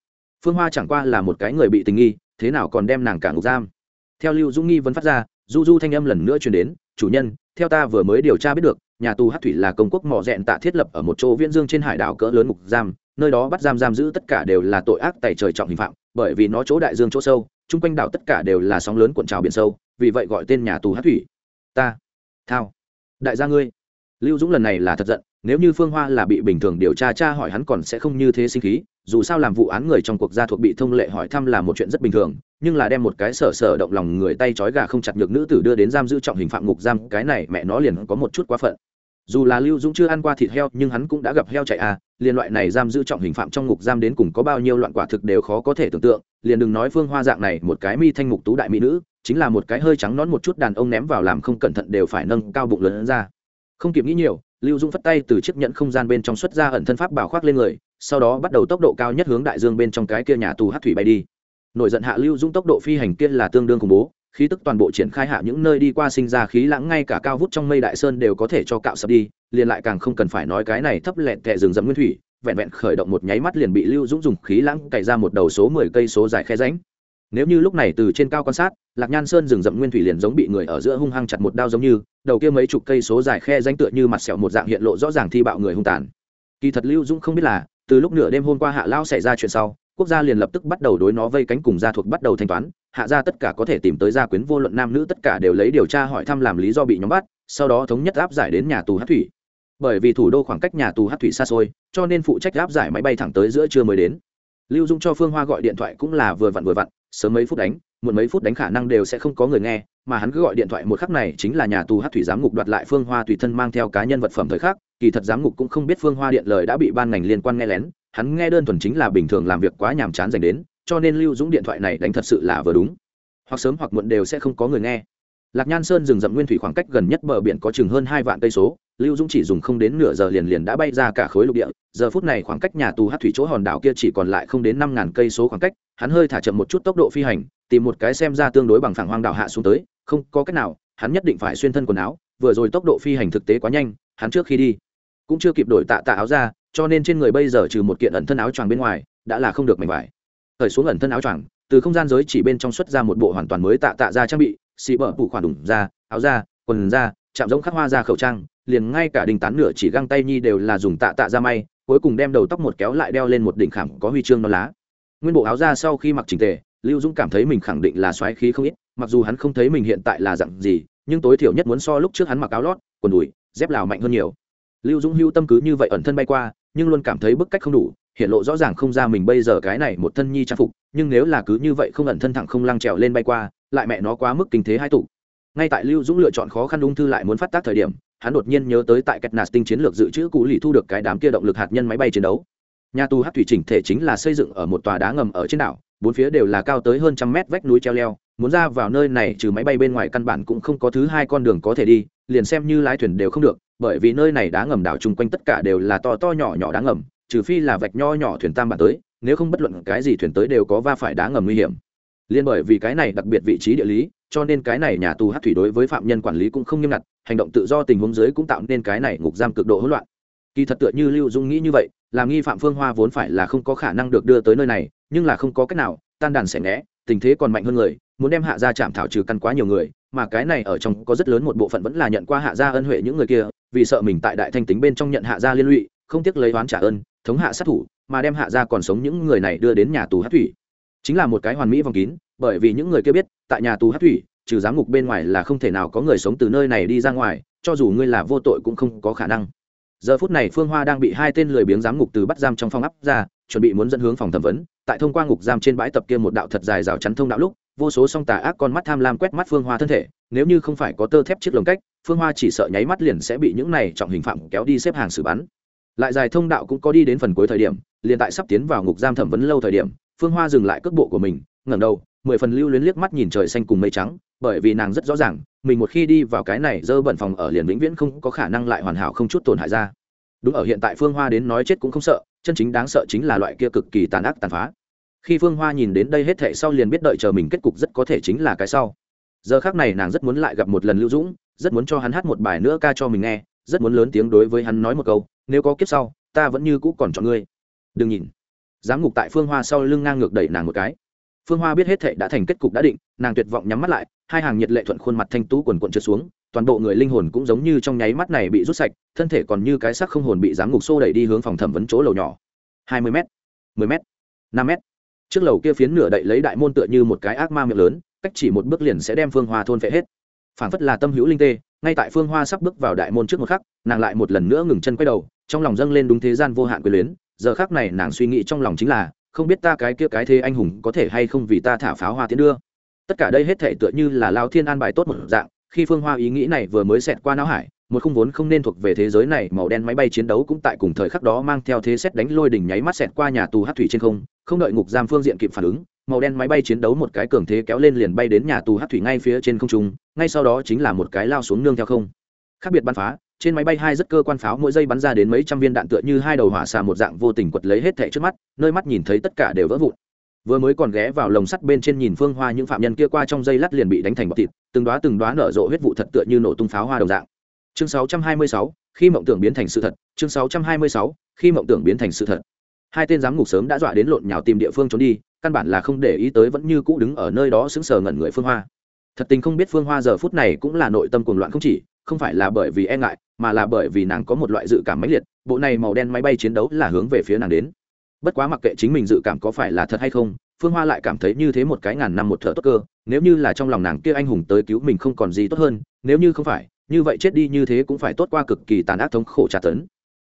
Phương hoa chẳng qua là một cái người bị tình nghi, thế nào còn đem nàng cả ngục giam? Theo lưu dũng nghi vẫn phát ra, du du thanh âm lần nữa chuyển đến chủ nhân, theo ta vừa mới điều tra biết được, nhà tù hát thủy là công quốc mỏ rẽn tạ thiết lập ở một chỗ viễn dương trên hải đảo cỡ lớn ngục giam, nơi đó bắt giam giam giữ tất cả đều là tội ác tài trời trọng hình phạm, bởi vì nó chỗ đại dương chỗ sâu, chung quanh đảo tất cả đều là sóng lớn cuộn trào biển sâu, vì vậy gọi tên nhà tù hát thủy. Ta, thao, đại gia ngươi. Lưu dũng lần này là thật giận, nếu như phương hoa là bị bình thường điều tra cha hỏi hắn còn sẽ không như thế sinh khí dù sao làm vụ án người trong cuộc gia thuộc bị thông lệ hỏi thăm là một chuyện rất bình thường, nhưng là đem một cái sở sở động lòng người tay trói gà không chặt được nữ tử đưa đến giam giữ trọng hình phạm ngục giam, cái này mẹ nó liền có một chút quá phận. Dù là lưu dũng chưa ăn qua thịt heo, nhưng hắn cũng đã gặp heo chạy à liên loại này giam giữ trọng hình phạm trong ngục giam đến cùng có bao nhiêu loạn quả thực đều khó có thể tưởng tượng, liền đừng nói phương hoa dạng này một cái mi thanh mục tú đại mỹ nữ, chính là một cái hơi trắng nón một chút đàn ông ném vào làm không cẩn thận đều phải nâng cao bụng lớn ra. Không kịp nghĩ nhiều, lưu dũng phất tay từ chiếc nhẫn không gian bên trong xuất ra ẩn thân pháp bảo khoác lên người sau đó bắt đầu tốc độ cao nhất hướng đại dương bên trong cái kia nhà tù hát thủy bay đi. Nổi giận hạ lưu dũng tốc độ phi hành kia là tương đương khủng bố, khí tức toàn bộ triển khai hạ những nơi đi qua sinh ra khí lãng ngay cả cao vút trong mây đại sơn đều có thể cho cạo sập đi, liền lại càng không cần phải nói cái này thấp lẹn tệ rừng rậm nguyên thủy, vẹn vẹn khởi động một nháy mắt liền bị lưu dũng dùng khí lãng cày ra một đầu số mười cây số dài khe ránh nếu như lúc này từ trên cao quan sát, lạc nhan sơn rừng rậm nguyên thủy liền giống bị người ở giữa hung hăng chặt một đao giống như, đầu kia mấy chục cây số dài khe danh tựa như mặt sẹo một dạng hiện lộ rõ ràng thi bạo người hung tàn. Kỳ thật lưu dũng không biết là từ lúc nửa đêm hôm qua hạ lao xảy ra chuyện sau, quốc gia liền lập tức bắt đầu đối nó vây cánh cùng gia thuộc bắt đầu thanh toán. Hạ ra tất cả có thể tìm tới gia quyến vô luận nam nữ tất cả đều lấy điều tra hỏi thăm làm lý do bị nhóm bắt, sau đó thống nhất áp giải đến nhà tù hát thủy. Bởi vì thủ đô khoảng cách nhà tù hát thủy xa xôi, cho nên phụ trách áp giải máy bay thẳng tới giữa trưa mới đến. Lưu dung cho phương hoa gọi điện thoại cũng là vừa vặn vừa vặn, sớm mấy phút đánh, muộn mấy phút đánh khả năng đều sẽ không có người nghe, mà hắn cứ gọi điện thoại một khắc này chính là nhà tù hát thủy giám ngục đoạt lại phương hoa tùy thân mang theo cá nhân vật phẩm thời khắc kỳ thật giám ngục cũng không biết phương hoa điện lời đã bị ban ngành liên quan nghe lén, hắn nghe đơn thuần chính là bình thường làm việc quá nhàm chán dành đến, cho nên lưu dũng điện thoại này đánh thật sự là vừa đúng. Hoặc sớm hoặc muộn đều sẽ không có người nghe. Lạc nhan sơn rừng rậm nguyên thủy khoảng cách gần nhất bờ biển có chừng hơn hai vạn cây số, lưu dũng chỉ dùng không đến nửa giờ liền liền đã bay ra cả khối lục địa, giờ phút này khoảng cách nhà tù hát thủy chỗ hòn đảo kia chỉ còn lại không đến năm ngàn cây số khoảng cách, hắn hơi thả chậm một chút tốc độ phi hành, tìm một cái xem ra tương đối bằng phẳng hoang đảo hạ xuống tới, không có cách nào, hắn nhất định phải xuyên thân quần áo, vừa rồi tốc độ phi hành thực tế quá nhanh, hắn trước khi đi cũng chưa kịp đổi tạ tạ áo ra cho nên trên người bây giờ trừ một kiện ẩn thân áo choàng bên ngoài đã là không được mảnh vải. Thời xuống ẩn thân áo choàng từ không gian giới chỉ bên trong xuất ra một bộ hoàn toàn mới tạ tạ ra trang bị xị bở phủ khoản đủng ra, áo ra, quần ra, chạm giống khắc hoa ra khẩu trang liền ngay cả đình tán nửa chỉ găng tay nhi đều là dùng tạ tạ ra may cuối cùng đem đầu tóc một kéo lại đeo lên một đỉnh khảm có huy chương non lá. Nguyên bộ áo ra sau khi mặc chỉnh tề lưu dũng cảm thấy mình khẳng định là xoáy khí không ít mặc dù hắn không thấy mình hiện tại là dặn gì nhưng tối thiểu nhất muốn so lúc trước hắn mặc áo lót quần đùi dép lào mạnh hơn nhiều lưu dũng hưu tâm cứ như vậy ẩn thân bay qua, nhưng luôn cảm thấy bức cách không đủ, hiện lộ rõ ràng không ra mình bây giờ cái này một thân nhi trang phục, nhưng nếu là cứ như vậy không ẩn thân thẳng không lăng trèo lên bay qua, lại mẹ nó quá mức kinh thế hai tụ. Ngay tại lưu dũng lựa chọn khó khăn ung thư lại muốn phát tác thời điểm, hắn đột nhiên nhớ tới tại cách nạt tinh chiến lược dự trữ cũ lì thu được cái đám kia động lực hạt nhân máy bay chiến đấu. Nhà tù hát thủy chỉnh thể chính là xây dựng ở một tòa đá ngầm ở trên đảo, bốn phía đều là cao tới hơn trăm mét vách núi treo leo, muốn ra vào nơi này trừ máy bay bên ngoài căn bản cũng không có thứ hai con đường có thể đi liền xem như lái thuyền đều không được, bởi vì nơi này đá ngầm đảo chung quanh tất cả đều là to to nhỏ nhỏ đá ngầm, trừ phi là vạch nho nhỏ thuyền tam bản tới, nếu không bất luận cái gì thuyền tới đều có va phải đá ngầm nguy hiểm. Liên bởi vì cái này đặc biệt vị trí địa lý, cho nên cái này nhà tù hát thủy đối với phạm nhân quản lý cũng không nghiêm ngặt, hành động tự do tình huống dưới cũng tạo nên cái này ngục giam cực độ hỗn loạn. Kỳ thật tựa như lưu dung nghĩ như vậy, làm nghi phạm phương hoa vốn phải là không có khả năng được đưa tới nơi này, nhưng là không có cách nào, tan đàn sẽ né, tình thế còn mạnh hơn người muốn đem hạ gia chạm thảo trừ căn quá nhiều người, mà cái này ở trong có rất lớn một bộ phận vẫn là nhận qua hạ gia ân huệ những người kia, vì sợ mình tại đại thanh tính bên trong nhận hạ gia liên lụy, không tiếc lấy oán trả ơn, thống hạ sát thủ, mà đem hạ gia còn sống những người này đưa đến nhà tù hát thủy. Chính là một cái hoàn mỹ vòng kín, bởi vì những người kia biết, tại nhà tù hát thủy, trừ giám ngục bên ngoài là không thể nào có người sống từ nơi này đi ra ngoài, cho dù ngươi là vô tội cũng không có khả năng. Giờ phút này phương hoa đang bị hai tên lười biếng giám ngục từ bắt giam trong phòng áp ra, chuẩn bị muốn dẫn hướng phòng thẩm vấn, tại thông qua ngục giam trên bãi tập kia một đạo thật dài rào chắn thông đạo lúc vô số song tà ác con mắt tham lam quét mắt phương hoa thân thể, nếu như không phải có tơ thép chiếc lồng cách, phương hoa chỉ sợ nháy mắt liền sẽ bị những này trọng hình phạm kéo đi xếp hàng xử bắn. Lại dài thông đạo cũng có đi đến phần cuối thời điểm, liền tại sắp tiến vào ngục giam thẩm vấn lâu thời điểm, phương hoa dừng lại cước bộ của mình, ngẩng đầu, mười phần lưu luyến liếc mắt nhìn trời xanh cùng mây trắng, bởi vì nàng rất rõ ràng, mình một khi đi vào cái này dơ bẩn phòng ở liền vĩnh viễn không có khả năng lại hoàn hảo không chút tổn hại ra. Đúng ở hiện tại phương hoa đến nói chết cũng không sợ, chân chính đáng sợ chính là loại kia cực kỳ tàn ác tàn phá khi phương hoa nhìn đến đây hết thệ sau liền biết đợi chờ mình kết cục rất có thể chính là cái sau. Giờ khác này nàng rất muốn lại gặp một lần lưu dũng, rất muốn cho hắn hát một bài nữa ca cho mình nghe, rất muốn lớn tiếng đối với hắn nói một câu, nếu có kiếp sau, ta vẫn như cũ còn chọn ngươi. Đừng nhìn. Giám ngục tại phương hoa sau lưng ngang ngược đẩy nàng một cái. Phương hoa biết hết thệ đã thành kết cục đã định, nàng tuyệt vọng nhắm mắt lại, hai hàng nhiệt lệ thuận khuôn mặt thanh tú quần quận trượt xuống, toàn bộ người linh hồn cũng giống như trong nháy mắt này bị rút sạch, thân thể còn như cái sắc không hồn bị giám ngục xô đẩy đi hướng phòng thẩm vấn chỗ lầu nhỏ. Hai mươi m mười m năm m trước lầu kia phiến nửa đậy lấy đại môn tựa như một cái ác ma miệng lớn, cách chỉ một bước liền sẽ đem phương hoa thôn phệ hết. Phảng phất là tâm hữu linh tê, ngay tại phương hoa sắp bước vào đại môn trước một khắc, nàng lại một lần nữa ngừng chân quay đầu, trong lòng dâng lên đúng thế gian vô hạn quyền luyến. Giờ khắc này nàng suy nghĩ trong lòng chính là, không biết ta cái kia cái thế anh hùng có thể hay không vì ta thả pháo hoa tiến đưa. Tất cả đây hết thể tựa như là lao thiên an bài tốt một dạng, khi phương hoa ý nghĩ này vừa mới xẹt qua não hải một khung vốn không nên thuộc về thế giới này, màu đen máy bay chiến đấu cũng tại cùng thời khắc đó mang theo thế xét đánh lôi đỉnh nháy mắt xẹt qua nhà tù hát thủy trên không không đợi ngục giam phương diện kịp phản ứng, màu đen máy bay chiến đấu một cái cường thế kéo lên liền bay đến nhà tù hát thủy ngay phía trên không trung, ngay sau đó chính là một cái lao xuống nương theo không. Khác biệt bắn phá, trên máy bay hai rất cơ quan pháo mỗi giây bắn ra đến mấy trăm viên đạn tựa như hai đầu hỏa xà một dạng vô tình quật lấy hết thẻ trước mắt, nơi mắt nhìn thấy tất cả đều vỡ vụn. Vừa mới còn ghé vào lồng sắt bên trên nhìn phương hoa những phạm nhân kia qua trong dây lát liền bị đánh thành bọc thịt, từng đoá từng đoá nở rộ huyết vụ thật tựa như nổ tung pháo hoa đồng dạng chương 626, khi mộng tưởng biến thành sự thật. Chương 626, khi mộng tưởng biến thành sự thật. Hai tên giám ngục sớm đã dọa đến lộn nhào tìm địa phương trốn đi căn bản là không để ý tới vẫn như cũ đứng ở nơi đó sững sờ ngẩn người phương hoa. Thật tình không biết phương hoa giờ phút này cũng là nội tâm cuồng loạn không chỉ không phải là bởi vì e ngại mà là bởi vì nàng có một loại dự cảm mãnh liệt bộ này màu đen máy bay chiến đấu là hướng về phía nàng đến. Bất quá mặc kệ chính mình dự cảm có phải là thật hay không phương hoa lại cảm thấy như thế một cái ngàn năm một thợ tốt cơ nếu như là trong lòng nàng kia anh hùng tới cứu mình không còn gì tốt hơn nếu như không phải như vậy chết đi như thế cũng phải tốt qua cực kỳ tàn ác thống khổ tra tấn.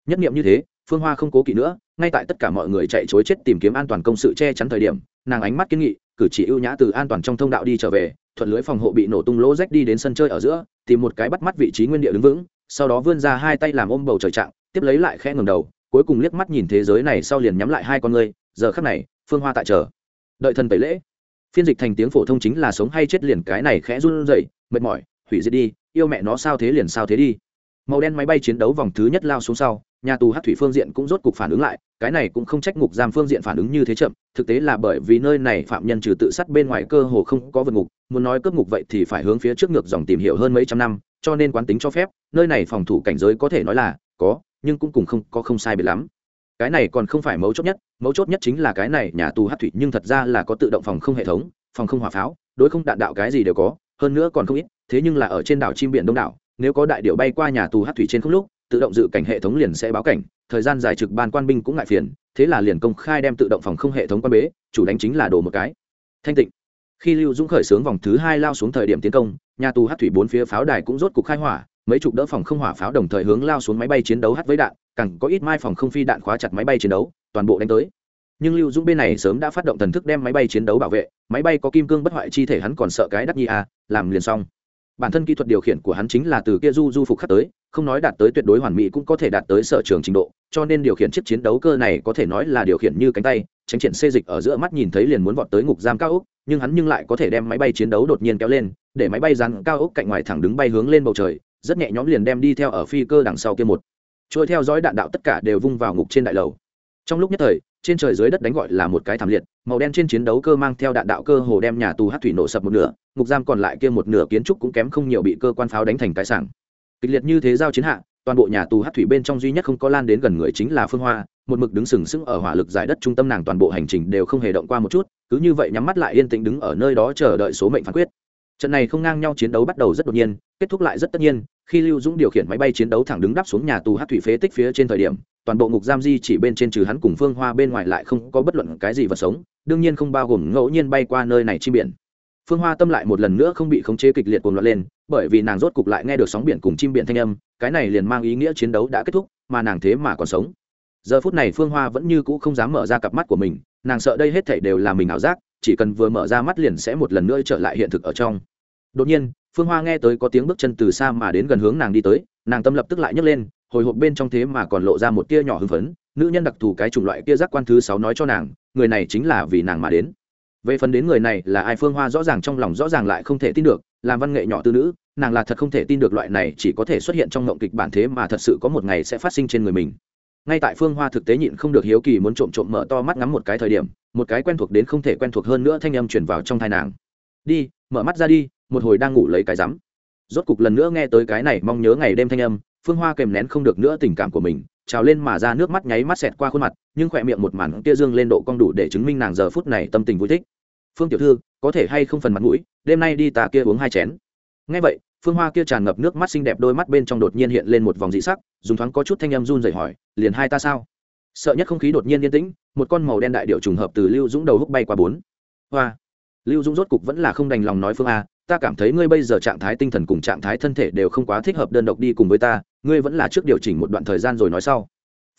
Nhất nghiệm như thế, phương hoa không cố kỵ nữa, ngay tại tất cả mọi người chạy chối chết tìm kiếm an toàn công sự che chắn thời điểm, nàng ánh mắt kiên nghị, cử chỉ ưu nhã từ an toàn trong thông đạo đi trở về, thuận lưới phòng hộ bị nổ tung lỗ rách đi đến sân chơi ở giữa, tìm một cái bắt mắt vị trí nguyên địa đứng vững, sau đó vươn ra hai tay làm ôm bầu trời trạng, tiếp lấy lại khẽ ngầm đầu, cuối cùng liếc mắt nhìn thế giới này sau liền nhắm lại hai con ngươi, giờ khắc này, phương hoa tại chờ. Đợi thần tẩy lễ. Phiên dịch thành tiếng phổ thông chính là sống hay chết liền cái này khẽ run rẩy, mệt mỏi, hủy diệt đi yêu mẹ nó sao thế liền sao thế đi. Màu đen máy bay chiến đấu vòng thứ nhất lao xuống sau, nhà tù hát thủy phương diện cũng rốt cục phản ứng lại, cái này cũng không trách ngục giam phương diện phản ứng như thế chậm, thực tế là bởi vì nơi này phạm nhân trừ tự sát bên ngoài cơ hồ không có vượt ngục, muốn nói cướp ngục vậy thì phải hướng phía trước ngược dòng tìm hiểu hơn mấy trăm năm, cho nên quán tính cho phép, nơi này phòng thủ cảnh giới có thể nói là có, nhưng cũng cùng không có không sai biệt lắm. Cái này còn không phải mấu chốt nhất, mấu chốt nhất chính là cái này nhà tù hát thủy nhưng thật ra là có tự động phòng không hệ thống, phòng không hỏa pháo, đối không đạn đạo cái gì đều có hơn nữa còn không ít thế nhưng là ở trên đảo chim biển đông đảo nếu có đại điệu bay qua nhà tù hát thủy trên không lúc tự động dự cảnh hệ thống liền sẽ báo cảnh thời gian dài trực ban quan binh cũng ngại phiền thế là liền công khai đem tự động phòng không hệ thống quan bế chủ đánh chính là đồ một cái. Thanh tịnh. Khi lưu dũng khởi xướng vòng thứ hai lao xuống thời điểm tiến công nhà tù hát thủy bốn phía pháo đài cũng rốt cục khai hỏa mấy chục đỡ phòng không hỏa pháo đồng thời hướng lao xuống máy bay chiến đấu hát với đạn càng có ít mai phòng không phi đạn khóa chặt máy bay chiến đấu toàn bộ đánh tới. Nhưng lưu dũng bên này sớm đã phát động thần thức đem máy bay chiến đấu bảo vệ máy bay có kim cương bất hoại chi thể hắn còn sợ cái đắc nhi à, làm liền xong. Bản thân kỹ thuật điều khiển của hắn chính là từ kia du du phục khắc tới, không nói đạt tới tuyệt đối hoàn mỹ cũng có thể đạt tới sở trường trình độ, cho nên điều khiển chiếc chiến đấu cơ này có thể nói là điều khiển như cánh tay, tránh triển xê dịch ở giữa mắt nhìn thấy liền muốn vọt tới ngục giam cao ốc, nhưng hắn nhưng lại có thể đem máy bay chiến đấu đột nhiên kéo lên, để máy bay rắn cao ốc cạnh ngoài thẳng đứng bay hướng lên bầu trời, rất nhẹ nhõm liền đem đi theo ở phi cơ đằng sau kia một. Trôi theo dõi đạn đạo tất cả đều vung vào ngục trên đại lầu. Trong lúc nhất thời trên trời dưới đất đánh gọi là một cái thảm liệt, màu đen trên chiến đấu cơ mang theo đạn đạo cơ hồ đem nhà tù hát thủy nổ sập một nửa, ngục giam còn lại kia một nửa kiến trúc cũng kém không nhiều bị cơ quan pháo đánh thành cái sảng. Kịch liệt như thế giao chiến hạ, toàn bộ nhà tù hát thủy bên trong duy nhất không có lan đến gần người chính là phương hoa, một mực đứng sừng sững ở hỏa lực giải đất trung tâm nàng toàn bộ hành trình đều không hề động qua một chút, cứ như vậy nhắm mắt lại yên tĩnh đứng ở nơi đó chờ đợi số mệnh phán quyết. Trận này không ngang nhau chiến đấu bắt đầu rất đột nhiên, kết thúc lại rất tất nhiên, khi lưu dũng điều khiển máy bay chiến đấu thẳng đứng đắp xuống nhà tù hát thủy phế tích phía trên thời điểm toàn bộ ngục giam di chỉ bên trên trừ hắn cùng phương hoa bên ngoài lại không có bất luận cái gì vật sống, đương nhiên không bao gồm ngẫu nhiên bay qua nơi này chi biển. Phương hoa tâm lại một lần nữa không bị khống chế kịch liệt cuồng loạn lên, bởi vì nàng rốt cục lại nghe được sóng biển cùng chim biển thanh âm, cái này liền mang ý nghĩa chiến đấu đã kết thúc, mà nàng thế mà còn sống. Giờ phút này phương hoa vẫn như cũ không dám mở ra cặp mắt của mình, nàng sợ đây hết thảy đều là mình ảo giác, chỉ cần vừa mở ra mắt liền sẽ một lần nữa trở lại hiện thực ở trong. Đột nhiên, phương hoa nghe tới có tiếng bước chân từ xa mà đến gần hướng nàng đi tới, nàng tâm lập tức lại nhấc lên hồi hộp bên trong thế mà còn lộ ra một tia nhỏ hưng phấn, nữ nhân đặc thù cái chủng loại kia giác quan thứ sáu nói cho nàng, người này chính là vì nàng mà đến. Về phần đến người này là ai phương hoa rõ ràng trong lòng rõ ràng lại không thể tin được, làm văn nghệ nhỏ tư nữ, nàng là thật không thể tin được loại này chỉ có thể xuất hiện trong ngộng kịch bản thế mà thật sự có một ngày sẽ phát sinh trên người mình. Ngay tại phương hoa thực tế nhịn không được hiếu kỳ muốn trộm trộm mở to mắt ngắm một cái thời điểm, một cái quen thuộc đến không thể quen thuộc hơn nữa thanh âm chuyển vào trong thai nàng. Đi, mở mắt ra đi, một hồi đang ngủ lấy cái rắm. Rốt cục lần nữa nghe tới cái này, mong nhớ ngày đêm thanh âm phương hoa kèm nén không được nữa tình cảm của mình, trào lên mà ra nước mắt nháy mắt xẹt qua khuôn mặt, nhưng khỏe miệng một màn tia dương lên độ cong đủ để chứng minh nàng giờ phút này tâm tình vui thích. Phương tiểu thư, có thể hay không phần mặt mũi, đêm nay đi tà kia uống hai chén. Ngay vậy, phương hoa kia tràn ngập nước mắt xinh đẹp đôi mắt bên trong đột nhiên hiện lên một vòng dị sắc, dùng thoáng có chút thanh âm run dậy hỏi, liền hai ta sao? Sợ nhất không khí đột nhiên yên tĩnh, một con màu đen đại điệu trùng hợp từ lưu dũng đầu húc bay qua bốn. Hoa. Lưu dũng rốt cục vẫn là không đành lòng nói phương a, ta cảm thấy ngươi bây giờ trạng thái tinh thần cùng trạng thái thân thể đều không quá thích hợp đơn độc đi cùng với ta ngươi vẫn là trước điều chỉnh một đoạn thời gian rồi nói sau.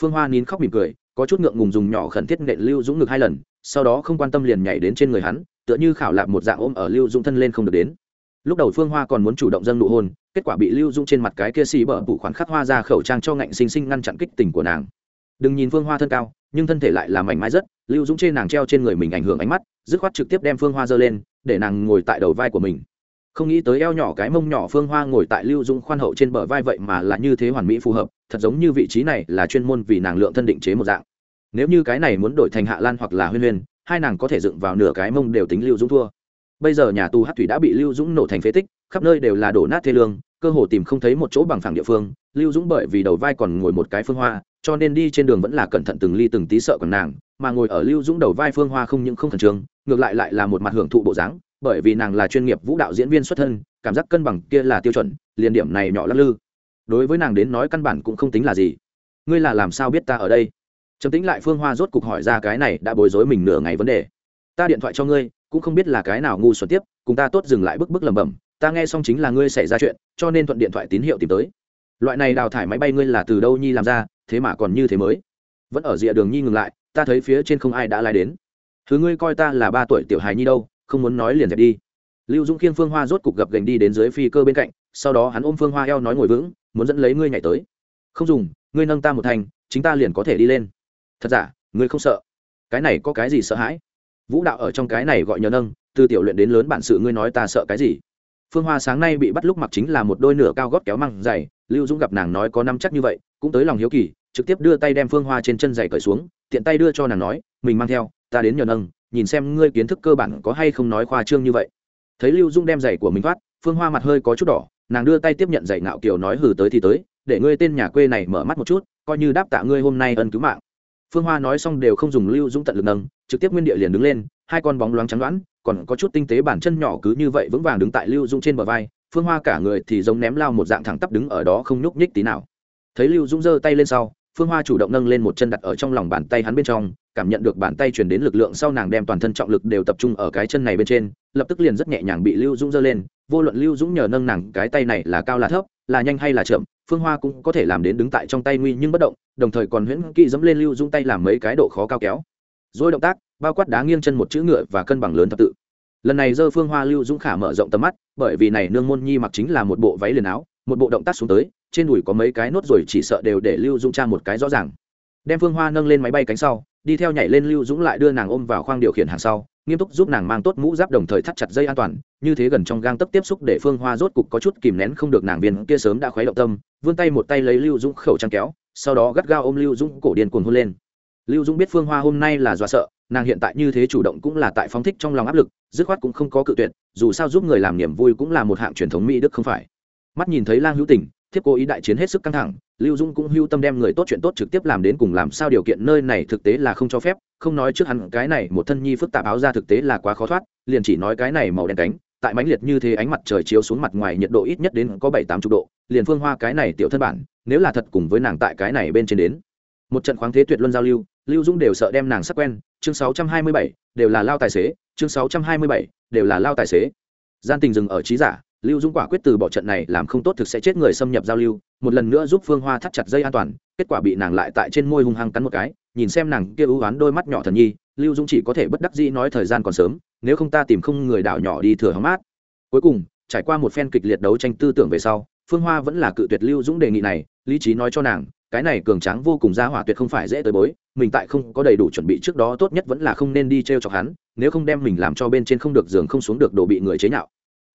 Phương hoa nín khóc mỉm cười, có chút ngượng ngùng dùng nhỏ khẩn thiết nện lưu dũng ngực hai lần, sau đó không quan tâm liền nhảy đến trên người hắn, tựa như khảo lạc một dạng ôm ở lưu dũng thân lên không được đến. Lúc đầu phương hoa còn muốn chủ động dâng nụ hôn, kết quả bị lưu dũng trên mặt cái kia xì bở bụ khoản khắc hoa ra khẩu trang cho ngạnh xinh xinh ngăn chặn kích tình của nàng. Đừng nhìn phương hoa thân cao, nhưng thân thể lại là mảnh mái rất, lưu dũng trên nàng treo trên người mình ảnh hưởng ánh mắt, dứt khoát trực tiếp đem phương hoa giơ lên, để nàng ngồi tại đầu vai của mình không nghĩ tới eo nhỏ cái mông nhỏ phương hoa ngồi tại lưu dũng khoan hậu trên bờ vai vậy mà là như thế hoàn mỹ phù hợp, thật giống như vị trí này là chuyên môn vì nàng lượng thân định chế một dạng. Nếu như cái này muốn đổi thành hạ lan hoặc là huyên huyên, hai nàng có thể dựng vào nửa cái mông đều tính lưu dũng thua. Bây giờ nhà tù hát thủy đã bị lưu dũng nổ thành phế tích, khắp nơi đều là đổ nát thê lương, cơ hồ tìm không thấy một chỗ bằng phẳng địa phương. Lưu dũng bởi vì đầu vai còn ngồi một cái phương hoa, cho nên đi trên đường vẫn là cẩn thận từng ly từng tí sợ còn nàng, mà ngồi ở lưu dũng đầu vai phương hoa không những không khẩn trương, ngược lại lại là một mặt hưởng thụ bộ dáng bởi vì nàng là chuyên nghiệp vũ đạo diễn viên xuất thân, cảm giác cân bằng kia là tiêu chuẩn, liền điểm này nhỏ lắc lư. Đối với nàng đến nói căn bản cũng không tính là gì. Ngươi là làm sao biết ta ở đây? Trầm tính lại phương hoa rốt cục hỏi ra cái này đã bối rối mình nửa ngày vấn đề. Ta điện thoại cho ngươi, cũng không biết là cái nào ngu xuẩn tiếp, cùng ta tốt dừng lại bức bức lẩm bẩm, ta nghe xong chính là ngươi xảy ra chuyện, cho nên thuận điện thoại tín hiệu tìm tới. Loại này đào thải máy bay ngươi là từ đâu nhi làm ra, thế mà còn như thế mới. Vẫn ở rìa đường nhi ngừng lại, ta thấy phía trên không ai đã lái đến. Thứ ngươi coi ta là ba tuổi tiểu hài nhi đâu không muốn nói liền dẹp đi. Lưu dũng khiêng phương hoa rốt cục gập gành đi đến dưới phi cơ bên cạnh, sau đó hắn ôm phương hoa eo nói ngồi vững, muốn dẫn lấy ngươi nhảy tới. Không dùng, ngươi nâng ta một thành, chính ta liền có thể đi lên. Thật giả, ngươi không sợ? Cái này có cái gì sợ hãi? Vũ đạo ở trong cái này gọi nhờ nâng, từ tiểu luyện đến lớn bản sự ngươi nói ta sợ cái gì? Phương hoa sáng nay bị bắt lúc mặc chính là một đôi nửa cao gót kéo măng dày, lưu dũng gặp nàng nói có năm chắc như vậy, cũng tới lòng hiếu kỳ, trực tiếp đưa tay đem phương hoa trên chân giày cởi xuống, tiện tay đưa cho nàng nói, mình mang theo, ta đến nhờ nâng nhìn xem ngươi kiến thức cơ bản có hay không nói khoa trương như vậy. Thấy lưu dung đem giày của mình thoát, phương hoa mặt hơi có chút đỏ, nàng đưa tay tiếp nhận giày ngạo kiều nói hừ tới thì tới, để ngươi tên nhà quê này mở mắt một chút, coi như đáp tạ ngươi hôm nay ân cứu mạng. Phương hoa nói xong đều không dùng lưu dung tận lực nâng, trực tiếp nguyên địa liền đứng lên, hai con bóng loáng trắng đoán, còn có chút tinh tế bản chân nhỏ cứ như vậy vững vàng đứng tại lưu dung trên bờ vai, phương hoa cả người thì giống ném lao một dạng thẳng tắp đứng ở đó không nhúc nhích tí nào. Thấy lưu dung giơ tay lên sau, phương hoa chủ động nâng lên một chân đặt ở trong lòng bàn tay hắn bên trong cảm nhận được bàn tay truyền đến lực lượng sau nàng đem toàn thân trọng lực đều tập trung ở cái chân này bên trên, lập tức liền rất nhẹ nhàng bị lưu dũng giơ lên, vô luận lưu dũng nhờ nâng nàng cái tay này là cao là thấp, là nhanh hay là chậm, phương hoa cũng có thể làm đến đứng tại trong tay nguy nhưng bất động, đồng thời còn huyễn kỵ dẫm lên lưu dũng tay làm mấy cái độ khó cao kéo. Dối động tác, bao quát đá nghiêng chân một chữ ngựa và cân bằng lớn thập tự. Lần này dơ phương hoa, lưu dũng khả mở rộng tầm mắt, bởi vì này nương môn nhi mặc chính là một bộ váy liền áo, một bộ động tác xuống tới, trên đùi có mấy cái nốt rồi chỉ sợ đều để lưu dũng tra một cái rõ ràng. Đem phương hoa nâng lên máy bay cánh sau đi theo nhảy lên lưu dũng lại đưa nàng ôm vào khoang điều khiển hàng sau, nghiêm túc giúp nàng mang tốt mũ giáp đồng thời thắt chặt dây an toàn, như thế gần trong gang tấp tiếp xúc để phương hoa rốt cục có chút kìm nén không được nàng viên kia sớm đã khuấy động tâm, vươn tay một tay lấy lưu dũng khẩu trang kéo, sau đó gắt gao ôm lưu dũng cổ điên cuồng hôn lên. Lưu dũng biết phương hoa hôm nay là do sợ, nàng hiện tại như thế chủ động cũng là tại phóng thích trong lòng áp lực, dứt khoát cũng không có cự tuyệt, dù sao giúp người làm niềm vui cũng là một hạng truyền thống mỹ đức không phải. Mắt nhìn thấy lang hữu tình thiếp cố ý đại chiến hết sức căng thẳng, lưu dung cũng hưu tâm đem người tốt chuyện tốt trực tiếp làm đến cùng làm sao điều kiện nơi này thực tế là không cho phép, không nói trước hẳn cái này một thân nhi phức tạp áo ra thực tế là quá khó thoát, liền chỉ nói cái này màu đen cánh, tại mãnh liệt như thế ánh mặt trời chiếu xuống mặt ngoài nhiệt độ ít nhất đến có bảy tám chục độ, liền phương hoa cái này tiểu thân bản, nếu là thật cùng với nàng tại cái này bên trên đến. Một trận khoáng thế tuyệt luân giao lưu lưu dung đều sợ đem nàng sắc quen, chương sáu trăm hai mươi bảy, đều là lao tài xế, chương sáu trăm hai mươi bảy, đều là lao tài xế. Gian tình dừng ở trí giả lưu dũng quả quyết từ bỏ trận này, làm không tốt thực sẽ chết người xâm nhập giao lưu, một lần nữa giúp phương hoa thắt chặt dây an toàn, kết quả bị nàng lại tại trên môi hung hăng cắn một cái, nhìn xem nàng kia ưu oán đôi mắt nhỏ thần nhi, lưu dũng chỉ có thể bất đắc dĩ nói thời gian còn sớm, nếu không ta tìm không người đảo nhỏ đi thừa hóng mát. Cuối cùng, trải qua một phen kịch liệt đấu tranh tư tưởng về sau, phương hoa vẫn là cự tuyệt lưu dũng đề nghị này, lý trí nói cho nàng, cái này cường tráng vô cùng ra hỏa tuyệt không phải dễ tới bối, mình tại không có đầy đủ chuẩn bị trước đó tốt nhất vẫn là không nên đi t r e o chọc hắn, nếu không đem mình làm cho bên trên không được giường không xuống được đồ bị người chế nhạo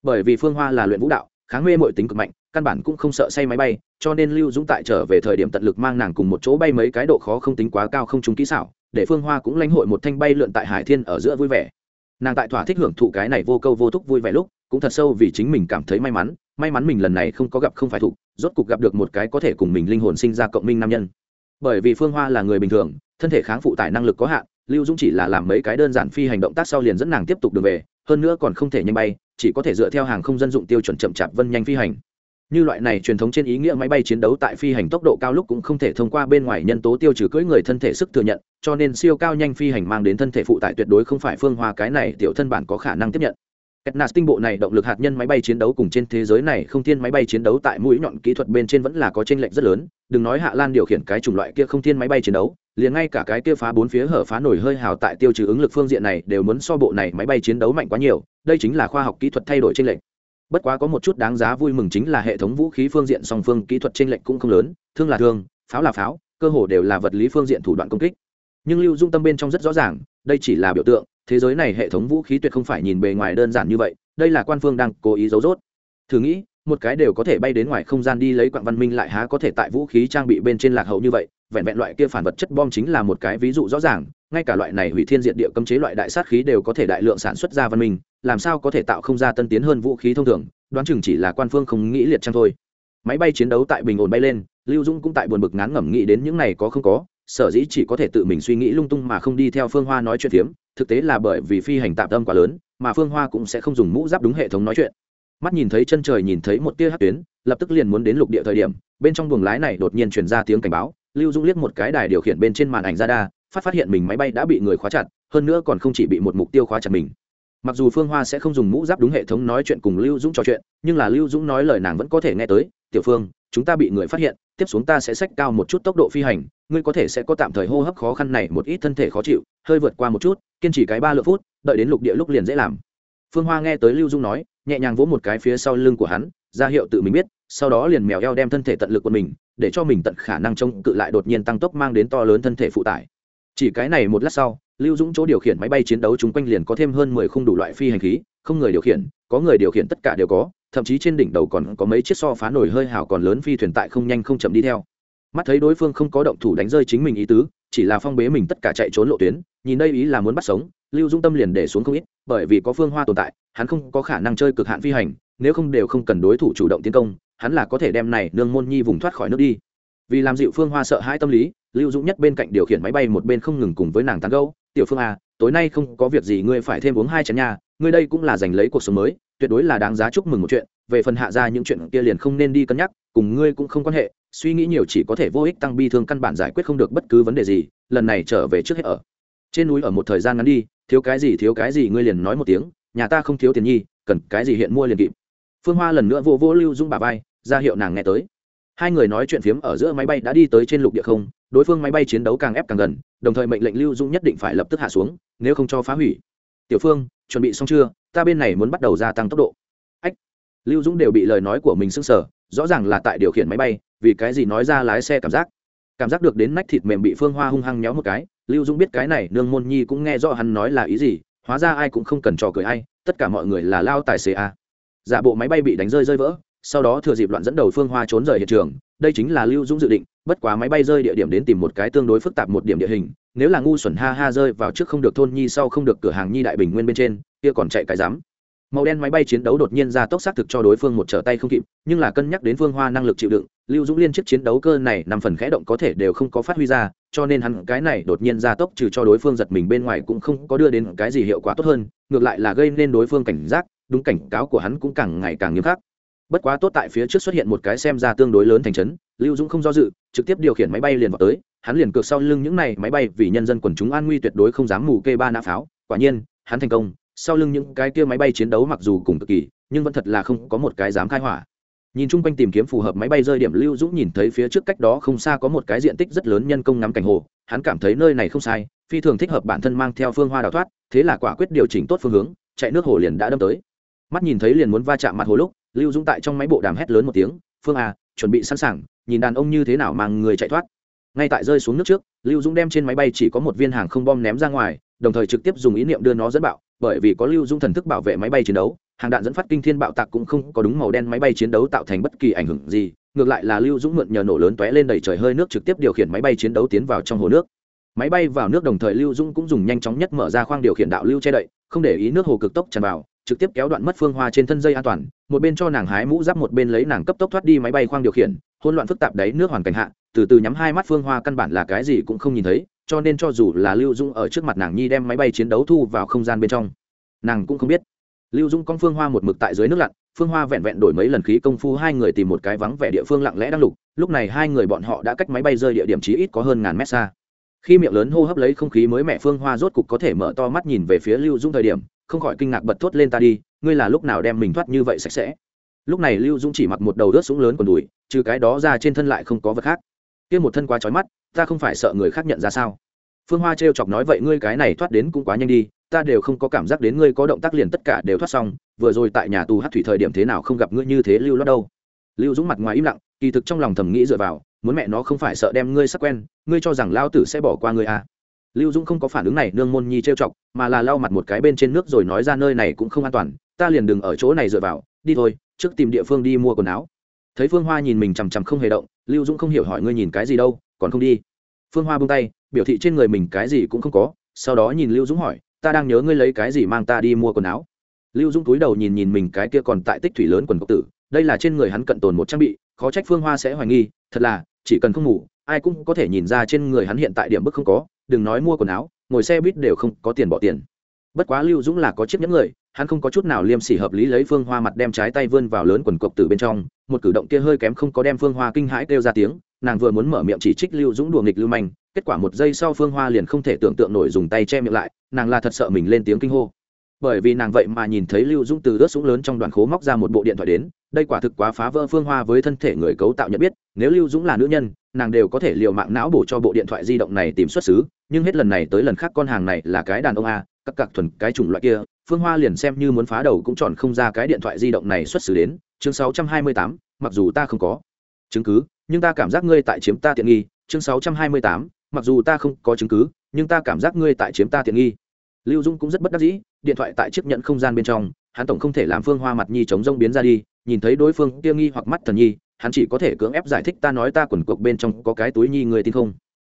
bởi vì phương hoa là luyện vũ đạo, kháng mê mọi tính cực mạnh, căn bản cũng không sợ say máy bay, cho nên lưu dũng tại trở về thời điểm tận lực mang nàng cùng một chỗ bay mấy cái độ khó không tính quá cao không trúng kỹ xảo, để phương hoa cũng lãnh hội một thanh bay lượn tại hải thiên ở giữa vui vẻ. Nàng tại thỏa thích hưởng thụ cái này vô câu vô thúc vui vẻ lúc, cũng thật sâu vì chính mình cảm thấy may mắn may mắn mình lần này không có gặp không phải thục, rốt cục gặp được một cái có thể cùng mình linh hồn sinh ra cộng minh nam nhân. Bởi vì phương hoa là người bình thường, thân thể kháng phụ tải năng lực có hạn, lưu dũng chỉ là làm mấy cái đơn giản phi hành động tác sau liền dẫn nàng tiếp tục đường về, hơn nữa còn không thể nhanh bay chỉ có thể dựa theo hàng không dân dụng tiêu chuẩn chậm chạp vân nhanh phi hành. Như loại này truyền thống trên ý nghĩa máy bay chiến đấu tại phi hành tốc độ cao lúc cũng không thể thông qua bên ngoài nhân tố tiêu trừ cưỡi người thân thể sức thừa nhận, cho nên siêu cao nhanh phi hành mang đến thân thể phụ tải tuyệt đối không phải phương hoa cái này tiểu thân bản có khả năng tiếp nhận. Etnas tinh bộ này động lực hạt nhân máy bay chiến đấu cùng trên thế giới này không thiên máy bay chiến đấu tại mũi nhọn kỹ thuật bên trên vẫn là có chênh lệch rất lớn, đừng nói Hạ Lan điều khiển cái chủng loại kia không thiên máy bay chiến đấu, liền ngay cả cái kia phá bốn phía hở phá nổi hơi hào tại tiêu trừ ứng lực phương diện này đều muốn so bộ này máy bay chiến đấu mạnh quá nhiều, đây chính là khoa học kỹ thuật thay đổi chênh lệch. Bất quá có một chút đáng giá vui mừng chính là hệ thống vũ khí phương diện song phương kỹ thuật chênh lệch cũng không lớn, thương là thương, pháo là pháo, cơ hồ đều là vật lý phương diện thủ đoạn công kích. Nhưng Lưu Dung Tâm bên trong rất rõ ràng, đây chỉ là biểu tượng, thế giới này hệ thống vũ khí tuyệt không phải nhìn bề ngoài đơn giản như vậy, đây là quan phương đang cố ý giấu rốt. Thử nghĩ, một cái đều có thể bay đến ngoài không gian đi lấy quặng văn minh lại há có thể tại vũ khí trang bị bên trên lạc hậu như vậy, vẹn vẹn loại kia phản vật chất bom chính là một cái ví dụ rõ ràng, ngay cả loại này hủy thiên diện địa cấm chế loại đại sát khí đều có thể đại lượng sản xuất ra văn minh, làm sao có thể tạo không ra tân tiến hơn vũ khí thông thường, đoán chừng chỉ là quan phương không nghĩ liệt trang thôi. Máy bay chiến đấu tại bình ổn bay lên, lưu dũng cũng tại buồn bực ngán ngẩm nghĩ đến những này có không có sở dĩ chỉ có thể tự mình suy nghĩ lung tung mà không đi theo phương hoa nói chuyện phiếm, thực tế là bởi vì phi hành tạm tâm quá lớn, mà phương hoa cũng sẽ không dùng mũ giáp đúng hệ thống nói chuyện. Mắt nhìn thấy chân trời nhìn thấy một tia hát tuyến, lập tức liền muốn đến lục địa thời điểm, bên trong buồng lái này đột nhiên truyền ra tiếng cảnh báo, lưu dung liếc một cái đài điều khiển bên trên màn ảnh ra đa phát phát hiện mình máy bay đã bị người khóa chặt, hơn nữa còn không chỉ bị một mục tiêu khóa chặt mình. Mặc dù phương hoa sẽ không dùng mũ giáp đúng hệ thống nói chuyện cùng lưu dũng trò chuyện, nhưng là lưu dũng nói lời nàng vẫn có thể nghe tới, tiểu phương, chúng ta bị người phát hiện, tiếp xuống ta sẽ xách cao một chút tốc độ phi hành ngươi có thể sẽ có tạm thời hô hấp khó khăn này một ít thân thể khó chịu, hơi vượt qua một chút, kiên trì cái ba lượng phút, đợi đến lục địa lúc liền dễ làm. Phương hoa nghe tới lưu dung nói, nhẹ nhàng vỗ một cái phía sau lưng của hắn, ra hiệu tự mình biết, sau đó liền mèo eo đem thân thể tận lực của mình, để cho mình tận khả năng trông cự lại đột nhiên tăng tốc mang đến to lớn thân thể phụ tải. Chỉ cái này một lát sau, lưu dũng chỗ điều khiển máy bay chiến đấu chung quanh liền có thêm hơn mười khung đủ loại phi hành khí, không người điều khiển, có người điều khiển tất cả đều có, thậm chí trên đỉnh đầu còn có mấy chiếc so phá nổi hơi hào còn lớn phi thuyền tại không nhanh không chậm đi theo mắt thấy đối phương không có động thủ đánh rơi chính mình ý tứ, chỉ là phong bế mình tất cả chạy trốn lộ tuyến, nhìn đây ý là muốn bắt sống, lưu dung tâm liền để xuống không ít, bởi vì có phương hoa tồn tại, hắn không có khả năng chơi cực hạn phi hành, nếu không đều không cần đối thủ chủ động tiến công, hắn là có thể đem này nương môn nhi vùng thoát khỏi nước đi. Vì làm dịu phương hoa sợ hãi tâm lý, lưu dũng nhất bên cạnh điều khiển máy bay một bên không ngừng cùng với nàng tán gâu tiểu phương à tối nay không có việc gì, ngươi phải thêm uống hai chén nhà ngươi đây cũng là giành lấy cuộc sống mới, tuyệt đối là đáng giá chúc mừng một chuyện, về phần hạ ra những chuyện kia liền không nên đi cân nhắc, cùng ngươi cũng không quan hệ suy nghĩ nhiều chỉ có thể vô ích tăng bi thương căn bản giải quyết không được bất cứ vấn đề gì, lần này trở về trước hết ở. Trên núi ở một thời gian ngắn đi, thiếu cái gì thiếu cái gì ngươi liền nói một tiếng, nhà ta không thiếu tiền nhi, cần cái gì hiện mua liền kịp. Phương hoa lần nữa vô vô lưu dung bà vai, ra hiệu nàng nghe tới. Hai người nói chuyện phiếm ở giữa máy bay đã đi tới trên lục địa không, đối phương máy bay chiến đấu càng ép càng gần, đồng thời mệnh lệnh lưu dung nhất định phải lập tức hạ xuống, nếu không cho phá hủy. Tiểu phương, chuẩn bị xong chưa? Ta bên này muốn bắt đầu gia tăng tốc độ. Ách. Lưu dũng đều bị lời nói của mình sưng sở rõ ràng là tại điều khiển máy bay, vì cái gì nói ra lái xe cảm giác. Cảm giác được đến nách thịt mềm bị phương hoa hung hăng nhéo một cái, lưu dũng biết cái này, nương môn nhi cũng nghe rõ hắn nói là ý gì, hóa ra ai cũng không cần trò cười ai, tất cả mọi người là lao tài xế a. Giả bộ máy bay bị đánh rơi rơi vỡ, sau đó thừa dịp loạn dẫn đầu phương hoa trốn rời hiện trường, đây chính là lưu dũng dự định, bất quá máy bay rơi địa điểm đến tìm một cái tương đối phức tạp một điểm địa hình, nếu là ngu xuẩn ha ha rơi vào trước không được thôn nhi sau không được cửa hàng nhi đại bình nguyên bên trên, kia còn chạy cái dám màu đen máy bay chiến đấu đột nhiên ra tốc xác thực cho đối phương một trở tay không kịp, nhưng là cân nhắc đến phương hoa năng lực chịu đựng, lưu dũng liên chiếc chiến đấu cơ này nằm phần khẽ động có thể đều không có phát huy ra, cho nên hắn cái này đột nhiên ra tốc trừ cho đối phương giật mình bên ngoài cũng không có đưa đến cái gì hiệu quả tốt hơn, ngược lại là gây nên đối phương cảnh giác, đúng cảnh cáo của hắn cũng càng ngày càng nghiêm khắc. Bất quá tốt tại phía trước xuất hiện một cái xem ra tương đối lớn thành trấn, lưu dũng không do dự, trực tiếp điều khiển máy bay liền vào tới, hắn liền cược sau lưng những này máy bay vì nhân dân quần chúng an nguy tuyệt đối không dám mù kê ba nã pháo, quả nhiên, hắn thành công sau lưng những cái kia máy bay chiến đấu mặc dù cùng cực kỳ, nhưng vẫn thật là không có một cái dám khai hỏa. Nhìn chung quanh tìm kiếm phù hợp máy bay rơi điểm lưu dũng nhìn thấy phía trước cách đó không xa có một cái diện tích rất lớn nhân công ngắm cảnh hồ, hắn cảm thấy nơi này không sai, phi thường thích hợp bản thân mang theo phương hoa đào thoát, thế là quả quyết điều chỉnh tốt phương hướng, chạy nước hồ liền đã đâm tới. Mắt nhìn thấy liền muốn va chạm mặt hồ lúc, lưu dũng tại trong máy bộ đàm hét lớn một tiếng, phương a chuẩn bị sẵn sàng, nhìn đàn ông như thế nào mang người chạy thoát. Ngay tại rơi xuống nước trước, lưu dũng đem trên máy bay chỉ có một viên hàng không bom ném ra ngoài, đồng thời trực tiếp dùng ý niệm đưa nó dẫn bạo bởi vì có lưu Dung thần thức bảo vệ máy bay chiến đấu, hàng đạn dẫn phát kinh thiên bạo tạc cũng không có đúng màu đen máy bay chiến đấu tạo thành bất kỳ ảnh hưởng gì, ngược lại là lưu dũng mượn nhờ nổ lớn tóe lên đầy trời hơi nước trực tiếp điều khiển máy bay chiến đấu tiến vào trong hồ nước. Máy bay vào nước đồng thời lưu dũng cũng dùng nhanh chóng nhất mở ra khoang điều khiển đạo lưu che đậy, không để ý nước hồ cực tốc tràn vào, trực tiếp kéo đoạn mất phương hoa trên thân dây an toàn, một bên cho nàng hái mũ giáp một bên lấy nàng cấp tốc thoát đi máy bay khoang điều khiển hôn loạn phức tạp đáy nước hoàn cảnh hạ, từ từ nhắm hai mắt phương hoa căn bản là cái gì cũng không nhìn thấy cho nên cho dù là lưu dũng ở trước mặt nàng nhi đem máy bay chiến đấu thu vào không gian bên trong, nàng cũng không biết. Lưu dũng con phương hoa một mực tại dưới nước lặn, phương hoa vẹn vẹn đổi mấy lần khí công phu, hai người tìm một cái vắng vẻ địa phương lặng lẽ đang lục, lúc này hai người bọn họ đã cách máy bay rơi địa điểm chí ít có hơn ngàn mét xa. Khi miệng lớn hô hấp lấy không khí mới mẹ phương hoa rốt cục có thể mở to mắt nhìn về phía lưu dũng thời điểm, không khỏi kinh ngạc bật thốt lên ta đi, ngươi là lúc nào đem mình thoát như vậy sạch sẽ. Lúc này lưu dũng chỉ mặc một đầu đớt súng lớn còn đùi, trừ cái đó ra trên thân lại không có vật khác. Kia một thân quá trói mắt ta không phải sợ người khác nhận ra sao? Phương hoa t chọc nói, vậy ngươi cái này thoát đến cũng quá nhanh đi, ta đều không có cảm giác đến ngươi có động tác liền tất cả đều thoát xong, vừa rồi tại nhà tù hát thủy thời điểm thế nào không gặp ngươi như thế lưu lót đâu. Lưu dũng mặt ngoài im lặng, kỳ thực trong lòng thầm nghĩ dựa vào, muốn mẹ nó không phải sợ đem ngươi sắc quen, ngươi cho rằng lao tử sẽ bỏ qua ngươi à. lưu dũng không có phản ứng này, nương môn nhi trêu chọc, mà là lau mặt một cái bên trên nước rồi nói ra nơi này cũng không an toàn, ta liền đừng ở chỗ này dựa vào, đi thôi, trước tìm địa phương đi mua quần áo. Thấy phương hoa nhìn mình chằm chằm không hề động, lưu dũng không hiểu hỏi ngươi nhìn cái gì đâu còn không đi. Phương hoa buông tay, biểu thị trên người mình cái gì cũng không có, sau đó nhìn lưu dũng hỏi, ta đang nhớ ngươi lấy cái gì mang ta đi mua quần áo? Lưu dũng túi đầu nhìn nhìn mình cái kia còn tại tích thủy lớn quần cốc tử, đây là trên người hắn cận tồn một trang bị, khó trách phương hoa sẽ hoài nghi, thật là, chỉ cần không ngủ, ai cũng có thể nhìn ra trên người hắn hiện tại điểm bức không có, đừng nói mua quần áo, ngồi xe buýt đều không có tiền bỏ tiền. Bất quá lưu dũng là có chiếc nhẫn người, hắn không có chút nào liêm sỉ hợp lý lấy phương hoa mặt đem trái tay vươn vào lớn quần cộc từ bên trong, một cử động kia hơi kém không có đem phương hoa kinh hãi kêu ra tiếng nàng vừa muốn mở miệng chỉ trích lưu dũng đùa nghịch lưu manh, kết quả một giây sau phương hoa liền không thể tưởng tượng nổi dùng tay che miệng lại, nàng là thật sợ mình lên tiếng kinh hô. Bởi vì nàng vậy mà nhìn thấy lưu dũng từ ướt súng lớn trong đoàn khố móc ra một bộ điện thoại đến, đây quả thực quá phá vỡ phương hoa với thân thể người cấu tạo nhận biết, nếu lưu dũng là nữ nhân, nàng đều có thể l i ề u mạng não bổ cho bộ điện thoại di động này tìm xuất xứ, nhưng hết lần này tới lần khác con hàng này là cái đàn ông a, các cặc thuần, cái chủng loại kia, phương hoa liền xem như muốn phá đầu cũng chọn không ra cái điện thoại di động này xuất xứ đến. Chương sáu trăm hai mươi tám, mặc dù ta không có chứng cứ nhưng ta cảm giác ngươi tại chiếm ta tiện nghi, chương sáu trăm hai mươi tám, mặc dù ta không có chứng cứ, nhưng ta cảm giác ngươi tại chiếm ta tiện nghi. Lưu dung cũng rất bất đắc dĩ, điện thoại tại chiếc nhận không gian bên trong, hắn tổng không thể làm phương hoa mặt nhi chống rông biến ra đi, nhìn thấy đối phương kia nghi hoặc mắt thần nhi, hắn chỉ có thể cưỡng ép giải thích ta nói ta quần cuộc bên trong có cái túi nhi người tin không.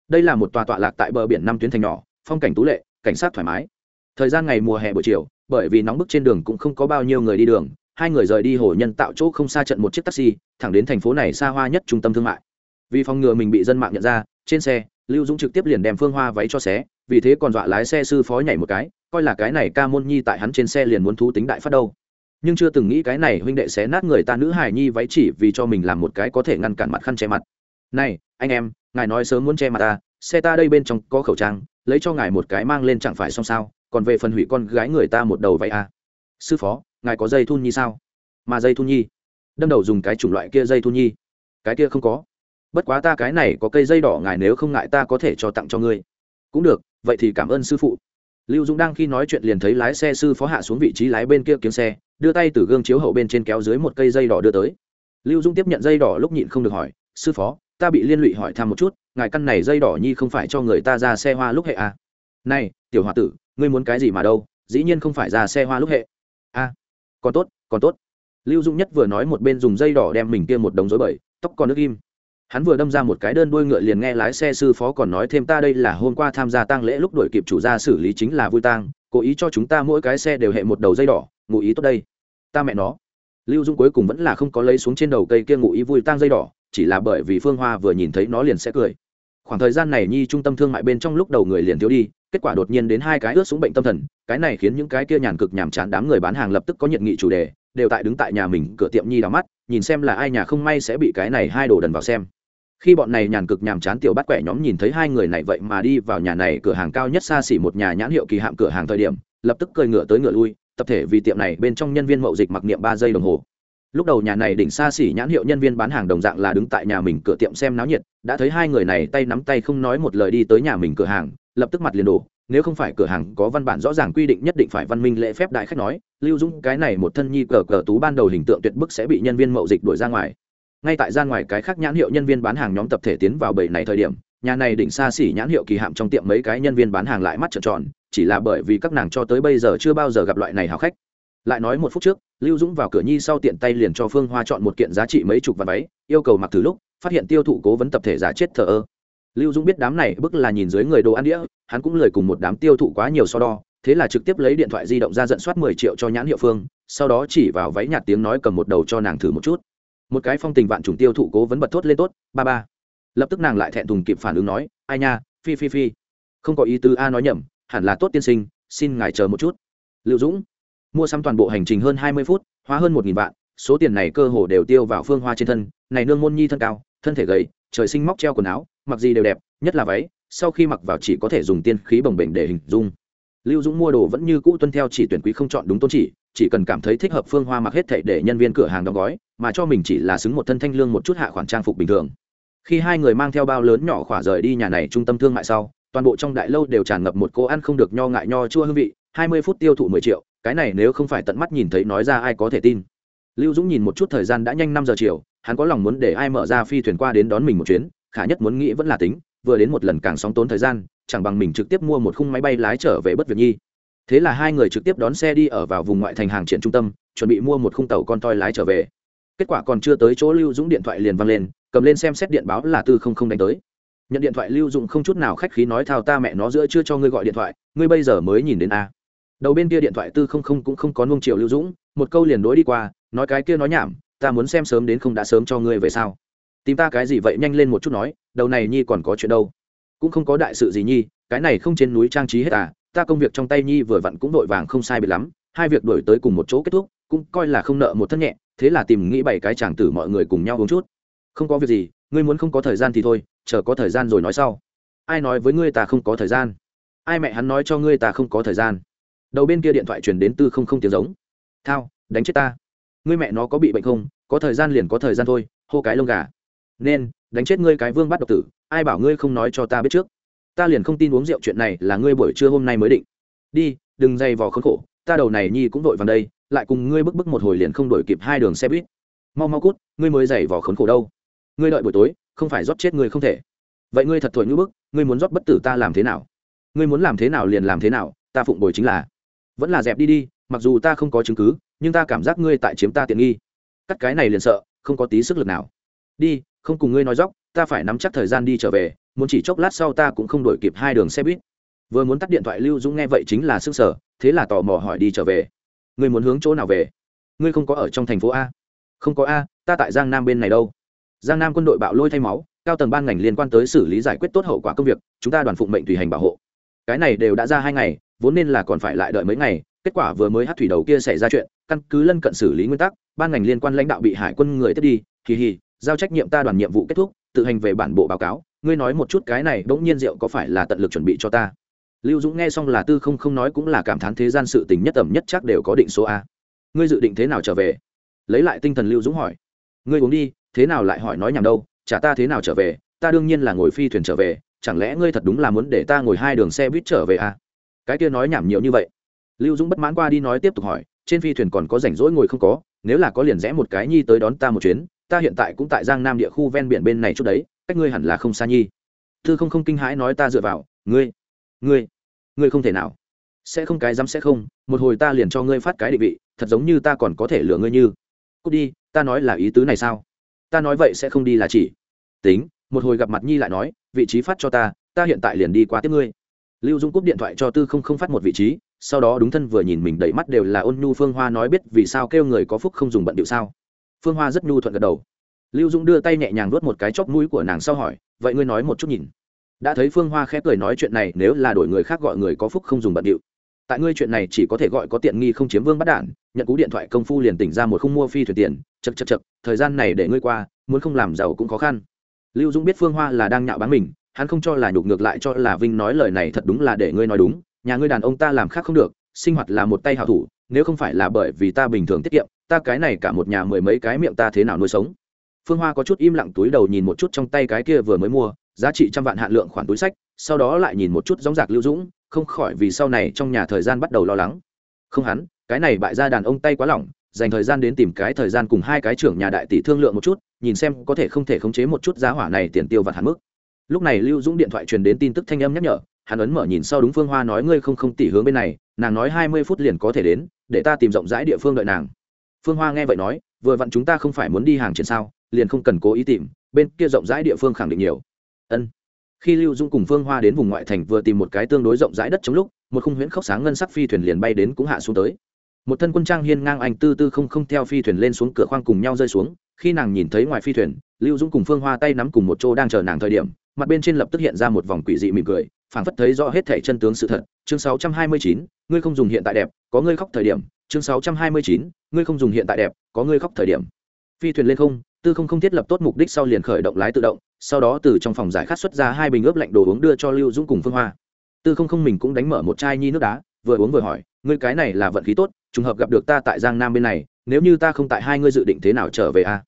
Đây là một tòa tọa lạc tại bờ biển năm tuyến thành nhỏ, phong cảnh tú lệ, cảnh sát thoải mái. Thời gian ngày mùa hè buổi chiều, bởi vì nóng bức trên đường cũng không có bao nhiêu người đi đường hai người rời đi hồ nhân tạo chỗ không xa trận một chiếc taxi, thẳng đến thành phố này xa hoa nhất trung tâm thương mại. Vì phòng ngừa mình bị dân mạng nhận ra, trên xe, lưu dũng trực tiếp liền đem phương hoa váy cho xé, vì thế còn dọa lái xe sư phó nhảy một cái, coi là cái này ca môn nhi tại hắn trên xe liền muốn thú tính đại phát đâu. Nhưng chưa từng nghĩ cái này huynh đệ xé nát người ta nữ hài nhi váy chỉ vì cho mình làm một cái có thể ngăn cản mặt khăn che mặt. Này, anh em, ngài nói sớm muốn che mặt ta, xe ta đây bên trong có khẩu trang, lấy cho ngài một cái mang lên chẳng phải xong sao, còn về phần hủy con gái người ta một đầu vậy à. Sư phó ngài có dây thun nhi sao? Mà dây thun nhi? Đâm đầu dùng cái chủng loại kia dây thun nhi. Cái kia không có. Bất quá ta cái này có cây dây đỏ ngài nếu không ngại ta có thể cho tặng cho ngươi. Cũng được vậy thì cảm ơn sư phụ. Lưu dũng đang khi nói chuyện liền thấy lái xe sư phó hạ xuống vị trí lái bên kia kiếm xe đưa tay từ gương chiếu hậu bên trên kéo dưới một cây dây đỏ đưa tới. Lưu dũng tiếp nhận dây đỏ lúc nhịn không được hỏi sư phó ta bị liên lụy hỏi thăm một chút ngài căn này dây đỏ nhi không phải cho người ta ra xe hoa lúc hệ à. này tiểu h o a tử ngươi muốn cái gì mà đâu dĩ nhiên không phải ra xe hoa lúc hệ. A à, còn tốt còn tốt. Lưu dũng nhất vừa nói một bên dùng dây đỏ đem mình kia một đống dối bời, tóc còn nước im. Hắn vừa đâm ra một cái đơn đuôi ngựa liền nghe lái xe sư phó còn nói thêm ta đây là hôm qua tham gia tang lễ lúc đổi kịp chủ gia xử lý chính là vui tang, cố ý cho chúng ta mỗi cái xe đều hệ một đầu dây đỏ, ngụ ý tốt đây. Ta mẹ nó. Lưu dung cuối cùng vẫn là không có lấy xuống trên đầu cây kia ngụ ý vui tang dây đỏ, chỉ là bởi vì phương hoa vừa nhìn thấy nó liền sẽ cười. Khoảng thời gian này nhi trung tâm thương mại bên trong lúc đầu người liền thiếu đi kết quả đột nhiên đến hai cái ướt xuống bệnh tâm thần, cái này khiến những cái kia nhàn cực nhàm chán đám người bán hàng lập tức có nhiệt nghị chủ đề, đều tại đứng tại nhà mình cửa tiệm nhi đào mắt, nhìn xem là ai nhà không may sẽ bị cái này hai đồ đần vào xem. Khi bọn này nhàn cực nhàm chán tiểu bắt quẻ nhóm nhìn thấy hai người này vậy mà đi vào nhà này cửa hàng cao nhất xa xỉ một nhà nhãn hiệu kỳ hạm cửa hàng thời điểm, lập tức cười ngựa tới ngựa lui, tập thể vì tiệm này bên trong nhân viên mậu dịch mặc niệm ba giây đồng hồ. Lúc đầu nhà này đỉnh xa xỉ nhãn hiệu nhân viên bán hàng đồng dạng là đứng tại nhà mình cửa tiệm xem náo nhiệt, đã thấy hai người này tay nắm tay không nói một lời đi tới nhà mình cửa hàng lập tức mặt liền đổ, nếu không phải cửa hàng có văn bản rõ ràng quy định nhất định phải văn minh lễ phép đại khách nói, lưu dũng cái này một thân nhi cờ cờ tú ban đầu hình tượng tuyệt bức sẽ bị nhân viên mậu dịch đuổi ra ngoài. Ngay tại gian ngoài cái khác nhãn hiệu nhân viên bán hàng nhóm tập thể tiến vào bảy này thời điểm, nhà này đỉnh xa xỉ nhãn hiệu kỳ hạm trong tiệm mấy cái nhân viên bán hàng lại mắt trợn tròn, chỉ là bởi vì các nàng cho tới bây giờ chưa bao giờ gặp loại này hào khách. Lại nói một phút trước, lưu dũng vào cửa nhi sau tiện tay liền cho phương hoa chọn một kiện giá trị mấy chục vạn váy, yêu cầu mặc thử lúc, phát hiện tiêu thụ cố vấn tập thể giả chết thờ ơ lưu dũng biết đám này bức là nhìn dưới người đồ ăn đĩa, hắn cũng lời cùng một đám tiêu thụ quá nhiều so đo, thế là trực tiếp lấy điện thoại di động ra dẫn soát mười triệu cho nhãn hiệu phương, sau đó chỉ vào váy nhạt tiếng nói cầm một đầu cho nàng thử một chút. Một cái phong tình vạn trùng tiêu thụ cố vấn bật thốt lên tốt, ba ba. Lập tức nàng lại thẹn thùng kịp phản ứng nói, ai nha, phi phi phi. Không có ý tứ a nói nhầm, hẳn là tốt tiên sinh, xin ngài chờ một chút. Lưu dũng, mua sắm toàn bộ hành trình hơn hai mươi phút, hóa hơn một nghìn vạn, số tiền này cơ hồ đều tiêu vào phương hoa trên thân, này nương môn nhi thân cao, thân thể gầy, trời sinh móc treo quần áo mặc gì đều đẹp, nhất là váy, sau khi mặc vào chỉ có thể dùng tiên khí bồng bềnh để hình dung. Lưu dũng mua đồ vẫn như cũ tuân theo chỉ tuyển quý không chọn đúng tôn chỉ chỉ cần cảm thấy thích hợp phương hoa mặc hết thảy để nhân viên cửa hàng đóng gói, mà cho mình chỉ là xứng một thân thanh lương một chút hạ khoản trang phục bình thường. Khi hai người mang theo bao lớn nhỏ khỏa rời đi nhà này trung tâm thương mại sau, toàn bộ trong đại lâu đều tràn ngập một cô ăn không được nho ngại nho chua hương vị, hai mươi phút tiêu thụ mười triệu, cái này nếu không phải tận mắt nhìn thấy nói ra ai có thể tin. Lưu dũng nhìn một chút thời gian đã nhanh năm giờ chiều, hắn có lòng muốn để ai mở ra phi thuyền qua đến đón mình một chuyến khả nhất muốn nghĩ vẫn là tính, vừa đến một lần càng sóng tốn thời gian, chẳng bằng mình trực tiếp mua một khung máy bay lái trở về bất việt nhi. Thế là hai người trực tiếp đón xe đi ở vào vùng ngoại thành hàng triển trung tâm, chuẩn bị mua một khung tàu con toi lái trở về. Kết quả còn chưa tới chỗ lưu dũng điện thoại liền văng lên, cầm lên xem xét điện báo là tư không không đánh tới. Nhận điện thoại lưu dũng không chút nào khách khí nói thao ta mẹ nó giữa chưa cho ngươi gọi điện thoại, ngươi bây giờ mới nhìn đến a. Đầu bên kia điện thoại tư không không cũng không có nung triệu lưu dũng, một câu liền đối đi qua, nói cái kia nói nhảm, ta muốn xem sớm đến không đã sớm cho ngươi về sao tìm ta cái gì vậy? Nhanh lên một chút nói, đầu này nhi còn có chuyện đâu? Cũng không có đại sự gì nhi, cái này không trên núi trang trí hết à? Ta công việc trong tay nhi vừa vặn cũng vội vàng không sai biệt lắm, hai việc đổi tới cùng một chỗ kết thúc, cũng coi là không nợ một thân nhẹ, thế là tìm nghĩ bảy cái chàng tử mọi người cùng nhau uống chút. Không có việc gì, ngươi muốn không có thời gian thì thôi, chờ có thời gian rồi nói sau. Ai nói với ngươi ta không có thời gian? Ai mẹ hắn nói cho ngươi ta không có thời gian? Đầu bên kia điện thoại truyền đến tư không không tiếng giống. Thao, đánh chết ta. Ngươi mẹ nó có bị bệnh không? Có thời gian liền có thời gian thôi, hô cái lông gà nên, đánh chết ngươi cái vương bắt độc tử, ai bảo ngươi không nói cho ta biết trước? Ta liền không tin uống rượu chuyện này là ngươi buổi trưa hôm nay mới định. Đi, đừng dày vò khốn khổ, ta đầu này nhi cũng vội vàng đây, lại cùng ngươi bức bức một hồi liền không đổi kịp hai đường xe buýt. Mau mau cút, ngươi mới dày vò khốn khổ đâu. Ngươi đợi buổi tối, không phải rót chết ngươi không thể. Vậy ngươi thật thổi ngữ bức, ngươi muốn rót bất tử ta làm thế nào? Ngươi muốn làm thế nào liền làm thế nào, ta phụng bồi chính là. Vẫn là dẹp đi đi, mặc dù ta không có chứng cứ, nhưng ta cảm giác ngươi tại chiếm ta tiện nghi. Cắt cái này liền sợ, không có tí sức lực nào. Đi không cùng ngươi nói dóc, ta phải nắm chắc thời gian đi trở về, muốn chỉ chốc lát sau ta cũng không đổi kịp hai đường xe buýt. Vừa muốn tắt điện thoại, lưu dũng nghe vậy chính là sức sở thế là tò mò hỏi đi trở về. Ngươi muốn hướng chỗ nào về? Ngươi không có ở trong thành phố a? Không có a, ta tại giang nam bên này đâu. Giang nam quân đội bạo lôi thay máu, cao tầng ban ngành liên quan tới xử lý giải quyết tốt hậu quả công việc, chúng ta đoàn phụng mệnh tùy hành bảo hộ. Cái này đều đã ra hai ngày, vốn nên là còn phải lại đợi mấy ngày, kết quả vừa mới hát thủy đầu kia xảy ra chuyện, căn cứ lân cận xử lý nguyên tắc, ban ngành liên quan lãnh đạo bị hải quân người tiếp đi kỳ hì giao trách nhiệm ta đoàn nhiệm vụ kết thúc, tự hành về bản bộ báo cáo. Ngươi nói một chút cái này, bỗng nhiên rượu có phải là tận lực chuẩn bị cho ta? Lưu dũng nghe xong là tư không không nói cũng là cảm thán thế gian sự tình nhất tầm nhất chắc đều có định số a. Ngươi dự định thế nào trở về? Lấy lại tinh thần lưu dũng hỏi. Ngươi uống đi, thế nào lại hỏi nói nhầm đâu, chả ta thế nào trở về, ta đương nhiên là ngồi phi thuyền trở về, chẳng lẽ ngươi thật đúng là muốn để ta ngồi hai đường xe buýt trở về à? cái kia nói nhảm nhiều như vậy. Lưu dũng bất mãn qua đi nói tiếp tục hỏi, trên phi thuyền còn có rảnh rỗi ngồi không có, nếu là có liền rẽ một cái nhi tới đón ta một chuyến ta hiện tại cũng tại giang nam địa khu ven biển bên này chút đấy, cách ngươi hẳn là không xa nhi. Thư không không kinh hãi nói ta dựa vào, ngươi ngươi ngươi không thể nào. Sẽ không cái dám sẽ không, một hồi ta liền cho ngươi phát cái định vị, thật giống như ta còn có thể lừa ngươi như. Cút đi, ta nói là ý tứ này sao? Ta nói vậy sẽ không đi là chỉ. Tính, một hồi gặp mặt nhi lại nói, vị trí phát cho ta ta hiện tại liền đi qua tiếp ngươi. Lưu dung cúp điện thoại cho tư không không phát một vị trí, sau đó đúng thân vừa nhìn mình đầy mắt đều là ôn nhu phương hoa nói biết vì sao kêu người có phúc không dùng bận điệu sao phương hoa rất nhu thuận gật đầu. Lưu dung đưa tay nhẹ nhàng nuốt một cái chóp mũi của nàng sau hỏi, vậy ngươi nói một chút nhìn. Đã thấy phương hoa khẽ cười nói chuyện này, nếu là đổi người khác gọi người có phúc không dùng bận điệu. Tại ngươi chuyện này chỉ có thể gọi có tiện nghi không chiếm vương bắt đản, nhận cú điện thoại công phu liền tỉnh ra một khung mua phi thuyền tiền chật chật chật thời gian này để ngươi qua, muốn không làm giàu cũng khó khăn. Lưu dũng biết phương hoa là đang nhạo báng mình, hắn không cho là nhục ngược lại cho là vinh nói lời này thật đúng là để ngươi nói đúng, nhà ngươi đàn ông ta làm khác không được, sinh hoạt là một tay hảo thủ, nếu không phải là bởi vì ta bình thường tiết kiệm ta cái này cả một nhà mười mấy cái miệng ta thế nào nuôi sống? Phương hoa có chút im lặng túi đầu nhìn một chút trong tay cái kia vừa mới mua, giá trị trăm vạn hạn lượng khoản túi sách, sau đó lại nhìn một chút gióng giạc lưu dũng, không khỏi vì sau này trong nhà thời gian bắt đầu lo lắng. Không hắn, cái này bại ra đàn ông tay quá lỏng, dành thời gian đến tìm cái thời gian cùng hai cái trưởng nhà đại tỷ thương lượng một chút, nhìn xem có thể không thể khống chế một chút giá hỏa này tiền tiêu vặt hạn mức. Lúc này lưu dũng điện thoại truyền đến tin tức thanh âm nhắc nhở, hắn ấn mở nhìn sau đúng phương hoa nói ngươi không không tỷ hướng bên này, nàng nói hai mươi phút liền có thể đến, để ta tìm rộng rãi địa phương đợi nàng phương hoa nghe vậy nói vừa vặn chúng ta không phải muốn đi hàng trên sao liền không cần cố ý tìm bên kia rộng rãi địa phương khẳng định nhiều. Ân. Khi lưu dung cùng phương hoa đến vùng ngoại thành vừa tìm một cái tương đối rộng rãi đất chống lúc một khung huyễn khốc sáng ngân sắc phi thuyền liền bay đến cũng hạ xuống tới. Một thân quân trang hiên ngang anh tư tư không không theo phi thuyền lên xuống cửa khoang cùng nhau rơi xuống khi nàng nhìn thấy ngoài phi thuyền lưu dung cùng phương hoa tay nắm cùng một chỗ đang chờ nàng thời điểm mặt bên trên lập tức hiện ra một vòng quỷ dị mỉm cười phảng phất thấy rõ hết thể chân tướng sự thật. Chương 629, ngươi không dùng hiện tại đẹp có ngươi khóc thời điểm chương 629, ngươi không dùng hiện tại đẹp có ngươi khóc thời điểm. Phi thuyền lên không tư không không thiết lập tốt mục đích sau liền khởi động lái tự động sau đó từ trong phòng giải khát xuất ra hai bình ướp lạnh đồ uống đưa cho lưu dũng cùng phương hoa. Tư không không mình cũng đánh mở một chai nhi nước đá vừa uống vừa hỏi ngươi cái này là vận khí tốt trùng hợp gặp được ta tại giang nam bên này nếu như ta không tại hai ngươi dự định thế nào trở về a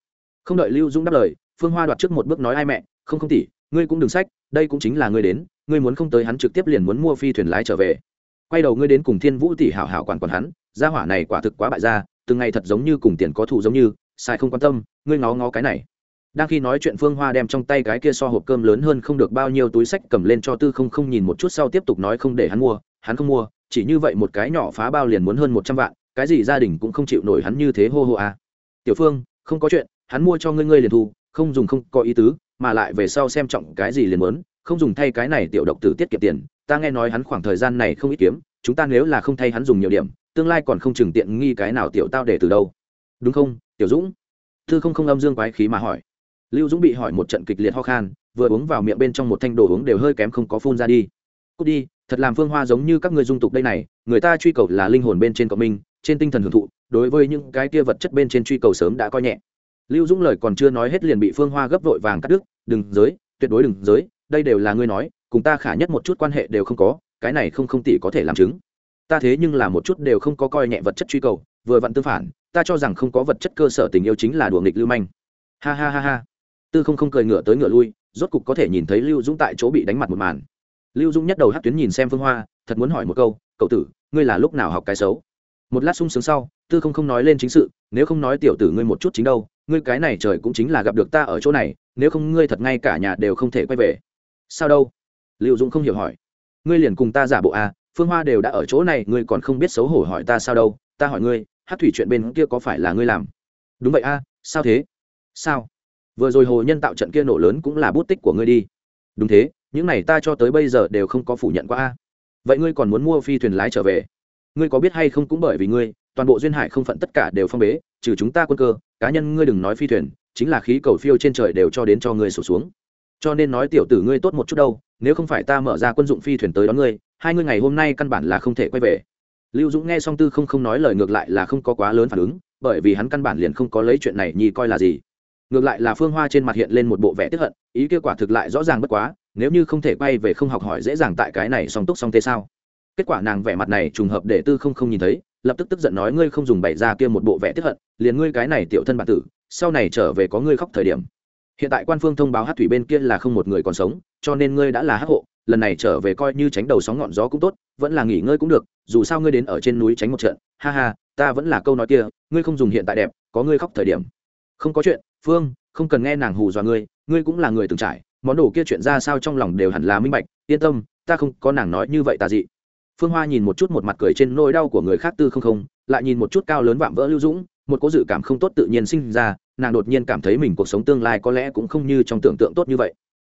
không đợi lưu dũng đáp lời phương hoa đoạt trước một bước nói ai mẹ không không tỷ ngươi cũng đừng sách đây cũng chính là ngươi đến ngươi muốn không tới hắn trực tiếp liền muốn mua phi thuyền lái trở về. Quay đầu ngươi đến cùng thiên vũ tỷ hảo hảo quản quản hắn gia hỏa này quả thực quá bại gia, từng ngày thật giống như cùng tiền có thù giống như, sai không quan tâm, ngươi ngó ngó cái này đang khi nói chuyện phương hoa đem trong tay cái kia so hộp cơm lớn hơn không được bao nhiêu túi sách cầm lên cho tư không không nhìn một chút sau tiếp tục nói không để hắn mua, hắn không mua, chỉ như vậy một cái nhỏ phá bao liền muốn hơn một trăm vạn, cái gì gia đình cũng không chịu nổi hắn như thế hô hô à. tiểu phương, không có chuyện, hắn mua cho ngươi ngươi liền thu, không dùng không có ý tứ, mà lại về sau xem trọng cái gì liền muốn, không dùng thay cái này tiểu độc tử tiết kiệm tiền, ta nghe nói hắn khoảng thời gian này không ít kiếm, chúng ta nếu là không thay hắn dùng nhiều điểm tương lai còn không chừng tiện nghi cái nào tiểu tao để từ đâu. Đúng không, tiểu dũng? Thư không không âm dương quái khí mà hỏi. Lưu dũng bị hỏi một trận kịch liệt ho khan, vừa uống vào miệng bên trong một thanh đồ uống đều hơi kém không có phun ra đi. Cút đi, thật làm phương hoa giống như các người dung tục đây này, người ta truy cầu là linh hồn bên trên cộng minh, trên tinh thần hưởng thụ, đối với những cái kia vật chất bên trên truy cầu sớm đã coi nhẹ. Lưu dũng lời còn chưa nói hết liền bị phương hoa gấp vội vàng cắt đứt, đừng giới, tuyệt đối đừng giới, đây đều là ngươi nói, cùng ta khả nhất một chút quan hệ đều không có, cái này không không tỷ có thể làm chứng ta thế nhưng là một chút đều không có coi nhẹ vật chất truy cầu, vừa vặn tương phản, ta cho rằng không có vật chất cơ sở tình yêu chính là đùa nghịch lưu manh. Ha ha ha ha. Tư không không cười ngửa tới ngửa lui, rốt cục có thể nhìn thấy lưu dũng tại chỗ bị đánh mặt một màn. Lưu dũng nhất đầu hát tuyến nhìn xem phương hoa, thật muốn hỏi một câu, cậu tử, ngươi là lúc nào học cái xấu? Một lát sung sướng sau, tư không không nói lên chính sự, nếu không nói tiểu tử ngươi một chút chính đâu, ngươi cái này trời cũng chính là gặp được ta ở chỗ này, nếu không ngươi thật ngay cả nhà đều không thể quay về. Sao đâu? Liệu dũng không hiểu hỏi. Ngươi liền cùng ta giả bộ à phương hoa đều đã ở chỗ này ngươi còn không biết xấu hổ hỏi ta sao đâu ta hỏi ngươi hát thủy chuyện bên kia có phải là ngươi làm? Đúng vậy a à, sao thế? Sao? Vừa rồi hồ nhân tạo trận kia nổ lớn cũng là bút tích của ngươi đi. Đúng thế những này ta cho tới bây giờ đều không có phủ nhận qua a. Vậy ngươi còn muốn mua phi thuyền lái trở về? Ngươi có biết hay không cũng bởi vì ngươi toàn bộ duyên hải không phận tất cả đều phong bế trừ chúng ta quân cơ cá nhân ngươi đừng nói phi thuyền chính là khí cầu phiêu trên trời đều cho đến cho ngươi sổ xuống. Cho nên nói tiểu tử ngươi tốt một chút đâu nếu không phải ta mở ra quân dụng phi thuyền tới đón ngươi hai ngươi ngày hôm nay căn bản là không thể quay về. Lưu dũng nghe xong tư không không nói lời ngược lại là không có quá lớn phản ứng, bởi vì hắn căn bản liền không có lấy chuyện này nhi coi là gì. Ngược lại là phương hoa trên mặt hiện lên một bộ vẻ tiếp hận, ý kia quả thực lại rõ ràng bất quá, nếu như không thể quay về không học hỏi dễ dàng tại cái này song túc song tê sao. Kết quả nàng vẻ mặt này trùng hợp để tư không không nhìn thấy, lập tức tức giận nói ngươi không dùng bày ra kia một bộ vẻ tiếp hận, liền ngươi cái này tiểu thân bản tử, sau này trở về có ngươi khóc thời điểm. Hiện tại quan phương thông báo hát thủy bên kia là không một người còn sống, cho nên ngươi đã là hát hộ lần này trở về coi như tránh đầu sóng ngọn gió cũng tốt, vẫn là nghỉ ngơi cũng được, dù sao ngươi đến ở trên núi tránh một trận, ha ha, ta vẫn là câu nói kia, ngươi không dùng hiện tại đẹp, có ngươi khóc thời điểm. Không có chuyện, phương, không cần nghe nàng hù dọa ngươi ngươi cũng là người từng trải, món đồ kia chuyện ra sao trong lòng đều hẳn là minh bạch, yên tâm, ta không có nàng nói như vậy tà dị. Phương hoa nhìn một chút một mặt cười trên nỗi đau của người khác tư không không, lại nhìn một chút cao lớn vạm vỡ lưu dũng, một cố dự cảm không tốt tự nhiên sinh ra, nàng đột nhiên cảm thấy mình cuộc sống tương lai có lẽ cũng không như trong tưởng tượng tốt như vậy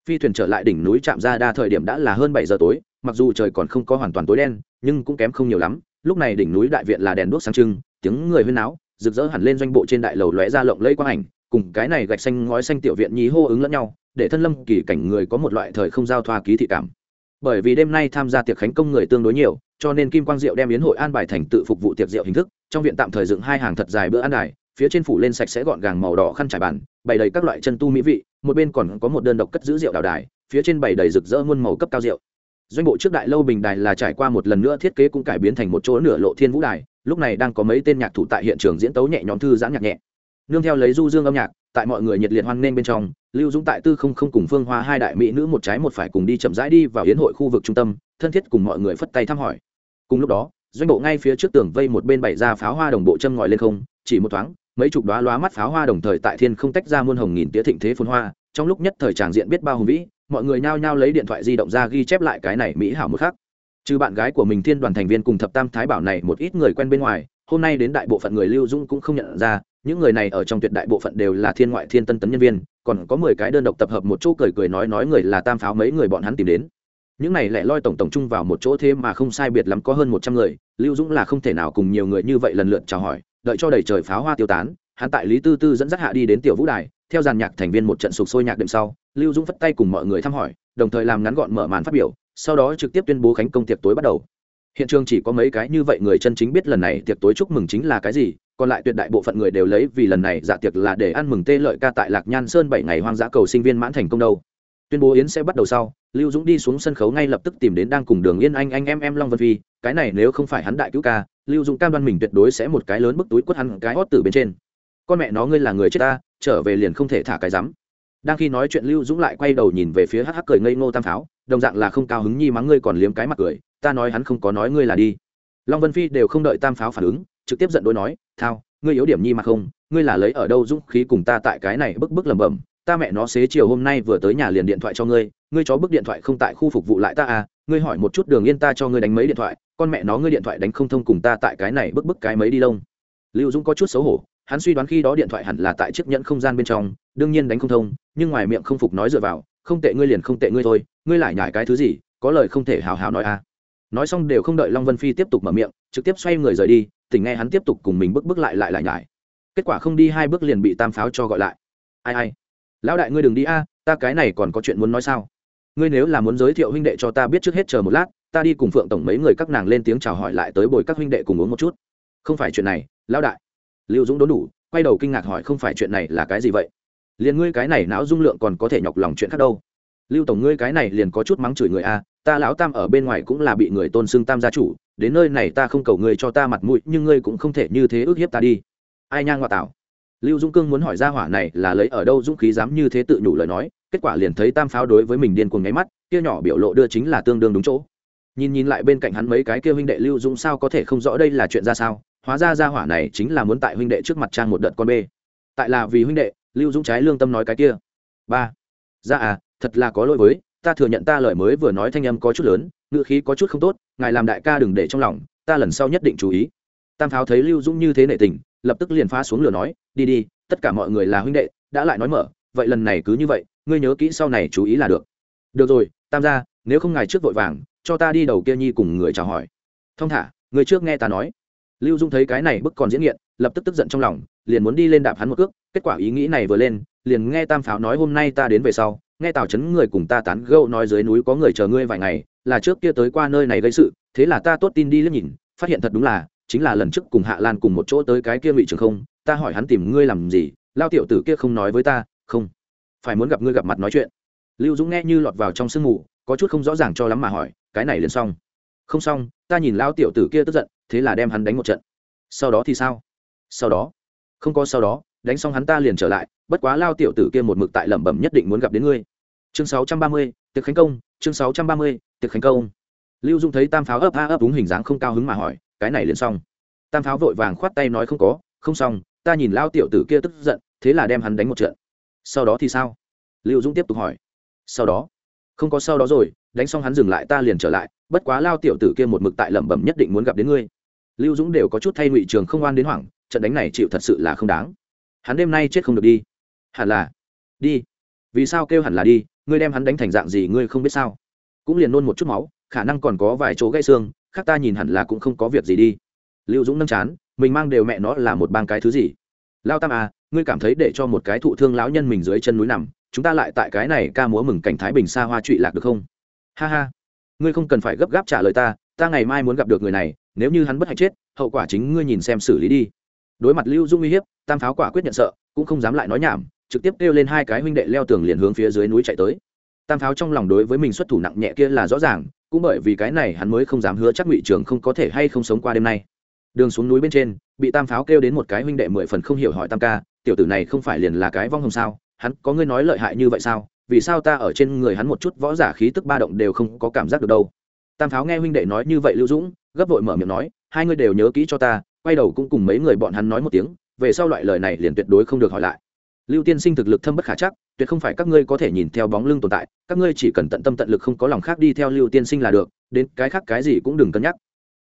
phi thuyền trở lại đỉnh núi chạm ra đa thời điểm đã là hơn bảy giờ tối, mặc dù trời còn không có hoàn toàn tối đen, nhưng cũng kém không nhiều lắm. Lúc này đỉnh núi đại viện là đèn đuốc sáng trưng, tiếng người huyên náo, rực rỡ hẳn lên doanh bộ trên đại lầu lóe ra lộng lẫy quang ảnh, cùng cái này gạch xanh ngói xanh tiểu viện nhí hô ứng lẫn nhau, để thân lâm kỳ cảnh người có một loại thời không giao thoa ký thị cảm. Bởi vì đêm nay tham gia tiệc khánh công người tương đối nhiều, cho nên kim quang diệu đem yến hội an bài thành tự phục vụ tiệc rượu hình thức, trong viện tạm thời dựng hai hàng thật dài bữa ăn đài phía trên phủ lên sạch sẽ gọn gàng màu đỏ khăn trải bàn, bày đầy các loại chân tu mỹ vị, một bên còn có một đơn độc cất giữ rượu đào đài, phía trên bày đầy rực rỡ muôn màu cấp cao rượu. Doanh bộ trước đại lâu bình đài là trải qua một lần nữa thiết kế cũng cải biến thành một chỗ nửa lộ thiên vũ đài, lúc này đang có mấy tên nhạc thủ tại hiện trường diễn tấu nhẹ nhõm thư giãn nhạc nhẹ. Nương theo lấy du dương âm nhạc, tại mọi người nhiệt liệt hoan nghênh bên trong, lưu dũng tại tư không không cùng phương hoa hai đại mỹ nữ một trái một phải cùng đi chậm rãi đi vào hiến hội khu vực trung tâm, thân thiết cùng mọi người phất tay thăm hỏi. Cùng lúc đó, doanh bộ ngay phía trước tường vây một bên bày ra pháo hoa đồng bộ châm ngòi lên không, chỉ một thoáng mấy chục đoá lóa mắt pháo hoa đồng thời tại thiên không tách ra muôn hồng nghìn tía thịnh thế phun hoa, trong lúc nhất thời tràng diện biết bao hùng vĩ, mọi người nhao nhao lấy điện thoại di động ra ghi chép lại cái này mỹ hảo một khác trừ bạn gái của mình thiên đoàn thành viên cùng thập tam thái bảo này một ít người quen bên ngoài, hôm nay đến đại bộ phận người lưu dũng cũng không nhận ra, những người này ở trong tuyệt đại bộ phận đều là thiên ngoại thiên tân tấn nhân viên, còn có mười cái đơn độc tập hợp một chỗ cười cười nói nói người là tam pháo mấy người bọn hắn tìm đến. Những này lại loi tổng tổng chung vào một chỗ thế mà không sai biệt lắm có hơn một trăm người, lưu dũng là không thể nào cùng nhiều người như vậy lần lượt chào hỏi đợi cho đầy trời pháo hoa tiêu tán, hắn tại lý tư tư dẫn dắt hạ đi đến tiểu vũ đài, theo dàn nhạc thành viên một trận sục sôi nhạc đệm sau, lưu dũng phất tay cùng mọi người thăm hỏi, đồng thời làm ngắn gọn mở màn phát biểu, sau đó trực tiếp tuyên bố khánh công tiệc tối bắt đầu. Hiện trường chỉ có mấy cái như vậy người chân chính biết lần này tiệc tối chúc mừng chính là cái gì, còn lại tuyệt đại bộ phận người đều lấy vì lần này dạ tiệc là để ăn mừng tê lợi ca tại lạc nhan sơn bảy ngày hoang dã cầu sinh viên mãn thành công đâu. Tuyên bố yến sẽ bắt đầu sau, lưu dũng đi xuống sân khấu ngay lập tức tìm đến đang cùng đường yên anh anh em em long vân phi cái này nếu không phải hắn đại cứu ca, lưu dũng cam đoan mình tuyệt đối sẽ một cái lớn bức túi quất hắn cái hót từ bên trên. Con mẹ nó ngươi là người chết ta, trở về liền không thể thả cái rắm. Đang khi nói chuyện lưu dũng lại quay đầu nhìn về phía hắc hắc cười ngây ngô tam pháo đồng dạng là không cao hứng nhi mắng ngươi còn liếm cái mặt cười, ta nói hắn không có nói ngươi là đi. Long vân phi đều không đợi tam pháo phản ứng, trực tiếp giận đối nói, thao, ngươi yếu điểm nhi mà không, ngươi là lấy ở đâu dũng khí cùng ta tại cái này bức bức lẩm bẩm, ta mẹ nó xế chiều hôm nay vừa tới nhà liền điện thoại cho ngươi ngươi chó bức điện thoại không tại khu phục vụ lại ta à ngươi hỏi một chút đường yên ta cho ngươi đánh mấy điện thoại, con mẹ nó ngươi điện thoại đánh không thông cùng ta tại cái này bức bức cái mấy đi lông. Lưu dũng có chút xấu hổ, hắn suy đoán khi đó điện thoại hẳn là tại chiếc nhẫn không gian bên trong, đương nhiên đánh không thông, nhưng ngoài miệng không phục nói dựa vào, không tệ ngươi liền không tệ ngươi thôi, ngươi lại nhải cái thứ gì, có lời không thể hào hào nói à nói xong đều không đợi long vân phi tiếp tục mở miệng, trực tiếp xoay người rời đi, tỉnh nghe hắn tiếp tục cùng mình bước bước lại lại lại nhải. Kết quả không đi hai bước liền bị tam pháo cho gọi lại. Ai ai? Lão đại ngươi đừng đi a, ta cái này còn có chuyện muốn nói sao? Ngươi nếu là muốn giới thiệu huynh đệ cho ta biết trước hết chờ một lát, ta đi cùng phượng tổng mấy người các nàng lên tiếng chào hỏi lại tới bồi các huynh đệ cùng uống một chút. Không phải chuyện này, lão đại. Lưu dũng đốn đủ, quay đầu kinh ngạc hỏi không phải chuyện này là cái gì vậy? Liền ngươi cái này não dung lượng còn có thể nhọc lòng chuyện khác đâu. Lưu tổng ngươi cái này liền có chút mắng chửi người a, ta lão tam ở bên ngoài cũng là bị người tôn xưng tam gia chủ, đến nơi này ta không cầu ngươi cho ta mặt mũi, nhưng ngươi cũng không thể như thế ước hiếp ta đi. Ai nhang ngoại tạo lưu dung cương muốn hỏi ra hỏa này là lấy ở đâu dũng khí dám như thế tự nhủ lời nói kết quả liền thấy tam pháo đối với mình điên cuồng nháy mắt, kia nhỏ biểu lộ đưa chính là tương đương đúng chỗ. Nhìn nhìn lại bên cạnh hắn mấy cái kia huynh đệ lưu dũng sao có thể không rõ đây là chuyện ra sao, hóa ra ra hỏa này chính là muốn tại huynh đệ trước mặt trang một đợt con bê. Tại là vì huynh đệ, lưu dũng trái lương tâm nói cái kia. Ba. Ra à thật là có lỗi với, ta thừa nhận ta lời mới vừa nói thanh âm có chút lớn, ngữ khí có chút không tốt, ngài làm đại ca đừng để trong lòng, ta lần sau nhất định chú ý. Tam pháo thấy lưu dũng như thế nệ tình, lập tức liền phá xuống lửa nói, đi đi, tất cả mọi người là huynh đệ, đã lại nói mở vậy lần này cứ như vậy, ngươi nhớ kỹ sau này chú ý là được. Được rồi, tam gia, nếu không ngài trước vội vàng, cho ta đi đầu kia nhi cùng người chào hỏi. Thông thả, người trước nghe ta nói. Lưu dung thấy cái này bức còn diễn nghiện, lập tức tức giận trong lòng, liền muốn đi lên đạp hắn một cước, kết quả ý nghĩ này vừa lên, liền nghe tam pháo nói hôm nay ta đến về sau, nghe tào chấn người cùng ta tán gẫu nói dưới núi có người chờ ngươi vài ngày, là trước kia tới qua nơi này gây sự, thế là ta tốt tin đi liếc nhìn, phát hiện thật đúng là, chính là lần trước cùng hạ lan cùng một chỗ tới cái kia ngụy trường không, ta hỏi hắn tìm ngươi làm gì, lao tiểu tử kia không nói với ta không. Phải muốn gặp ngươi gặp mặt nói chuyện. Lưu dũng nghe như lọt vào trong sương mù có chút không rõ ràng cho lắm mà hỏi cái này liền xong. Không xong ta nhìn lao tiểu tử kia tức giận thế là đem hắn đánh một trận. Sau đó thì sao? Sau đó. Không có sau đó đánh xong hắn ta liền trở lại bất quá lao tiểu tử kia một mực tại lẩm bẩm nhất định muốn gặp đến ngươi. Chương 630, tiệc khánh công. Chương 630, tiệc khánh công. Lưu dung thấy tam pháo ấp a ấp đúng hình dáng không cao hứng mà hỏi cái này liền xong? Tam pháo vội vàng khoát tay nói không có không xong ta nhìn lao tiểu tử kia tức giận thế là đem hắn đánh một trận sau đó thì sao? Lưu dung tiếp tục hỏi. Sau đó? Không có sau đó rồi, đánh xong hắn dừng lại ta liền trở lại, bất quá lao tiểu tử kia một mực tại lẩm bẩm nhất định muốn gặp đến ngươi. Lưu dũng đều có chút thay ngụy trường không oan đến hoảng, trận đánh này chịu thật sự là không đáng. Hắn đêm nay chết không được đi. Hẳn là. Đi. Vì sao kêu hẳn là đi, ngươi đem hắn đánh thành dạng gì ngươi không biết sao? Cũng liền nôn một chút máu, khả năng còn có vài chỗ gãy xương, khác ta nhìn hẳn là cũng không có việc gì đi. Lưu dũng nâng chán, mình mang đều mẹ nó là một bang cái thứ gì? Lao tam à ngươi cảm thấy để cho một cái thụ thương lão nhân mình dưới chân núi nằm, chúng ta lại tại cái này ca múa mừng cảnh thái bình xa hoa trụy lạc được không? Ha ha. Ngươi không cần phải gấp gáp trả lời ta ta ngày mai muốn gặp được người này, nếu như hắn bất hạnh chết, hậu quả chính ngươi nhìn xem xử lý đi. Đối mặt lưu dung uy hiếp, tam pháo quả quyết nhận sợ, cũng không dám lại nói nhảm, trực tiếp kêu lên hai cái huynh đệ leo tường liền hướng phía dưới núi chạy tới. Tam pháo trong lòng đối với mình xuất thủ nặng nhẹ kia là rõ ràng, cũng bởi vì cái này hắn mới không dám hứa chắc ngụy trường không có thể hay không sống qua đêm nay. Đường xuống núi bên trên, bị tam pháo kêu đến một cái huynh đệ mười phần không hiểu hỏi tam ca tiểu tử này không phải liền là cái vong hồng sao? Hắn có ngươi nói lợi hại như vậy sao? Vì sao ta ở trên người hắn một chút võ giả khí tức ba động đều không có cảm giác được đâu? Tam pháo nghe huynh đệ nói như vậy lưu dũng, gấp vội mở miệng nói, hai ngươi đều nhớ kỹ cho ta, quay đầu cũng cùng mấy người bọn hắn nói một tiếng, về sau loại lời này liền tuyệt đối không được hỏi lại. Lưu tiên sinh thực lực thâm bất khả chắc, tuyệt không phải các ngươi có thể nhìn theo bóng lưng tồn tại, các ngươi chỉ cần tận tâm tận lực không có lòng khác đi theo lưu tiên sinh là được, đến cái khác cái gì cũng đừng cân nhắc.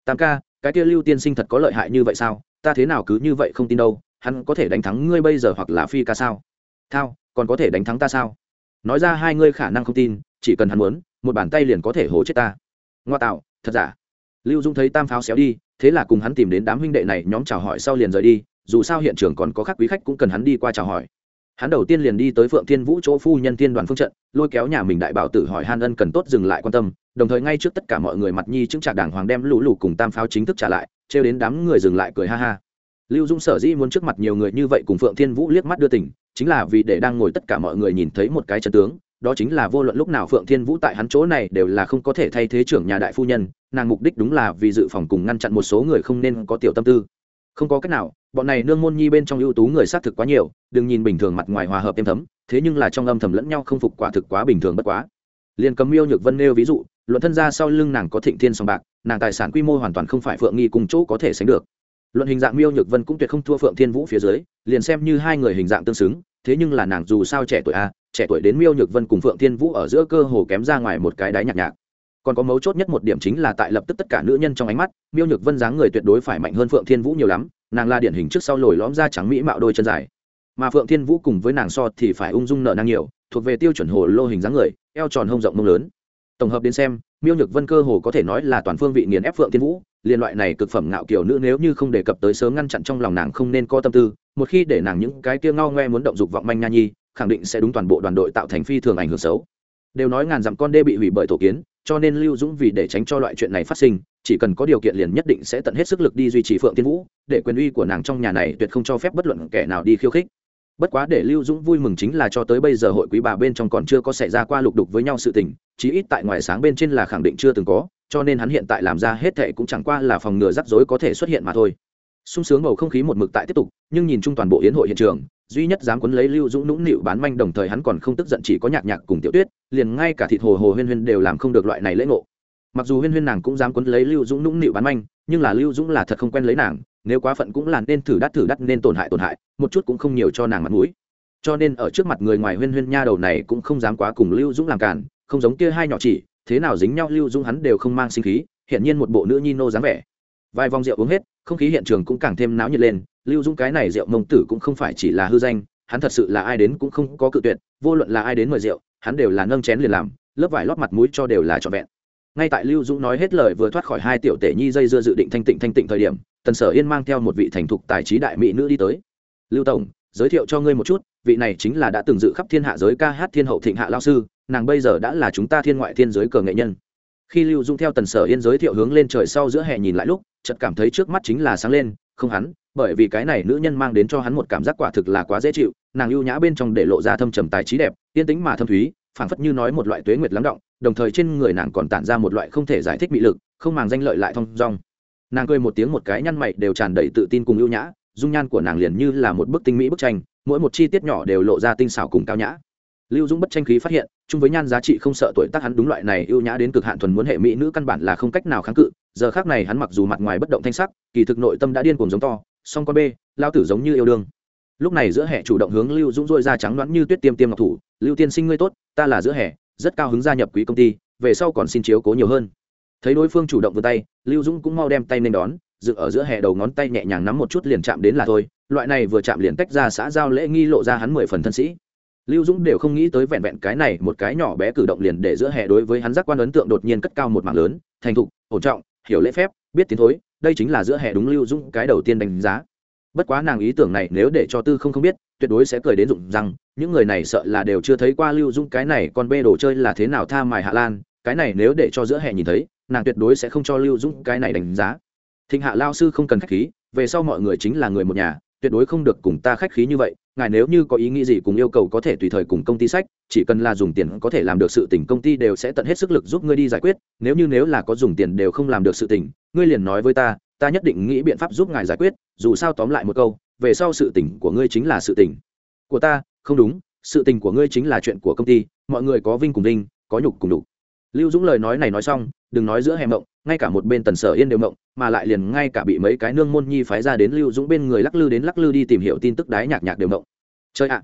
Tam ca, cái kia lưu tiên sinh thật có lợi hại như vậy sao? Ta thế nào cứ như vậy không tin đâu hắn có thể đánh thắng ngươi bây giờ hoặc là phi ca sao? Thao, còn có thể đánh thắng ta sao? Nói ra hai ngươi khả năng không tin, chỉ cần hắn muốn, một bàn tay liền có thể hố chết ta. Ngoa tạo, thật giả? Lưu dung thấy tam pháo xéo đi, thế là cùng hắn tìm đến đám huynh đệ này nhóm chào hỏi sau liền rời đi, dù sao hiện trường còn có các quý khách cũng cần hắn đi qua chào hỏi. Hắn đầu tiên liền đi tới phượng thiên vũ chỗ phu nhân thiên đoàn phương trận, lôi kéo nhà mình đại bảo tử hỏi han ân cần tốt dừng lại quan tâm, đồng thời ngay trước tất cả mọi người mặt nhi chứng trả đảng hoàng đem lũ lụ cùng tam pháo chính thức trả lại, trêu đến đám người dừng lại cười ha ha lưu dung sở dĩ muốn trước mặt nhiều người như vậy cùng phượng thiên vũ liếc mắt đưa tỉnh chính là vì để đang ngồi tất cả mọi người nhìn thấy một cái chân tướng, đó chính là vô luận lúc nào phượng thiên vũ tại hắn chỗ này đều là không có thể thay thế trưởng nhà đại phu nhân, nàng mục đích đúng là vì dự phòng cùng ngăn chặn một số người không nên có tiểu tâm tư. Không có cách nào, bọn này nương môn nhi bên trong ưu tú người xác thực quá nhiều, đừng nhìn bình thường mặt ngoài hòa hợp êm thấm, thế nhưng là trong âm thầm lẫn nhau không phục quả thực quá bình thường bất quá. Liền cầm miêu nhược vân nêu ví dụ, luận thân ra sau lưng nàng có thịnh thiên song bạc, nàng tài sản quy mô hoàn toàn không phải phượng nghi cùng chỗ có thể sánh được luận hình dạng miêu nhược vân cũng tuyệt không thua phượng thiên vũ phía dưới, liền xem như hai người hình dạng tương xứng, thế nhưng là nàng dù sao trẻ tuổi a, trẻ tuổi đến miêu nhược vân cùng phượng thiên vũ ở giữa cơ hồ kém ra ngoài một cái đáy nhạc nhạc. Còn có mấu chốt nhất một điểm chính là tại lập tức tất cả nữ nhân trong ánh mắt, miêu nhược vân dáng người tuyệt đối phải mạnh hơn phượng thiên vũ nhiều lắm, nàng là điển hình trước sau lồi lõm ra trắng mỹ mạo đôi chân dài. Mà phượng thiên vũ cùng với nàng so thì phải ung dung nợ năng nhiều, thuộc về tiêu chuẩn hồ lô hình dáng người, eo tròn hông rộng mông lớn tổng hợp đến xem, miêu nhược vân cơ hồ có thể nói là toàn phương vị nghiền ép phượng tiên vũ liên loại này cực phẩm ngạo kiểu nữ nếu như không đề cập tới sớm ngăn chặn trong lòng nàng không nên có tâm tư, một khi để nàng những cái kia ngao ngoe muốn động dục vọng manh nha nhi, khẳng định sẽ đúng toàn bộ đoàn đội tạo thành phi thường ảnh hưởng xấu. Đều nói ngàn dặm con đê bị hủy bởi tổ kiến, cho nên lưu dũng vì để tránh cho loại chuyện này phát sinh, chỉ cần có điều kiện liền nhất định sẽ tận hết sức lực đi duy trì phượng tiên vũ, để quyền uy của nàng trong nhà này tuyệt không cho phép bất luận kẻ nào đi khiêu khích. Bất quá để lưu dũng vui mừng chính là cho tới bây giờ hội quý bà bên trong còn chưa có xảy ra qua lục đục với nhau sự tình chí ít tại ngoài sáng bên trên là khẳng định chưa từng có, cho nên hắn hiện tại làm ra hết thệ cũng chẳng qua là phòng ngừa rắc rối có thể xuất hiện mà thôi. Sung sướng bầu không khí một mực tại tiếp tục, nhưng nhìn chung toàn bộ yến hội hiện trường, duy nhất dám quấn lấy lưu dũng nũng nịu bán manh đồng thời hắn còn không tức giận chỉ có nhạc nhạc cùng tiểu tuyết, liền ngay cả thịt hồ hồ huyên huyên đều làm không được loại này lễ ngộ. Mặc dù huyên huyên nàng cũng dám quấn lấy lưu dũng nũng nịu bán manh, nhưng là lưu dũng là thật không quen lấy nàng, nếu quá phận cũng là nên thử đắt thử đắt nên tổn hại tổn hại, một chút cũng không nhiều cho nàng mặt mũi. Cho nên ở trước mặt người ngoài huyên huyên nha đầu này cũng không dám quá cùng lưu dũng làm cản không giống kia hai nhỏ chỉ, thế nào dính nhau, lưu dung hắn đều không mang sinh khí hiện nhiên một bộ nữ nhi nô dáng vẻ. Vài vòng rượu uống hết, không khí hiện trường cũng càng thêm náo nhiệt lên, lưu dung cái này rượu mông tử cũng không phải chỉ là hư danh, hắn thật sự là ai đến cũng không có cự tuyệt, vô luận là ai đến mời rượu, hắn đều là nâng chén liền làm, lớp vải lót mặt mũi cho đều là trọn vẹn. Ngay tại lưu dũng nói hết lời vừa thoát khỏi hai tiểu tể nhi dây dưa dự định thanh tịnh thanh tịnh thời điểm, tần sở yên mang theo một vị thành thục tài trí đại mỹ nữ đi tới. Lưu tổng giới thiệu cho ngươi một chút, vị này chính là đã từng dự khắp thiên hạ giới ca hát thiên hậu thịnh hạ lao sư, nàng bây giờ đã là chúng ta thiên ngoại thiên giới cờ nghệ nhân. Khi lưu dung theo tần sở yên giới thiệu hướng lên trời sau giữa hè nhìn lại lúc, chợt cảm thấy trước mắt chính là sáng lên, không hắn, bởi vì cái này nữ nhân mang đến cho hắn một cảm giác quả thực là quá dễ chịu, nàng ưu nhã bên trong để lộ ra thâm trầm tài trí đẹp, yên tĩnh mà thâm thúy, phảng phất như nói một loại tuế nguyệt lắng động, đồng thời trên người nàng còn tản ra một loại không thể giải thích bị lực, không màng danh lợi lại thong dong. Nàng cười một tiếng một cái nhăn mày đều tràn đầy tự tin cùng ưu nhã dung nhan của nàng liền như là một bức tinh mỹ bức tranh, mỗi một chi tiết nhỏ đều lộ ra tinh xảo cùng cao nhã. Lưu dũng bất tranh khí phát hiện, chung với nhan giá trị không sợ tuổi tác hắn đúng loại này ưu nhã đến cực hạn thuần muốn hệ mỹ nữ căn bản là không cách nào kháng cự, giờ khác này hắn mặc dù mặt ngoài bất động thanh sắc, kỳ thực nội tâm đã điên cuồng giống to, song con b lao tử giống như yêu đương. Lúc này giữa hệ chủ động hướng lưu dũng dôi ra trắng đoán như tuyết tiêm tiêm ngọc thủ, lưu tiên sinh ngươi tốt, ta là giữa hệ rất cao hứng gia nhập quý công ty, về sau còn xin chiếu cố nhiều hơn. Thấy đối phương chủ động vươn tay, lưu dũng cũng mau đem tay nên đón dựng ở giữa hệ đầu ngón tay nhẹ nhàng nắm một chút liền chạm đến là thôi. Loại này vừa chạm liền tách ra xã giao lễ nghi lộ ra hắn mười phần thân sĩ. Lưu dũng đều không nghĩ tới vẹn vẹn cái này, một cái nhỏ bé cử động liền để giữa hệ đối với hắn giác quan ấn tượng đột nhiên cất cao một mảng lớn. Thành thục, ổn trọng, hiểu lễ phép, biết tiến thối, đây chính là giữa hệ đúng lưu dũng cái đầu tiên đánh giá. Bất quá nàng ý tưởng này nếu để cho tư không không biết, tuyệt đối sẽ cười đến rụng rằng những người này sợ là đều chưa thấy qua lưu dũng cái này, con bê đồ chơi là thế nào tha mài hạ lan, cái này nếu để cho giữa hệ nhìn thấy, nàng tuyệt đối sẽ không cho lưu dũng cái này đánh giá thịnh hạ lao sư không cần khách khí, về sau mọi người chính là người một nhà, tuyệt đối không được cùng ta khách khí như vậy, ngài nếu như có ý nghĩ gì cùng yêu cầu có thể tùy thời cùng công ty sách, chỉ cần là dùng tiền có thể làm được sự tình công ty đều sẽ tận hết sức lực giúp ngươi đi giải quyết, nếu như nếu là có dùng tiền đều không làm được sự tình, ngươi liền nói với ta ta nhất định nghĩ biện pháp giúp ngài giải quyết, dù sao tóm lại một câu, về sau sự tình của ngươi chính là sự tình của ta, không đúng, sự tình của ngươi chính là chuyện của công ty, mọi người có vinh cùng vinh, có nhục cùng đục lưu dũng lời nói này nói xong, đừng nói giữa hẻm mộng ngay cả một bên tần sở yên đều mộng, mà lại liền ngay cả bị mấy cái nương môn nhi phái ra đến lưu dũng bên người lắc lư đến lắc lư đi tìm hiểu tin tức đái nhạc nhạc đều mộng. Chơi ạ,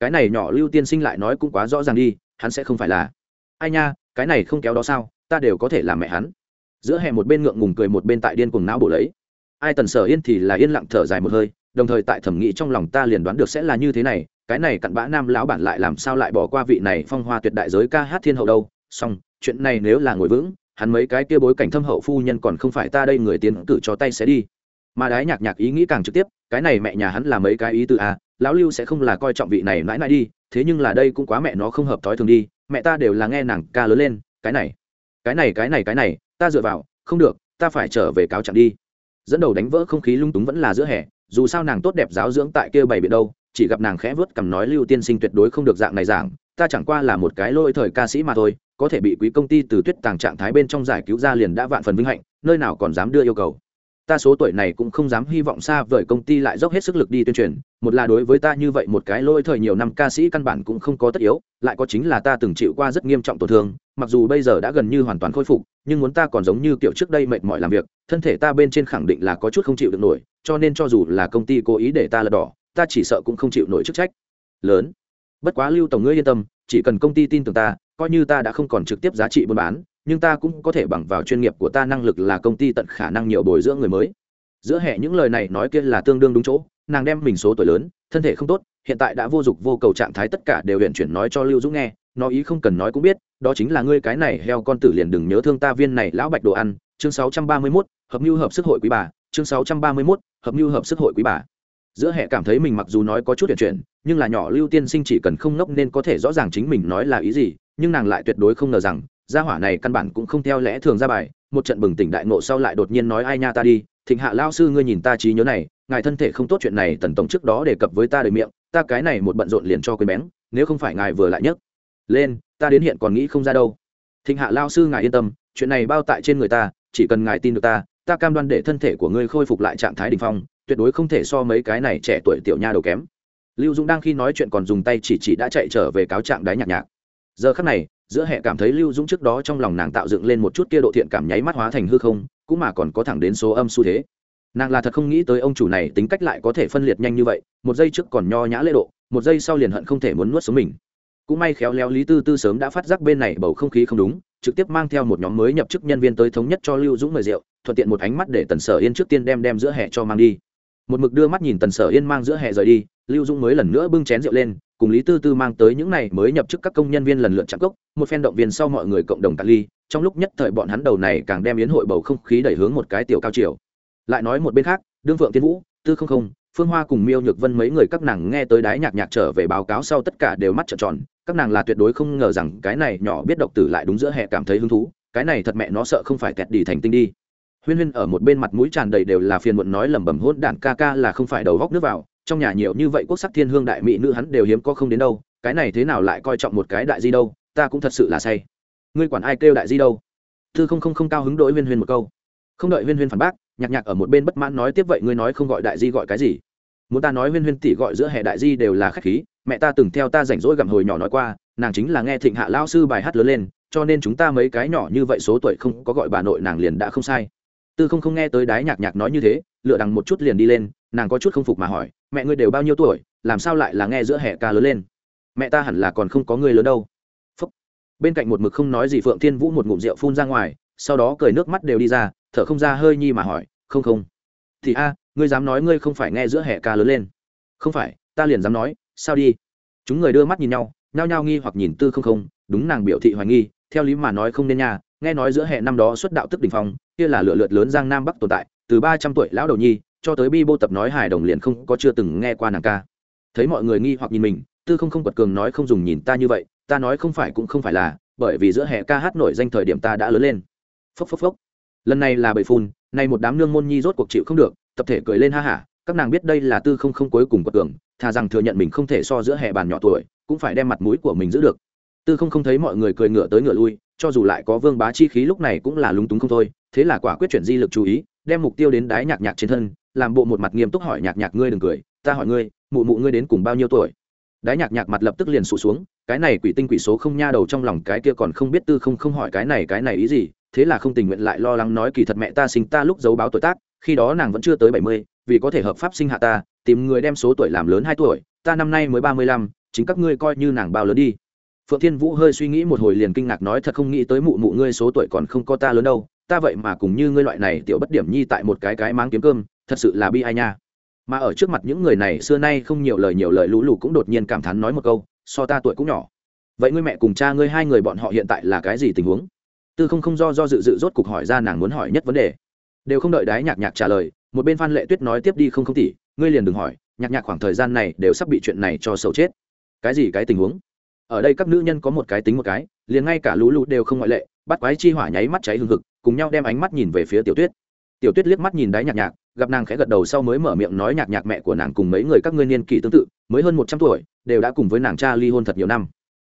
cái này nhỏ lưu tiên sinh lại nói cũng quá rõ ràng đi, hắn sẽ không phải là. Ai nha, cái này không kéo đó sao, ta đều có thể làm mẹ hắn. Giữa hè một bên ngượng ngùng cười một bên tại điên cuồng não bổ lấy. Ai tần sở yên thì là yên lặng thở dài một hơi, đồng thời tại thẩm nghĩ trong lòng ta liền đoán được sẽ là như thế này, cái này cặn bã nam lão bản lại làm sao lại bỏ qua vị này phong hoa tuyệt đại giới ca hát thiên hậu đâu. Song chuyện này nếu là ngồi vững hắn mấy cái kia bối cảnh thâm hậu phu nhân còn không phải ta đây người tiến cử cho tay sẽ đi. Mà đái nhạc nhạc ý nghĩ càng trực tiếp, cái này mẹ nhà hắn là mấy cái ý từ à lão lưu sẽ không là coi trọng vị này mãi mãi đi, thế nhưng là đây cũng quá mẹ nó không hợp thói thường đi, mẹ ta đều là nghe nàng ca lớn lên, cái này cái này cái này cái này, ta dựa vào, không được, ta phải trở về cáo trạng đi. Dẫn đầu đánh vỡ không khí lung túng vẫn là giữa hè, dù sao nàng tốt đẹp giáo dưỡng tại kia bày biện đâu, chỉ gặp nàng khẽ vớt cầm nói lưu tiên sinh tuyệt đối không được dạng này giảng, ta chẳng qua là một cái lôi thời ca sĩ mà thôi có thể bị quý công ty từ tuyết tàng trạng thái bên trong giải cứu ra liền đã vạn phần vinh hạnh, nơi nào còn dám đưa yêu cầu. Ta số tuổi này cũng không dám hy vọng xa vời công ty lại dốc hết sức lực đi tuyên truyền, một là đối với ta như vậy một cái lôi thời nhiều năm ca sĩ căn bản cũng không có tất yếu, lại có chính là ta từng chịu qua rất nghiêm trọng tổn thương, mặc dù bây giờ đã gần như hoàn toàn khôi phục, nhưng muốn ta còn giống như kiểu trước đây mệt mỏi làm việc, thân thể ta bên trên khẳng định là có chút không chịu được nổi, cho nên cho dù là công ty cố ý để ta lật đỏ, ta chỉ sợ cũng không chịu nổi chức trách. Lớn. Bất quá lưu tổng ngươi yên tâm chỉ cần công ty tin tưởng ta coi như ta đã không còn trực tiếp giá trị buôn bán nhưng ta cũng có thể bằng vào chuyên nghiệp của ta năng lực là công ty tận khả năng nhiều bồi dưỡng người mới. Giữa hệ những lời này nói kia là tương đương đúng chỗ nàng đem mình số tuổi lớn thân thể không tốt hiện tại đã vô dụng vô cầu trạng thái tất cả đều huyện chuyển nói cho lưu dũng nghe nó ý không cần nói cũng biết đó chính là ngươi cái này heo con tử liền đừng nhớ thương ta viên này lão bạch đồ ăn chương 631, hợp mưu hợp sức hội quý bà chương 631, hợp mưu hợp sức hội quý bà. Giữa hệ cảm thấy mình mặc dù nói có chút chuyện chuyện nhưng là nhỏ lưu tiên sinh chỉ cần không ngốc nên có thể rõ ràng chính mình nói là ý gì, nhưng nàng lại tuyệt đối không ngờ rằng, gia hỏa này căn bản cũng không theo lẽ thường ra bài, một trận bừng tỉnh đại nộ sau lại đột nhiên nói ai nha ta đi, thịnh hạ lao sư ngươi nhìn ta trí nhớ này, ngài thân thể không tốt chuyện này tần tổng trước đó đề cập với ta đời miệng, ta cái này một bận rộn liền cho quên bén, nếu không phải ngài vừa lại nhấc lên, ta đến hiện còn nghĩ không ra đâu. Thịnh hạ lao sư ngài yên tâm, chuyện này bao tại trên người ta, chỉ cần ngài tin được ta ta cam đoan để thân thể của ngươi khôi phục lại trạng thái đ ỉ n h phong, tuyệt đối không thể so mấy cái này trẻ tuổi tiểu nha đầu kém lưu dũng đang khi nói chuyện còn dùng tay chỉ chỉ đã chạy trở về cáo trạng đáy nhạc nhạc. Giờ khắc này, giữa hệ cảm thấy lưu dũng trước đó trong lòng nàng tạo dựng lên một chút kia độ thiện cảm nháy mắt hóa thành hư không, cũng mà còn có thẳng đến số âm xu thế. Nàng là thật không nghĩ tới ông chủ này tính cách lại có thể phân liệt nhanh như vậy, một giây trước còn nho nhã lễ độ, một giây sau liền hận không thể muốn nuốt xuống mình. Cũng may khéo léo lý tư tư sớm đã phát giác bên này bầu không khí không đúng, trực tiếp mang theo một nhóm mới nhập chức nhân viên tới thống nhất cho lưu dũng mời rượu, thuận tiện một ánh mắt để tần sở yên trước tiên đem đem giữa hệ cho mang đi một mực đưa mắt nhìn tần sở yên mang giữa hè rời đi, lưu dũng mới lần nữa bưng chén rượu lên, cùng lý tư tư mang tới những này mới nhập chức các công nhân viên lần lượt chạm cốc, một phen động viên sau mọi người cộng đồng cạn ly, trong lúc nhất thời bọn hắn đầu này càng đem yến hội bầu không khí đẩy hướng một cái tiểu cao chiều. Lại nói một bên khác, đương phượng tiên vũ, tư không không, phương hoa cùng miêu nhược vân mấy người các nàng nghe tới đái nhạc nhạc trở về báo cáo sau tất cả đều mắt trợn tròn, các nàng là tuyệt đối không ngờ rằng cái này nhỏ biết độc tử lại đúng giữa hè cảm thấy hứng thú, cái này thật mẹ nó sợ không phải tẹt đi thành tinh đi huyên huyên ở một bên mặt mũi tràn đầy đều là phiền muộn nói lẩm bẩm hôn đản ca ca là không phải đầu góc nước vào, trong nhà nhiều như vậy quốc sắc thiên hương đại mỹ nữ hắn đều hiếm có không đến đâu, cái này thế nào lại coi trọng một cái đại di đâu, ta cũng thật sự là say. Ngươi quản ai kêu đại di đâu? Thư không không không cao hứng đối huyên huyên một câu. Không đợi huyên huyên phản bác, nhạc nhạc ở một bên bất mãn nói tiếp vậy ngươi nói không gọi đại di gọi cái gì? Muốn ta nói huyên huyên tỷ gọi giữa hệ đại di đều là khách khí, mẹ ta từng theo ta rảnh rỗi gặm hồi nhỏ nói qua, nàng chính là nghe thịnh hạ lao sư bài hát lớn lên, cho nên chúng ta mấy cái nhỏ như vậy số tuổi không có gọi bà nội nàng liền đã không sai tư không không nghe tới đái nhạc nhạc nói như thế, lựa đằng một chút liền đi lên, nàng có chút không phục mà hỏi, mẹ ngươi đều bao nhiêu tuổi, làm sao lại là nghe giữa hệ ca lớn lên? Mẹ ta hẳn là còn không có người lớn đâu. Phúc. bên cạnh một mực không nói gì phượng thiên vũ một ngụm rượu phun ra ngoài, sau đó cười nước mắt đều đi ra, thở không ra hơi nhi mà hỏi, không không. Thì a, ngươi dám nói ngươi không phải nghe giữa hệ ca lớn lên. Không phải, ta liền dám nói, sao đi? Chúng người đưa mắt nhìn nhau, nhao nhao nghi hoặc nhìn tư không không, đúng nàng biểu thị hoài nghi, theo lý mà nói không nên nha nghe nói giữa hệ năm đó xuất đạo tức đình phong, kia là lựa lượt lớn giang nam bắc tồn tại, từ ba trăm tuổi lão đầu nhi, cho tới bi bô tập nói hài đồng liền không có chưa từng nghe qua nàng ca. Thấy mọi người nghi hoặc nhìn mình, tư không không quật cường nói không dùng nhìn ta như vậy, ta nói không phải cũng không phải là, bởi vì giữa hệ ca hát nổi danh thời điểm ta đã lớn lên. Phốc phốc phốc. Lần này là bầy phun, nay một đám nương môn nhi rốt cuộc chịu không được, tập thể cười lên ha hả, các nàng biết đây là tư không không cuối cùng quật cường, thà rằng thừa nhận mình không thể so giữa hệ bàn nhỏ tuổi, cũng phải đem mặt mũi của mình giữ được. Tư không không thấy mọi người cười ngựa tới ngựa lui cho dù lại có vương bá chi khí lúc này cũng là lúng túng không thôi, thế là quả quyết chuyển di lực chú ý, đem mục tiêu đến đái nhạc nhạc trên thân, làm bộ một mặt nghiêm túc hỏi nhạc nhạc ngươi đừng cười, ta hỏi ngươi, mụ mụ ngươi đến cùng bao nhiêu tuổi? Đái nhạc nhạc mặt lập tức liền sụt xuống, cái này quỷ tinh quỷ số không nha đầu trong lòng cái kia còn không biết tư không không hỏi cái này cái này ý gì, thế là không tình nguyện lại lo lắng nói kỳ thật mẹ ta sinh ta lúc giấu báo tuổi tác, khi đó nàng vẫn chưa tới bảy mươi, vì có thể hợp pháp sinh hạ ta, tìm người đem số tuổi làm lớn hai tuổi, ta năm nay mới ba mươi lăm, chính các ngươi coi như nàng bao lớn đi phượng thiên vũ hơi suy nghĩ một hồi liền kinh ngạc nói thật không nghĩ tới mụ mụ ngươi số tuổi còn không có ta lớn đâu, ta vậy mà cùng như ngươi loại này tiểu bất điểm nhi tại một cái cái máng kiếm cơm, thật sự là bi ai nha. Mà ở trước mặt những người này xưa nay không nhiều lời nhiều lời lũ lù cũng đột nhiên cảm thán nói một câu, so ta tuổi cũng nhỏ. Vậy ngươi mẹ cùng cha ngươi hai người bọn họ hiện tại là cái gì tình huống? Tư không không do do dự dự rốt cục hỏi ra nàng muốn hỏi nhất vấn đề. Đều không đợi đái nhạc nhạc trả lời, một bên phan lệ tuyết nói tiếp đi không không tỷ, ngươi liền đừng hỏi, nhạc nhạc khoảng thời gian này đều sắp bị chuyện này cho sầu chết. Cái gì cái tình huống? Ở đây các nữ nhân có một cái tính một cái, liền ngay cả lũ lũ đều không ngoại lệ, bắt quái chi hỏa nháy mắt cháy hừng hực, cùng nhau đem ánh mắt nhìn về phía tiểu tuyết. Tiểu tuyết liếc mắt nhìn đáy nhạc nhạc, gặp nàng khẽ gật đầu sau mới mở miệng nói nhạc nhạc mẹ của nàng cùng mấy người các ngươi niên kỷ tương tự, mới hơn một trăm tuổi, đều đã cùng với nàng cha ly hôn thật nhiều năm.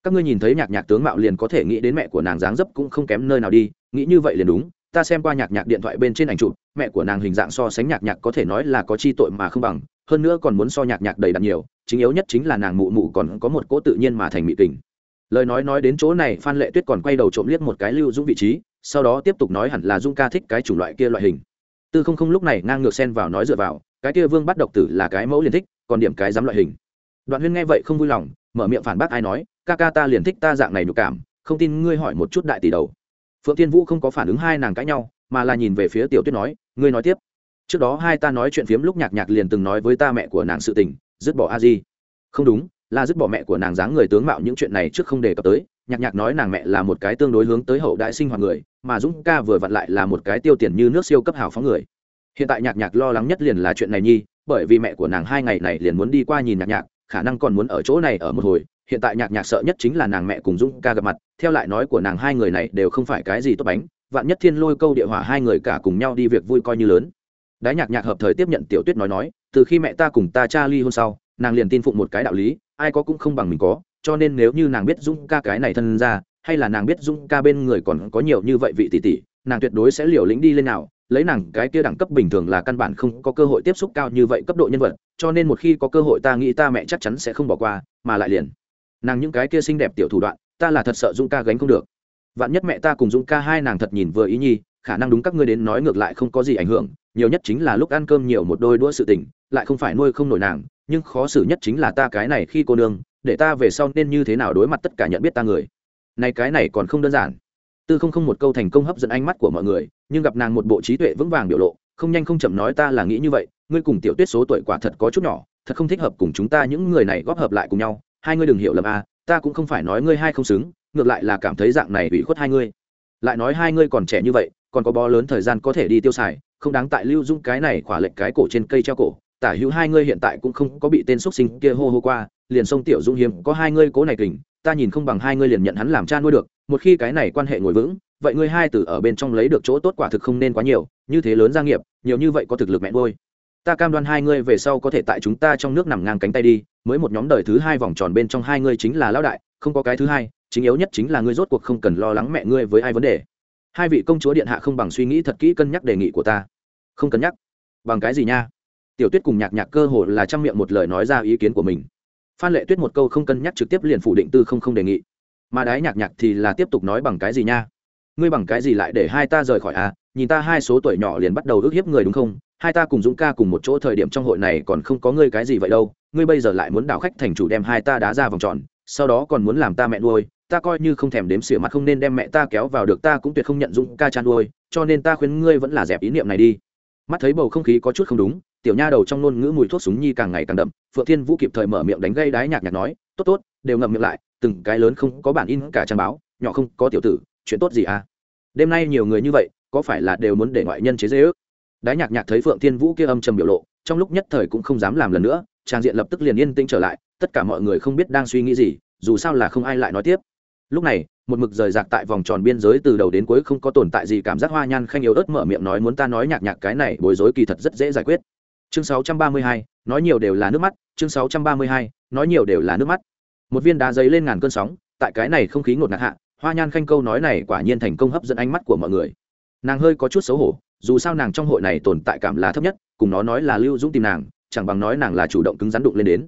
Các ngươi nhìn thấy nhạc nhạc tướng mạo liền có thể nghĩ đến mẹ của nàng dáng dấp cũng không kém nơi nào đi, nghĩ như vậy liền đúng, ta xem qua nhạc nhạc điện thoại bên trên ảnh chụp, mẹ của nàng hình dạng so sánh nhạc nhạc có thể nói là có chi tội mà không bằng, hơn nữa còn muốn so nhạc nhạc đầy đặn nhiều chính yếu nhất chính là nàng mụ mụ còn có một cỗ tự nhiên mà thành mỹ tình lời nói nói đến chỗ này, phan lệ tuyết còn quay đầu trộm liếc một cái lưu dũng vị trí, sau đó tiếp tục nói hẳn là dung ca thích cái chủng loại kia loại hình. Tư không không lúc này ngang ngược xen vào nói dựa vào, cái kia vương bắt độc tử là cái mẫu liền thích, còn điểm cái dám loại hình. Đoạn huyên nghe vậy không vui lòng, mở miệng phản bác ai nói, ca ca ta liền thích ta dạng này nhục cảm, không tin ngươi hỏi một chút đại tỷ đầu. Phượng tiên vũ không có phản ứng hai nàng cãi nhau, mà là nhìn về phía tiểu tuyết nói, ngươi nói tiếp. Trước đó hai ta nói chuyện phiếm lúc nhạc nhạc liền từng nói với ta mẹ của nàng sự tình dứt bỏ a di. Không đúng, là dứt bỏ mẹ của nàng dáng người tướng mạo những chuyện này trước không đề cập tới, nhạc nhạc nói nàng mẹ là một cái tương đối hướng tới hậu đại sinh hoạt người, mà dũng ca vừa vặn lại là một cái tiêu tiền như nước siêu cấp hào phóng người. Hiện tại nhạc nhạc lo lắng nhất liền là chuyện này nhi, bởi vì mẹ của nàng hai ngày này liền muốn đi qua nhìn nhạc nhạc, khả năng còn muốn ở chỗ này ở một hồi. Hiện tại nhạc nhạc sợ nhất chính là nàng mẹ cùng dũng ca gặp mặt, theo lại nói của nàng hai người này đều không phải cái gì tốt bánh, vạn nhất thiên lôi câu địa hỏa hai người cả cùng nhau đi việc vui coi như lớn đái nhạc nhạc hợp thời tiếp nhận tiểu tuyết nói nói, từ khi mẹ ta cùng ta cha ly hôn sau, nàng liền tin phụng một cái đạo lý, ai có cũng không bằng mình có, cho nên nếu như nàng biết dung ca cái này thân ra, hay là nàng biết dung ca bên người còn có nhiều như vậy vị tỷ tỷ, nàng tuyệt đối sẽ liều lĩnh đi lên nào. Lấy nàng cái kia đẳng cấp bình thường là căn bản không có cơ hội tiếp xúc cao như vậy cấp độ nhân vật, cho nên một khi có cơ hội ta nghĩ ta mẹ chắc chắn sẽ không bỏ qua, mà lại liền, nàng những cái kia xinh đẹp tiểu thủ đoạn, ta là thật sợ dung ca gánh không được. Vạn nhất mẹ ta cùng dung ca hai nàng thật nhìn vừa ý nhi khả năng đúng các ngươi đến nói ngược lại không có gì ảnh hưởng, nhiều nhất chính là lúc ăn cơm nhiều một đôi đũa sự tình, lại không phải nuôi không nổi nàng, nhưng khó xử nhất chính là ta cái này khi cô nương, để ta về sau nên như thế nào đối mặt tất cả nhận biết ta người. Này cái này còn không đơn giản. Tư không không một câu thành công hấp dẫn ánh mắt của mọi người, nhưng gặp nàng một bộ trí tuệ vững vàng biểu lộ, không nhanh không chậm nói ta là nghĩ như vậy, ngươi cùng tiểu tuyết số tuổi quả thật có chút nhỏ, thật không thích hợp cùng chúng ta những người này góp hợp lại cùng nhau, hai ngươi đừng hiểu lầm a, ta cũng không phải nói ngươi hai không xứng, ngược lại là cảm thấy dạng này ủy khuất hai ngươi. Lại nói hai ngươi còn trẻ như vậy còn có bó lớn thời gian có thể đi tiêu xài, không đáng tại lưu dung cái này khỏa lệnh cái cổ trên cây treo cổ. Tả hữu hai ngươi hiện tại cũng không có bị tên xuất sinh kia hô hô qua, liền sông tiểu dung hiếm, có hai ngươi cố này kình, ta nhìn không bằng hai ngươi liền nhận hắn làm cha nuôi được, một khi cái này quan hệ ngồi vững, vậy ngươi hai tử ở bên trong lấy được chỗ tốt quả thực không nên quá nhiều, như thế lớn gia nghiệp, nhiều như vậy có thực lực mẹ nuôi. Ta cam đoan hai ngươi về sau có thể tại chúng ta trong nước nằm ngang cánh tay đi, mới một nhóm đời thứ hai vòng tròn bên trong hai ngươi chính là lão đại, không có cái thứ hai, chính yếu nhất chính là ngươi rốt cuộc không cần lo lắng mẹ ngươi với ai vấn đề hai vị công chúa điện hạ không bằng suy nghĩ thật kỹ cân nhắc đề nghị của ta. Không cân nhắc. Bằng cái gì nha? Tiểu tuyết cùng nhạc nhạc cơ hồ là chăm miệng một lời nói ra ý kiến của mình. Phan lệ tuyết một câu không cân nhắc trực tiếp liền phủ định tư không không đề nghị. Mà đái nhạc nhạc thì là tiếp tục nói bằng cái gì nha? Ngươi bằng cái gì lại để hai ta rời khỏi à? Nhìn ta hai số tuổi nhỏ liền bắt đầu ước hiếp người đúng không? Hai ta cùng dũng ca cùng một chỗ thời điểm trong hội này còn không có ngươi cái gì vậy đâu. Ngươi bây giờ lại muốn đảo khách thành chủ đem hai ta đá ra vòng tròn, sau đó còn muốn làm ta mẹ nuôi ta coi như không thèm đếm xỉa mặt không nên đem mẹ ta kéo vào được, ta cũng tuyệt không nhận dũng ca chăn nuôi cho nên ta khuyên ngươi vẫn là dẹp ý niệm này đi. Mắt thấy bầu không khí có chút không đúng, tiểu nha đầu trong ngôn ngữ mùi thuốc súng nhi càng ngày càng đậm, phượng thiên vũ kịp thời mở miệng đánh gây đái nhạc nhạc nói, tốt tốt, đều ngậm miệng lại, từng cái lớn không có bản in cả trang báo, nhỏ không có tiểu tử, chuyện tốt gì à? Đêm nay nhiều người như vậy, có phải là đều muốn để ngoại nhân chế dễ ước? Đái nhạc nhạc thấy phượng thiên vũ kia âm trầm biểu lộ, trong lúc nhất thời cũng không dám làm lần nữa, trang diện lập tức liền yên tĩnh trở lại, tất cả mọi người không biết đang suy nghĩ gì, dù sao là không ai lại nói tiếp lúc này một mực rời rạc tại vòng tròn biên giới từ đầu đến cuối không có tồn tại gì cảm giác hoa nhan khanh yếu ớt mở miệng nói muốn ta nói nhạc nhạc cái này bối rối kỳ thật rất dễ giải quyết. Chương 632, nói nhiều đều là nước mắt. Chương 632, nói nhiều đều là nước mắt. Một viên đá giấy lên ngàn cơn sóng tại cái này không khí ngột ngạt hạ hoa nhan khanh câu nói này quả nhiên thành công hấp dẫn ánh mắt của mọi người. Nàng hơi có chút xấu hổ dù sao nàng trong hội này tồn tại cảm là thấp nhất cùng nó nói là lưu dũng tìm nàng chẳng bằng nói nàng là chủ động cứng rắn đụng lên đến.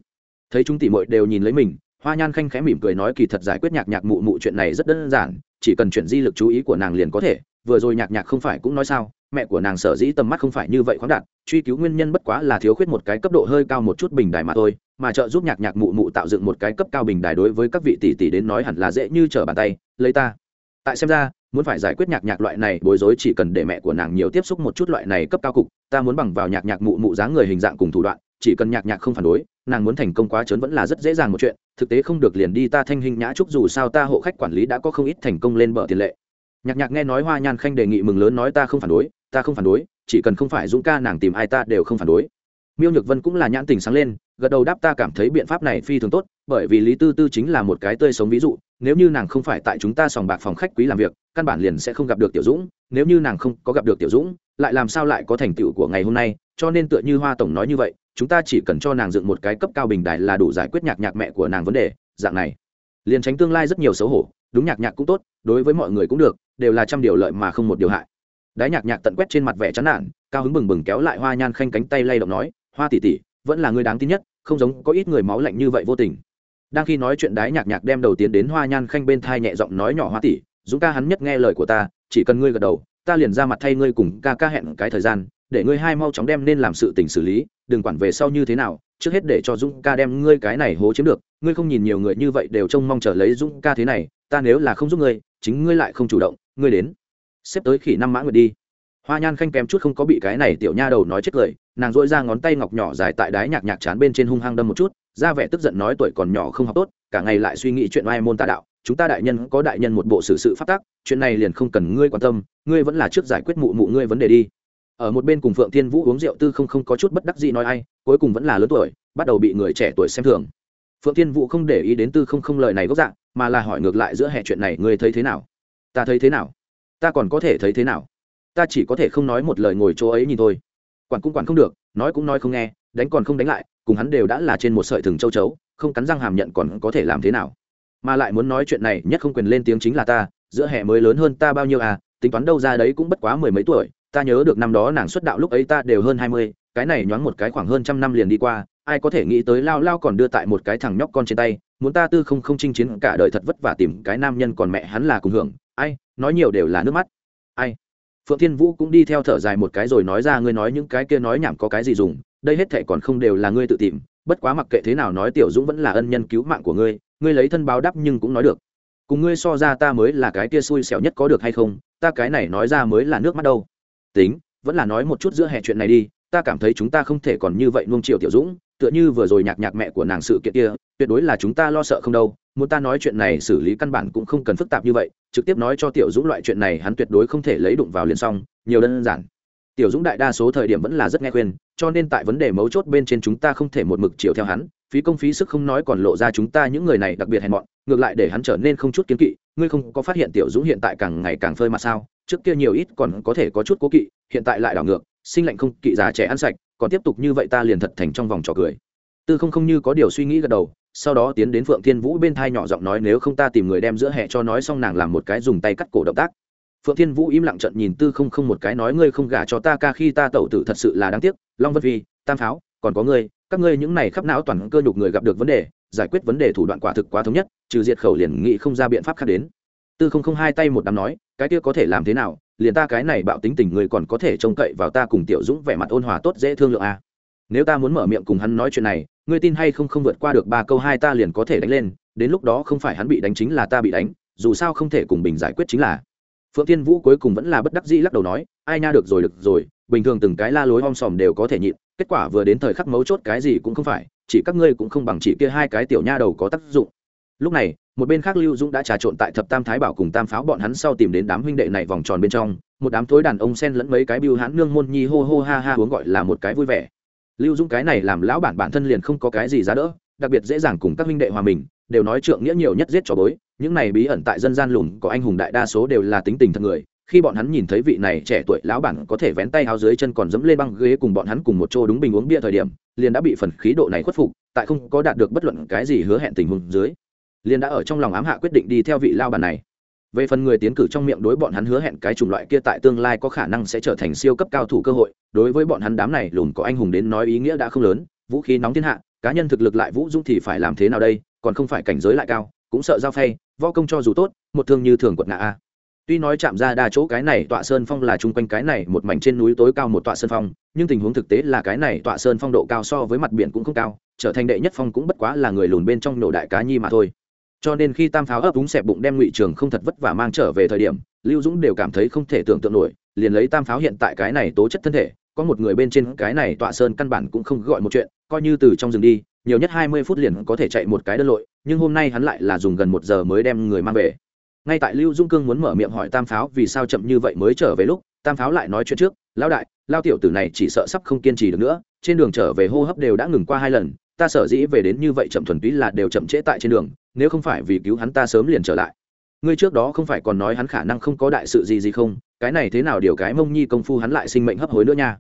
Thấy chúng tỷ muội đều nhìn lấy mình hoa nhan khanh khẽ mỉm cười nói kỳ thật giải quyết nhạc nhạc mụ mụ chuyện này rất đơn giản, chỉ cần chuyển di lực chú ý của nàng liền có thể, vừa rồi nhạc nhạc không phải cũng nói sao, mẹ của nàng sở dĩ tầm mắt không phải như vậy khoáng đạt, truy cứu nguyên nhân bất quá là thiếu khuyết một cái cấp độ hơi cao một chút bình đài mà thôi, mà trợ giúp nhạc nhạc mụ mụ tạo dựng một cái cấp cao bình đài đối với các vị tỷ tỷ đến nói hẳn là dễ như trở bàn tay, lấy ta. Tại xem ra, muốn phải giải quyết nhạc nhạc loại này bối rối chỉ cần để mẹ của nàng nhiều tiếp xúc một chút loại này cấp cao cục, ta muốn bằng vào nhạc nhạc mụ mụ dáng người hình dạng cùng thủ đoạn chỉ cần nhạc nhạc không phản đối, nàng muốn thành công quá trớn vẫn là rất dễ dàng một chuyện, thực tế không được liền đi ta thanh hình nhã trúc dù sao ta hộ khách quản lý đã có không ít thành công lên bờ tiền lệ. Nhạc nhạc nghe nói hoa nhan khanh đề nghị mừng lớn nói ta không phản đối, ta không phản đối, chỉ cần không phải dũng ca nàng tìm ai ta đều không phản đối. Miêu nhược vân cũng là nhãn tình sáng lên, gật đầu đáp ta cảm thấy biện pháp này phi thường tốt, bởi vì lý tư tư chính là một cái tươi sống ví dụ, nếu như nàng không phải tại chúng ta sòng bạc phòng khách quý làm việc, căn bản liền sẽ không gặp được tiểu dũng, nếu như nàng không có gặp được tiểu dũng, lại làm sao lại có thành tựu của ngày hôm nay, cho nên tựa như hoa tổng nói như vậy chúng ta chỉ cần cho nàng dựng một cái cấp cao bình đài là đủ giải quyết nhạc nhạc mẹ của nàng vấn đề, dạng này. Liền tránh tương lai rất nhiều xấu hổ, đúng nhạc nhạc cũng tốt, đối với mọi người cũng được, đều là trăm điều lợi mà không một điều hại. Đái nhạc nhạc tận quét trên mặt vẻ chán nản, cao hứng bừng bừng kéo lại hoa nhan khanh cánh tay lay động nói, hoa tỷ tỷ, vẫn là người đáng tin nhất, không giống có ít người máu lạnh như vậy vô tình. Đang khi nói chuyện đái nhạc nhạc đem đầu tiến đến hoa nhan khanh bên thai nhẹ giọng nói nhỏ, hoa tỷ, dũng ca hắn nhất nghe lời của ta, chỉ cần ngươi gật đầu, ta liền ra mặt thay ngươi cùng ca ca hẹn cái thời gian để ngươi hai mau chóng đem nên làm sự tình xử lý, đừng quản về sau như thế nào, trước hết để cho dũng ca đem ngươi cái này hố chiếm được, ngươi không nhìn nhiều người như vậy đều trông mong chờ lấy dũng ca thế này, ta nếu là không giúp ngươi, chính ngươi lại không chủ động, ngươi đến, xếp tới khỉ năm mã nguyệt đi. Hoa nhan khanh kém chút không có bị cái này tiểu nha đầu nói chết cười, nàng dội ra ngón tay ngọc nhỏ dài tại đái nhạc nhạc chán bên trên hung hăng đâm một chút, ra vẻ tức giận nói tuổi còn nhỏ không học tốt, cả ngày lại suy nghĩ chuyện oai môn tà đạo, chúng ta đại nhân có đại nhân một bộ xử sự phát tác chuyện này liền không cần ngươi quan tâm, ngươi vẫn là trước giải quyết mụ mụ ngươi vấn đề đi ở một bên cùng phượng thiên vũ uống rượu tư không không có chút bất đắc gì nói ai, cuối cùng vẫn là lớn tuổi, bắt đầu bị người trẻ tuổi xem thường. Phượng thiên vũ không để ý đến tư không không lời này gốc dạng mà là hỏi ngược lại giữa hệ chuyện này ngươi thấy thế nào? Ta thấy thế nào? Ta còn có thể thấy thế nào? Ta chỉ có thể không nói một lời ngồi chỗ ấy nhìn thôi. Quản cũng quản không được, nói cũng nói không nghe, đánh còn không đánh lại, cùng hắn đều đã là trên một sợi thừng châu chấu, không cắn răng hàm nhận còn có thể làm thế nào? Mà lại muốn nói chuyện này, nhất không quyền lên tiếng chính là ta, giữa hệ mới lớn hơn ta bao nhiêu à tính toán đâu ra đấy cũng bất quá mười mấy tuổi ta nhớ được năm đó nàng xuất đạo lúc ấy ta đều hơn hai mươi, cái này nhoáng một cái khoảng hơn trăm năm liền đi qua, ai có thể nghĩ tới lao lao còn đưa tại một cái thằng nhóc con trên tay, muốn ta tư không không chinh chiến cả đời thật vất vả tìm cái nam nhân còn mẹ hắn là cùng hưởng, ai, nói nhiều đều là nước mắt. Ai? Phượng thiên vũ cũng đi theo thở dài một cái rồi nói ra, ngươi nói những cái kia nói nhảm có cái gì dùng, đây hết thệ còn không đều là ngươi tự tìm, bất quá mặc kệ thế nào nói tiểu dũng vẫn là ân nhân cứu mạng của ngươi ngươi lấy thân báo đáp nhưng cũng nói được. Cùng ngươi so ra ta mới là cái kia xui xẻo nhất có được hay không, ta cái này nói ra mới là nước mắt đâu tính, vẫn là nói một chút giữa hè chuyện này đi, ta cảm thấy chúng ta không thể còn như vậy nuông chiều tiểu dũng, tựa như vừa rồi nhạc nhạc mẹ của nàng sự kiện kia, tuyệt đối là chúng ta lo sợ không đâu, muốn ta nói chuyện này xử lý căn bản cũng không cần phức tạp như vậy, trực tiếp nói cho tiểu dũng loại chuyện này hắn tuyệt đối không thể lấy đụng vào liền xong, nhiều đơn giản. Tiểu dũng đại đa số thời điểm vẫn là rất nghe khuyên, cho nên tại vấn đề mấu chốt bên trên chúng ta không thể một mực chiều theo hắn, phí công phí sức không nói còn lộ ra chúng ta những người này đặc biệt hèn mọn, ngược lại để hắn trở nên không chút kiến kỵ ngươi không có phát hiện tiểu dũng hiện tại càng ngày càng phơi mặt sao? Trước kia nhiều ít còn có thể có chút cố kỵ, hiện tại lại đảo ngược, sinh lạnh không, kỵ già trẻ ăn sạch, còn tiếp tục như vậy ta liền thật thành trong vòng trò cười. Tư không không như có điều suy nghĩ gật đầu, sau đó tiến đến phượng thiên vũ bên thai nhỏ giọng nói nếu không ta tìm người đem giữa hè cho nói xong nàng làm một cái dùng tay cắt cổ động tác. Phượng thiên vũ im lặng trận nhìn tư không không một cái nói ngươi không gả cho ta ca khi ta tẩu tử thật sự là đáng tiếc, long vân vi tam pháo, còn có ngươi các ngươi những này khắp não toàn cơ nhục người gặp được vấn đề, giải quyết vấn đề thủ đoạn quả thực quá thống nhất, trừ diệt khẩu liền nghị không ra biện pháp khác đến tư không không hai tay một đám nói, cái kia có thể làm thế nào, liền ta cái này bạo tính tình người còn có thể trông cậy vào ta cùng tiểu dũng vẻ mặt ôn hòa tốt dễ thương lượng à. nếu ta muốn mở miệng cùng hắn nói chuyện này, ngươi tin hay không không vượt qua được ba câu hai ta liền có thể đánh lên, đến lúc đó không phải hắn bị đánh chính là ta bị đánh, dù sao không thể cùng bình giải quyết chính là phượng tiên vũ cuối cùng vẫn là bất đắc dĩ lắc đầu nói, ai nha được rồi được rồi, bình thường từng cái la lối om sòm đều có thể nhịn kết quả vừa đến thời khắc mấu chốt cái gì cũng không phải, chỉ các ngươi cũng không bằng chỉ kia hai cái tiểu nha đầu có tác dụng. Lúc này, một bên khác lưu dũng đã trà trộn tại thập tam thái bảo cùng tam pháo bọn hắn sau tìm đến đám huynh đệ này vòng tròn bên trong, một đám thối đàn ông sen lẫn mấy cái biêu hãn nương môn nhi hô hô ha ha uống gọi là một cái vui vẻ. Lưu dũng cái này làm lão bản bản thân liền không có cái gì giá đỡ, đặc biệt dễ dàng cùng các huynh đệ hòa mình, đều nói trượng nghĩa nhiều nhất giết cho bối, những này bí ẩn tại dân gian lùn có anh hùng đại đa số đều là tính tình thật người khi bọn hắn nhìn thấy vị này trẻ tuổi lão bản có thể vén tay áo dưới chân còn dẫm lên băng ghế cùng bọn hắn cùng một chỗ đúng bình uống bia thời điểm, liền đã bị phần khí độ này khuất phục, tại không có đạt được bất luận cái gì hứa hẹn tình huống dưới, liền đã ở trong lòng ám hạ quyết định đi theo vị lao bản này. Về phần người tiến cử trong miệng đối bọn hắn hứa hẹn cái chủng loại kia tại tương lai có khả năng sẽ trở thành siêu cấp cao thủ cơ hội, đối với bọn hắn đám này lùn có anh hùng đến nói ý nghĩa đã không lớn, vũ khí nóng thiên hạ, cá nhân thực lực lại vũ dung thì phải làm thế nào đây, còn không phải cảnh giới lại cao, cũng sợ giao phay, võ công cho dù tốt, một thương như thường quật ngã a tuy nói chạm ra đa chỗ cái này tọa sơn phong là chung quanh cái này một mảnh trên núi tối cao một tọa sơn phong, nhưng tình huống thực tế là cái này tọa sơn phong độ cao so với mặt biển cũng không cao, trở thành đệ nhất phong cũng bất quá là người lùn bên trong nổ đại cá nhi mà thôi. Cho nên khi tam pháo ấp úng xẹp bụng đem ngụy trường không thật vất vả mang trở về thời điểm, lưu dũng đều cảm thấy không thể tưởng tượng nổi, liền lấy tam pháo hiện tại cái này tố chất thân thể, có một người bên trên cái này tọa sơn căn bản cũng không gọi một chuyện, coi như từ trong rừng đi, nhiều nhất hai mươi phút liền có thể chạy một cái đơn lội, nhưng hôm nay hắn lại là dùng gần một giờ mới đem người mang về ngay tại lưu dung cương muốn mở miệng hỏi tam pháo vì sao chậm như vậy mới trở về lúc, tam pháo lại nói chuyện trước, lão đại lao tiểu tử này chỉ sợ sắp không kiên trì được nữa, trên đường trở về hô hấp đều đã ngừng qua hai lần, ta sở dĩ về đến như vậy chậm thuần túy là đều chậm trễ tại trên đường, nếu không phải vì cứu hắn ta sớm liền trở lại. Ngươi trước đó không phải còn nói hắn khả năng không có đại sự gì gì không? Cái này thế nào điều cái mông nhi công phu hắn lại sinh mệnh hấp hối nữa nha?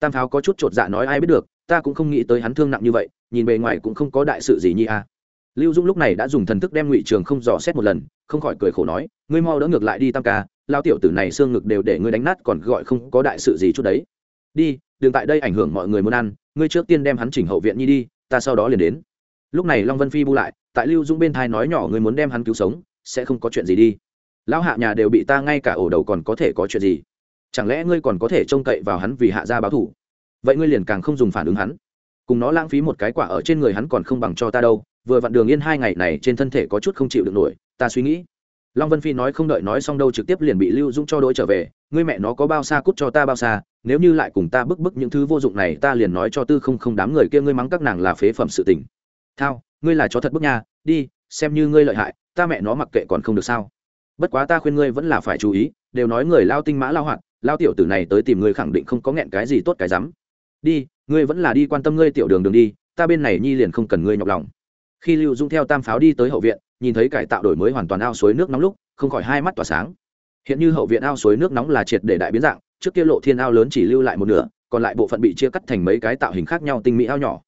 Tam pháo có chút chột dạ nói, ai biết được, ta cũng không nghĩ tới hắn thương nặng như vậy, nhìn bề ngoài cũng không có đại sự gì nhi à lưu dung lúc này đã dùng thần thức đem ngụy trường không dò xét một lần, không khỏi cười khổ nói, ngươi mau đỡ ngược lại đi tam ca lao tiểu tử này xương ngực đều để ngươi đánh nát còn gọi không có đại sự gì chút đấy. Đi, đừng tại đây ảnh hưởng mọi người muốn ăn, ngươi trước tiên đem hắn chỉnh hậu viện nhi đi, ta sau đó liền đến. Lúc này long vân phi bu lại, tại lưu dung bên thai nói nhỏ ngươi muốn đem hắn cứu sống, sẽ không có chuyện gì đi. Lão hạ nhà đều bị ta ngay cả ổ đầu còn có thể có chuyện gì? Chẳng lẽ ngươi còn có thể trông cậy vào hắn vì hạ gia báo thủ vậy ngươi liền càng không dùng phản ứng hắn. Cùng nó lãng phí một cái quả ở trên người hắn còn không bằng cho ta đâu vừa vặn đường yên hai ngày này trên thân thể có chút không chịu được nổi, ta suy nghĩ. Long vân phi nói không đợi nói xong đâu trực tiếp liền bị lưu dũng cho đ ố i trở về, ngươi mẹ nó có bao xa cút cho ta bao xa, nếu như lại cùng ta bức bức những thứ vô dụng này, ta liền nói cho tư không không đám người kia ngươi mắng các nàng là phế phẩm sự tình. Thao, ngươi là chó thật bức nha, đi, xem như ngươi lợi hại, ta mẹ nó mặc kệ còn không được sao. Bất quá ta khuyên ngươi vẫn là phải chú ý, đều nói người lao tinh mã lao hoạt, lao tiểu tử này tới tìm ngươi khẳng định không có nghẹn cái gì tốt cái rắm. Đi, ngươi vẫn là đi quan tâm ngươi tiểu đường đường đi, ta bên này nhi liền không cần ngươi nhọc lòng khi lưu dung theo tam pháo đi tới hậu viện, nhìn thấy cải tạo đổi mới hoàn toàn ao suối nước nóng lúc, không khỏi hai mắt tỏa sáng. Hiện như hậu viện ao suối nước nóng là triệt để đại biến dạng, trước kia lộ thiên ao lớn chỉ lưu lại một nửa, còn lại bộ phận bị chia cắt thành mấy cái tạo hình khác nhau tinh mỹ ao nhỏ.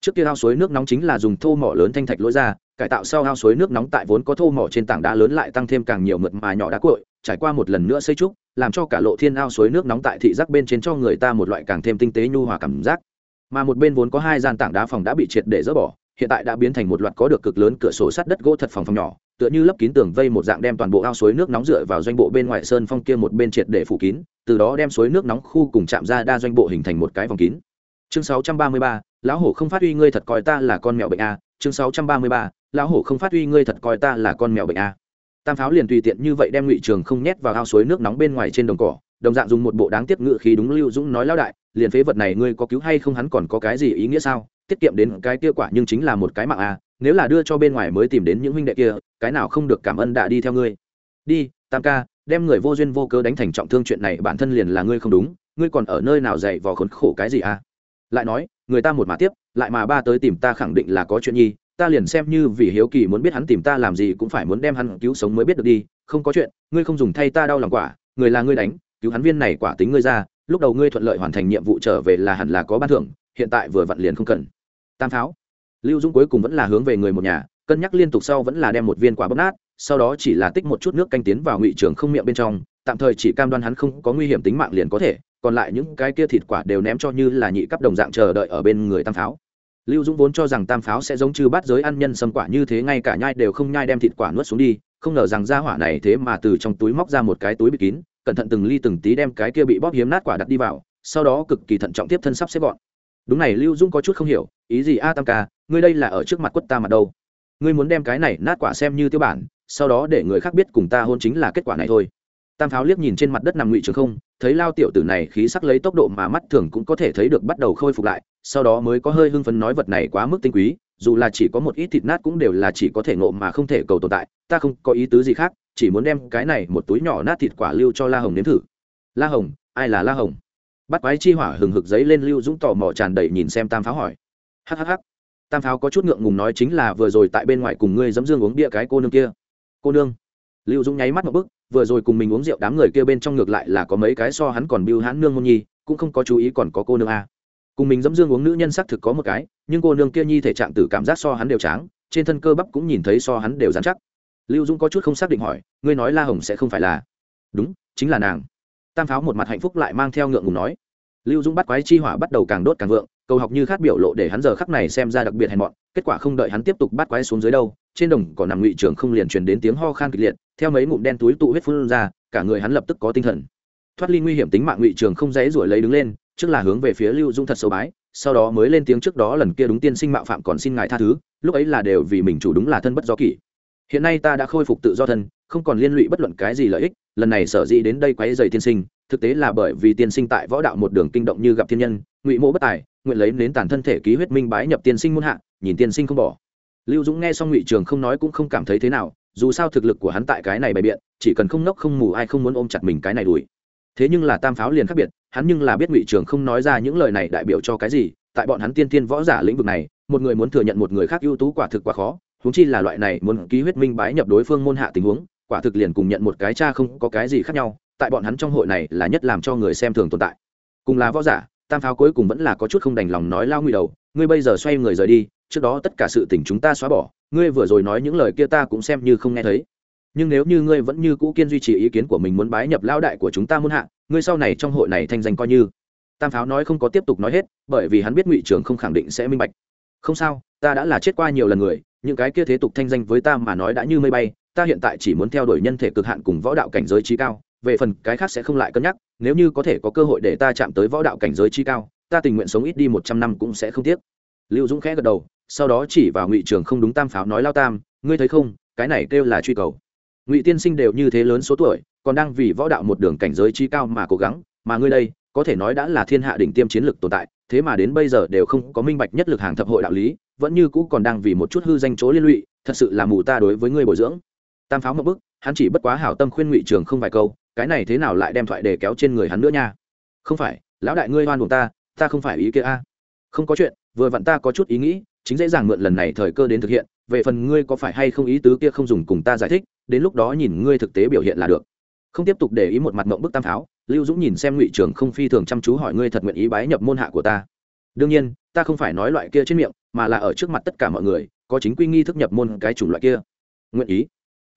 Trước kia ao suối nước nóng chính là dùng thô mỏ lớn thanh thạch lối ra, cải tạo sau ao suối nước nóng tại vốn có thô mỏ trên tảng đá lớn lại tăng thêm càng nhiều mượt mà nhỏ đá cội trải qua một lần nữa xây trúc, làm cho cả lộ thiên ao suối nước nóng tại thị giác bên trên cho người ta một loại càng thêm tinh tế nhu hòa cảm giác. Mà một bên vốn có hai gian tảng đá phòng đã bị triệt để dỡ bỏ hiện tại đã biến thành một loạt có được cực lớn cửa sổ sắt đất gỗ thật phòng phòng nhỏ tựa như lấp kín tường vây một dạng đem toàn bộ ao suối nước nóng dựa vào doanh bộ bên ngoài sơn phong kia một bên triệt để phủ kín từ đó đem suối nước nóng khu cùng chạm ra đa doanh bộ hình thành một cái vòng kín. Chương 633, lão hổ không phát uy ngươi thật coi ta là con mèo bệnh a. Chương 633, lão hổ không phát uy ngươi thật coi ta là con mèo bệnh a. Tam pháo liền tùy tiện như vậy đem ngụy trường không nhét vào ao suối nước nóng bên ngoài trên đồng cỏ đồng dạng dùng một bộ đáng tiếc ngự khí đúng lưu dũng nói lão đại liền phế vật này ngươi có cứu hay không hắn còn có cái gì ý nghĩa sao? Tiết kiệm đến cái kia quả nhưng chính là một cái mạng a nếu là đưa cho bên ngoài mới tìm đến những huynh đệ kia, cái nào không được cảm ơn đã đi theo ngươi. Đi, tam ca, đem người vô duyên vô cớ đánh thành trọng thương chuyện này bản thân liền là ngươi không đúng, ngươi còn ở nơi nào dạy vò khốn khổ cái gì a lại nói, người ta một mà tiếp, lại mà ba tới tìm ta khẳng định là có chuyện nhi, ta liền xem như vì hiếu kỳ muốn biết hắn tìm ta làm gì cũng phải muốn đem hắn cứu sống mới biết được đi, không có chuyện, ngươi không dùng thay ta đau lòng quả, người là ngươi đánh, cứu hắn viên này quả tính ngươi ra, lúc đầu ngươi thuận lợi hoàn thành nhiệm vụ trở về là hẳn là có ban thưởng, hiện tại vừa vặn liền không cần tam pháo. Lưu dũng cuối cùng vẫn là hướng về người một nhà, cân nhắc liên tục sau vẫn là đem một viên quả bóp nát, sau đó chỉ là tích một chút nước canh tiến vào ngụy trường không miệng bên trong, tạm thời chỉ cam đoan hắn không có nguy hiểm tính mạng liền có thể, còn lại những cái kia thịt quả đều ném cho như là nhị cấp đồng dạng chờ đợi ở bên người tam pháo. Lưu dũng vốn cho rằng tam pháo sẽ giống chư bát giới ăn nhân sâm quả như thế, ngay cả nhai đều không nhai đem thịt quả nuốt xuống đi, không ngờ rằng ra hỏa này thế mà từ trong túi móc ra một cái túi bịt kín, cẩn thận từng ly từng tí đem cái kia bị bóp hiếm nát quả đặt đi vào, sau đó cực kỳ thận trọng tiếp thân sắp xếp gọn đúng này, lưu dũng có chút không hiểu, ý gì a tam ca, ngươi đây là ở trước mặt quất ta mặt đâu? Ngươi muốn đem cái này nát quả xem như tiêu bản, sau đó để người khác biết cùng ta hôn chính là kết quả này thôi. Tam pháo liếc nhìn trên mặt đất nằm ngụy trường không, thấy lao tiểu tử này khí sắc lấy tốc độ mà mắt thường cũng có thể thấy được bắt đầu khôi phục lại, sau đó mới có hơi hưng phấn nói vật này quá mức tinh quý, dù là chỉ có một ít thịt nát cũng đều là chỉ có thể ngộ mà không thể cầu tồn tại, ta không có ý tứ gì khác, chỉ muốn đem cái này một túi nhỏ nát thịt quả lưu cho la hồng nếm thử. La hồng, ai là la hồng? Bắt quái chi hỏa hừng hực giấy lên lưu dũng tò mò tràn đầy nhìn xem tam pháo hỏi. Hhh tam pháo có chút ngượng ngùng nói chính là vừa rồi tại bên ngoài cùng ngươi dấm dương uống bia cái cô nương kia. Cô nương. Lưu dũng nháy mắt một bức vừa rồi cùng mình uống rượu đám người kia bên trong ngược lại là có mấy cái so hắn còn biêu hãn nương môn nhi, cũng không có chú ý còn có cô nương a. Cùng mình dẫm dương uống nữ nhân xác thực có một cái, nhưng cô nương kia nhi thể trạng tử cảm giác so hắn đều tráng, trên thân cơ bắp cũng nhìn thấy so hắn đều dán chắc. Lưu dũng có chút không xác định hỏi, ngươi nói la hồng sẽ không phải là? Đúng, chính là nàng tam pháo một mặt hạnh phúc lại mang theo ngượng ngùng nói. Lưu dũng bắt quái chi hỏa bắt đầu càng đốt càng vượng cầu học như khát biểu lộ để hắn giờ khắc này xem ra đặc biệt hèn mọn, kết quả không đợi hắn tiếp tục bắt quái xuống dưới đâu, trên đồng cỏ nằm ngụy trưởng không liền truyền đến tiếng ho khan kịch liệt, theo mấy ngụm đen túi tụ huyết phun ra, cả người hắn lập tức có tinh thần. Thoát ly nguy hiểm tính mạng ngụy trường không dễ ruổi lấy đứng lên, trước là hướng về phía lưu dũng thật sâu bái, sau đó mới lên tiếng trước đó lần kia đúng tiên sinh mạo phạm còn xin ngài tha thứ, lúc ấy là đều vì mình chủ đúng là thân bất do kỷ. Hiện nay ta đã khôi phục tự do thân, không còn liên lụy bất luận cái gì lợi ích lần này sở dĩ đến đây quấy dày tiên sinh, thực tế là bởi vì tiên sinh tại võ đạo một đường kinh động như gặp thiên nhân, ngụy mộ bất tài, nguyện lấy nến tàn thân thể ký huyết minh bái nhập tiên sinh muôn hạ, nhìn tiên sinh không bỏ. Lưu dũng nghe xong ngụy trường không nói cũng không cảm thấy thế nào, dù sao thực lực của hắn tại cái này bày biện, chỉ cần không nốc không mù ai không muốn ôm chặt mình cái này đuổi. Thế nhưng là tam pháo liền khác biệt, hắn nhưng là biết ngụy trường không nói ra những lời này đại biểu cho cái gì, tại bọn hắn tiên tiên võ giả lĩnh vực này, một người muốn thừa nhận một người khác ưu tú quả thực quá khó húng chi là loại này muốn ký huyết minh bái nhập đối phương môn hạ tình huống quả thực liền cùng nhận một cái cha không có cái gì khác nhau, tại bọn hắn trong hội này là nhất làm cho người xem thường tồn tại. Cùng là võ giả, tam pháo cuối cùng vẫn là có chút không đành lòng nói lao nguy đầu, ngươi bây giờ xoay người rời đi, trước đó tất cả sự tình chúng ta xóa bỏ, ngươi vừa rồi nói những lời kia ta cũng xem như không nghe thấy. Nhưng nếu như ngươi vẫn như cũ kiên duy trì ý kiến của mình muốn bái nhập lao đại của chúng ta muốn hạ, ngươi sau này trong hội này thanh danh coi như. Tam pháo nói không có tiếp tục nói hết, bởi vì hắn biết ngụy trưởng không khẳng định sẽ minh bạch. Không sao, ta đã là chết qua nhiều lần người, những cái kia thế tục thanh danh với ta mà nói đã như mây bay ta hiện tại chỉ muốn theo đuổi nhân thể cực hạn cùng võ đạo cảnh giới trí cao, về phần cái khác sẽ không lại cân nhắc, nếu như có thể có cơ hội để ta chạm tới võ đạo cảnh giới trí cao, ta tình nguyện sống ít đi một trăm năm cũng sẽ không tiếc. Lưu dũng khẽ gật đầu, sau đó chỉ vào ngụy trường không đúng tam pháo nói lao tam, ngươi thấy không, cái này kêu là truy cầu. Ngụy tiên sinh đều như thế lớn số tuổi, còn đang vì võ đạo một đường cảnh giới trí cao mà cố gắng, mà ngươi đây, có thể nói đã là thiên hạ đỉnh tiêm chiến lược tồn tại, thế mà đến bây giờ đều không có minh bạch nhất lực hàng thập hội đạo lý, vẫn như cũ còn đang vì một chút hư danh chỗ liên lụy, thật sự là mù ta đối với ngươi bồi dưỡng tam pháo một bức, hắn chỉ bất quá hảo tâm khuyên ngụy trường không vài câu, cái này thế nào lại đem thoại để kéo trên người hắn nữa nha? Không phải, lão đại ngươi oan buồn ta ta không phải ý kia a. Không có chuyện, vừa vặn ta có chút ý nghĩ, chính dễ dàng mượn lần này thời cơ đến thực hiện, về phần ngươi có phải hay không ý tứ kia không dùng cùng ta giải thích, đến lúc đó nhìn ngươi thực tế biểu hiện là được. Không tiếp tục để ý một mặt mộng bức tam pháo, lưu dũng nhìn xem ngụy trường không phi thường chăm chú hỏi ngươi thật nguyện ý bái nhập môn hạ của ta. Đương nhiên, ta không phải nói loại kia trên miệng, mà là ở trước mặt tất cả mọi người, có chính quy nghi thức nhập môn cái chủng loại kia. Nguyện ý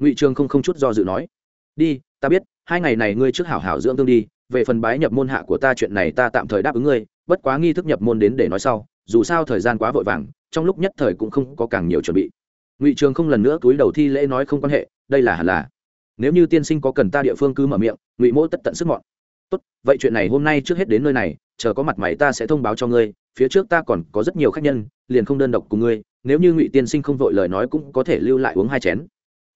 ngụy trường không không chút do dự nói, đi, ta biết, hai ngày này ngươi trước hảo hảo dưỡng thương đi, về phần bái nhập môn hạ của ta chuyện này ta tạm thời đáp ứng ngươi, bất quá nghi thức nhập môn đến để nói sau, dù sao thời gian quá vội vàng, trong lúc nhất thời cũng không có càng nhiều chuẩn bị. Ngụy trường không lần nữa túi đầu thi lễ nói không quan hệ, đây là hẳn là. Nếu như tiên sinh có cần ta địa phương cứ mở miệng, ngụy mỗ tất tận sức mọn. Tốt, vậy chuyện này hôm nay trước hết đến nơi này, chờ có mặt mày ta sẽ thông báo cho ngươi, phía trước ta còn có rất nhiều khách nhân, liền không đơn độc cùng ngươi, nếu như ngụy tiên sinh không vội lời nói cũng có thể lưu lại uống hai chén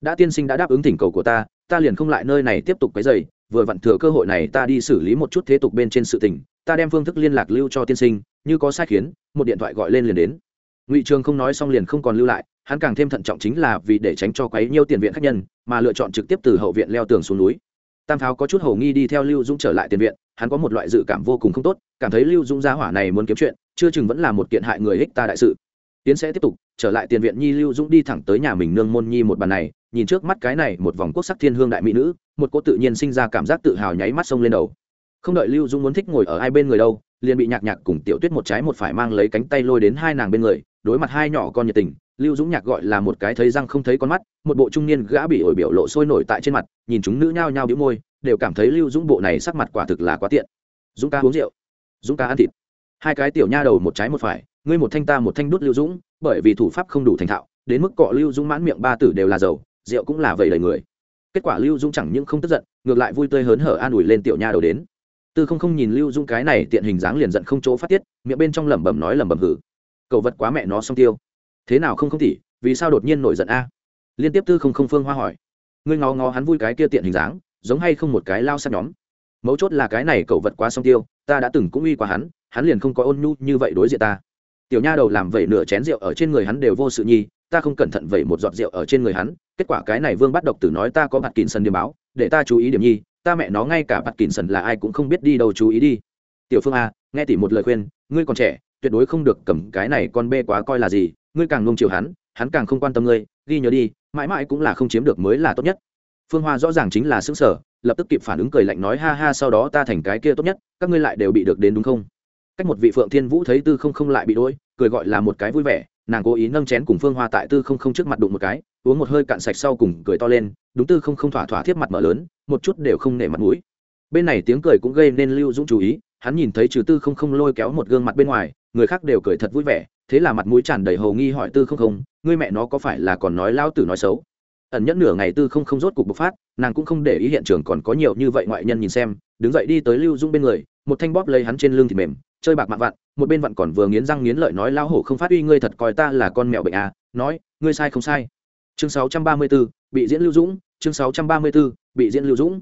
đã tiên sinh đã đáp ứng thỉnh cầu của ta ta liền không lại nơi này tiếp tục cái dày vừa vặn thừa cơ hội này ta đi xử lý một chút thế tục bên trên sự tình, ta đem phương thức liên lạc lưu cho tiên sinh, như có sai khiến, một điện thoại gọi lên liền đến. Ngụy trường không nói xong liền không còn lưu lại, hắn càng thêm thận trọng chính là vì để tránh cho quấy nhiêu tiền viện khách nhân, mà lựa chọn trực tiếp từ hậu viện leo tường xuống núi. Tam pháo có chút hầu nghi đi theo lưu dũng trở lại tiền viện, hắn có một loại dự cảm vô cùng không tốt, cảm thấy lưu dũng gia hỏa này muốn kiếm chuyện, chưa chừng vẫn là một kiện hại người ích ta đại sự. Tiến sẽ tiếp tục, trở lại tiền viện nhi lưu dũng đi thẳng tới nhà mình nương môn nhi một bàn này nhìn trước mắt cái này một vòng quốc sắc thiên hương đại mỹ nữ, một cô tự nhiên sinh ra cảm giác tự hào nháy mắt sông lên đầu. Không đợi lưu dũng muốn thích ngồi ở hai bên người đâu, liền bị nhạc nhạc cùng tiểu tuyết một trái một phải mang lấy cánh tay lôi đến hai nàng bên người, đối mặt hai nhỏ con nhiệt tình, lưu dũng nhạc gọi là một cái thấy răng không thấy con mắt, một bộ trung niên gã bị ổi biểu lộ sôi nổi tại trên mặt, nhìn chúng nữ nhao nhao bĩu môi, đều cảm thấy lưu dũng bộ này sắc mặt quả thực là quá tiện. Dũng ca uống rượu, dũng ca ăn thịt. Hai cái tiểu nha đầu một trái một phải, ngươi một thanh ta một thanh đút lưu dũng, bởi vì thủ pháp không đủ thành thạo, đến mức cọ lưu dũng mãn miệng ba tử đều là dầu rượu cũng là vậy đầy người. Kết quả lưu Dung chẳng những không tức giận, ngược lại vui tươi hớn hở an ủi lên tiểu nha đầu đến. Tư không không nhìn lưu Dung cái này tiện hình dáng liền giận không chỗ phát tiết, miệng bên trong lẩm bẩm nói lẩm bẩm hử. Cậu vật quá mẹ nó xong tiêu. Thế nào không không tỉ, vì sao đột nhiên nổi giận a? Liên tiếp tư không không phương hoa hỏi. Ngươi ngó ngó hắn vui cái kia tiện hình dáng, giống hay không một cái lao sát nhóm? Mấu chốt là cái này cậu vật quá xong tiêu, ta đã từng cũng uy qua hắn hắn liền không có ôn nhu như vậy đối diện ta tiểu nha đầu làm vẩy nửa chén rượu ở trên người hắn đều vô sự nhi, ta không cẩn thận vẩy một giọt rượu ở trên người hắn, kết quả cái này vương bắt độc tử nói ta có bạt kín sân điểm báo, để ta chú ý điểm nhi, ta mẹ nó ngay cả bạt kín sân là ai cũng không biết đi đâu chú ý đi. Tiểu phương a, nghe tỉ một lời khuyên, ngươi còn trẻ, tuyệt đối không được cầm cái này con bê quá coi là gì, ngươi càng nung chiều hắn hắn càng không quan tâm ngươi, ghi nhớ đi, mãi mãi cũng là không chiếm được mới là tốt nhất. Phương hoa rõ ràng chính là xứng sở lập tức kịp phản ứng cười lạnh nói ha ha sau đó ta thành cái kia tốt nhất, các ngươi lại đều bị được đến đúng không? Cách một vị phượng thiên vũ thấy tư không không lại bị đôi, cười gọi là một cái vui vẻ, nàng cố ý nâng chén cùng phương hoa tại tư không không trước mặt đụng một cái, uống một hơi cạn sạch sau cùng cười to lên, đúng tư không không thỏa thỏa thiếp mặt mở lớn, một chút đều không nể mặt mũi. Bên này tiếng cười cũng gây nên lưu dũng chú ý, hắn nhìn thấy trừ tư không không lôi kéo một gương mặt bên ngoài, người khác đều cười thật vui vẻ, thế là mặt mũi tràn đầy hầu nghi hỏi tư không không, ngươi mẹ nó có phải là còn nói lao tử nói xấu? Ẩn nhẫn nửa ngày tư không không rốt cục bộc phát, nàng cũng không để ý hiện trường còn có nhiều như vậy ngoại nhân nhìn xem, đứng dậy đi tới lưu dũng bên người, một thanh bóp lấy hắn trên lưng thì mềm chơi bạc mạng vặn một bên vặn còn vừa nghiến răng nghiến lợi nói lao hổ không phát uy ngươi thật coi ta là con mèo bệnh à? Nói ngươi sai không sai. Chương 634, bị diễn lưu dũng chương 634, bị diễn lưu dũng.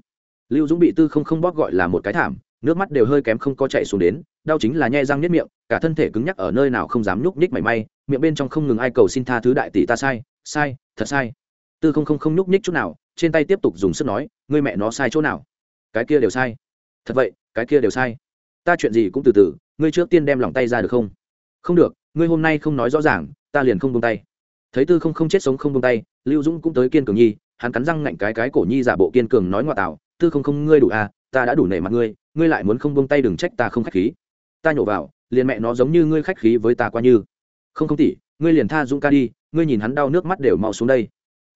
Lưu dũng bị tư không không bóp gọi là một cái thảm nước mắt đều hơi kém không có chạy xuống đến đau chính là nhe răng nhất miệng cả thân thể cứng nhắc ở nơi nào không dám nhúc nhích mảy may miệng bên trong không ngừng ai cầu xin tha thứ đại tỷ ta sai sai thật sai. Tư không không không nhúc nhích chút nào trên tay tiếp tục dùng sức nói ngươi mẹ nó sai chỗ nào? Cái kia đều sai. Thật vậy cái kia đều sai. Ta chuyện gì cũng từ từ ngươi trước tiên đem lòng tay ra được không? Không được, ngươi hôm nay không nói rõ ràng, ta liền không buông tay. Thấy tư không không chết sống không buông tay, lưu dũng cũng tới kiên cường nhi, hắn cắn răng ngạnh cái cái cổ nhi giả bộ kiên cường nói ngoại tạo, tư không không, ngươi đủ à ta đã đủ nể mặt ngươi ngươi lại muốn không buông tay đừng trách ta không khách khí. Ta nhổ vào, liền mẹ nó giống như ngươi khách khí với ta qua như. Không không tỷ, ngươi liền tha dũng ca đi, ngươi nhìn hắn đau nước mắt đều mau xuống đây.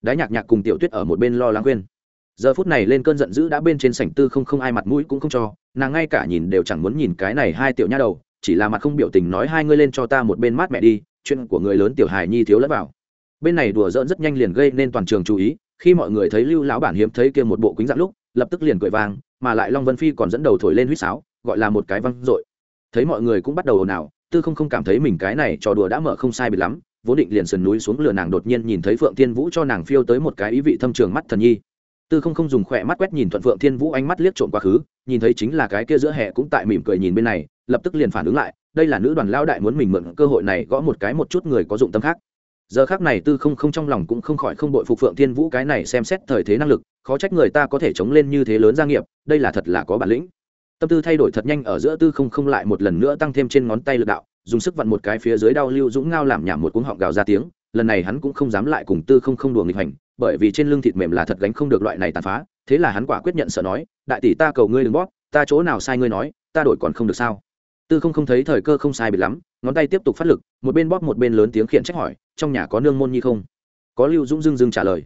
Đái nhạc nhạc cùng tiểu tuyết ở một bên lo lắng khuyên giờ phút này lên cơn giận dữ đã bên trên sảnh tư không không ai mặt mũi cũng không cho, nàng ngay cả nhìn đều chẳng muốn nhìn cái này hai tiểu nha đầu, chỉ là mặt không biểu tình nói hai ngươi lên cho ta một bên mát mẹ đi, chuyện của người lớn tiểu hài nhi thiếu lẫn vào. Bên này đùa giỡn rất nhanh liền gây nên toàn trường chú ý, khi mọi người thấy lưu lão bản hiếm thấy kia một bộ quýnh dạng lúc, lập tức liền cười vang, mà lại long vân phi còn dẫn đầu thổi lên huýt sáo, gọi là một cái văng dội. Thấy mọi người cũng bắt đầu ồn ào, tư không không cảm thấy mình cái này trò đùa đã mở không sai bị lắm, vốn định liền sườn núi xuống lửa nàng đột nhiên nhìn thấy phượng thiên vũ cho nàng phiêu tới một cái ý vị thâm trường mắt thần nhi tư không không dùng khỏe mắt quét nhìn thuận phượng thiên vũ ánh mắt liếc trộm quá khứ, nhìn thấy chính là cái kia giữa hè cũng tại mỉm cười nhìn bên này, lập tức liền phản ứng lại, đây là nữ đoàn lao đại muốn mình mượn cơ hội này gõ một cái một chút người có dụng tâm khác. Giờ khác này tư không không trong lòng cũng không khỏi không bội phục phượng thiên vũ cái này xem xét thời thế năng lực, khó trách người ta có thể chống lên như thế lớn gia nghiệp, đây là thật là có bản lĩnh. Tâm tư thay đổi thật nhanh ở giữa tư không không lại một lần nữa tăng thêm trên ngón tay lực đạo, dùng sức vặn một cái phía dưới đau lưu dũng ngao làm nhảm một cuống họng gào ra tiếng, lần này hắn cũng không dám lại cùng tư không không đùa nghịch hành bởi vì trên lưng thịt mềm là thật gánh không được loại này tàn phá, thế là hắn quả quyết nhận sợ nói, đại tỷ ta cầu ngươi đừng bóp, ta chỗ nào sai ngươi nói, ta đổi còn không được sao? Tư không không thấy thời cơ không sai bị lắm, ngón tay tiếp tục phát lực, một bên bóp một bên lớn tiếng khiển trách hỏi, trong nhà có nương môn nhi không? Có lưu dũng dưng dưng trả lời.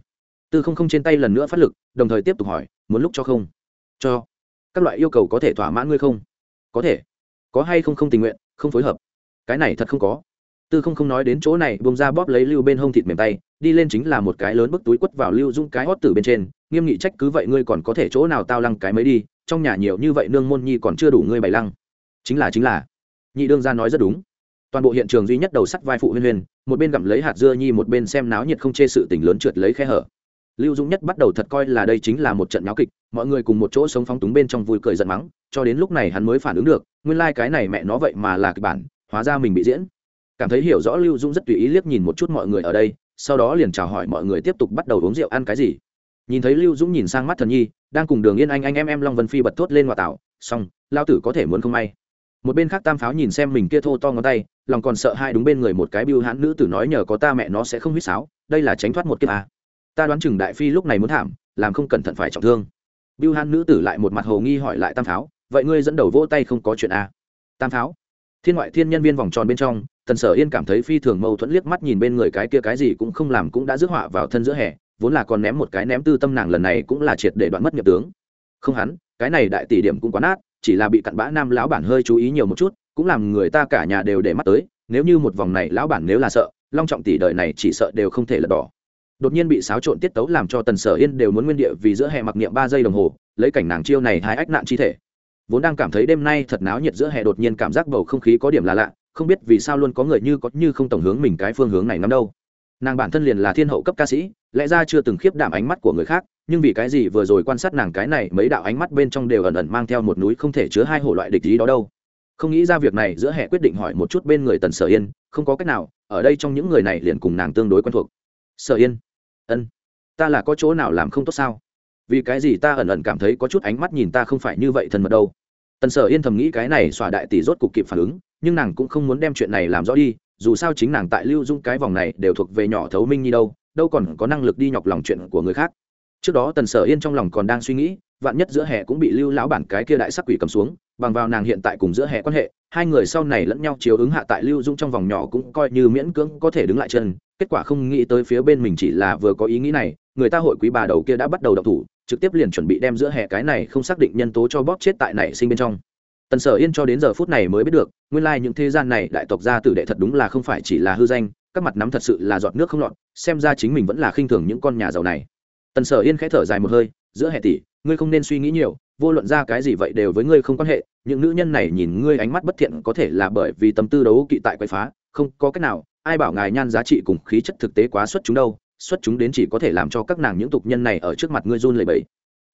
Tư không không trên tay lần nữa phát lực, đồng thời tiếp tục hỏi, muốn lúc cho không? Cho. Các loại yêu cầu có thể thỏa mãn ngươi không? Có thể. Có hay không không tình nguyện, không phối hợp? Cái này thật không có tư không không nói đến chỗ này bông ra bóp lấy lưu bên hông thịt mềm tay, đi lên chính là một cái lớn bức túi quất vào lưu dung cái hót tử bên trên, nghiêm nghị trách cứ vậy ngươi còn có thể chỗ nào tao lăng cái mới đi, trong nhà nhiều như vậy nương môn nhi còn chưa đủ ngươi bày lăng. Chính là chính là. Nhị đương gia nói rất đúng. Toàn bộ hiện trường duy nhất đầu sắt vai phụ huyên huyên, một bên gặm lấy hạt dưa nhi, một bên xem náo nhiệt không chê sự tình lớn trượt lấy khe hở. Lưu dũng nhất bắt đầu thật coi là đây chính là một trận náo kịch, mọi người cùng một chỗ sống phóng túng bên trong vui cười giận mắng, cho đến lúc này hắn mới phản ứng được, nguyên lai cái này mẹ nó vậy mà là kịch bản, hóa ra mình bị diễn cảm thấy hiểu rõ lưu dũng rất tùy ý liếc nhìn một chút mọi người ở đây, sau đó liền chào hỏi mọi người tiếp tục bắt đầu uống rượu ăn cái gì nhìn thấy lưu dũng nhìn sang mắt thần nhi, đang cùng đường yên anh anh em em long vân phi bật thốt lên ngoại tạo, xong lao tử có thể muốn không may một bên khác tam pháo nhìn xem mình kia thô to ngón tay, lòng còn sợ hai đúng bên người một cái biêu hãn nữ tử nói nhờ có ta mẹ nó sẽ không huýt sáo, đây là tránh thoát một kiếp à. ta đoán chừng đại phi lúc này muốn thảm, làm không cẩn thận phải trọng thương biêu hãn nữ tử lại một mặt hồ nghi hỏi lại tam pháo, vậy ngươi dẫn đầu vỗ tay không có chuyện à. tam pháo, thiên ngoại thiên nhân viên vòng tròn bên trong tần sở yên cảm thấy phi thường mâu thuẫn liếc mắt nhìn bên người cái kia cái gì cũng không làm cũng đã rước họa vào thân giữa hè, vốn là còn ném một cái ném tư tâm nàng lần này cũng là triệt để đoạn mất nhập tướng. Không hắn, cái này đại tỷ điểm cũng quá nát, chỉ là bị cặn bã nam lão bản hơi chú ý nhiều một chút, cũng làm người ta cả nhà đều để mắt tới, nếu như một vòng này lão bản nếu là sợ, long trọng tỷ đời này chỉ sợ đều không thể lật đỏ. Đột nhiên bị xáo trộn tiết tấu làm cho tần sở yên đều muốn nguyên địa vì giữa hè mặc niệm ba giây đồng hồ, lấy cảnh nàng chiêu này hai ách nạn chi thể. Vốn đang cảm thấy đêm nay thật náo nhiệt giữa hè đột nhiên cảm giác bầu không khí có điểm là lạ không biết vì sao luôn có người như có như không tổng hướng mình cái phương hướng này ngắm đâu. Nàng bản thân liền là thiên hậu cấp ca sĩ, lẽ ra chưa từng khiếp đảm ánh mắt của người khác, nhưng vì cái gì vừa rồi quan sát nàng cái này, mấy đạo ánh mắt bên trong đều ẩn ẩn mang theo một núi không thể chứa hai hổ loại địch ý đó đâu. Không nghĩ ra việc này, giữa hệ quyết định hỏi một chút bên người tần sở yên, không có cách nào, ở đây trong những người này liền cùng nàng tương đối quen thuộc. Sở yên, ân, ta là có chỗ nào làm không tốt sao? Vì cái gì ta ẩn ẩn cảm thấy có chút ánh mắt nhìn ta không phải như vậy thần mật đâu? Tần sở yên thầm nghĩ cái này xòa đại tỷ rốt cục kịp phản ứng, nhưng nàng cũng không muốn đem chuyện này làm rõ đi, dù sao chính nàng tại lưu dung cái vòng này đều thuộc về nhỏ thấu minh như đâu đâu còn có năng lực đi nhọc lòng chuyện của người khác. Trước đó tần sở yên trong lòng còn đang suy nghĩ, vạn nhất giữa hè cũng bị lưu lão bản cái kia đại sắc quỷ cầm xuống, bằng vào nàng hiện tại cùng giữa hè quan hệ, hai người sau này lẫn nhau chiếu ứng hạ tại lưu dung trong vòng nhỏ cũng coi như miễn cưỡng có thể đứng lại chân, kết quả không nghĩ tới phía bên mình chỉ là vừa có ý nghĩ này, người ta hội quý bà đầu kia đã bắt đầu đọc thủ trực tiếp liền chuẩn bị đem giữa hè cái này không xác định nhân tố cho bóp chết tại nảy sinh bên trong. Tần sở yên cho đến giờ phút này mới biết được, nguyên lai những thế gian này đại tộc gia tử đệ thật đúng là không phải chỉ là hư danh, các mặt nắm thật sự là giọt nước không lọt, xem ra chính mình vẫn là khinh thường những con nhà giàu này. Tần sở yên khẽ thở dài một hơi, giữa hệ tỷ, ngươi không nên suy nghĩ nhiều, vô luận ra cái gì vậy đều với ngươi không quan hệ, những nữ nhân này nhìn ngươi ánh mắt bất thiện có thể là bởi vì tâm tư đấu kỵ tại quậy phá, không có cách nào, ai bảo ngài nhan giá trị cùng khí chất thực tế quá xuất chúng đâu xuất chúng đến chỉ có thể làm cho các nàng những tục nhân này ở trước mặt ngươi run lẩy bẩy.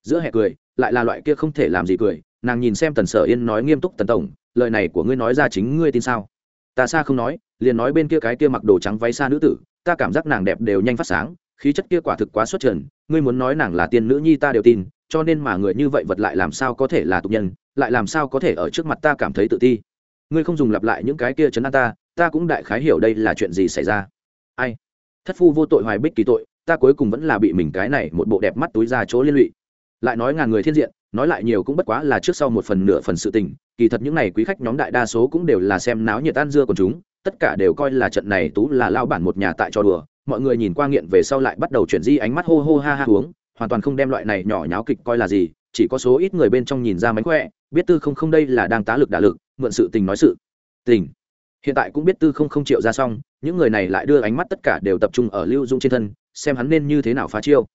Giữa hệ cười, lại là loại kia không thể làm gì cười, nàng nhìn xem tần sở yên nói nghiêm túc tần tổng, lời này của ngươi nói ra chính ngươi tin sao? Ta xa không nói, liền nói bên kia cái kia mặc đồ trắng váy xa nữ tử, ta cảm giác nàng đẹp đều nhanh phát sáng, khí chất kia quả thực quá xuất trần, ngươi muốn nói nàng là tiên nữ nhi ta đều tin, cho nên mà người như vậy vật lại làm sao có thể là tục nhân, lại làm sao có thể ở trước mặt ta cảm thấy tự ti? Ngươi không dùng lặp lại những cái kia chấn an ta ta cũng đại khái hiểu đây là chuyện gì xảy ra. Ai? Thất phu vô tội hoài bích kỳ tội, ta cuối cùng vẫn là bị mình cái này một bộ đẹp mắt túi ra chỗ liên lụy. Lại nói ngàn người thiên diện, nói lại nhiều cũng bất quá là trước sau một phần nửa phần sự tình, kỳ thật những n à y quý khách nhóm đại đa số cũng đều là xem náo nhiệt tan dưa của chúng, tất cả đều coi là trận này tú là lao bản một nhà tại trò đùa, mọi người nhìn qua nghiện về sau lại bắt đầu chuyển di ánh mắt hô hô ha ha uống hoàn toàn không đem loại này nhỏ nháo kịch coi là gì, chỉ có số ít người bên trong nhìn ra mánh khỏe, biết tư không không đây là đang tá lực đả lực, mượn sự tình nói sự. Tình. Hiện tại cũng biết tư không không triệu ra xong những người này lại đưa ánh mắt tất cả đều tập trung ở lưu dung trên thân, xem hắn nên như thế nào phá chiêu.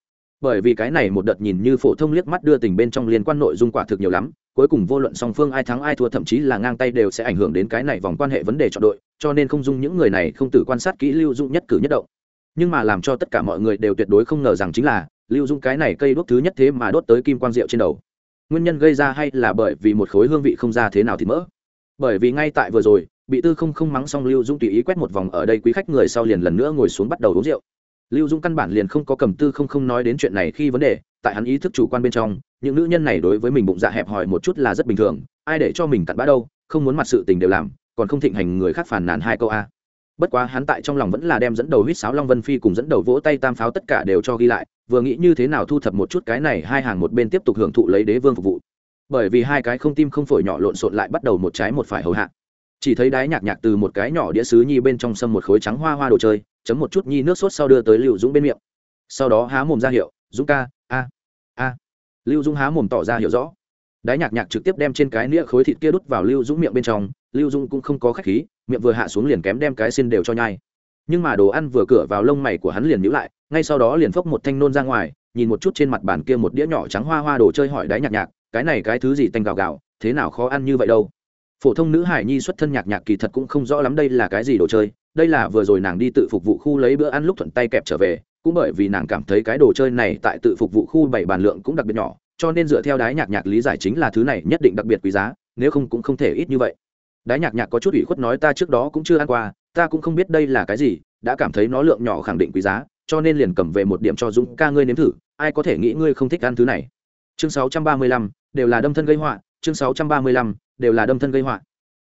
Bởi vì cái này một đợt nhìn như phổ thông liếc mắt đưa tình bên trong liên quan nội dung quả thực nhiều lắm, cuối cùng vô luận song phương ai thắng ai thua thậm chí là ngang tay đều sẽ ảnh hưởng đến cái này vòng quan hệ vấn đề chọn đội, cho nên không dung những người này không tự quan sát kỹ lưu dung nhất cử nhất động. Nhưng mà làm cho tất cả mọi người đều tuyệt đối không ngờ rằng chính là, lưu dung cái này cây đốt thứ nhất thế mà đốt tới kim quang rượu trên đầu. Nguyên nhân gây ra hay là bởi vì một khối hương vị không ra thế nào thì mỡ? Bởi vì ngay tại vừa rồi bị tư không không mắng xong lưu dung tùy ý quét một vòng ở đây, quý khách người sau liền lần nữa ngồi xuống bắt đầu uống rượu. Lưu dung căn bản liền không có cầm tư không không nói đến chuyện này khi vấn đề, tại hắn ý thức chủ quan bên trong, những nữ nhân này đối với mình bụng dạ hẹp hòi một chút là rất bình thường, ai để cho mình cặn bã đâu, không muốn mặt sự tình đều làm, còn không thịnh hành người khác phản nàn hai câu a. Bất quá hắn tại trong lòng vẫn là đem dẫn đầu huýt sáo long vân phi cùng dẫn đầu vỗ tay tam pháo tất cả đều cho ghi lại, vừa nghĩ như thế nào thu thập một chút cái này, hai hàng một bên tiếp tục hưởng thụ lấy đế vương phục vụ. Bởi vì hai cái không tim không phổi nhỏ lộn xộn lại bắt đầu một trái một phải hầu hạ chỉ thấy đái nhạc nhạc từ một cái nhỏ đĩa sứ nhi bên trong sâm một khối trắng hoa hoa đồ chơi, chấm một chút nhi nước sốt sau đưa tới lưu dũng bên miệng. Sau đó há mồm ra hiệu, dũng ca, a a. Lưu dũng há mồm tỏ ra hiểu rõ. Đái nhạc nhạc trực tiếp đem trên cái nĩa khối thịt kia đút vào lưu dũng miệng bên trong, lưu dũng cũng không có khách khí, miệng vừa hạ xuống liền kém đem cái xin đều cho nhai. Nhưng mà đồ ăn vừa cửa vào lông mày của hắn liền nhữ lại, ngay sau đó liền phốc một thanh nôn ra ngoài, nhìn một chút trên mặt bàn kia một đĩa nhỏ trắng hoa hoa đồ chơi hỏi đái nhạc nhạc, cái này cái thứ gì tanh gào gào thế nào khó ăn như vậy đâu? Phổ thông nữ hải nhi xuất thân nhạc nhạc kỳ thật cũng không rõ lắm đây là cái gì đồ chơi đây là vừa rồi nàng đi tự phục vụ khu lấy bữa ăn lúc thuận tay kẹp trở về cũng bởi vì nàng cảm thấy cái đồ chơi này tại tự phục vụ khu bảy bàn lượng cũng đặc biệt nhỏ cho nên dựa theo đái nhạc nhạc lý giải chính là thứ này nhất định đặc biệt quý giá nếu không cũng không thể ít như vậy. Đái nhạc nhạc có chút ủy khuất nói ta trước đó cũng chưa ăn qua ta cũng không biết đây là cái gì đã cảm thấy nó lượng nhỏ khẳng định quý giá cho nên liền cầm về một điểm cho dũng ca ngươi nếm thử ai có thể nghĩ ngươi không thích ăn thứ này. Chương 635, đều là đâm thân gây họa chương 635, đều là đâm thân gây họa.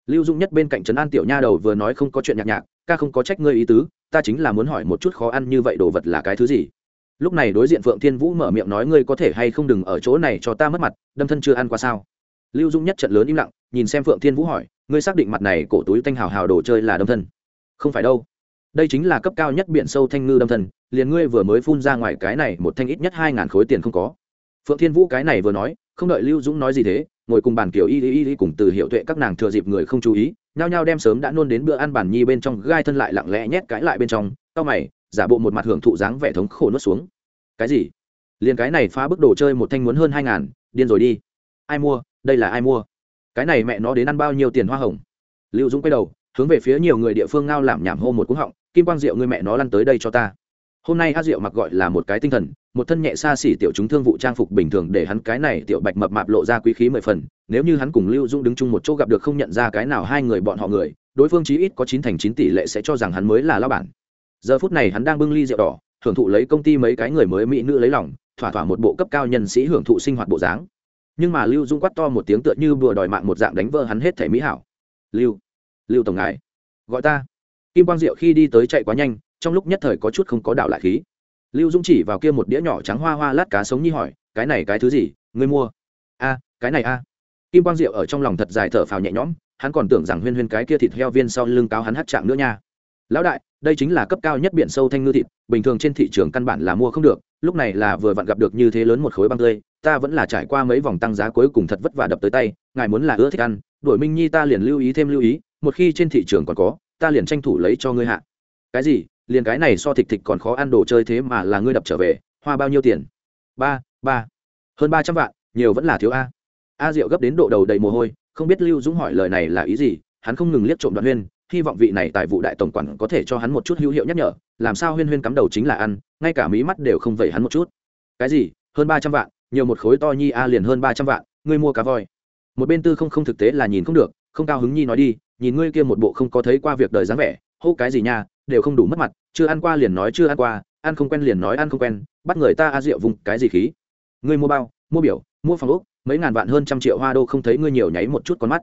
Lưu dung nhất bên cạnh trấn an tiểu nha đầu vừa nói không có chuyện nhạc nhạc, ca không có trách ngươi ý tứ, ta chính là muốn hỏi một chút khó ăn như vậy đồ vật là cái thứ gì? Lúc này đối diện phượng thiên vũ mở miệng nói, ngươi có thể hay không đừng ở chỗ này cho ta mất mặt, đâm thân chưa ăn qua sao? Lưu dung nhất trận lớn im lặng, nhìn xem phượng thiên vũ hỏi, ngươi xác định mặt này cổ túi thanh hào hào đồ chơi là đâm thân? Không phải đâu. Đây chính là cấp cao nhất biển sâu thanh ngư đâm thân, liền ngươi vừa mới phun ra ngoài cái này một thanh ít nhất hai ngàn khối tiền không có. Phượng thiên vũ cái này vừa nói, không đợi lưu dũng nói gì thế ngồi cùng bàn kiểu y y y cùng từ hiệu tuệ các nàng thừa dịp người không chú ý, nhao nhao đem sớm đã nôn đến bữa ăn bản nhi bên trong gai thân lại lặng lẽ nhét cái lại bên trong tao mày, giả bộ một mặt hưởng thụ dáng vẻ thống khổ nuốt xuống. Cái gì? Liền cái này phá bức đồ chơi một thanh muốn hơn hai ngàn, điên rồi đi. Ai mua? Đây là ai mua? Cái này mẹ nó đến ăn bao nhiêu tiền hoa hồng? Lưu dũng quay đầu, hướng về phía nhiều người địa phương ngao làm nhảm hô một cú họng, kim quang diệu người mẹ nó lăn tới đây cho ta hôm nay a diệu mặc gọi là một cái tinh thần, một thân nhẹ xa xỉ tiểu chúng thương vụ trang phục bình thường để hắn cái này tiểu bạch mập mạp lộ ra quý khí mười phần, nếu như hắn cùng lưu dung đứng chung một chỗ gặp được không nhận ra cái nào hai người bọn họ người, đối phương chí ít có chín thành chín tỷ lệ sẽ cho rằng hắn mới là lao bản. Giờ phút này hắn đang bưng ly rượu đỏ, hưởng thụ lấy công ty mấy cái người mới mỹ nữ lấy lòng, thỏa thỏa một bộ cấp cao nhân sĩ hưởng thụ sinh hoạt bộ dáng. Nhưng mà lưu dung quát to một tiếng tựa như vừa đòi mạng một dạng đánh vỡ hắn hết thể mỹ hảo. Lưu lưu tổng ngài, gọi ta. Kim quang diệu khi đi tới chạy quá nhanh trong lúc nhất thời có chút không có đảo lại khí. Lưu dũng chỉ vào kia một đĩa nhỏ trắng hoa hoa lát cá sống nhi hỏi, cái này cái thứ gì? Ngươi mua? A, cái này a. Kim quang diệu ở trong lòng thật dài thở phào nhẹ nhõm, hắn còn tưởng rằng huyên huyên cái kia thịt heo viên sau lưng cáo hắn hát chạm nữa nha. Lão đại, đây chính là cấp cao nhất biển sâu thanh ngư thịt, bình thường trên thị trường căn bản là mua không được, lúc này là vừa vặn gặp được như thế lớn một khối băng tươi, ta vẫn là trải qua mấy vòng tăng giá cuối cùng thật vất vả đập tới tay, ngài muốn là ưa thích ăn, đổi minh nhi ta liền lưu ý thêm lưu ý, một khi trên thị trường còn có, ta liền tranh thủ lấy cho ngươi hạ. Cái gì? Liền cái này so thịt thịt còn khó ăn đồ chơi thế mà là ngươi đập trở về, hoa bao nhiêu tiền? Ba ba. Hơn ba trăm vạn, nhiều vẫn là thiếu a. A diệu gấp đến độ đầu đầy mồ hôi, không biết lưu dũng hỏi lời này là ý gì, hắn không ngừng liếc trộm đoạn huyên, hy vọng vị này tại vụ đại tổng quản có thể cho hắn một chút hữu hiệu nhắc nhở, làm sao huyên huyên cắm đầu chính là ăn, ngay cả mí mắt đều không vẩy hắn một chút. Cái gì? Hơn ba trăm vạn, nhiều một khối to nhi a liền hơn ba trăm vạn, ngươi mua cá voi. Một bên tư không không thực tế là nhìn không được, không cao hứng nhi nói đi, nhìn ngươi kia một bộ không có thấy qua việc đời dáng vẻ, hô cái gì nha đều không đủ mất mặt, chưa ăn qua liền nói chưa ăn qua, ăn không quen liền nói ăn không quen, bắt người ta a rượu vùng cái gì khí? Ngươi mua bao, mua biểu, mua phòng úc mấy ngàn vạn hơn trăm triệu hoa đô không thấy ngươi nhiều nháy một chút con mắt.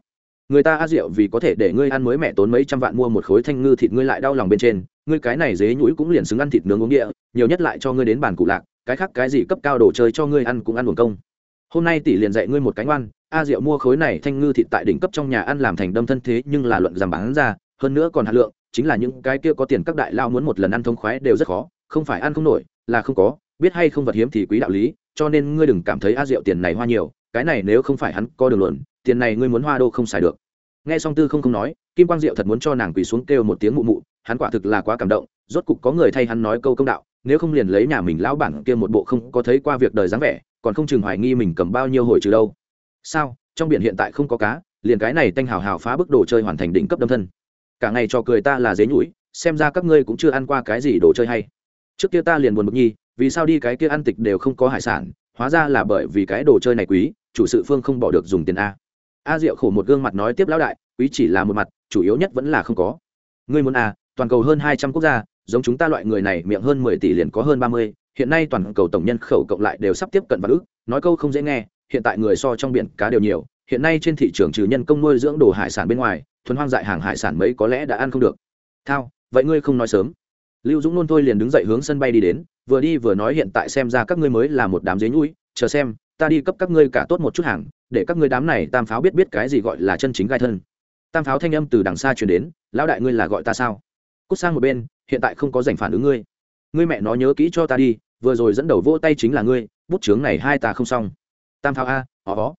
Người ta a rượu vì có thể để ngươi ăn mới mẹ tốn mấy trăm vạn mua một khối thanh ngư thịt ngươi lại đau lòng bên trên, ngươi cái này dế nhũi cũng liền xứng ăn thịt nướng uống địa, nhiều nhất lại cho ngươi đến bàn cụ lạc, cái khác cái gì cấp cao đồ chơi cho ngươi ăn cũng ăn buồn công. Hôm nay tỷ liền dạy ngươi một cánh oan, a rượu mua khối này thanh ngư thịt tại đỉnh cấp trong nhà ăn làm thành đâm thân thế nhưng là luận giảm bán ra, hơn nữa còn hạt lượng chính là những cái kia có tiền các đại lao muốn một lần ăn thông khoái đều rất khó, không phải ăn không nổi, là không có, biết hay không vật hiếm thì quý đạo lý, cho nên ngươi đừng cảm thấy a rượu tiền này hoa nhiều, cái này nếu không phải hắn có đường luận, tiền này ngươi muốn hoa đô không xài được. Nghe xong tư không không nói, kim quang diệu thật muốn cho nàng quỳ xuống kêu một tiếng mụ mụ, hắn quả thực là quá cảm động, rốt cục có người thay hắn nói câu công đạo, nếu không liền lấy nhà mình lão bản kia một bộ không có thấy qua việc đời dáng vẻ, còn không chừng hoài nghi mình cầm bao nhiêu hồi trừ đâu. Sao? Trong biển hiện tại không có cá, liền cái này tanh hào hào phá bức đồ chơi hoàn thành đỉnh cấp đâm thân cả ngày cho cười ta là dế nhũi xem ra các ngươi cũng chưa ăn qua cái gì đồ chơi hay. Trước kia ta liền buồn bực nhi, vì sao đi cái kia ăn tịch đều không có hải sản, hóa ra là bởi vì cái đồ chơi này quý, chủ sự phương không bỏ được dùng tiền a. A diệu khổ một gương mặt nói tiếp lão đại, quý chỉ là một mặt, chủ yếu nhất vẫn là không có. Ngươi muốn a, toàn cầu hơn hai trăm quốc gia, giống chúng ta loại người này miệng hơn mười tỷ liền có hơn ba mươi, hiện nay toàn cầu tổng nhân khẩu cộng lại đều sắp tiếp cận vạn ước, nói câu không dễ nghe, hiện tại người so trong biển cá đều nhiều hiện nay trên thị trường trừ nhân công nuôi dưỡng đồ hải sản bên ngoài, thuần hoang dại hàng hải sản mấy có lẽ đã ăn không được. Thao, vậy ngươi không nói sớm. Lưu dũng nôn thôi liền đứng dậy hướng sân bay đi đến, vừa đi vừa nói hiện tại xem ra các ngươi mới là một đám dế nhũi chờ xem, ta đi cấp các ngươi cả tốt một chút hàng, để các ngươi đám này tam pháo biết biết cái gì gọi là chân chính gai thân. Tam pháo thanh âm từ đằng xa truyền đến, lão đại ngươi là gọi ta sao? Cút sang một bên, hiện tại không có dành phản ứng ngươi. Ngươi mẹ nó nhớ kỹ cho ta đi, vừa rồi dẫn đầu vỗ tay chính là ngươi, bút chướng này hai ta không xong. Tam pháo a, ó ó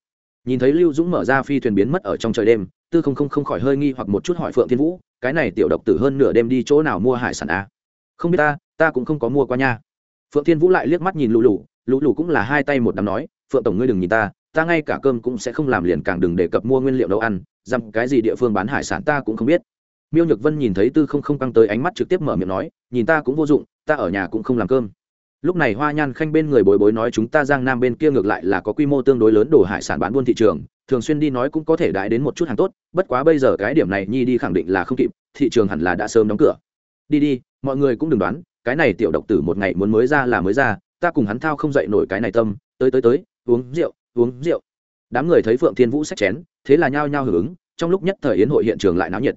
nhìn thấy lưu dũng mở ra phi thuyền biến mất ở trong trời đêm, tư không không không khỏi hơi nghi hoặc một chút hỏi phượng thiên vũ, cái này tiểu độc tử hơn nửa đêm đi chỗ nào mua hải sản à? Không biết ta ta cũng không có mua qua nha. Phượng thiên vũ lại liếc mắt nhìn lũ lũ lũ lũ cũng là hai tay một đám nói, phượng tổng ngươi đừng nhìn ta ta ngay cả cơm cũng sẽ không làm liền càng đừng đề cập mua nguyên liệu nấu ăn rằng cái gì địa phương bán hải sản ta cũng không biết. Miêu nhược vân nhìn thấy tư không không căng tới ánh mắt trực tiếp mở miệng nói, nhìn ta cũng vô dụng, ta ở nhà cũng không làm cơm lúc này hoa nhan khanh bên người bối bối nói chúng ta giang nam bên kia ngược lại là có quy mô tương đối lớn đồ hải sản bán buôn thị trường, thường xuyên đi nói cũng có thể đãi đến một chút hàng tốt, bất quá bây giờ cái điểm này nhi đi khẳng định là không kịp, thị trường hẳn là đã sớm đóng cửa. Đi đi, mọi người cũng đừng đoán, cái này tiểu độc tử một ngày muốn mới ra là mới ra, ta cùng hắn thao không dậy nổi cái này tâm, tới tới tới, uống rượu uống rượu. Đám người thấy phượng thiên vũ xách chén, thế là nhao nhao hưởng ứng, trong lúc nhất thời yến hội hiện trường lại náo nhiệt.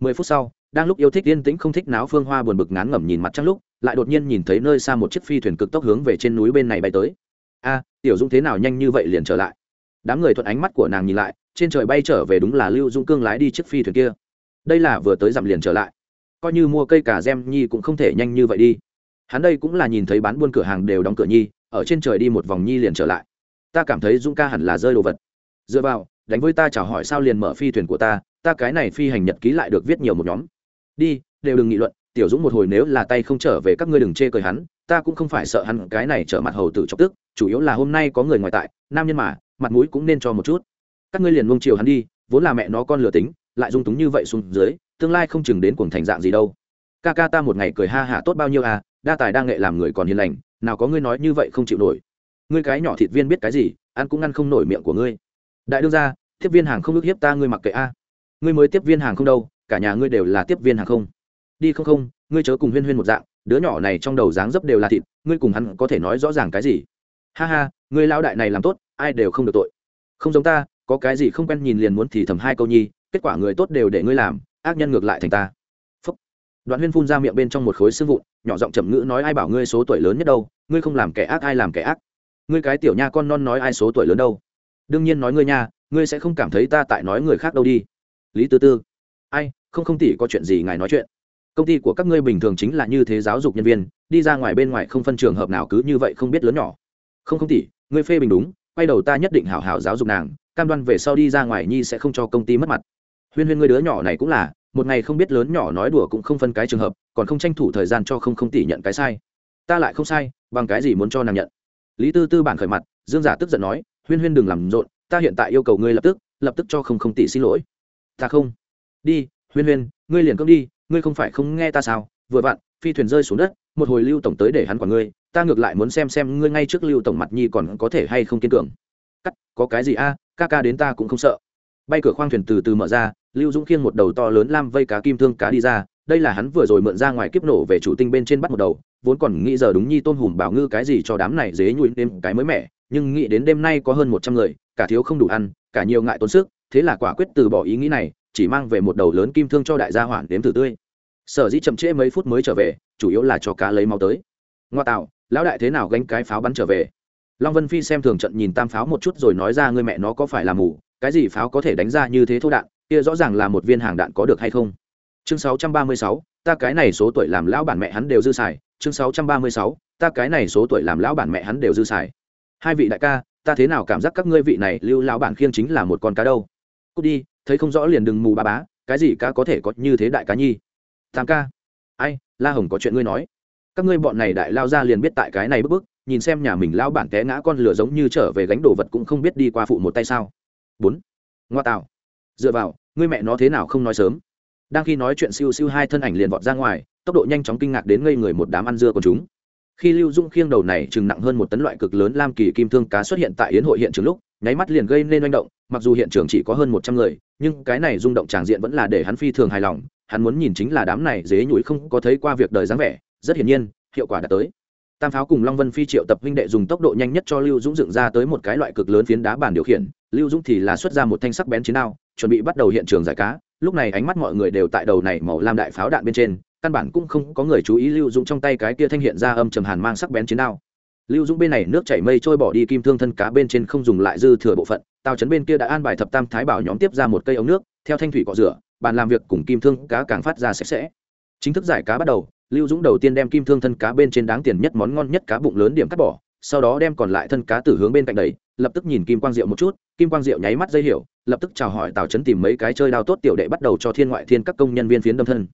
Mười phút sau đang lúc yêu thích yên tĩnh không thích náo phương hoa buồn bực ngán ngẩm nhìn mặt trăng lúc, lại đột nhiên nhìn thấy nơi xa một chiếc phi thuyền cực tốc hướng về trên núi bên này bay tới. A à, tiểu dung thế nào nhanh như vậy liền trở lại? Đám người thuận ánh mắt của nàng nhìn lại, trên trời bay trở về đúng là lưu dung cương lái đi chiếc phi thuyền kia. Đây là vừa tới dặm liền trở lại. Coi như mua cây cà gem nhi cũng không thể nhanh như vậy đi. Hắn đây cũng là nhìn thấy bán buôn cửa hàng đều đóng cửa nhi, ở trên trời đi một vòng nhi liền trở lại. Ta cảm thấy dung ca hẳn là rơi đồ vật. Dựa vào, đánh với ta chào hỏi sao liền mở phi thuyền của ta ta cái này phi hành nhật ký lại được viết nhiều một nhóm đi, đều đừng nghị luận, tiểu dũng một hồi nếu là tay không trở về các ngươi đừng chê cười hắn, ta cũng không phải sợ hắn cái này trở mặt hầu tử chọc tức, chủ yếu là hôm nay có người ngoài tại, nam nhân mà, mặt mũi cũng nên cho một chút. Các ngươi liền mông chiều hắn đi, vốn là mẹ nó con lừa tính, lại dung túng như vậy xuống dưới, tương lai không chừng đến cuồng thành dạng gì đâu. Ca ca ta một ngày cười ha hả tốt bao nhiêu à đa tài đa nghệ làm người còn hiền lành, nào có ngươi nói như vậy không chịu nổi. Ngươi cái nhỏ thịt viên biết cái gì, ăn cũng ăn không nổi miệng của ngươi. Đại đương ra tiếp viên hàng không ước hiếp ta ngươi mặc kệ a. Ngươi mới tiếp viên hàng không đâu cả nhà ngươi đều là tiếp viên hàng không. Đi không không, ngươi chớ cùng huyên huyên một dạng, đứa nhỏ này trong đầu dáng dấp đều là thịt, ngươi cùng hắn có thể nói rõ ràng cái gì? Ha ha, ngươi lao đại này làm tốt, ai đều không được tội. Không giống ta, có cái gì không quen nhìn liền muốn thì thầm hai câu nhi, kết quả người tốt đều để ngươi làm, ác nhân ngược lại thành ta. Phúc. đoạn huyên phun ra miệng bên trong một khối xương vụn, nhỏ giọng chậm ngữ nói ai bảo ngươi số tuổi lớn nhất đâu, ngươi không làm kẻ ác ai làm kẻ ác. Ngươi cái tiểu nha con non nói ai số tuổi lớn đâu. Đương nhiên nói ngươi nha, ngươi sẽ không cảm thấy ta tại nói người khác đâu đi. Lý tư tư. Ai không không tỷ có chuyện gì ngài nói chuyện. Công ty của các ngươi bình thường chính là như thế giáo dục nhân viên, đi ra ngoài bên ngoài không phân trường hợp nào cứ như vậy không biết lớn nhỏ. Không không tỷ ngươi phê bình đúng, quay đầu ta nhất định hảo hảo giáo dục nàng, cam đoan về sau đi ra ngoài nhi sẽ không cho công ty mất mặt. Huyên huyên ngươi đứa nhỏ này cũng là, một ngày không biết lớn nhỏ nói đùa cũng không phân cái trường hợp, còn không tranh thủ thời gian cho không không tỷ nhận cái sai. Ta lại không sai, bằng cái gì muốn cho nàng nhận? Lý tư tư bản khởi mặt, dương giả tức giận nói, huyên huyên đừng làm rộn, ta hiện tại yêu cầu ngươi lập tức lập tức cho không không tỷ xin lỗi. Ta không. Đi huyên huyên, ngươi liền cơm đi, ngươi không phải không nghe ta sao? Vừa vặn, phi thuyền rơi xuống đất, một hồi lưu tổng tới để hắn quản ngươi, ta ngược lại muốn xem xem ngươi ngay trước lưu tổng mặt nhi còn có thể hay không kiên cường. Cắt, có cái gì a? Ca ca đến ta cũng không sợ. Bay cửa khoang thuyền từ từ mở ra, lưu dũng khiêng một đầu to lớn lam vây cá kim thương cá đi ra, đây là hắn vừa rồi mượn ra ngoài kiếp nổ về chủ tinh bên trên bắt một đầu, vốn còn nghĩ giờ đúng nhi tôn hùm bảo ngư cái gì cho đám này dế nhụi đêm cái mới mẻ, nhưng nghĩ đến đêm nay có hơn một trăm người, cả thiếu không đủ ăn, cả nhiều ngại tốn sức, thế là quả quyết từ bỏ ý nghĩ này chỉ mang về một đầu lớn kim thương cho đại gia hoạn đếm thử tươi. Sở dĩ chậm trễ mấy phút mới trở về chủ yếu là cho cá lấy máu tới. Ngoa tạo lão đại thế nào gánh cái pháo bắn trở về? Long vân phi xem thường trận nhìn tam pháo một chút rồi nói ra người mẹ nó có phải là mù? Cái gì pháo có thể đánh ra như thế thô đạn? Kia rõ ràng là một viên hàng đạn có được hay không? Chương 636, ta cái này số tuổi làm lão bản mẹ hắn đều dư xài. Chương 636, ta cái này số tuổi làm lão bản mẹ hắn đều dư xài. Hai vị đại ca ta thế nào cảm giác các ngươi vị này lưu lão bản khiêng chính là một con cá đâu? Cút đi thấy không rõ liền đừng mù ba bá, cái gì cá có thể có như thế đại cá nhi? Tam ca. Ai, la hồng có chuyện ngươi nói. Các ngươi bọn này đại lao ra liền biết tại cái này bức bức, nhìn xem nhà mình lao bản té ngã con lửa giống như trở về gánh đồ vật cũng không biết đi qua phụ một tay sao. Bốn. Ngoa tạo. Dựa vào, ngươi mẹ nó thế nào không nói sớm? Đang khi nói chuyện siêu siêu hai thân ảnh liền vọt ra ngoài, tốc độ nhanh chóng kinh ngạc đến ngây người một đám ăn dưa của chúng. Khi lưu dung khiêng đầu này chừng nặng hơn một tấn loại cực lớn lam kỳ kim thương cá xuất hiện tại yến hội hiện trường lúc nháy mắt liền gây nên manh động, mặc dù hiện trường chỉ có hơn một trăm người, nhưng cái này rung động tràng diện vẫn là để hắn phi thường hài lòng, hắn muốn nhìn chính là đám này dế nhũi không có thấy qua việc đời dáng vẻ, rất hiển nhiên, hiệu quả đã tới. Tam pháo cùng long vân phi triệu tập huynh đệ dùng tốc độ nhanh nhất cho lưu dũng dựng ra tới một cái loại cực lớn phiến đá bàn điều khiển, lưu dũng thì là xuất ra một thanh sắc bén chiến đao, chuẩn bị bắt đầu hiện trường giải cá, lúc này ánh mắt mọi người đều tại đầu này màu lam đại pháo đạn bên trên, căn bản cũng không có người chú ý lưu dũng trong tay cái kia thanh hiện ra âm trầm hàn mang sắc bén chiến đao lưu dũng bên này nước chảy mây trôi bỏ đi, kim thương thân cá bên trên không dùng lại dư thừa bộ phận. Tàu Trấn bên kia đã an bài thập tam thái bảo nhóm tiếp ra một cây ống nước, theo thanh thủy cọ rửa, bàn làm việc cùng kim thương cá càng phát ra sạch sẽ. Chính thức giải cá bắt đầu, lưu dũng đầu tiên đem kim thương thân cá bên trên đáng tiền nhất món ngon nhất cá bụng lớn điểm cắt bỏ, sau đó đem còn lại thân cá từ hướng bên cạnh đầy lập tức nhìn kim quang diệu một chút. Kim quang diệu nháy mắt dây hiểu, lập tức chào hỏi tào trấn tìm mấy cái chơi đao tốt tiểu đệ bắt đầu cho thiên ngoại thiên các công nhân viên phiến đâm thân.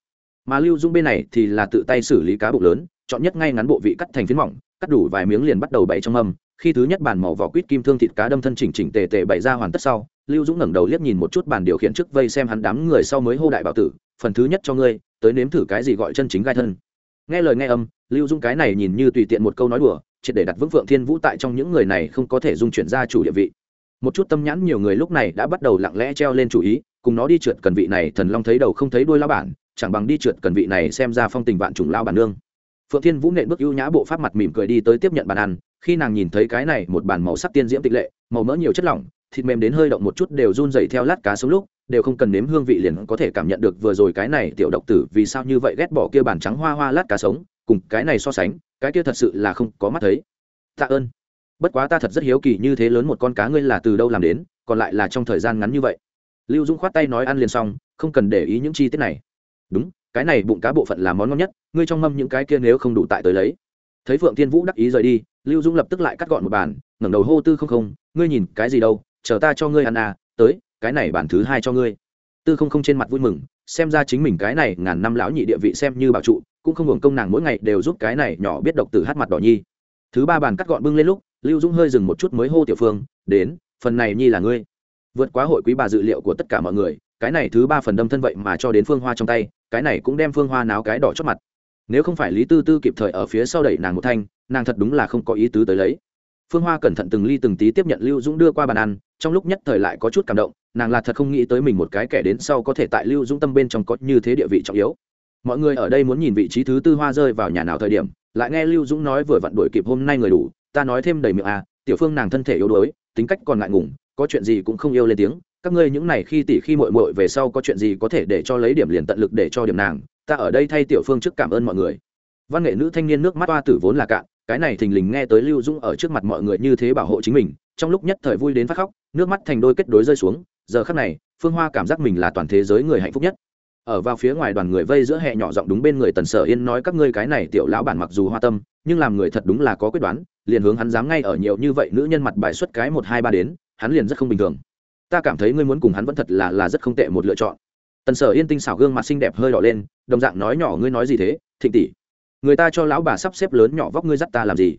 Mà lưu dũng bên này thì là tự tay xử lý cá bụng lớn, chọn nhất ngay ngắn bộ vị cắt thành phiến mỏng cắt đủ vài miếng liền bắt đầu bày trong âm khi thứ nhất bàn màu vỏ quýt kim thương thịt cá đâm thân chỉnh chỉnh tề tề bày ra hoàn tất sau, lưu dũng ngẩng đầu liếc nhìn một chút bàn điều khiển trước vây xem hắn đám người sau mới hô đại bảo tử, phần thứ nhất cho ngươi, tới nếm thử cái gì gọi chân chính gai thân. Nghe lời nghe âm, lưu dũng cái này nhìn như tùy tiện một câu nói đùa, triệt để đặt vững phượng thiên vũ tại trong những người này không có thể dung chuyển ra chủ địa vị. Một chút tâm nhãn nhiều người lúc này đã bắt đầu lặng lẽ treo lên chủ ý, cùng nó đi trượt cần vị này, thần long thấy đầu không thấy đuôi lao bản, chẳng bằng đi trượt cần vị này xem ra phong tình vạn trùng lao bản nương phượng thiên vũ nện bước ưu nhã bộ pháp mặt mỉm cười đi tới tiếp nhận bàn ăn, khi nàng nhìn thấy cái này một bàn màu sắc tiên diễm tịch lệ, màu mỡ nhiều chất lỏng, thịt mềm đến hơi động một chút đều run dày theo lát cá sống lúc, đều không cần nếm hương vị liền có thể cảm nhận được vừa rồi cái này tiểu độc tử vì sao như vậy ghét bỏ kia bàn trắng hoa hoa lát cá sống, cùng cái này so sánh, cái kia thật sự là không có mắt thấy. Tạ ơn. Bất quá ta thật rất hiếu kỳ như thế lớn một con cá ngươi là từ đâu làm đến, còn lại là trong thời gian ngắn như vậy. Lưu dũng khoát tay nói ăn liền xong, không cần để ý những chi tiết này. Đúng cái này bụng cá bộ phận là món ngon nhất, ngươi trong mâm những cái kia nếu không đủ tại tới lấy. Thấy phượng tiên vũ đắc ý rời đi, lưu dũng lập tức lại cắt gọn một bàn, ngẩng đầu hô tư không không, ngươi nhìn cái gì đâu, chờ ta cho ngươi ăn à tới, cái này bản thứ hai cho ngươi. Tư không không trên mặt vui mừng, xem ra chính mình cái này ngàn năm lão nhị địa vị xem như bảo trụ, cũng không hưởng công nàng mỗi ngày đều giúp cái này nhỏ biết độc tử hát mặt đỏ nhi. Thứ ba bàn cắt gọn bưng lên lúc, lưu dũng hơi dừng một chút mới hô tiểu phương, đến, phần này nhi là ngươi. Vượt quá hội quý bà dự liệu của tất cả mọi người, cái này thứ ba phần đâm thân vậy mà cho đến phương hoa trong tay cái này cũng đem phương hoa náo cái đỏ chót mặt. Nếu không phải lý tư tư kịp thời ở phía sau đẩy nàng một thanh, nàng thật đúng là không có ý tứ tới lấy. Phương hoa cẩn thận từng ly từng tí tiếp nhận lưu dũng đưa qua bàn ăn, trong lúc nhất thời lại có chút cảm động, nàng là thật không nghĩ tới mình một cái kẻ đến sau có thể tại lưu dũng tâm bên trong có như thế địa vị trọng yếu. Mọi người ở đây muốn nhìn vị trí thứ tư hoa rơi vào nhà nào thời điểm, lại nghe lưu dũng nói vừa vặn đuổi kịp hôm nay người đủ, ta nói thêm đầy miệng à tiểu phương nàng thân thể yếu đuối, tính cách còn ngại ngùng, có chuyện gì cũng không yêu lên tiếng các ngươi những này khi tỷ khi muội muội về sau có chuyện gì có thể để cho lấy điểm liền tận lực để cho điểm nàng, ta ở đây thay tiểu phương trước cảm ơn mọi người. Văn nghệ nữ thanh niên nước mắt oa tử vốn là cạn, cái này thình lình nghe tới lưu dũng ở trước mặt mọi người như thế bảo hộ chính mình, trong lúc nhất thời vui đến phát khóc, nước mắt thành đôi kết đối rơi xuống, giờ khắc này, phương hoa cảm giác mình là toàn thế giới người hạnh phúc nhất. Ở vào phía ngoài đoàn người vây giữa hệ nhỏ giọng đúng bên người tần sở yên nói các ngươi cái này tiểu lão bản mặc dù hoa tâm, nhưng làm người thật đúng là có quyết đoán, liền hướng hắn dám ngay ở nhiều như vậy nữ nhân mặt bài xuất cái một hai ba đến, hắn liền rất không bình thường ta cảm thấy ngươi muốn cùng hắn vẫn thật là là rất không tệ một lựa chọn. Tần sở yên tinh xảo gương mặt xinh đẹp hơi đỏ lên, đồng dạng nói nhỏ ngươi nói gì thế, thịnh tỷ? Người ta cho lão bà sắp xếp lớn nhỏ vóc ngươi dắt ta làm gì?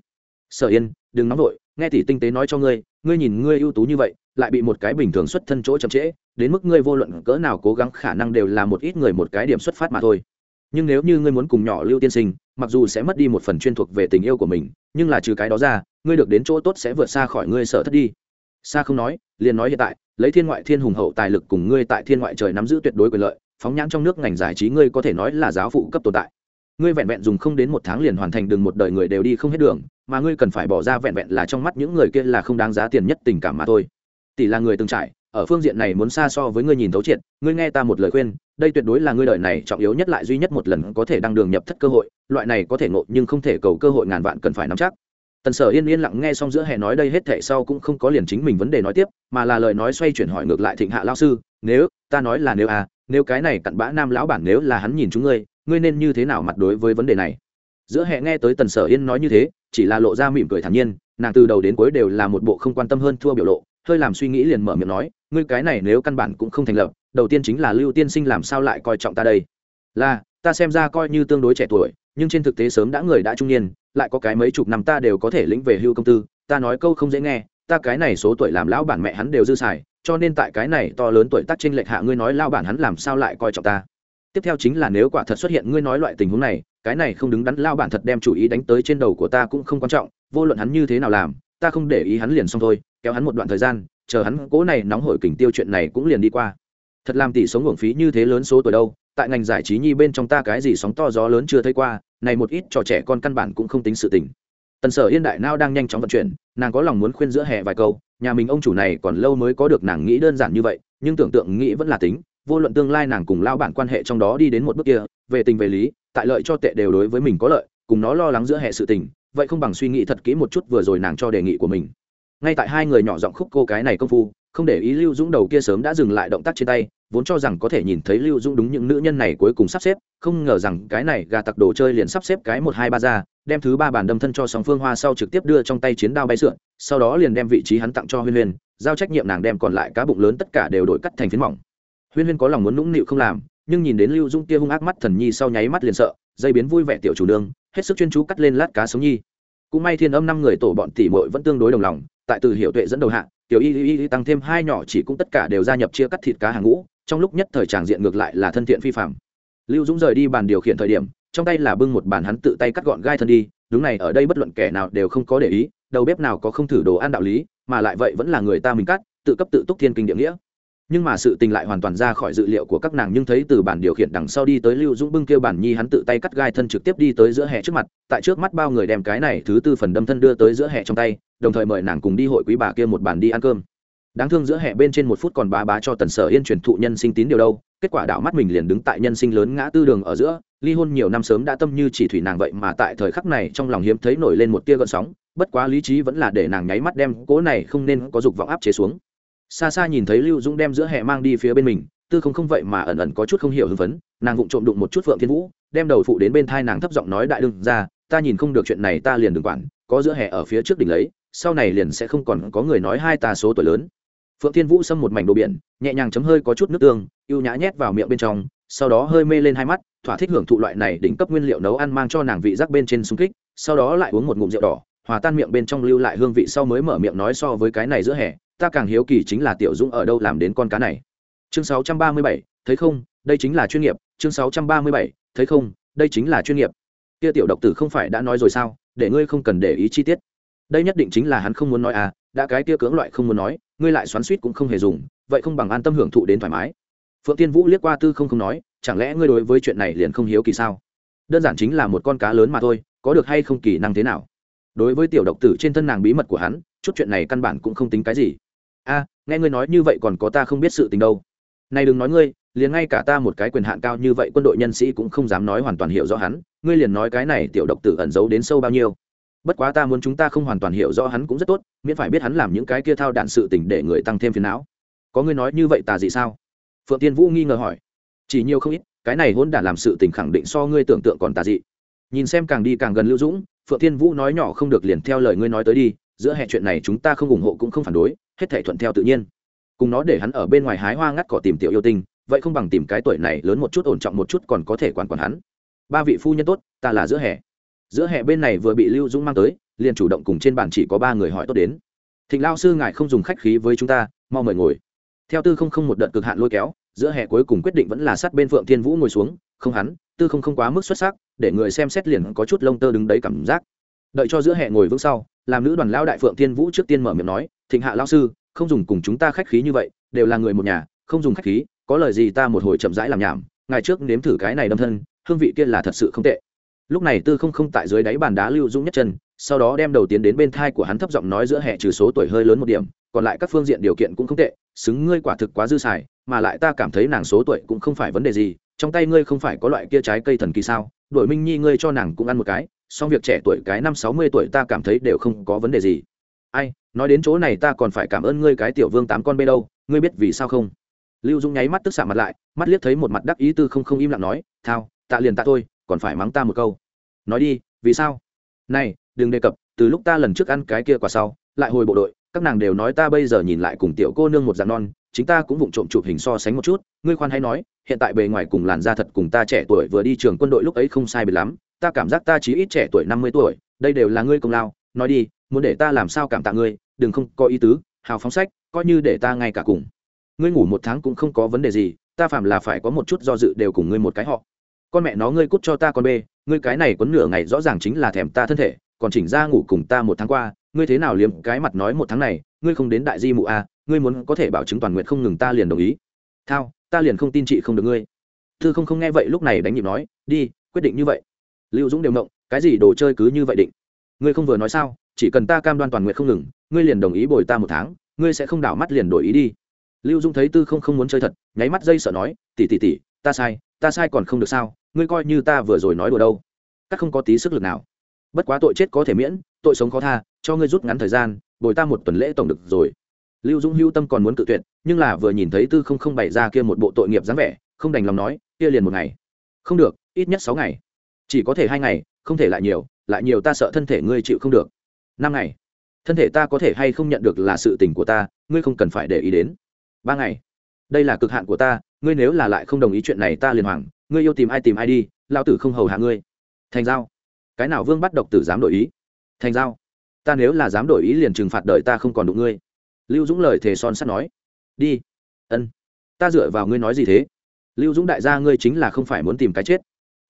Sở yên, đừng nóng vội, nghe tỷ tinh tế nói cho ngươi ngươi nhìn ngươi ưu tú như vậy, lại bị một cái bình thường xuất thân chỗ chậm trễ, đến mức ngươi vô luận cỡ nào cố gắng khả năng đều là một ít người một cái điểm xuất phát mà thôi. Nhưng nếu như ngươi muốn cùng nhỏ lưu tiên sinh, mặc dù sẽ mất đi một phần chuyên thuộc về tình yêu của mình, nhưng là trừ cái đó ra, ngươi được đến chỗ tốt sẽ vượt xa khỏi ngươi sở thất đi xa không nói, liền nói hiện tại, lấy thiên ngoại thiên hùng hậu tài lực cùng ngươi tại thiên ngoại trời nắm giữ tuyệt đối quyền lợi, phóng nhãn trong nước ngành giải trí ngươi có thể nói là giáo phụ cấp tồn tại. Ngươi vẹn vẹn dùng không đến một tháng liền hoàn thành đường một đời người đều đi không hết đường, mà ngươi cần phải bỏ ra vẹn vẹn là trong mắt những người kia là không đáng giá tiền nhất tình cảm mà thôi. Tỷ là người từng trải, ở phương diện này muốn xa so với ngươi nhìn thấu triệt, ngươi nghe ta một lời khuyên, đây tuyệt đối là ngươi đời này trọng yếu nhất lại duy nhất một lần có thể đăng đường nhập thất cơ hội, loại này có thể ngộ nhưng không thể cầu cơ hội ngàn vạn cần phải nắm chắc tần sở yên yên lặng nghe xong giữa hè nói đây hết thể sau cũng không có liền chính mình vấn đề nói tiếp, mà là lời nói xoay chuyển hỏi ngược lại thịnh hạ lao sư, nếu, ta nói là nếu à nếu cái này cặn bã nam lão bản nếu là hắn nhìn chúng ngươi ngươi nên như thế nào mặt đối với vấn đề này? Giữa hè nghe tới tần sở yên nói như thế, chỉ là lộ ra mỉm cười thản nhiên, nàng từ đầu đến cuối đều là một bộ không quan tâm hơn thua biểu lộ, hơi làm suy nghĩ liền mở miệng nói, ngươi cái này nếu căn bản cũng không thành lập, đầu tiên chính là lưu tiên sinh làm sao lại coi trọng ta đây? Là, ta xem ra coi như tương đối trẻ tuổi, nhưng trên thực tế sớm đã người đã trung niên lại có cái mấy chục năm ta đều có thể lĩnh về hưu công tư, ta nói câu không dễ nghe, ta cái này số tuổi làm lão bản mẹ hắn đều dư xài, cho nên tại cái này to lớn tuổi tác trên lệch hạ ngươi nói lao bản hắn làm sao lại coi trọng ta. Tiếp theo chính là nếu quả thật xuất hiện ngươi nói loại tình huống này, cái này không đứng đắn lao bản thật đem chủ ý đánh tới trên đầu của ta cũng không quan trọng, vô luận hắn như thế nào làm, ta không để ý hắn liền xong thôi, kéo hắn một đoạn thời gian, chờ hắn cố này nóng hổi kình tiêu chuyện này cũng liền đi qua. Thật làm tỷ sống hưởng phí như thế lớn số tuổi đâu, tại ngành giải trí nhi bên trong ta cái gì sóng to gió lớn chưa thấy qua này một ít trò trẻ con căn bản cũng không tính sự tình. Tần sở yên đại nao đang nhanh chóng vận chuyển, nàng có lòng muốn khuyên giữa hè vài câu, nhà mình ông chủ này còn lâu mới có được nàng nghĩ đơn giản như vậy, nhưng tưởng tượng nghĩ vẫn là tính, vô luận tương lai nàng cùng lao bản quan hệ trong đó đi đến một bước kia, về tình về lý, tại lợi cho tệ đều đối với mình có lợi, cùng nó lo lắng giữa hệ sự tình, vậy không bằng suy nghĩ thật kỹ một chút vừa rồi nàng cho đề nghị của mình. Ngay tại hai người nhỏ giọng khúc cô cái này công phu, không để ý lưu dũng đầu kia sớm đã dừng lại động tác trên tay vốn cho rằng có thể nhìn thấy lưu dũng đúng những nữ nhân này cuối cùng sắp xếp, không ngờ rằng cái này gà tặc đồ chơi liền sắp xếp cái một hai ba ra, đem thứ ba bàn đâm thân cho sóng phương hoa sau trực tiếp đưa trong tay chiến đao bay sượn, sau đó liền đem vị trí hắn tặng cho huyên huyên, giao trách nhiệm nàng đem còn lại cá bụng lớn tất cả đều đổi cắt thành phiến mỏng. Huyên huyên có lòng muốn nũng nịu không làm, nhưng nhìn đến lưu dung kia hung ác mắt thần nhi sau nháy mắt liền sợ, dây biến vui vẻ tiểu chủ nương, hết sức chuyên chú cắt lên lát cá sống nhi. Cũng may thiên âm năm người tổ bọn tỷ muội vẫn tương đối đồng lòng, tại từ hiệu tuệ dẫn đầu hạ, tiểu y y y tăng thêm hai nhỏ chỉ cũng tất cả đều gia nhập chia cắt thịt cá hàng ngũ trong lúc nhất thời tràng diện ngược lại là thân thiện phi phạm lưu dũng rời đi bàn điều khiển thời điểm, trong tay là bưng một bàn hắn tự tay cắt gọn gai thân đi, đúng này, ở đây bất luận kẻ nào đều không có để ý, đầu bếp nào có không thử đồ ăn đạo lý, mà lại vậy vẫn là người ta mình cắt, tự cấp tự túc thiên kinh địa nghĩa. Nhưng mà sự tình lại hoàn toàn ra khỏi dự liệu của các nàng, nhưng thấy từ bản điều khiển đằng sau đi tới lưu dũng bưng kêu bản nhi hắn tự tay cắt gai thân trực tiếp đi tới giữa hè trước mặt, tại trước mắt bao người đem cái này thứ tư phần đâm thân đưa tới giữa hè trong tay, đồng thời mời nàng cùng đi hội quý bà kia một bàn đi ăn cơm đáng thương giữa hè bên trên một phút còn bá bá cho tần sở yên truyền thụ nhân sinh tín điều đâu, kết quả đảo mắt mình liền đứng tại nhân sinh lớn ngã tư đường ở giữa, ly hôn nhiều năm sớm đã tâm như chỉ thủy nàng vậy mà tại thời khắc này trong lòng hiếm thấy nổi lên một tia gợn sóng, bất quá lý trí vẫn là để nàng nháy mắt đem cố này không nên có dục vọng áp chế xuống. Xa xa nhìn thấy lưu dũng đem giữa hè mang đi phía bên mình, tư không không vậy mà ẩn ẩn có chút không hiểu hưng phấn, nàng vụng trộm đụng một chút phượng thiên vũ, đem đầu phụ đến bên thai nàng thấp giọng nói đại đương ra, ta nhìn không được chuyện này ta liền đừng quản, có giữa hè ở phía trước đỉnh lấy, sau này liền sẽ không còn có người nói hai ta số tuổi lớn phượng thiên vũ xâm một mảnh đồ biển nhẹ nhàng chấm hơi có chút nước tương ưu nhã nhét vào miệng bên trong sau đó hơi mê lên hai mắt thỏa thích hưởng thụ loại này đỉnh cấp nguyên liệu nấu ăn mang cho nàng vị giác bên trên súng kích sau đó lại uống một ngụm rượu đỏ hòa tan miệng bên trong lưu lại hương vị sau mới mở miệng nói so với cái này giữa hè ta càng hiếu kỳ chính là tiểu dũng ở đâu làm đến con cá này. Chương 637, thấy không đây chính là chuyên nghiệp chương 637, thấy không đây chính là chuyên nghiệp. Kia tiểu độc tử không phải đã nói rồi sao để ngươi không cần để ý chi tiết. Đây nhất định chính là hắn không muốn nói à đã cái kia cưỡng loại không muốn nói, ngươi lại xoắn suýt cũng không hề dùng, vậy không bằng an tâm hưởng thụ đến thoải mái. Phượng tiên vũ liếc qua tư không không nói, chẳng lẽ ngươi đối với chuyện này liền không hiếu kỳ sao? Đơn giản chính là một con cá lớn mà thôi, có được hay không kỳ năng thế nào? Đối với tiểu độc tử trên thân nàng bí mật của hắn, chút chuyện này căn bản cũng không tính cái gì. A, nghe ngươi nói như vậy còn có ta không biết sự tình đâu. Này đừng nói ngươi, liền ngay cả ta một cái quyền hạn cao như vậy quân đội nhân sĩ cũng không dám nói hoàn toàn hiểu rõ hắn, ngươi liền nói cái này tiểu độc tử ẩn giấu đến sâu bao nhiêu bất quá ta muốn chúng ta không hoàn toàn hiểu rõ hắn cũng rất tốt, miễn phải biết hắn làm những cái kia thao đạn sự tình để người tăng thêm phiền não. Có người nói như vậy tà gì sao? Phượng tiên vũ nghi ngờ hỏi. Chỉ nhiều không ít, cái này hôn đản làm sự tình khẳng định so ngươi tưởng tượng còn tà dị. Nhìn xem càng đi càng gần lưu dũng, phượng tiên vũ nói nhỏ không được liền theo lời ngươi nói tới đi, giữa hệ chuyện này chúng ta không ủng hộ cũng không phản đối, hết thể thuận theo tự nhiên. Cùng nó để hắn ở bên ngoài hái hoa ngắt cỏ tìm tiểu yêu tinh, vậy không bằng tìm cái tuổi này lớn một chút, ổn trọng một chút còn có thể quản quản hắn. Ba vị phu nhân tốt, ta là giữa hè giữa hè bên này vừa bị lưu dũng mang tới, liền chủ động cùng trên bàn chỉ có ba người hỏi tốt đến. Thịnh lao sư ngài không dùng khách khí với chúng ta, mau mời ngồi. Theo tư không không một đợt cực hạn lôi kéo, giữa hè cuối cùng quyết định vẫn là sát bên phượng thiên vũ ngồi xuống, không hắn, tư không không quá mức xuất sắc, để người xem xét liền có chút lông tơ đứng đấy cảm giác. Đợi cho giữa hè ngồi vững sau, làm nữ đoàn lao đại phượng thiên vũ trước tiên mở miệng nói, thịnh hạ lao sư, không dùng cùng chúng ta khách khí như vậy, đều là người một nhà, không dùng khách khí, có lời gì ta một hồi chậm rãi làm nhảm ngày trước nếm thử cái này đâm thân, hương vị kia là thật sự không tệ lúc này tư không không tại dưới đáy bàn đá lưu dũng nhất chân, sau đó đem đầu tiến đến bên thai của hắn thấp giọng nói giữa hệ trừ số tuổi hơi lớn một điểm, còn lại các phương diện điều kiện cũng không tệ, xứng ngươi quả thực quá dư xài, mà lại ta cảm thấy nàng số tuổi cũng không phải vấn đề gì, trong tay ngươi không phải có loại kia trái cây thần kỳ sao đổi minh nhi ngươi cho nàng cũng ăn một cái, song việc trẻ tuổi cái năm sáu mươi tuổi ta cảm thấy đều không có vấn đề gì. Ai, nói đến chỗ này ta còn phải cảm ơn ngươi cái tiểu vương tám con bê đâu, ngươi biết vì sao không? Lưu dũng nháy mắt tức xạ mặt lại, mắt liếc thấy một mặt đắc ý tư không không im lặng nói, thao, tạ liền tạ thôi còn phải mắng ta một câu. Nói đi, vì sao? Này, đừng đề cập, từ lúc ta lần trước ăn cái kia quả sau, lại hồi bộ đội, các nàng đều nói ta bây giờ nhìn lại cùng tiểu cô nương một dạng non, chính ta cũng vụng trộm chụp hình so sánh một chút, ngươi khoan hay nói, hiện tại bề ngoài cùng làn da thật cùng ta trẻ tuổi vừa đi trường quân đội lúc ấy không sai biệt lắm, ta cảm giác ta chỉ ít trẻ tuổi năm mươi tuổi, đây đều là ngươi công lao, nói đi, muốn để ta làm sao cảm tạ ngươi, đừng không có ý tứ, hào phóng sách, coi như để ta ngay cả cùng. Ngươi ngủ một tháng cũng không có vấn đề gì, ta phạm là phải có một chút do dự đều cùng ngươi một cái họ con mẹ nó ngươi cút cho ta con bê ngươi cái này quấn nửa ngày rõ ràng chính là thèm ta thân thể còn chỉnh ra ngủ cùng ta một tháng qua ngươi thế nào liếm cái mặt nói một tháng này ngươi không đến đại di mụ a à, ngươi muốn có thể bảo chứng toàn nguyện không ngừng ta liền đồng ý. Thao ta liền không tin chị không được ngươi. Thư không không nghe vậy lúc này đánh nhịp nói đi quyết định như vậy. Lưu dũng đều mộng cái gì đồ chơi cứ như vậy định? Ngươi không vừa nói sao chỉ cần ta cam đoan toàn nguyện không ngừng ngươi liền đồng ý bồi ta một tháng ngươi sẽ không đảo mắt liền đổi ý đi. Lưu dũng thấy tư không không muốn chơi thật nháy mắt dây sợ nói tỉ tỉ tỉ ta sai ta sai còn không được sao? Ngươi coi như ta vừa rồi nói đùa đâu. Các không có tí sức lực nào. Bất quá tội chết có thể miễn, tội sống khó tha, cho ngươi rút ngắn thời gian, bồi ta một tuần lễ tổng được rồi. Lưu dung hưu tâm còn muốn cự tuyệt, nhưng là vừa nhìn thấy tư không không bày ra kia một bộ tội nghiệp dáng vẻ, không đành lòng nói, kia liền một ngày. Không được, ít nhất sáu ngày. Chỉ có thể hai ngày, không thể lại nhiều lại nhiều ta sợ thân thể ngươi chịu không được. Năm ngày. Thân thể ta có thể hay không nhận được là sự tình của ta, ngươi không cần phải để ý đến. Ba ngày. Đây là cực hạn của ta, ngươi nếu là lại không đồng ý chuyện này ta liền hoàng ngươi yêu tìm ai tìm ai đi lao tử không hầu hạ ngươi. Thành giao. Cái nào vương bắt độc tử dám đổi ý? Thành giao. Ta nếu là dám đổi ý liền trừng phạt đời ta không còn đụng ngươi. Lưu dũng lời thề son sắt nói. Đi. Ân. Ta dựa vào ngươi nói gì thế? Lưu dũng đại gia ngươi chính là không phải muốn tìm cái chết.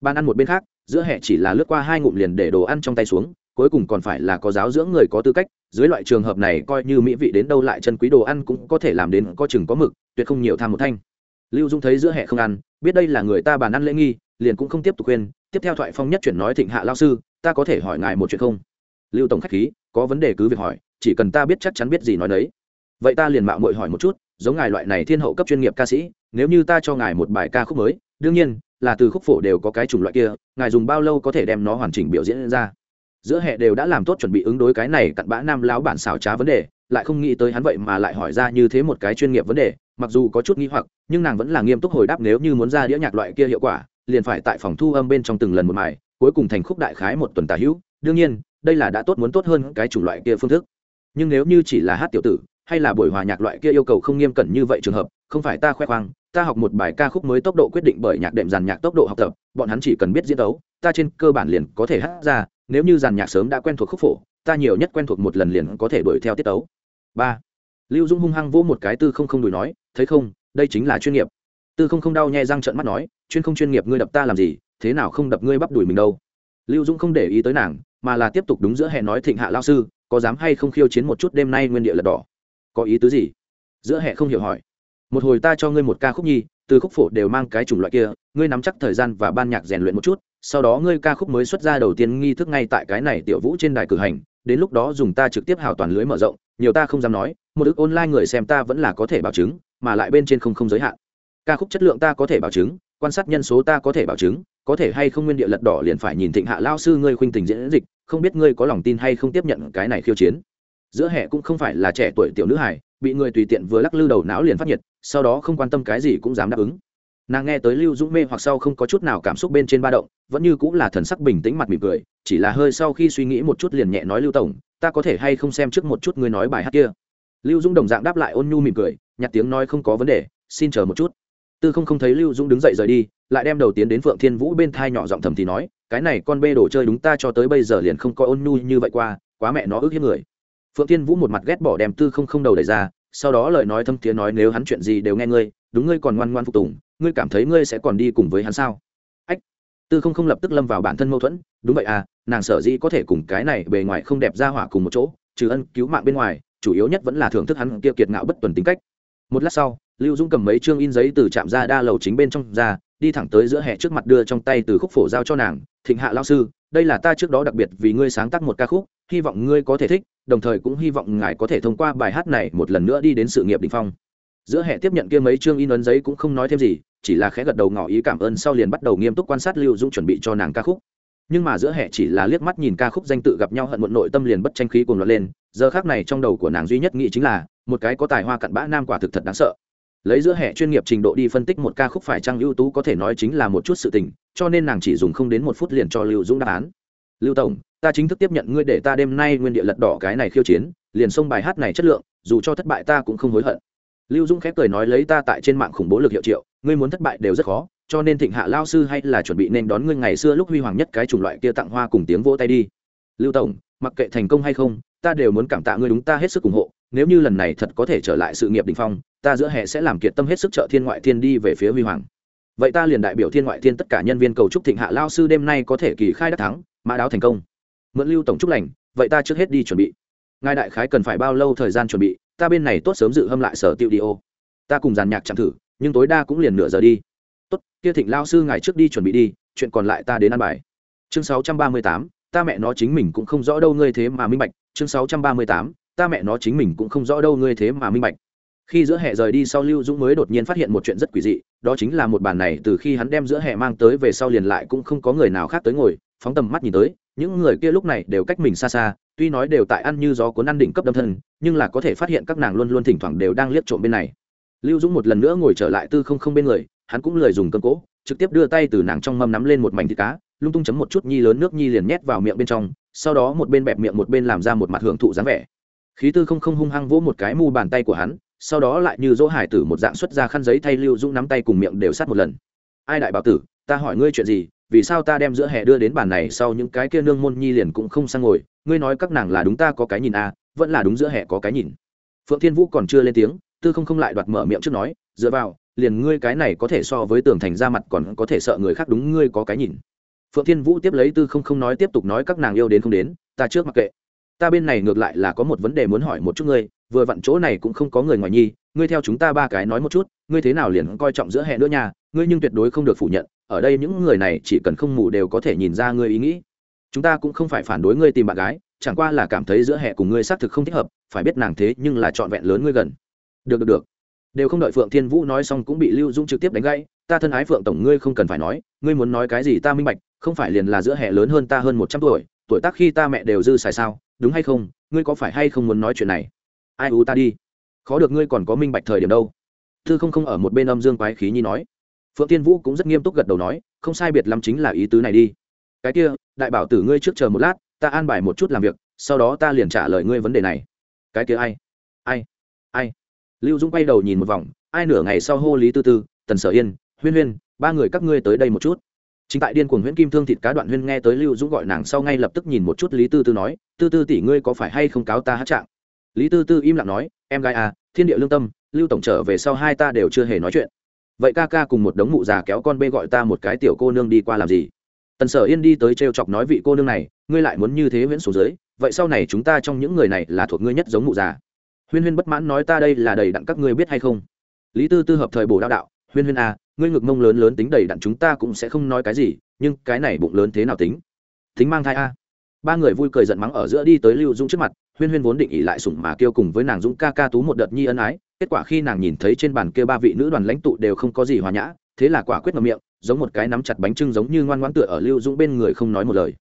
Ban ăn một bên khác, giữa hệ chỉ là lướt qua hai ngụm liền để đồ ăn trong tay xuống, cuối cùng còn phải là có giáo dưỡng người có tư cách, dưới loại trường hợp này coi như mỹ vị đến đâu lại chân quý đồ ăn cũng có thể làm đến có chừng có mực, tuyệt không nhiều tham một thanh. Lưu dung thấy giữa hệ không ăn biết đây là người ta bàn ăn lễ nghi, liền cũng không tiếp tục khuyên, tiếp theo thoại phong nhất chuyển nói thịnh hạ lao sư, ta có thể hỏi ngài một chuyện không? Lưu tổng khách khí, có vấn đề cứ việc hỏi, chỉ cần ta biết chắc chắn biết gì nói đấy vậy ta liền mạo muội hỏi một chút, giống ngài loại này thiên hậu cấp chuyên nghiệp ca sĩ, nếu như ta cho ngài một bài ca khúc mới, đương nhiên, là từ khúc phổ đều có cái chủng loại kia, ngài dùng bao lâu có thể đem nó hoàn chỉnh biểu diễn ra? Giữa hệ đều đã làm tốt chuẩn bị ứng đối cái này cặn bã nam lão bản xảo trá vấn đề lại không nghĩ tới hắn vậy mà lại hỏi ra như thế một cái chuyên nghiệp vấn đề, mặc dù có chút nghi hoặc, nhưng nàng vẫn là nghiêm túc hồi đáp nếu như muốn ra đĩa nhạc loại kia hiệu quả, liền phải tại phòng thu âm bên trong từng lần một mài cuối cùng thành khúc đại khái một tuần tà hữu. Đương nhiên, đây là đã tốt muốn tốt hơn cái chủng loại kia phương thức. Nhưng nếu như chỉ là hát tiểu tử, hay là buổi hòa nhạc loại kia yêu cầu không nghiêm cẩn như vậy trường hợp, không phải ta khoe khoang, ta học một bài ca khúc mới tốc độ quyết định bởi nhạc đệm dàn nhạc tốc độ học tập, bọn hắn chỉ cần biết diễn đấu ta trên cơ bản liền có thể hát ra, nếu như dàn nhạc sớm đã quen thuộc khúc phổ, ta nhiều nhất quen thuộc một lần liền có thể đuổi theo tiết tấu ba. Lưu dung hung hăng vỗ một cái tư không không đùi nói, thấy không, đây chính là chuyên nghiệp. Tư không không đau nhẹ răng trận mắt nói, chuyên không chuyên nghiệp ngươi đập ta làm gì, thế nào không đập ngươi bắp đùi mình đâu? Lưu dung không để ý tới nàng, mà là tiếp tục đúng giữa hẹn nói thịnh hạ lao sư, có dám hay không khiêu chiến một chút đêm nay nguyên địa lật đỏ? Có ý tứ gì? Giữa hẹn không hiểu hỏi. Một hồi ta cho ngươi một ca khúc nhi, từ khúc phổ đều mang cái chủng loại kia, ngươi nắm chắc thời gian và ban nhạc rèn luyện một chút, sau đó ngươi ca khúc mới xuất ra đầu tiên nghi thức ngay tại cái này tiểu vũ trên đài cử hành đến lúc đó dùng ta trực tiếp hào toàn lưới mở rộng, nhiều ta không dám nói, một ức online người xem ta vẫn là có thể bảo chứng, mà lại bên trên không không giới hạn. Ca khúc chất lượng ta có thể bảo chứng, quan sát nhân số ta có thể bảo chứng, có thể hay không nguyên địa lật đỏ liền phải nhìn thịnh hạ lao sư ngươi khuynh tình diễn dịch, không biết ngươi có lòng tin hay không tiếp nhận cái này khiêu chiến. Giữa hệ cũng không phải là trẻ tuổi tiểu nữ hài, bị người tùy tiện vừa lắc lư đầu não liền phát nhiệt, sau đó không quan tâm cái gì cũng dám đáp ứng nàng nghe tới lưu dũng mê hoặc sau không có chút nào cảm xúc bên trên ba động, vẫn như cũng là thần sắc bình tĩnh mặt mỉm cười, chỉ là hơi sau khi suy nghĩ một chút liền nhẹ nói lưu tổng, ta có thể hay không xem trước một chút ngươi nói bài hát kia. Lưu dũng đồng dạng đáp lại ôn nhu mỉm cười, nhặt tiếng nói không có vấn đề, xin chờ một chút. Tư không không thấy lưu dũng đứng dậy rời đi, lại đem đầu tiến đến phượng thiên vũ bên thai nhỏ giọng thầm thì nói, cái này con bê đồ chơi đúng ta cho tới bây giờ liền không có ôn nhu như vậy qua, quá mẹ nó ước hiếp người. Phượng thiên vũ một mặt ghét bỏ đem tư không không đầu đẩy ra, sau đó lời nói thâm tiếng nói nếu hắn chuyện gì đều nghe ngươi, đúng ngươi còn ngoan ngoan phục tùng ngươi cảm thấy ngươi sẽ còn đi cùng với hắn sao? Ách, tư không không lập tức lâm vào bản thân mâu thuẫn. Đúng vậy à nàng sở dĩ có thể cùng cái này bề ngoài không đẹp ra hỏa cùng một chỗ, trừ ân cứu mạng bên ngoài, chủ yếu nhất vẫn là thưởng thức hắn kia kiệt ngạo bất tuần tính cách. Một lát sau, lưu dũng cầm mấy chương in giấy từ trạm ra đa lầu chính bên trong ra, đi thẳng tới giữa hè trước mặt đưa trong tay từ khúc phổ giao cho nàng, thịnh hạ lao sư, đây là ta trước đó đặc biệt vì ngươi sáng tác một ca khúc, hy vọng ngươi có thể thích, đồng thời cũng hy vọng ngài có thể thông qua bài hát này một lần nữa đi đến sự nghiệp đình phong giữa hệ tiếp nhận kia mấy chương in ấn giấy cũng không nói thêm gì, chỉ là khẽ gật đầu ngỏ ý cảm ơn sau liền bắt đầu nghiêm túc quan sát lưu dũng chuẩn bị cho nàng ca khúc. Nhưng mà giữa hệ chỉ là liếc mắt nhìn ca khúc danh tự gặp nhau hận muộn nội tâm liền bất tranh khí cùng loạt lên, giờ khác này trong đầu của nàng duy nhất nghĩ chính là, một cái có tài hoa cặn bã nam quả thực thật đáng sợ. Lấy giữa hệ chuyên nghiệp trình độ đi phân tích một ca khúc phải chăng ưu tú có thể nói chính là một chút sự tình, cho nên nàng chỉ dùng không đến một phút liền cho lưu dũng đáp án. Lưu tổng, ta chính thức tiếp nhận ngươi để ta đêm nay nguyên địa lật đỏ cái này khiêu chiến, liền xông bài hát này chất lượng, dù cho thất bại ta cũng không hối hận lưu dũng khép cười nói lấy ta tại trên mạng khủng bố lực hiệu triệu, ngươi muốn thất bại đều rất khó, cho nên thịnh hạ lao sư hay là chuẩn bị nên đón ngươi ngày xưa lúc huy hoàng nhất cái chủng loại kia tặng hoa cùng tiếng vỗ tay đi. Lưu tổng, mặc kệ thành công hay không, ta đều muốn cảm tạ ngươi đúng ta hết sức ủng hộ, nếu như lần này thật có thể trở lại sự nghiệp đình phong, ta giữa hè sẽ làm kiệt tâm hết sức trợ thiên ngoại thiên đi về phía huy hoàng. Vậy ta liền đại biểu thiên ngoại thiên tất cả nhân viên cầu chúc thịnh hạ lao sư đêm nay có thể kỳ khai đắc thắng, mã đáo thành công. Mượn lưu tổng chúc lành, vậy ta trước hết đi chuẩn bị. Ngài đại khái cần phải bao lâu thời gian chuẩn bị ta bên này tốt sớm dự hâm lại sở tiệu đi ô. Ta cùng giàn nhạc chẳng thử, nhưng tối đa cũng liền nửa giờ đi. Tốt, kia thịnh lao sư ngài trước đi chuẩn bị đi, chuyện còn lại ta đến ăn bài. Chương sáu trăm ba mươi tám, ta mẹ nó chính mình cũng không rõ đâu ngươi thế mà minh bạch. Chương sáu trăm ba mươi tám, ta mẹ nó chính mình cũng không rõ đâu ngươi thế mà minh bạch. Khi giữa hè rời đi sau lưu dũng mới đột nhiên phát hiện một chuyện rất quỷ dị, đó chính là một bàn này từ khi hắn đem giữa hè mang tới về sau liền lại cũng không có người nào khác tới ngồi, phóng tầm mắt nhìn tới những người kia lúc này đều cách mình xa xa, tuy nói đều tại ăn như gió cuốn ăn đỉnh cấp đâm thân, nhưng là có thể phát hiện các nàng luôn luôn thỉnh thoảng đều đang liếc trộm bên này. Lưu dũng một lần nữa ngồi trở lại tư không không bên người, hắn cũng lười dùng cơm cỗ trực tiếp đưa tay từ nàng trong mâm nắm lên một mảnh thịt cá, lung tung chấm một chút nhi lớn nước nhi liền nhét vào miệng bên trong, sau đó một bên bẹp miệng một bên làm ra một mặt hưởng thụ dáng vẻ. Khí tư không không hung hăng vỗ một cái mu bàn tay của hắn, sau đó lại như dỗ hải tử một dạng xuất ra khăn giấy thay lưu dũng nắm tay cùng miệng đều sát một lần. Ai đại bảo tử, ta hỏi ngươi chuyện gì vì sao ta đem giữa hè đưa đến bàn này sau những cái kia nương môn nhi liền cũng không sang ngồi? Ngươi nói các nàng là đúng ta có cái nhìn à vẫn là đúng giữa hè có cái nhìn. Phượng thiên vũ còn chưa lên tiếng, tư không không lại đoạt mở miệng trước nói, dựa vào, liền ngươi cái này có thể so với tường thành ra mặt còn có thể sợ người khác đúng ngươi có cái nhìn. Phượng thiên vũ tiếp lấy tư không không nói tiếp tục nói, các nàng yêu đến không đến, ta trước mặc kệ. Ta bên này ngược lại là có một vấn đề muốn hỏi một chút ngươi, vừa vặn chỗ này cũng không có người ngoài nhi, ngươi theo chúng ta ba cái nói một chút, ngươi thế nào liền coi trọng giữa hè nữa nha, ngươi nhưng tuyệt đối không được phủ nhận ở đây những người này chỉ cần không mù đều có thể nhìn ra ngươi ý nghĩ. Chúng ta cũng không phải phản đối ngươi tìm bạn gái, chẳng qua là cảm thấy giữa hè cùng ngươi xác thực không thích hợp, phải biết nàng thế nhưng là trọn vẹn lớn ngươi gần. Được được được. Đều không đợi phượng thiên vũ nói xong cũng bị lưu dung trực tiếp đánh gãy, ta thân ái phượng tổng, ngươi không cần phải nói, ngươi muốn nói cái gì ta minh bạch, không phải liền là giữa hè lớn hơn ta hơn một trăm tuổi tuổi tác khi ta mẹ đều dư xài sao, đúng hay không, ngươi có phải hay không muốn nói chuyện này? Ai u ta đi, khó được ngươi còn có minh bạch thời điểm đâu. Thư không không ở một bên âm dương quái khí nhi nói phượng tiên vũ cũng rất nghiêm túc gật đầu nói, không sai biệt lắm chính là ý tứ này đi. Cái kia, đại bảo tử ngươi trước chờ một lát, ta an bài một chút làm việc, sau đó ta liền trả lời ngươi vấn đề này. Cái kia ai? Ai? Ai? Lưu dũng quay đầu nhìn một vòng, ai nửa ngày sau hô lý tư tư, tần sở yên, huyên huyên, ba người các ngươi tới đây một chút. Chính tại điên cuồng huyễn kim thương thịt cá đoạn huyên nghe tới lưu dũng gọi nàng sau ngay lập tức nhìn một chút lý tư tư nói, tư tư tỷ ngươi có phải hay không cáo ta hát trạng? Lý tư tư im lặng nói, em gái à thiên địa lương tâm, lưu tổng trở về sau hai ta đều chưa hề nói chuyện vậy ca ca cùng một đống mụ già kéo con bê gọi ta một cái tiểu cô nương đi qua làm gì? Tần sở yên đi tới t r e o chọc nói vị cô nương này, ngươi lại muốn như thế huyễn xuống dưới, vậy sau này chúng ta trong những người này là thuộc ngươi nhất giống mụ già. Huyên huyên bất mãn nói ta đây là đầy đặn các ngươi biết hay không? Lý tư tư hợp thời bổ đạo đạo, huyên huyên à ngươi ngực mông lớn lớn tính đầy đặn chúng ta cũng sẽ không nói cái gì, nhưng cái này bụng lớn thế nào tính? Tính mang thai a. Ba người vui cười giận mắng ở giữa đi tới lưu dũng trước mặt, huyên huyên vốn định ỉ lại sủng mà kêu cùng với nàng dũng ca ca tú một đợt nhi ân ái kết quả khi nàng nhìn thấy trên bàn kia ba vị nữ đoàn lãnh tụ đều không có gì hòa nhã, thế là quả quyết ngậm miệng, giống một cái nắm chặt bánh trưng giống như ngoan ngoãn tựa ở lưu dũng bên người không nói một lời.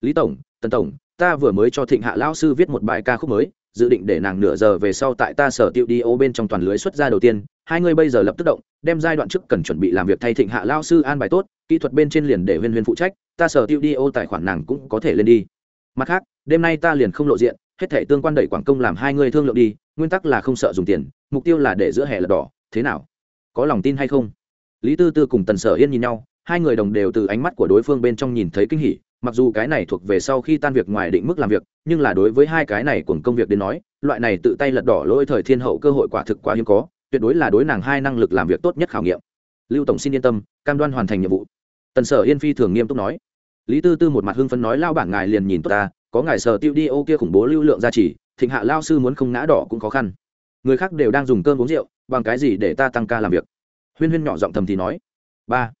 Lý tổng, tần tổng, ta vừa mới cho thịnh hạ lão sư viết một bài ca khúc mới, dự định để nàng nửa giờ về sau tại ta sở tiệu đi ô bên trong toàn lưới xuất ra đầu tiên, hai người bây giờ lập tức động, đem giai đoạn trước cần chuẩn bị làm việc thay thịnh hạ lao sư an bài tốt, kỹ thuật bên trên liền để huyên huyên phụ trách, ta sở tiệu đi ô tài khoản nàng cũng có thể lên đi. Mặt khác, đêm nay ta liền không lộ diện hết thể tương quan đẩy quảng công làm hai người thương lượng đi, nguyên tắc là không sợ dùng tiền, mục tiêu là để giữa hè lật đỏ, thế nào? Có lòng tin hay không? Lý tư tư cùng tần sở yên nhìn nhau, hai người đồng đều từ ánh mắt của đối phương bên trong nhìn thấy kinh hỉ, mặc dù cái này thuộc về sau khi tan việc ngoài định mức làm việc, nhưng là đối với hai cái này cùng công việc đến nói, loại này tự tay lật đỏ lỗi thời thiên hậu cơ hội quả thực quá hiếm có, tuyệt đối là đối nàng hai năng lực làm việc tốt nhất khảo nghiệm. Lưu tổng xin yên tâm, cam đoan hoàn thành nhiệm vụ. Tần sở yên phi thường nghiêm túc nói. Lý tư tư một mặt hưng phấn nói lao bảng ngài liền nhìn tốt ta có ngài sở tiêu đi ô kia khủng bố lưu lượng gia trì thịnh hạ lao sư muốn không ngã đỏ cũng khó khăn. Người khác đều đang dùng cơm uống rượu bằng cái gì để ta tăng ca làm việc? Huyên huyên nhỏ giọng thầm thì nói. Ba.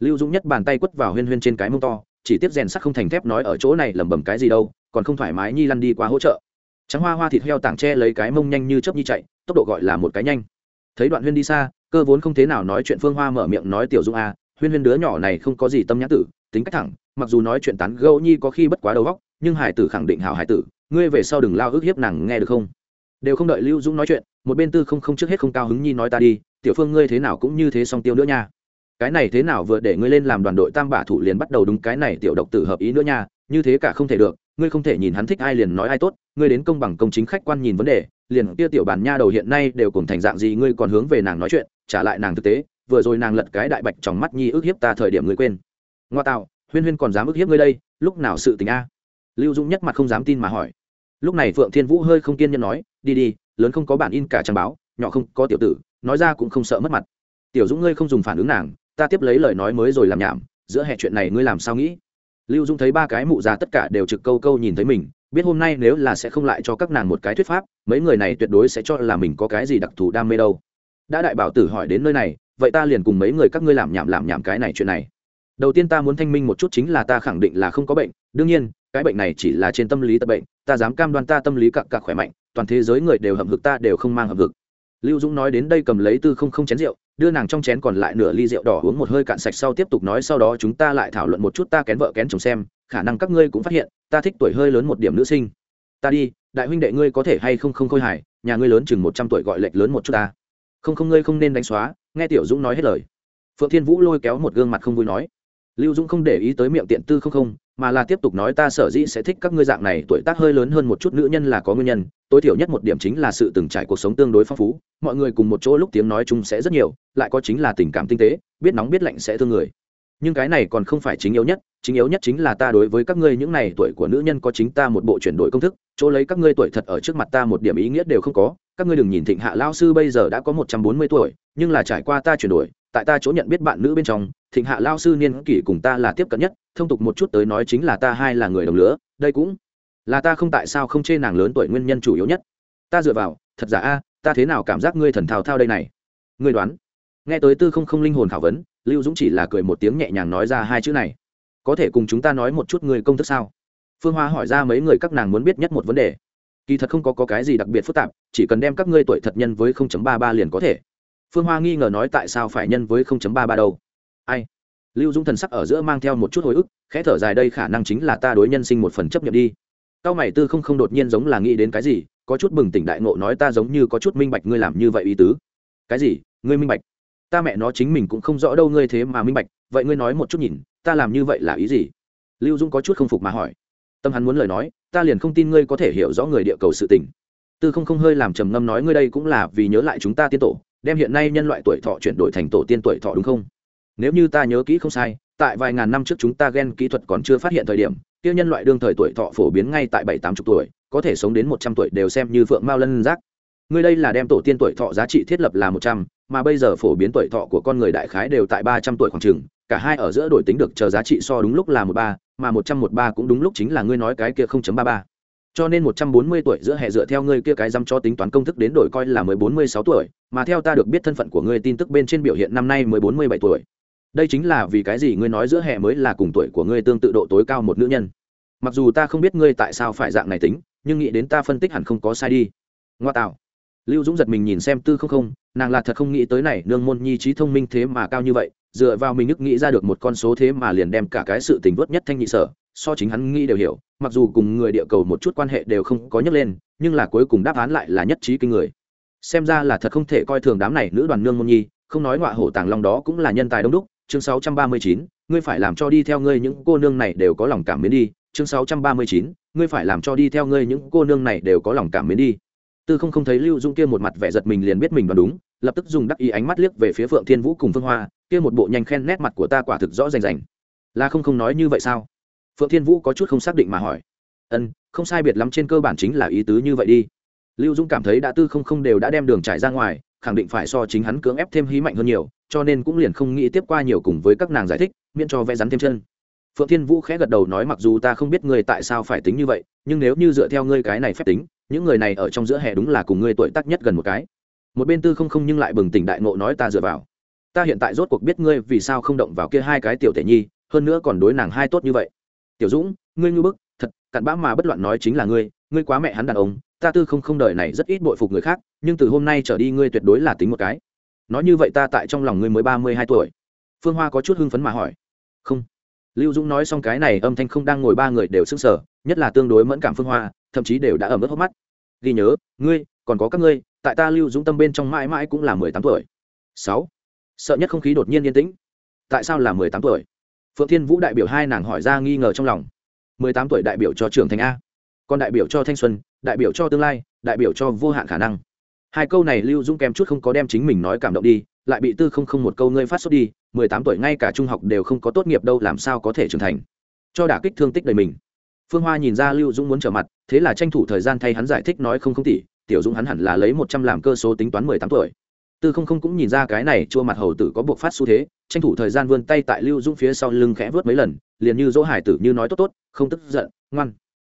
Lưu dũng nhất bàn tay quất vào huyên huyên trên cái mông to chỉ tiếp rèn sắt không thành thép nói ở chỗ này lẩm bẩm cái gì đâu còn không thoải mái nhi lăn đi qua hỗ trợ. Trắng hoa hoa thịt heo tảng tre lấy cái mông nhanh như chớp nhi chạy tốc độ gọi là một cái nhanh. Thấy đoạn huyên đi xa cơ vốn không thế nào nói chuyện phương hoa mở miệng nói tiểu dung a à, huyên huyên đứa nhỏ này không có gì tâm nhã tử tính cách thẳng mặc dù nói chuyện tán gẫu nhi có khi bất quá đầu góc nhưng hải tử khẳng định hảo hải tử, ngươi về sau đừng lao ức hiếp nàng nghe được không? Đều không đợi lưu dũng nói chuyện, một bên tư không không trước hết không cao hứng nhi nói ta đi, tiểu phương ngươi thế nào cũng như thế song tiêu nữa nha. Cái này thế nào vừa để ngươi lên làm đoàn đội tam bả thủ liền bắt đầu đúng cái này tiểu độc tử hợp ý nữa nha, như thế cả không thể được, ngươi không thể nhìn hắn thích ai liền nói ai tốt, ngươi đến công bằng công chính khách quan nhìn vấn đề, liền kia tiểu bản nha đầu hiện nay đều cùng thành dạng gì ngươi còn hướng về nàng nói chuyện, trả lại nàng thực tế, vừa rồi nàng lật cái đại bạch trong mắt nhi ức hiếp ta thời điểm ngươi quên. Ngoa tạo, huyên huyên còn dám ức hiếp ngươi đây, lúc nào sự tình a? Lưu dũng nhất mặt không dám tin mà hỏi. Lúc này phượng thiên vũ hơi không kiên nhẫn nói, đi đi, lớn không có bản in cả trang báo, nhỏ không có tiểu tử, nói ra cũng không sợ mất mặt. Tiểu dũng ngươi không dùng phản ứng nàng, ta tiếp lấy lời nói mới rồi làm nhảm, giữa hệ chuyện này ngươi làm sao nghĩ? Lưu dung thấy ba cái mụ già tất cả đều trực câu câu nhìn thấy mình, biết hôm nay nếu là sẽ không lại cho các nàng một cái thuyết pháp, mấy người này tuyệt đối sẽ cho là mình có cái gì đặc thù đam mê đâu. Đã đại bảo tử hỏi đến nơi này, vậy ta liền cùng mấy người các ngươi làm nhảm làm nhảm cái này chuyện này. Đầu tiên ta muốn thanh minh một chút chính là ta khẳng định là không có bệnh, đương nhiên cái bệnh này chỉ là trên tâm lý tật bệnh, ta dám cam đoan ta tâm lý cặc cặc khỏe mạnh, toàn thế giới người đều hậm hực ta đều không mang hậm hực. Lưu dũng nói đến đây cầm lấy tư không không chén rượu, đưa nàng trong chén còn lại nửa ly rượu đỏ uống một hơi cạn sạch sau tiếp tục nói sau đó chúng ta lại thảo luận một chút ta kén vợ kén chồng xem, khả năng các ngươi cũng phát hiện, ta thích tuổi hơi lớn một điểm nữ sinh. Ta đi, đại huynh đệ ngươi có thể hay không không khôi hài, nhà ngươi lớn chừng một trăm tuổi gọi lệch lớn một chút ta. Không không ngươi không nên đánh xóa, nghe tiểu dũng nói hết lời. Phượng thiên vũ lôi kéo một gương mặt không vui nói lưu dũng không để ý tới miệng tiện tư không không, mà là tiếp tục nói ta sở dĩ sẽ thích các ngươi dạng này, tuổi tác hơi lớn hơn một chút nữ nhân là có nguyên nhân, tối thiểu nhất một điểm chính là sự từng trải cuộc sống tương đối phong phú, mọi người cùng một chỗ lúc tiếng nói chung sẽ rất nhiều, lại có chính là tình cảm tinh tế, biết nóng biết lạnh sẽ thương người nhưng cái này còn không phải chính yếu nhất, chính yếu nhất chính là ta đối với các ngươi những này tuổi của nữ nhân có chính ta một bộ chuyển đổi công thức, chỗ lấy các ngươi tuổi thật ở trước mặt ta một điểm ý nghĩa đều không có. Các ngươi đừng nhìn thịnh hạ lao sư bây giờ đã có một trăm bốn mươi tuổi, nhưng là trải qua ta chuyển đổi, tại ta chỗ nhận biết bạn nữ bên trong, thịnh hạ lao sư niên kỷ cùng ta là tiếp cận nhất, thông tục một chút tới nói chính là ta hai là người đồng lứa, đây cũng là ta không tại sao không chê nàng lớn tuổi nguyên nhân chủ yếu nhất. Ta dựa vào, thật giả a, ta thế nào cảm giác ngươi thần thao thao đây này? Ngươi đoán. Nghe tới tư không không linh hồn khảo vấn lưu dũng chỉ là cười một tiếng nhẹ nhàng nói ra hai chữ này. Có thể cùng chúng ta nói một chút người công thức sao? Phương hoa hỏi ra mấy người các nàng muốn biết nhất một vấn đề. Kỳ thật không có, có cái gì đặc biệt phức tạp chỉ cần đem các ngươi tuổi thật nhân với 0.33 liền có thể. Phương hoa nghi ngờ nói tại sao phải nhân với 0.33 đâu. Ai? Lưu dũng thần sắc ở giữa mang theo một chút hồi ức khẽ thở dài đây khả năng chính là ta đối nhân sinh một phần chấp nhận đi. Cao mày tư không không đột nhiên giống là nghĩ đến cái gì có chút bừng tỉnh đại ngộ nói ta giống như có chút minh bạch ngươi làm như vậy ý tứ. Cái gì? Ngươi minh bạch ta mẹ nó chính mình cũng không rõ đâu ngươi thế mà minh bạch, vậy ngươi nói một chút nhìn, ta làm như vậy là ý gì? Lưu dung có chút không phục mà hỏi. Tâm hắn muốn lời nói, ta liền không tin ngươi có thể hiểu rõ người địa cầu sự tình. Tư không không hơi làm trầm ngâm nói ngươi đây cũng là vì nhớ lại chúng ta tiên tổ, đem hiện nay nhân loại tuổi thọ chuyển đổi thành tổ tiên tuổi thọ đúng không? Nếu như ta nhớ kỹ không sai, tại vài ngàn năm trước chúng ta gen kỹ thuật còn chưa phát hiện thời điểm, kia nhân loại đương thời tuổi thọ phổ biến ngay tại bảy tám chục tuổi, có thể sống đến một trăm tuổi đều xem như phượng mao lân giác. Ngươi đây là đem tổ tiên tuổi thọ giá trị thiết lập là một trăm mà bây giờ phổ biến tuổi thọ của con người đại khái đều tại ba trăm tuổi khoảng chừng, cả hai ở giữa đổi tính được chờ giá trị so đúng lúc là một ba, mà một trăm một ba cũng đúng lúc chính là ngươi nói cái kia không chấm ba ba. Cho nên một trăm bốn mươi tuổi giữa hệ dựa theo ngươi kia cái dăm cho tính toán công thức đến đổi coi là mới bốn mươi sáu tuổi, mà theo ta được biết thân phận của ngươi tin tức bên trên biểu hiện năm nay mới bốn mươi bảy tuổi. Đây chính là vì cái gì ngươi nói giữa hệ mới là cùng tuổi của ngươi tương tự độ tối cao một nữ nhân. Mặc dù ta không biết ngươi tại sao phải dạng này tính, nhưng nghĩ đến ta phân tích hẳn không có sai đi. Ngoa tạo lưu dũng giật mình nhìn xem tư không không nàng là thật không nghĩ tới này nương môn nhi trí thông minh thế mà cao như vậy dựa vào mình nước nghĩ ra được một con số thế mà liền đem cả cái sự tình vớt nhất thanh nhị sở so chính hắn nghĩ đều hiểu mặc dù cùng người địa cầu một chút quan hệ đều không có nhấc lên nhưng là cuối cùng đáp án lại là nhất trí kinh người. Xem ra là thật không thể coi thường đám này nữ đoàn nương môn nhi không nói ngọa hổ tàng long đó cũng là nhân tài đông đúc. Chương 639, ngươi phải làm cho đi theo ngươi những cô nương này đều có lòng cảm mến đi. Chương 639, ngươi phải làm cho đi theo ngươi những cô nương này đều có lòng cảm mến đi tư không không thấy lưu dung kia một mặt vẻ giật mình liền biết mình đoán đúng, lập tức dùng đắc ý ánh mắt liếc về phía phượng thiên vũ cùng phương hoa, kia một bộ nhanh khen nét mặt của ta quả thực rõ rành rành. Là không không nói như vậy sao? Phượng thiên vũ có chút không xác định mà hỏi. Ân, không sai biệt lắm trên cơ bản chính là ý tứ như vậy đi. Lưu dung cảm thấy đã tư không không đều đã đem đường trải ra ngoài, khẳng định phải so chính hắn cưỡng ép thêm hí mạnh hơn nhiều, cho nên cũng liền không nghĩ tiếp qua nhiều cùng với các nàng giải thích, miễn cho vẽ rắn thêm chân. Phượng thiên vũ khẽ gật đầu nói mặc dù ta không biết ngươi tại sao phải tính như vậy, nhưng nếu như dựa theo ngươi cái này phép tính những người này ở trong giữa hè đúng là cùng ngươi tuổi tác nhất gần một cái. Một bên tư không không nhưng lại bừng tỉnh đại ngộ nói ta dựa vào. Ta hiện tại rốt cuộc biết ngươi vì sao không động vào kia hai cái tiểu thể nhi, hơn nữa còn đối nàng hai tốt như vậy. Tiểu dũng, ngươi ngư bức, thật, cặn bã mà bất loạn nói chính là ngươi ngươi quá mẹ hắn đàn ông, ta tư không không đời này rất ít bội phục người khác, nhưng từ hôm nay trở đi ngươi tuyệt đối là tính một cái. Nói như vậy ta tại trong lòng ngươi mới ba mươi hai tuổi. Phương hoa có chút hưng phấn mà hỏi. Không. Lưu dũng nói xong cái này âm thanh không đang ngồi ba người đều s ư n g sở nhất là tương đối mẫn cảm phương hoa, thậm chí đều đã ẩm ướt hốc mắt ghi nhớ, ngươi, còn có các ngươi, tại ta lưu dũng tâm bên trong mãi mãi cũng là mười tám tuổi. Sáu, sợ nhất không khí đột nhiên yên tĩnh. Tại sao là mười tám tuổi? Phượng thiên vũ đại biểu hai nàng hỏi ra nghi ngờ trong lòng. Mười tám tuổi đại biểu cho trưởng thành a, còn đại biểu cho thanh xuân, đại biểu cho tương lai, đại biểu cho vô hạn khả năng. Hai câu này lưu dũng kèm chút không có đem chính mình nói cảm động đi, lại bị tư không không một câu ngươi phát xuất đi, mười tám tuổi ngay cả trung học đều không có tốt nghiệp đâu, làm sao có thể trưởng thành? Cho đả kích thương tích đầy mình. Phương hoa nhìn ra lưu dũng muốn trở mặt thế là tranh thủ thời gian thay hắn giải thích nói không không tỷ tiểu dũng hắn hẳn là lấy một trăm làm cơ số tính toán mười tám tuổi. Tư không không cũng nhìn ra cái này chua mặt hầu tử có buộc phát xu thế, tranh thủ thời gian vươn tay tại lưu dũng phía sau lưng khẽ vớt mấy lần, liền như dỗ hải tử như nói tốt tốt, không tức giận, ngoan.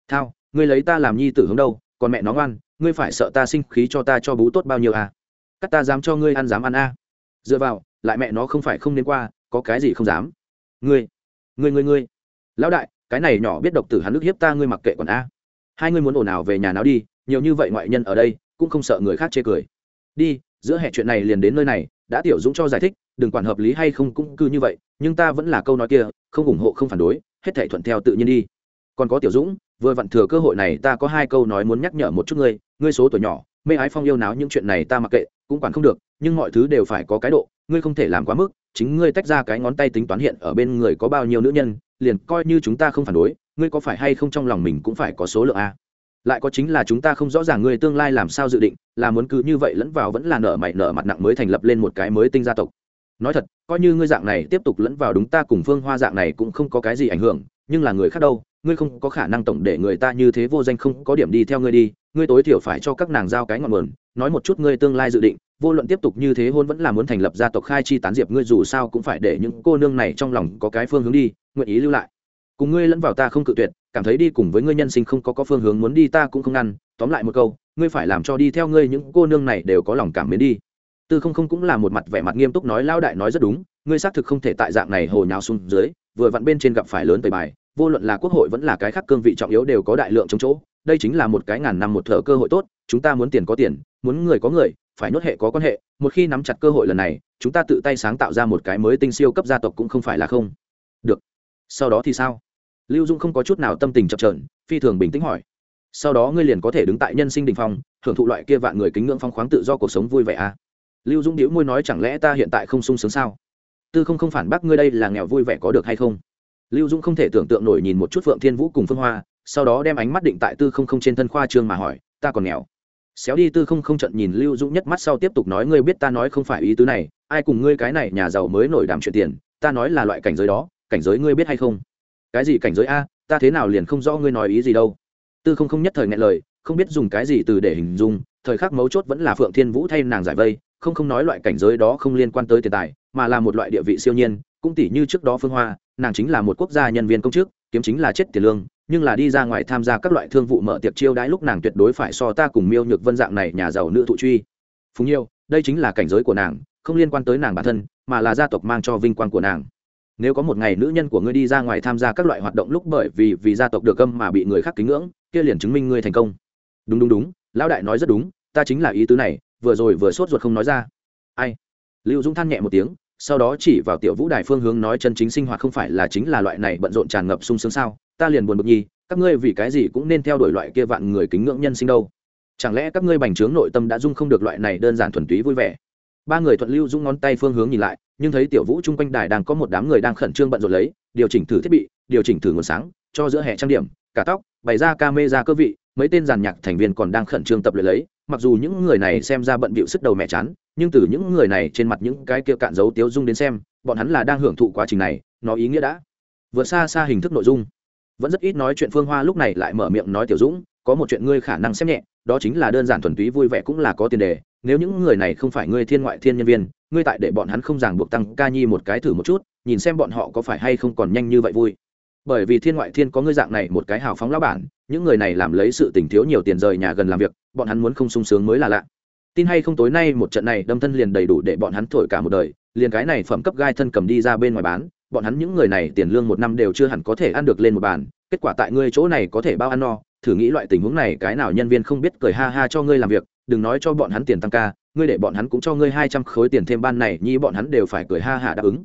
Thao, ngươi lấy ta làm nhi tử hướng đâu, còn mẹ nó ngoan, ngươi phải sợ ta sinh khí cho ta cho bú tốt bao nhiêu à? Cắt ta dám cho ngươi ăn dám ăn a. À. dựa vào, lại mẹ nó không phải không nên qua, có cái gì không dám. Ngươi ngươi ngươi ngươi. Lão đại, cái này nhỏ biết độc tử hắn ức hiếp ta, ngươi mặc kệ còn a hai ngươi muốn ồn ào về nhà nào đi, nhiều như vậy ngoại nhân ở đây, cũng không sợ người khác chê cười. Đi, giữa hệ chuyện này liền đến nơi này, đã tiểu dũng cho giải thích, đừng quản hợp lý hay không cũng cứ như vậy, nhưng ta vẫn là câu nói kia, không ủng hộ, không phản đối, hết thể thuận theo tự nhiên đi. Còn có tiểu dũng, vừa vặn thừa cơ hội này, ta có hai câu nói muốn nhắc nhở một chút ngươi ngươi số tuổi nhỏ, mê ái phong yêu náo những chuyện này ta mặc kệ, cũng quản không được, nhưng mọi thứ đều phải có cái độ, ngươi không thể làm quá mức, chính ngươi tách ra cái ngón tay tính toán hiện ở bên người có bao nhiêu nữ nhân, liền coi như chúng ta không phản đối ngươi có phải hay không trong lòng mình cũng phải có số lượng a? Lại có chính là chúng ta không rõ ràng ngươi tương lai làm sao dự định, là muốn cứ như vậy lẫn vào vẫn là nợ mày nợ mặt nặng mới thành lập lên một cái mới tinh gia tộc. Nói thật, coi như ngươi dạng này tiếp tục lẫn vào đúng ta cùng phương hoa dạng này cũng không có cái gì ảnh hưởng, nhưng là người khác đâu, ngươi không có khả năng tổng để người ta như thế vô danh không có điểm đi theo ngươi đi, ngươi tối thiểu phải cho các nàng giao cái ngọn nguồn, nói một chút ngươi tương lai dự định, vô luận tiếp tục như thế hôn vẫn là muốn thành lập gia tộc khai chi tán diệp, ngươi dù sao cũng phải để những cô nương này trong lòng có cái phương hướng đi, nguyện ý lưu lại cùng ngươi lẫn vào ta không cự tuyệt, cảm thấy đi cùng với ngươi nhân sinh không có có phương hướng, muốn đi ta cũng không ngăn. Tóm lại một câu, ngươi phải làm cho đi theo ngươi những cô nương này đều có lòng cảm mến đi. Tư không không cũng là một mặt vẻ mặt nghiêm túc nói lao đại nói rất đúng, ngươi xác thực không thể tại dạng này hồ nhào xuống dưới, vừa vặn bên trên gặp phải lớn tời bài, vô luận là quốc hội vẫn là cái khác cương vị trọng yếu đều có đại lượng chống chỗ, đây chính là một cái ngàn năm một thợ cơ hội tốt, chúng ta muốn tiền có tiền, muốn người có người, phải nốt hệ có quan hệ, một khi nắm chặt cơ hội lần này, chúng ta tự tay sáng tạo ra một cái mới tinh siêu cấp gia tộc cũng không phải là không. Được, sau đó thì sao? Lưu dung không có chút nào tâm tình chập trờn phi thường bình tĩnh hỏi. Sau đó ngươi liền có thể đứng tại nhân sinh đình phong, hưởng thụ loại kia vạn người kính ngưỡng phong khoáng tự do cuộc sống vui vẻ à? Lưu dung đĩu môi nói chẳng lẽ ta hiện tại không sung sướng sao? Tư không không phản bác ngươi đây là nghèo vui vẻ có được hay không? Lưu dung không thể tưởng tượng nổi nhìn một chút phượng thiên vũ cùng phương hoa, sau đó đem ánh mắt định tại tư không không trên thân khoa trương mà hỏi, ta còn nghèo. Xéo đi tư không không trận nhìn lưu dũng nhất mắt sau tiếp tục nói, ngươi biết ta nói không phải ý tứ này, ai cùng ngươi cái này nhà giàu mới nổi đàm chuyện tiền, ta nói là loại cảnh giới đó, cảnh giới ngươi biết hay không? Cái gì cảnh giới a, ta thế nào liền không rõ ngươi nói ý gì đâu. Tư không không nhất thời ngại lời, không biết dùng cái gì từ để hình dung, thời khắc mấu chốt vẫn là phượng thiên vũ thay nàng giải vây, không không nói loại cảnh giới đó không liên quan tới tiền tài, mà là một loại địa vị siêu nhiên, cũng tỷ như trước đó phương hoa, nàng chính là một quốc gia nhân viên công chức, kiếm chính là chết tiền lương, nhưng là đi ra ngoài tham gia các loại thương vụ mở tiệc chiêu đãi lúc nàng tuyệt đối phải so ta cùng miêu nhược vân dạng này nhà giàu nữ thụ truy. Phùng nhiêu, đây chính là cảnh giới của nàng, không liên quan tới nàng bản thân, mà là gia tộc mang cho vinh quang của nàng nếu có một ngày nữ nhân của ngươi đi ra ngoài tham gia các loại hoạt động lúc bởi vì vì gia tộc được âm mà bị người khác kính ngưỡng, kia liền chứng minh ngươi thành công. Đúng đúng đúng, lão đại nói rất đúng, ta chính là ý tứ này, vừa rồi vừa sốt ruột không nói ra. Ai? Lưu dũng than nhẹ một tiếng, sau đó chỉ vào tiểu vũ đài phương hướng nói chân chính sinh hoạt không phải là chính là loại này bận rộn tràn ngập sung sướng sao, ta liền buồn bực nhi các ngươi vì cái gì cũng nên theo đuổi loại kia vạn người kính ngưỡng nhân sinh đâu? Chẳng lẽ các ngươi bành trướng nội tâm đã dung không được loại này đơn giản thuần túy vui vẻ? Ba người thuận lưu dũng ngón tay phương hướng nhìn lại, nhưng thấy tiểu vũ chung quanh đài đang có một đám người đang khẩn trương bận rộn lấy, điều chỉnh thử thiết bị, điều chỉnh thử nguồn sáng, cho giữa hệ trang điểm, cả tóc, bày ra ca mê ra cơ vị, mấy tên giàn nhạc thành viên còn đang khẩn trương tập luyện lấy, mặc dù những người này xem ra bận bịu sức đầu mẹ chán, nhưng từ những người này trên mặt những cái kia cạn dấu tiếu dung đến xem, bọn hắn là đang hưởng thụ quá trình này, nó ý nghĩa đã vượt xa xa hình thức nội dung. Vẫn rất ít nói chuyện phương hoa lúc này lại mở miệng nói tiểu dũng, có một chuyện ngươi khả năng xem nhẹ, đó chính là đơn giản thuần túy vui vẻ cũng là có tiền đề nếu những người này không phải ngươi thiên ngoại thiên nhân viên, ngươi tại để bọn hắn không ràng buộc tăng ca nhi một cái thử một chút, nhìn xem bọn họ có phải hay không còn nhanh như vậy vui. Bởi vì thiên ngoại thiên có ngươi dạng này một cái hào phóng lão bản, những người này làm lấy sự tình thiếu nhiều tiền rời nhà gần làm việc, bọn hắn muốn không sung sướng mới là lạ. Tin hay không tối nay một trận này đâm thân liền đầy đủ để bọn hắn thổi cả một đời, liền cái này phẩm cấp gai thân cầm đi ra bên ngoài bán, bọn hắn những người này tiền lương một năm đều chưa hẳn có thể ăn được lên một bàn, kết quả tại ngươi chỗ này có thể bao ăn no, thử nghĩ loại tình huống này cái nào nhân viên không biết cười ha ha cho ngươi làm việc đừng nói cho bọn hắn tiền tăng ca, ngươi để bọn hắn cũng cho ngươi hai trăm khối tiền thêm ban này, nhi bọn hắn đều phải cười ha ha đáp ứng.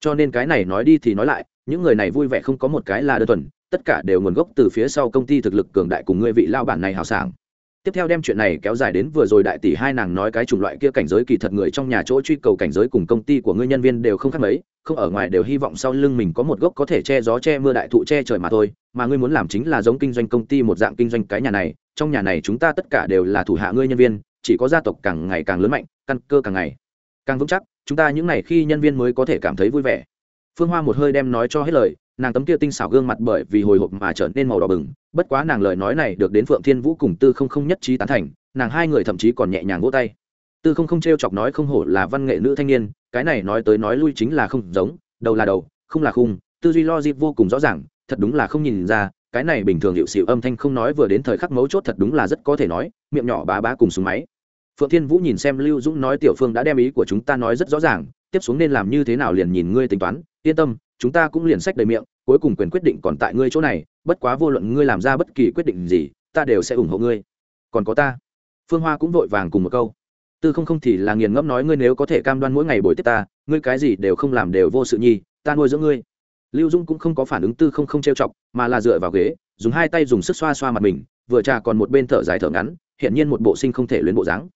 Cho nên cái này nói đi thì nói lại, những người này vui vẻ không có một cái là đơn thuần, tất cả đều nguồn gốc từ phía sau công ty thực lực cường đại cùng ngươi vị lao bản này hào sảng tiếp theo đem chuyện này kéo dài đến vừa rồi đại tỷ hai nàng nói cái chủng loại kia cảnh giới kỳ thật người trong nhà chỗ truy cầu cảnh giới cùng công ty của ngươi nhân viên đều không khác mấy, không ở ngoài đều hy vọng sau lưng mình có một gốc có thể che gió che mưa đại thụ che trời mà thôi, mà ngươi muốn làm chính là giống kinh doanh công ty một dạng kinh doanh cái nhà này, trong nhà này chúng ta tất cả đều là thủ hạ ngươi nhân viên, chỉ có gia tộc càng ngày càng lớn mạnh, căn cơ càng ngày càng vững chắc, chúng ta những ngày khi nhân viên mới có thể cảm thấy vui vẻ phương hoa một hơi đem nói cho hết lời, nàng tấm kia tinh xảo gương mặt bởi vì hồi hộp mà trở nên màu đỏ bừng, bất quá nàng lời nói này được đến phượng thiên vũ cùng tư không không nhất trí tán thành, nàng hai người thậm chí còn nhẹ nhàng vỗ tay. Tư không không t r e o chọc nói không hổ là văn nghệ nữ thanh niên, cái này nói tới nói lui chính là không giống, đầu là đầu không là khung, tư duy logic vô cùng rõ ràng, thật đúng là không nhìn ra, cái này bình thường hiệu xịu âm thanh không nói vừa đến thời khắc mấu chốt thật đúng là rất có thể nói, miệng nhỏ bá bá cùng súng máy. Phượng thiên vũ nhìn xem lưu dũng nói tiểu phương đã đem ý của chúng ta nói rất rõ ràng, tiếp xuống nên làm như thế nào liền nhìn ngươi tính toán yên tâm, chúng ta cũng liền sách đầy miệng, cuối cùng quyền quyết định còn tại ngươi chỗ này, bất quá vô luận ngươi làm ra bất kỳ quyết định gì, ta đều sẽ ủng hộ ngươi. Còn có ta. Phương hoa cũng vội vàng cùng một câu. Tư không không thì là nghiền ngẫm nói ngươi nếu có thể cam đoan mỗi ngày buổi tiếp ta, ngươi cái gì đều không làm đều vô sự nhi, ta nuôi dưỡng ngươi. Lưu dung cũng không có phản ứng tư không không trêu chọc, mà là dựa vào ghế, dùng hai tay dùng sức xoa xoa mặt mình, vừa trà còn một bên thở dài thở ngắn hiện nhiên một bộ sinh không thể luyến bộ dáng.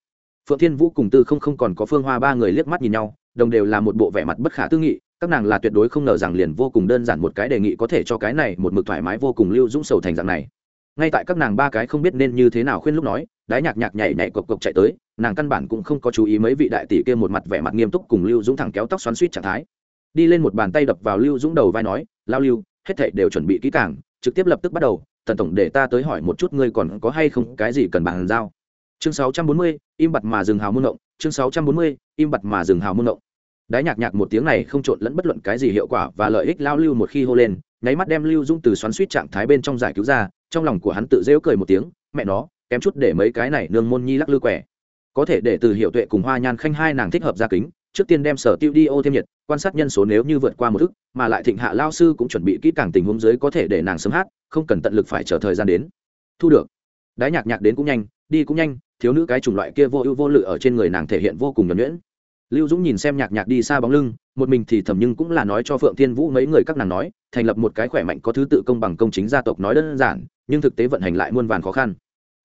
Phượng thiên vũ cùng tư không không còn có phương hoa ba người liếc mắt nhìn nhau, đồng đều là một bộ vẻ mặt bất khả tư nghị các nàng là tuyệt đối không ngờ rằng liền vô cùng đơn giản một cái đề nghị có thể cho cái này một mực thoải mái vô cùng lưu dũng sầu thành dạng này. Ngay tại các nàng ba cái không biết nên như thế nào khuyên lúc nói đái nhạc nhạc nhảy nhảy cộc cộc chạy tới nàng căn bản cũng không có chú ý mấy vị đại tỷ kia một mặt vẻ mặt nghiêm túc cùng lưu dũng thẳng kéo tóc xoắn suýt trạng thái. Đi lên một bàn tay đập vào lưu dũng đầu vai nói lao lưu hết thảy đều chuẩn bị kỹ càng trực tiếp lập tức bắt đầu tần tổng để ta tới hỏi một chút ngươi còn có hay không cái gì cần bàn giao. Chương 640, im bặt mà dừng hào muôn động chương 640, im bặt mà dừng hào muôn động đái nhạc nhạc một tiếng này không trộn lẫn bất luận cái gì hiệu quả và lợi ích lao lưu một khi hô lên, nháy mắt đem lưu dung từ xoắn suýt trạng thái bên trong giải cứu ra, trong lòng của hắn tự rêu cười một tiếng, mẹ nó, kém chút để mấy cái này nương môn nhi lắc lư quẻ. Có thể để từ hiệu tuệ cùng hoa nhan khanh hai nàng thích hợp ra kính, trước tiên đem sở tiêu đi ô thêm nhiệt, quan sát nhân số nếu như vượt qua một thức mà lại thịnh hạ lao sư cũng chuẩn bị kỹ càng tình huống dưới có thể để nàng sớm hát, không cần tận lực phải chờ thời gian đến. Thu được. Đái nhạc nhạc đến cũng nhanh, đi cũng nhanh, thiếu nữ cái chủng loại kia vô ưu vô lự ở trên người nàng thể hiện vô cùng nhuẩn nhuyễn lưu dũng nhìn xem nhạc nhạc đi xa bóng lưng, một mình thì thầm nhưng cũng là nói cho phượng thiên vũ mấy người các nàng nói, thành lập một cái khỏe mạnh có thứ tự công bằng công chính gia tộc nói đơn giản, nhưng thực tế vận hành lại muôn vàn khó khăn.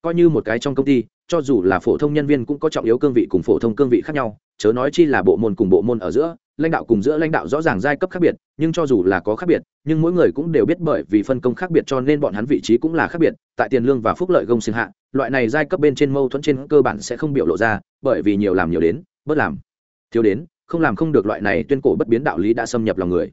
Coi như một cái trong công ty, cho dù là phổ thông nhân viên cũng có trọng yếu cương vị cùng phổ thông cương vị khác nhau, chớ nói chi là bộ môn cùng bộ môn ở giữa, lãnh đạo cùng giữa lãnh đạo rõ ràng giai cấp khác biệt, nhưng cho dù là có khác biệt, nhưng mỗi người cũng đều biết bởi vì phân công khác biệt cho nên bọn hắn vị trí cũng là khác biệt, tại tiền lương và phúc lợi gông xiềng hạ, loại này giai cấp bên trên mâu thuẫn trên cơ bản sẽ không biểu lộ ra, bởi vì nhiều làm nhiều đến, bớt làm thiếu đến, không làm không được loại này tuyên cổ bất biến đạo lý đã xâm nhập lòng người.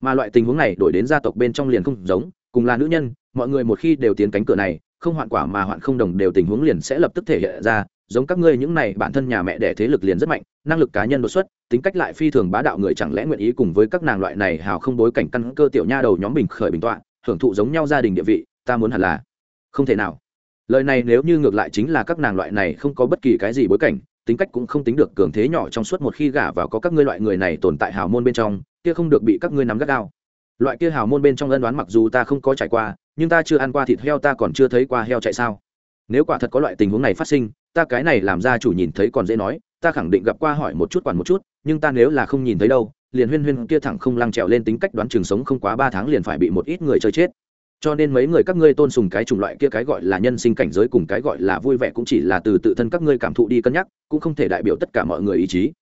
Mà loại tình huống này đổi đến gia tộc bên trong liền không giống, cùng là nữ nhân, mọi người một khi đều tiến cánh cửa này, không hoạn quả mà hoạn không đồng đều tình huống liền sẽ lập tức thể hiện ra, giống các ngươi những này bản thân nhà mẹ đẻ thế lực liền rất mạnh, năng lực cá nhân đột xuất, tính cách lại phi thường bá đạo người chẳng lẽ nguyện ý cùng với các nàng loại này hào không bối cảnh căn cơ tiểu nha đầu nhóm bình khởi bình tọa, hưởng thụ giống nhau gia đình địa vị, ta muốn hẳn là không thể nào. Lời này nếu như ngược lại chính là các nàng loại này không có bất kỳ cái gì bối cảnh tính cách cũng không tính được cường thế nhỏ trong suốt một khi gả vào có các ngươi loại người này tồn tại hào môn bên trong, kia không được bị các ngươi nắm gắt gao. Loại kia hào môn bên trong ân đoán mặc dù ta không có trải qua, nhưng ta chưa ăn qua thịt heo, ta còn chưa thấy qua heo chạy sao? Nếu quả thật có loại tình huống này phát sinh, ta cái này làm ra chủ nhìn thấy còn dễ nói, ta khẳng định gặp qua hỏi một chút quản một chút, nhưng ta nếu là không nhìn thấy đâu, liền huyên huyên kia thẳng không lăng trèo lên tính cách đoán trường sống không quá ba tháng liền phải bị một ít người chơi chết cho nên mấy người các ngươi tôn sùng cái chủng loại kia cái gọi là nhân sinh cảnh giới cùng cái gọi là vui vẻ cũng chỉ là từ tự thân các ngươi cảm thụ đi cân nhắc, cũng không thể đại biểu tất cả mọi người ý chí.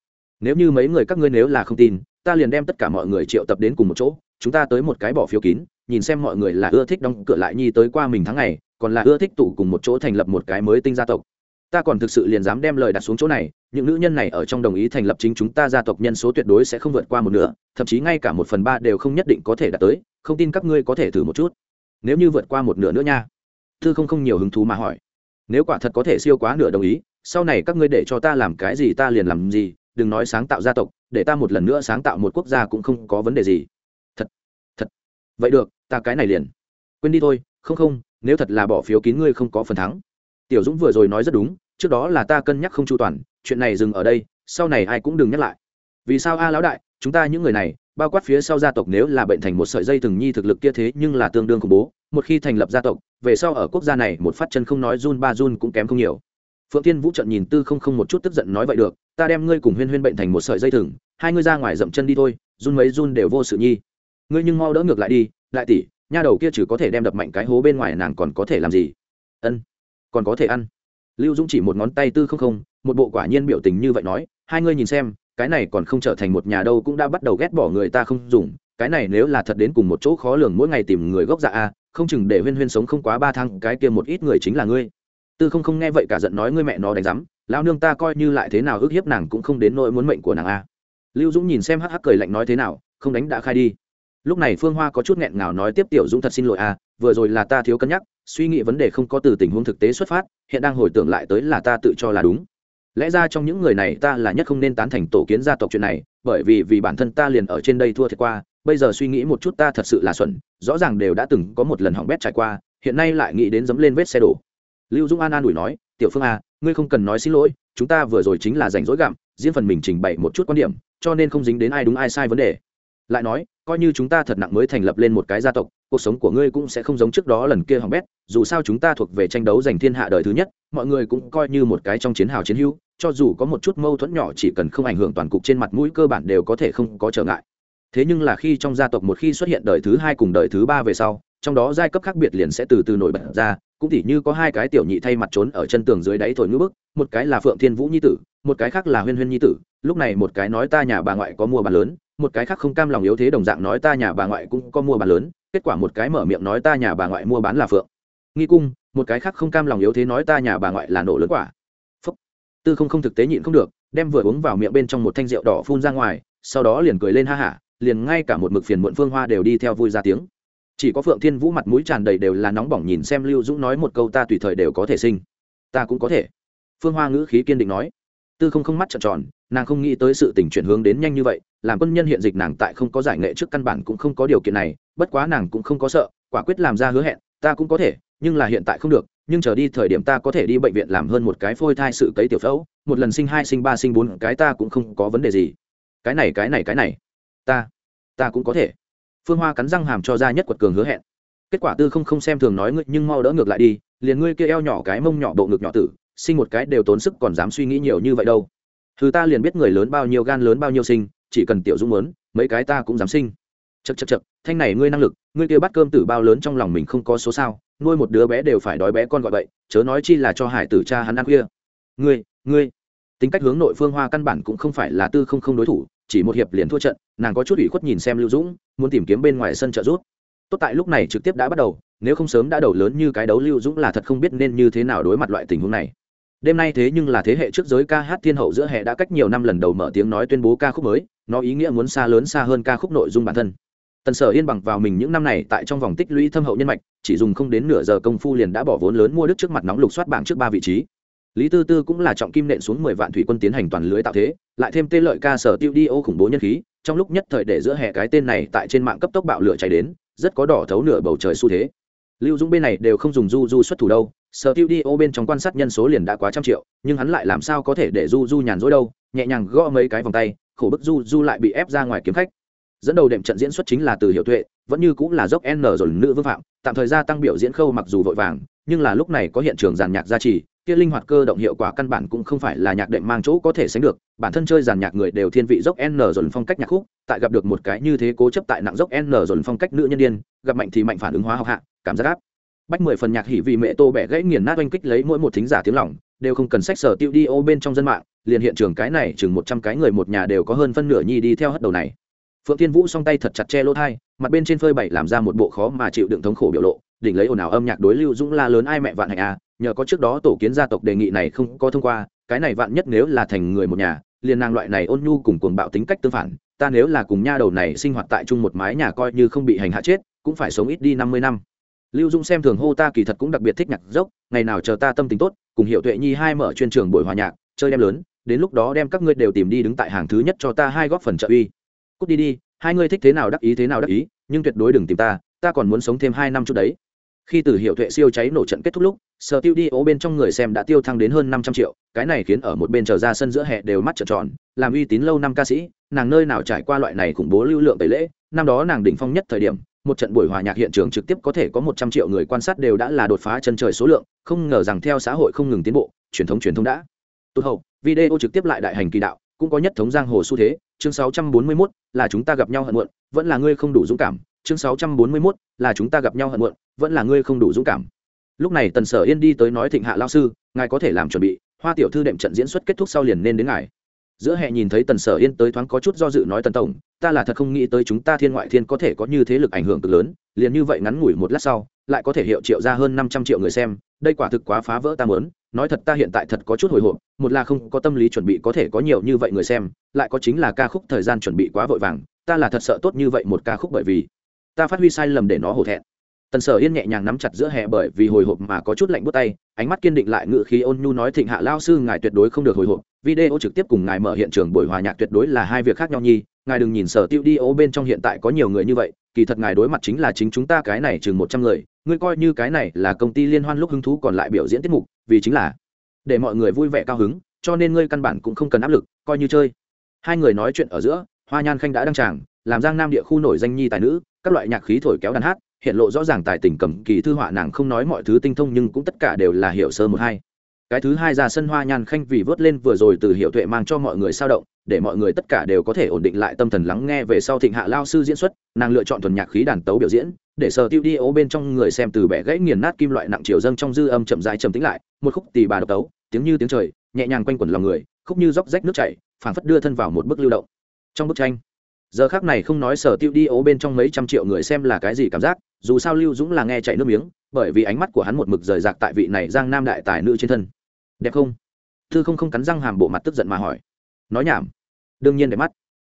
Nếu như mấy người các ngươi nếu là không tin, ta liền đem tất cả mọi người triệu tập đến cùng một chỗ, chúng ta tới một cái bỏ phiếu kín, nhìn xem mọi người là ưa thích đóng cửa lại nhi tới qua mình tháng ngày, còn là ưa thích tụ cùng một chỗ thành lập một cái mới tinh gia tộc. Ta còn thực sự liền dám đem lời đặt xuống chỗ này, những nữ nhân này ở trong đồng ý thành lập chính chúng ta gia tộc nhân số tuyệt đối sẽ không vượt qua một nửa, thậm chí ngay cả một phần ba đều không nhất định có thể đạt tới, không tin các ngươi có thể thử một chút nếu như vượt qua một nửa nữa nha. Thư không không nhiều hứng thú mà hỏi. Nếu quả thật có thể siêu quá nửa đồng ý, sau này các ngươi để cho ta làm cái gì ta liền làm gì, đừng nói sáng tạo gia tộc, để ta một lần nữa sáng tạo một quốc gia cũng không có vấn đề gì. Thật thật. Vậy được, ta cái này liền. Quên đi thôi, không không, nếu thật là bỏ phiếu kín ngươi không có phần thắng. Tiểu dũng vừa rồi nói rất đúng, trước đó là ta cân nhắc không chu toàn, chuyện này dừng ở đây, sau này ai cũng đừng nhắc lại. Vì sao a lão đại chúng ta những người này, bao quát phía sau gia tộc nếu là bệnh thành một sợi dây thừng nhi thực lực kia thế nhưng là tương đương khủng bố, một khi thành lập gia tộc, về sau ở quốc gia này một phát chân không nói run ba run cũng kém không nhiều. Phượng thiên vũ trận nhìn tư không không một chút tức giận nói vậy được, ta đem ngươi cùng huyên huyên bệnh thành một sợi dây thừng, hai ngươi ra ngoài dậm chân đi thôi, run mấy run đều vô sự nhi. Ngươi nhưng mau đỡ ngược lại đi lại tỷ, nha đầu kia chỉ có thể đem đập mạnh cái hố bên ngoài nàng còn có thể làm gì? Ân, còn có thể ăn. Lưu dũng chỉ một ngón tay tư không không, một bộ quả nhiên biểu tình như vậy nói, hai ngươi nhìn xem cái này còn không trở thành một nhà đâu cũng đã bắt đầu ghét bỏ người ta không dùng, cái này nếu là thật đến cùng một chỗ khó lường mỗi ngày tìm người gốc dạ a, không chừng để huyên huyên sống không quá ba tháng, cái kia một ít người chính là ngươi. Tư không không nghe vậy cả giận nói ngươi mẹ nó đánh rắm lão nương ta coi như lại thế nào ức hiếp nàng cũng không đến nỗi muốn mệnh của nàng a. Lưu dũng nhìn xem hắc hắc cười lạnh nói thế nào, không đánh đã khai đi. Lúc này phương hoa có chút nghẹn ngào nói tiếp tiểu dũng thật xin lỗi a, vừa rồi là ta thiếu cân nhắc, suy nghĩ vấn đề không có từ tình huống thực tế xuất phát, hiện đang hồi tưởng lại tới là ta tự cho là đúng lẽ ra trong những người này ta là nhất không nên tán thành tổ kiến gia tộc chuyện này bởi vì vì bản thân ta liền ở trên đây thua thiệt qua bây giờ suy nghĩ một chút ta thật sự là xuẩn rõ ràng đều đã từng có một lần hỏng bét trải qua hiện nay lại nghĩ đến dấm lên vết xe đổ. Lưu dung an an ủi nói tiểu phương a à, ngươi không cần nói xin lỗi chúng ta vừa rồi chính là rảnh rỗi gặm riêng phần mình trình bày một chút quan điểm cho nên không dính đến ai đúng ai sai vấn đề lại nói, coi như chúng ta thật nặng mới thành lập lên một cái gia tộc, cuộc sống của ngươi cũng sẽ không giống trước đó lần kia hỏng bét, dù sao chúng ta thuộc về tranh đấu giành thiên hạ đời thứ nhất, mọi người cũng coi như một cái trong chiến hào chiến hữu, cho dù có một chút mâu thuẫn nhỏ chỉ cần không ảnh hưởng toàn cục trên mặt mũi cơ bản đều có thể không có trở ngại. Thế nhưng là khi trong gia tộc một khi xuất hiện đời thứ hai cùng đời thứ ba về sau, trong đó giai cấp khác biệt liền sẽ từ từ nổi bật ra, cũng tỉ như có hai cái tiểu nhị thay mặt trốn ở chân tường dưới đáy thổi ngữ bức, một cái là phượng thiên vũ nhi tử, một cái khác là huyên huyên nhi tử, lúc này một cái nói ta nhà bà ngoại có mua bán lớn một cái khác không cam lòng yếu thế đồng dạng nói ta nhà bà ngoại cũng có mua bán lớn, kết quả một cái mở miệng nói ta nhà bà ngoại mua bán là phượng. Nghi cung, một cái khác không cam lòng yếu thế nói ta nhà bà ngoại là nổ lớn quả. Phúc. Tư không không thực tế nhịn không được, đem vừa uống vào miệng bên trong một thanh rượu đỏ phun ra ngoài, sau đó liền cười lên ha hả, liền ngay cả một mực phiền muộn phương hoa đều đi theo vui ra tiếng. Chỉ có phượng thiên vũ mặt mũi tràn đầy đều là nóng bỏng nhìn xem lưu dũng nói một câu ta tùy thời đều có thể sinh. Ta cũng có thể. Phương hoa ngữ khí kiên định nói. Tư không không mắt trợn tròn nàng không nghĩ tới sự tình chuyển hướng đến nhanh như vậy, làm quân nhân hiện dịch nàng tại không có giải nghệ trước căn bản cũng không có điều kiện này, bất quá nàng cũng không có sợ, quả quyết làm ra hứa hẹn, ta cũng có thể, nhưng là hiện tại không được, nhưng chờ đi thời điểm ta có thể đi bệnh viện làm hơn một cái phôi thai sự cấy tiểu phẫu, một lần sinh hai, sinh ba, sinh bốn, cái ta cũng không có vấn đề gì. Cái này cái này cái này. Ta ta cũng có thể. Phương hoa cắn răng hàm cho ra nhất quật cường hứa hẹn. Kết quả tư không không xem thường nói ngươi, nhưng mau đỡ ngược lại đi, liền ngươi kia eo nhỏ cái mông nhỏ bộ ngực nhỏ tử, sinh một cái đều tốn sức còn dám suy nghĩ nhiều như vậy đâu thứ ta liền biết người lớn bao nhiêu gan lớn bao nhiêu sinh, chỉ cần tiểu dũng muốn, mấy cái ta cũng dám sinh. Chật chật chật thanh này ngươi năng lực, ngươi kia bắt cơm tử bao lớn trong lòng mình không có số sao, nuôi một đứa bé đều phải đói bé con gọi vậy chớ nói chi là cho hải tử cha hắn ăn khuya. Ngươi ngươi. Tính cách hướng nội phương hoa căn bản cũng không phải là tư không không đối thủ, chỉ một hiệp liền thua trận, nàng có chút ủy khuất nhìn xem lưu dũng, muốn tìm kiếm bên ngoài sân trợ rút tốt tại lúc này trực tiếp đã bắt đầu, nếu không sớm đã đầu lớn như cái đấu lưu dũng là thật không biết nên như thế nào đối mặt loại tình huống này đêm nay thế nhưng là thế hệ trước giới ca hát thiên hậu giữa hệ đã cách nhiều năm lần đầu mở tiếng nói tuyên bố ca khúc mới, nó ý nghĩa muốn xa lớn xa hơn ca khúc nội dung bản thân. Tần sở yên bằng vào mình những năm này tại trong vòng tích lũy thâm hậu nhân mạch, chỉ dùng không đến nửa giờ công phu liền đã bỏ vốn lớn mua đức trước mặt nóng lục soát bảng trước ba vị trí. Lý tư tư cũng là trọng kim nện xuống mười vạn thủy quân tiến hành toàn lưới tạo thế, lại thêm tên lợi ca sở tiêu đi ô khủng bố nhân khí, trong lúc nhất thời để giữa hè cái tên này tại trên mạng cấp tốc bạo lửa cháy đến, rất có đỏ thấu nửa bầu trời xu thế. Lưu dũng bên này đều không dùng du du xuất thủ đâu sở tiêu đi ô bên trong quan sát nhân số liền đã quá trăm triệu, nhưng hắn lại làm sao có thể để du du nhàn rỗi đâu, nhẹ nhàng gõ mấy cái vòng tay, khổ bức du du lại bị ép ra ngoài kiếm khách. Dẫn đầu đệm trận diễn xuất chính là từ hiệu tuệ, vẫn như cũng là dốc n rồi nữ vương phạm, tạm thời gia tăng biểu diễn khâu mặc dù vội vàng, nhưng là lúc này có hiện trường giàn nhạc gia trì, kia linh hoạt cơ động hiệu quả căn bản cũng không phải là nhạc đệm mang chỗ có thể sánh được, bản thân chơi giàn nhạc người đều thiên vị dốc n dồn phong cách nhạc khúc, tại gặp được một cái như thế cố chấp tại nặng dốc n dồn phong cách nữ nhân điên, gặp mạnh thì mạnh phản ứng hóa học hạ, cảm giác áp bách mười phần nhạc hỉ vì mẹ tô bẻ gãy nghiền nát oanh kích lấy mỗi một thính giả tiếng lỏng đều không cần sách sở tiêu đi ô bên trong dân mạng, liền hiện trường cái này chừng một trăm cái người một nhà đều có hơn phân nửa nhi đi theo hất đầu này. Phượng thiên vũ song tay thật chặt che lỗ thai, mặt bên trên phơi bày làm ra một bộ khó mà chịu đựng thống khổ biểu lộ, đỉnh lấy ồn ào âm nhạc đối lưu dũng la lớn ai mẹ vạn hạnh à nhờ có trước đó tổ kiến gia tộc đề nghị này không có thông qua, cái này vạn nhất nếu là thành người một nhà, liền nàng loại này ôn nhu cùng cuồng bạo tính cách tương phản, ta nếu là cùng nha đầu này sinh hoạt tại chung một mái nhà coi như không bị hành hạ chết, cũng phải sống ít đi năm mươi năm lưu dung xem thường hô ta kỳ thật cũng đặc biệt thích nhạc dốc, ngày nào chờ ta tâm tính tốt, cùng hiệu tuệ nhi hai mở chuyên trường buổi hòa nhạc, chơi đem lớn, đến lúc đó đem các ngươi đều tìm đi đứng tại hàng thứ nhất cho ta hai góp phần trợ uy. Cút đi đi, hai ngươi thích thế nào đắc ý thế nào đắc ý, nhưng tuyệt đối đừng tìm ta ta còn muốn sống thêm hai năm chút đấy. Khi từ hiệu tuệ siêu cháy nổ trận kết thúc lúc, sở tiêu đi ố bên trong người xem đã tiêu thăng đến hơn năm trăm triệu, cái này khiến ở một bên chờ ra sân giữa hè đều mắt trợn tròn, làm uy tín lâu năm ca sĩ, nàng nơi nào trải qua loại này khủng bố lưu lượng tẩy lễ, năm đó nàng đỉnh phong nhất thời điểm một trận buổi hòa nhạc hiện trường trực tiếp có thể có một trăm triệu người quan sát đều đã là đột phá chân trời số lượng không ngờ rằng theo xã hội không ngừng tiến bộ truyền thống truyền thông đã tốt hậu. Video trực tiếp lại đại hành kỳ đạo cũng có nhất thống giang hồ xu thế. Chương 641, là chúng ta gặp nhau hận muộn vẫn là ngươi không đủ dũng cảm. Chương 641, là chúng ta gặp nhau hận muộn vẫn là ngươi không đủ dũng cảm. Lúc này tần sở yên đi tới nói thịnh hạ lao sư ngài có thể làm chuẩn bị. Hoa tiểu thư đệm trận diễn xuất kết thúc sau liền nên đến ngài giữa hè nhìn thấy tần sở yên tới thoáng có chút do dự nói tần tổng, ta là thật không nghĩ tới chúng ta thiên ngoại thiên có thể có như thế lực ảnh hưởng cực lớn, liền như vậy ngắn ngủi một lát sau, lại có thể hiệu triệu ra hơn năm trăm triệu người xem, đây quả thực quá phá vỡ ta mớn nói thật ta hiện tại thật có chút hồi hộp, một là không có tâm lý chuẩn bị có thể có nhiều như vậy người xem, lại có chính là ca khúc thời gian chuẩn bị quá vội vàng, ta là thật sợ tốt như vậy một ca khúc bởi vì ta phát huy sai lầm để nó hổ thẹn. Tần sở yên nhẹ nhàng nắm chặt giữa hè bởi vì hồi hộp mà có chút lạnh bút tay ánh mắt kiên định lại ngự khí ôn nhu nói, thịnh hạ lao sư, ngài tuyệt đối không được hồi hộp. Video trực tiếp cùng ngài mở hiện trường buổi hòa nhạc tuyệt đối là hai việc khác nhau nhi. Ngài đừng nhìn sở tiêu đi ô bên trong hiện tại có nhiều người như vậy. Kỳ thật ngài đối mặt chính là chính chúng ta cái này chừng một trăm người. Ngươi coi như cái này là công ty liên hoan lúc hứng thú còn lại biểu diễn tiết mục, vì chính là để mọi người vui vẻ cao hứng, cho nên ngươi căn bản cũng không cần áp lực, coi như chơi. Hai người nói chuyện ở giữa, hoa nhan khanh đã đăng tràng, làm giang nam địa khu nổi danh nhi tài nữ, các loại nhạc khí thổi kéo đàn hát hiện lộ rõ ràng tài tình cầm kỳ thư họa nàng không nói mọi thứ tinh thông nhưng cũng tất cả đều là hiểu sơ một hai. Cái thứ hai ra sân hoa nhan khanh vì vớt lên vừa rồi từ hiệu tuệ mang cho mọi người sao động, để mọi người tất cả đều có thể ổn định lại tâm thần lắng nghe về sau thịnh hạ lao sư diễn xuất, nàng lựa chọn thuần nhạc khí đàn tấu biểu diễn, để sờ tiêu đi ố bên trong người xem từ bẻ gãy nghiền nát kim loại nặng chiều dâng trong dư âm chậm dài trầm tĩnh lại, một khúc tì bà độc tấu, tiếng như tiếng trời, nhẹ nhàng quanh quẩn lòng người, khúc như róc rách nước chảy, phảng phất đưa thân vào một bức lưu động. Trong bức tranh giờ khác này không nói sở tiêu đi ố bên trong mấy trăm triệu người xem là cái gì cảm giác, dù sao lưu dũng là nghe chạy nước miếng, bởi vì ánh mắt của hắn một mực rời rạc tại vị này giang nam đại tài nữ trên thân. Đẹp không? Thư không không cắn răng hàm bộ mặt tức giận mà hỏi. Nói nhảm. Đương nhiên đẹp mắt.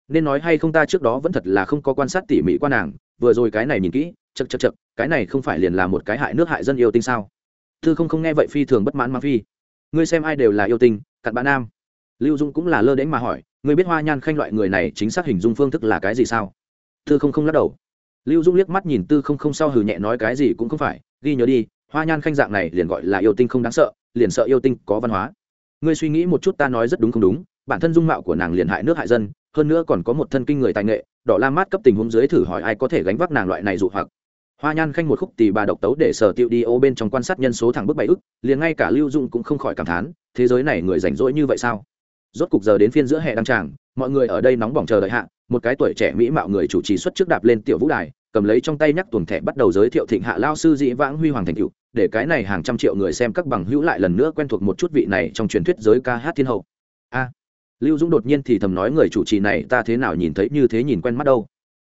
Nên nói hay không ta trước đó vẫn thật là không có quan sát tỉ mỉ qua nàng, vừa rồi cái này nhìn kỹ chật chật chật cái này không phải liền là một cái hại nước hại dân yêu tinh sao? Thư không không nghe vậy phi thường bất mãn mang phi. Ngươi xem ai đều là yêu tinh, cặn bã nam. Lưu dung cũng là lơ đến mà hỏi ngươi biết hoa nhan khanh loại người này chính xác hình dung phương thức là cái gì sao? Tư không không lắc đầu. Lưu dung liếc mắt nhìn tư không không sau hừ nhẹ nói cái gì cũng không phải, ghi nhớ đi, hoa nhan khanh dạng này liền gọi là yêu tinh không đáng sợ, liền sợ yêu tinh có văn hóa. Ngươi suy nghĩ một chút ta nói rất đúng không đúng, bản thân dung mạo của nàng liền hại nước hại dân, hơn nữa còn có một thân kinh người tài nghệ, đỏ la mát cấp tình huống dưới thử hỏi ai có thể gánh vác nàng loại này dụ hoặc. Hoa nhan khanh một khúc tì bà độc tấu để sở tiệu đi ô bên trong quan sát nhân số thẳng bức bảy ức, liền ngay cả lưu dung cũng không khỏi cảm thán, thế giới này người rảnh rỗi như vậy sao? Rốt cục giờ đến phiên giữa hè đăng tràng, mọi người ở đây nóng bỏng chờ đợi hạ, một cái tuổi trẻ mỹ mạo người chủ trì xuất trước đạp lên tiểu vũ đài, cầm lấy trong tay nhắc tuần thẻ bắt đầu giới thiệu thịnh hạ lao sư dĩ vãng huy hoàng thành cựu, để cái này hàng trăm triệu người xem các bằng hữu lại lần nữa quen thuộc một chút vị này trong truyền thuyết giới ca hát thiên hậu. A, lưu dũng đột nhiên thì thầm nói người chủ trì này ta thế nào nhìn thấy như thế nhìn quen mắt đâu.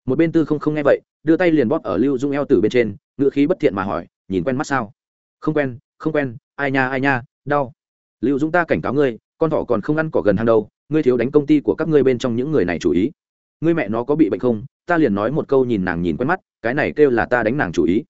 Một bên tư không không nghe vậy, đưa tay liền bóp ở lưu dũng eo từ bên trên ngựa khí bất thiện mà hỏi, nhìn quen mắt sao? Không quen không quen, ai nha ai nha, đau. Lưu dũng ta cảnh cáo ngươi con thỏ còn không ăn cỏ gần hàng đâu, ngươi thiếu đánh công ty của các ngươi bên trong những người này chủ ý. Ngươi mẹ nó có bị bệnh không? Ta liền nói một câu nhìn nàng nhìn quen mắt, cái này kêu là ta đánh nàng chủ ý.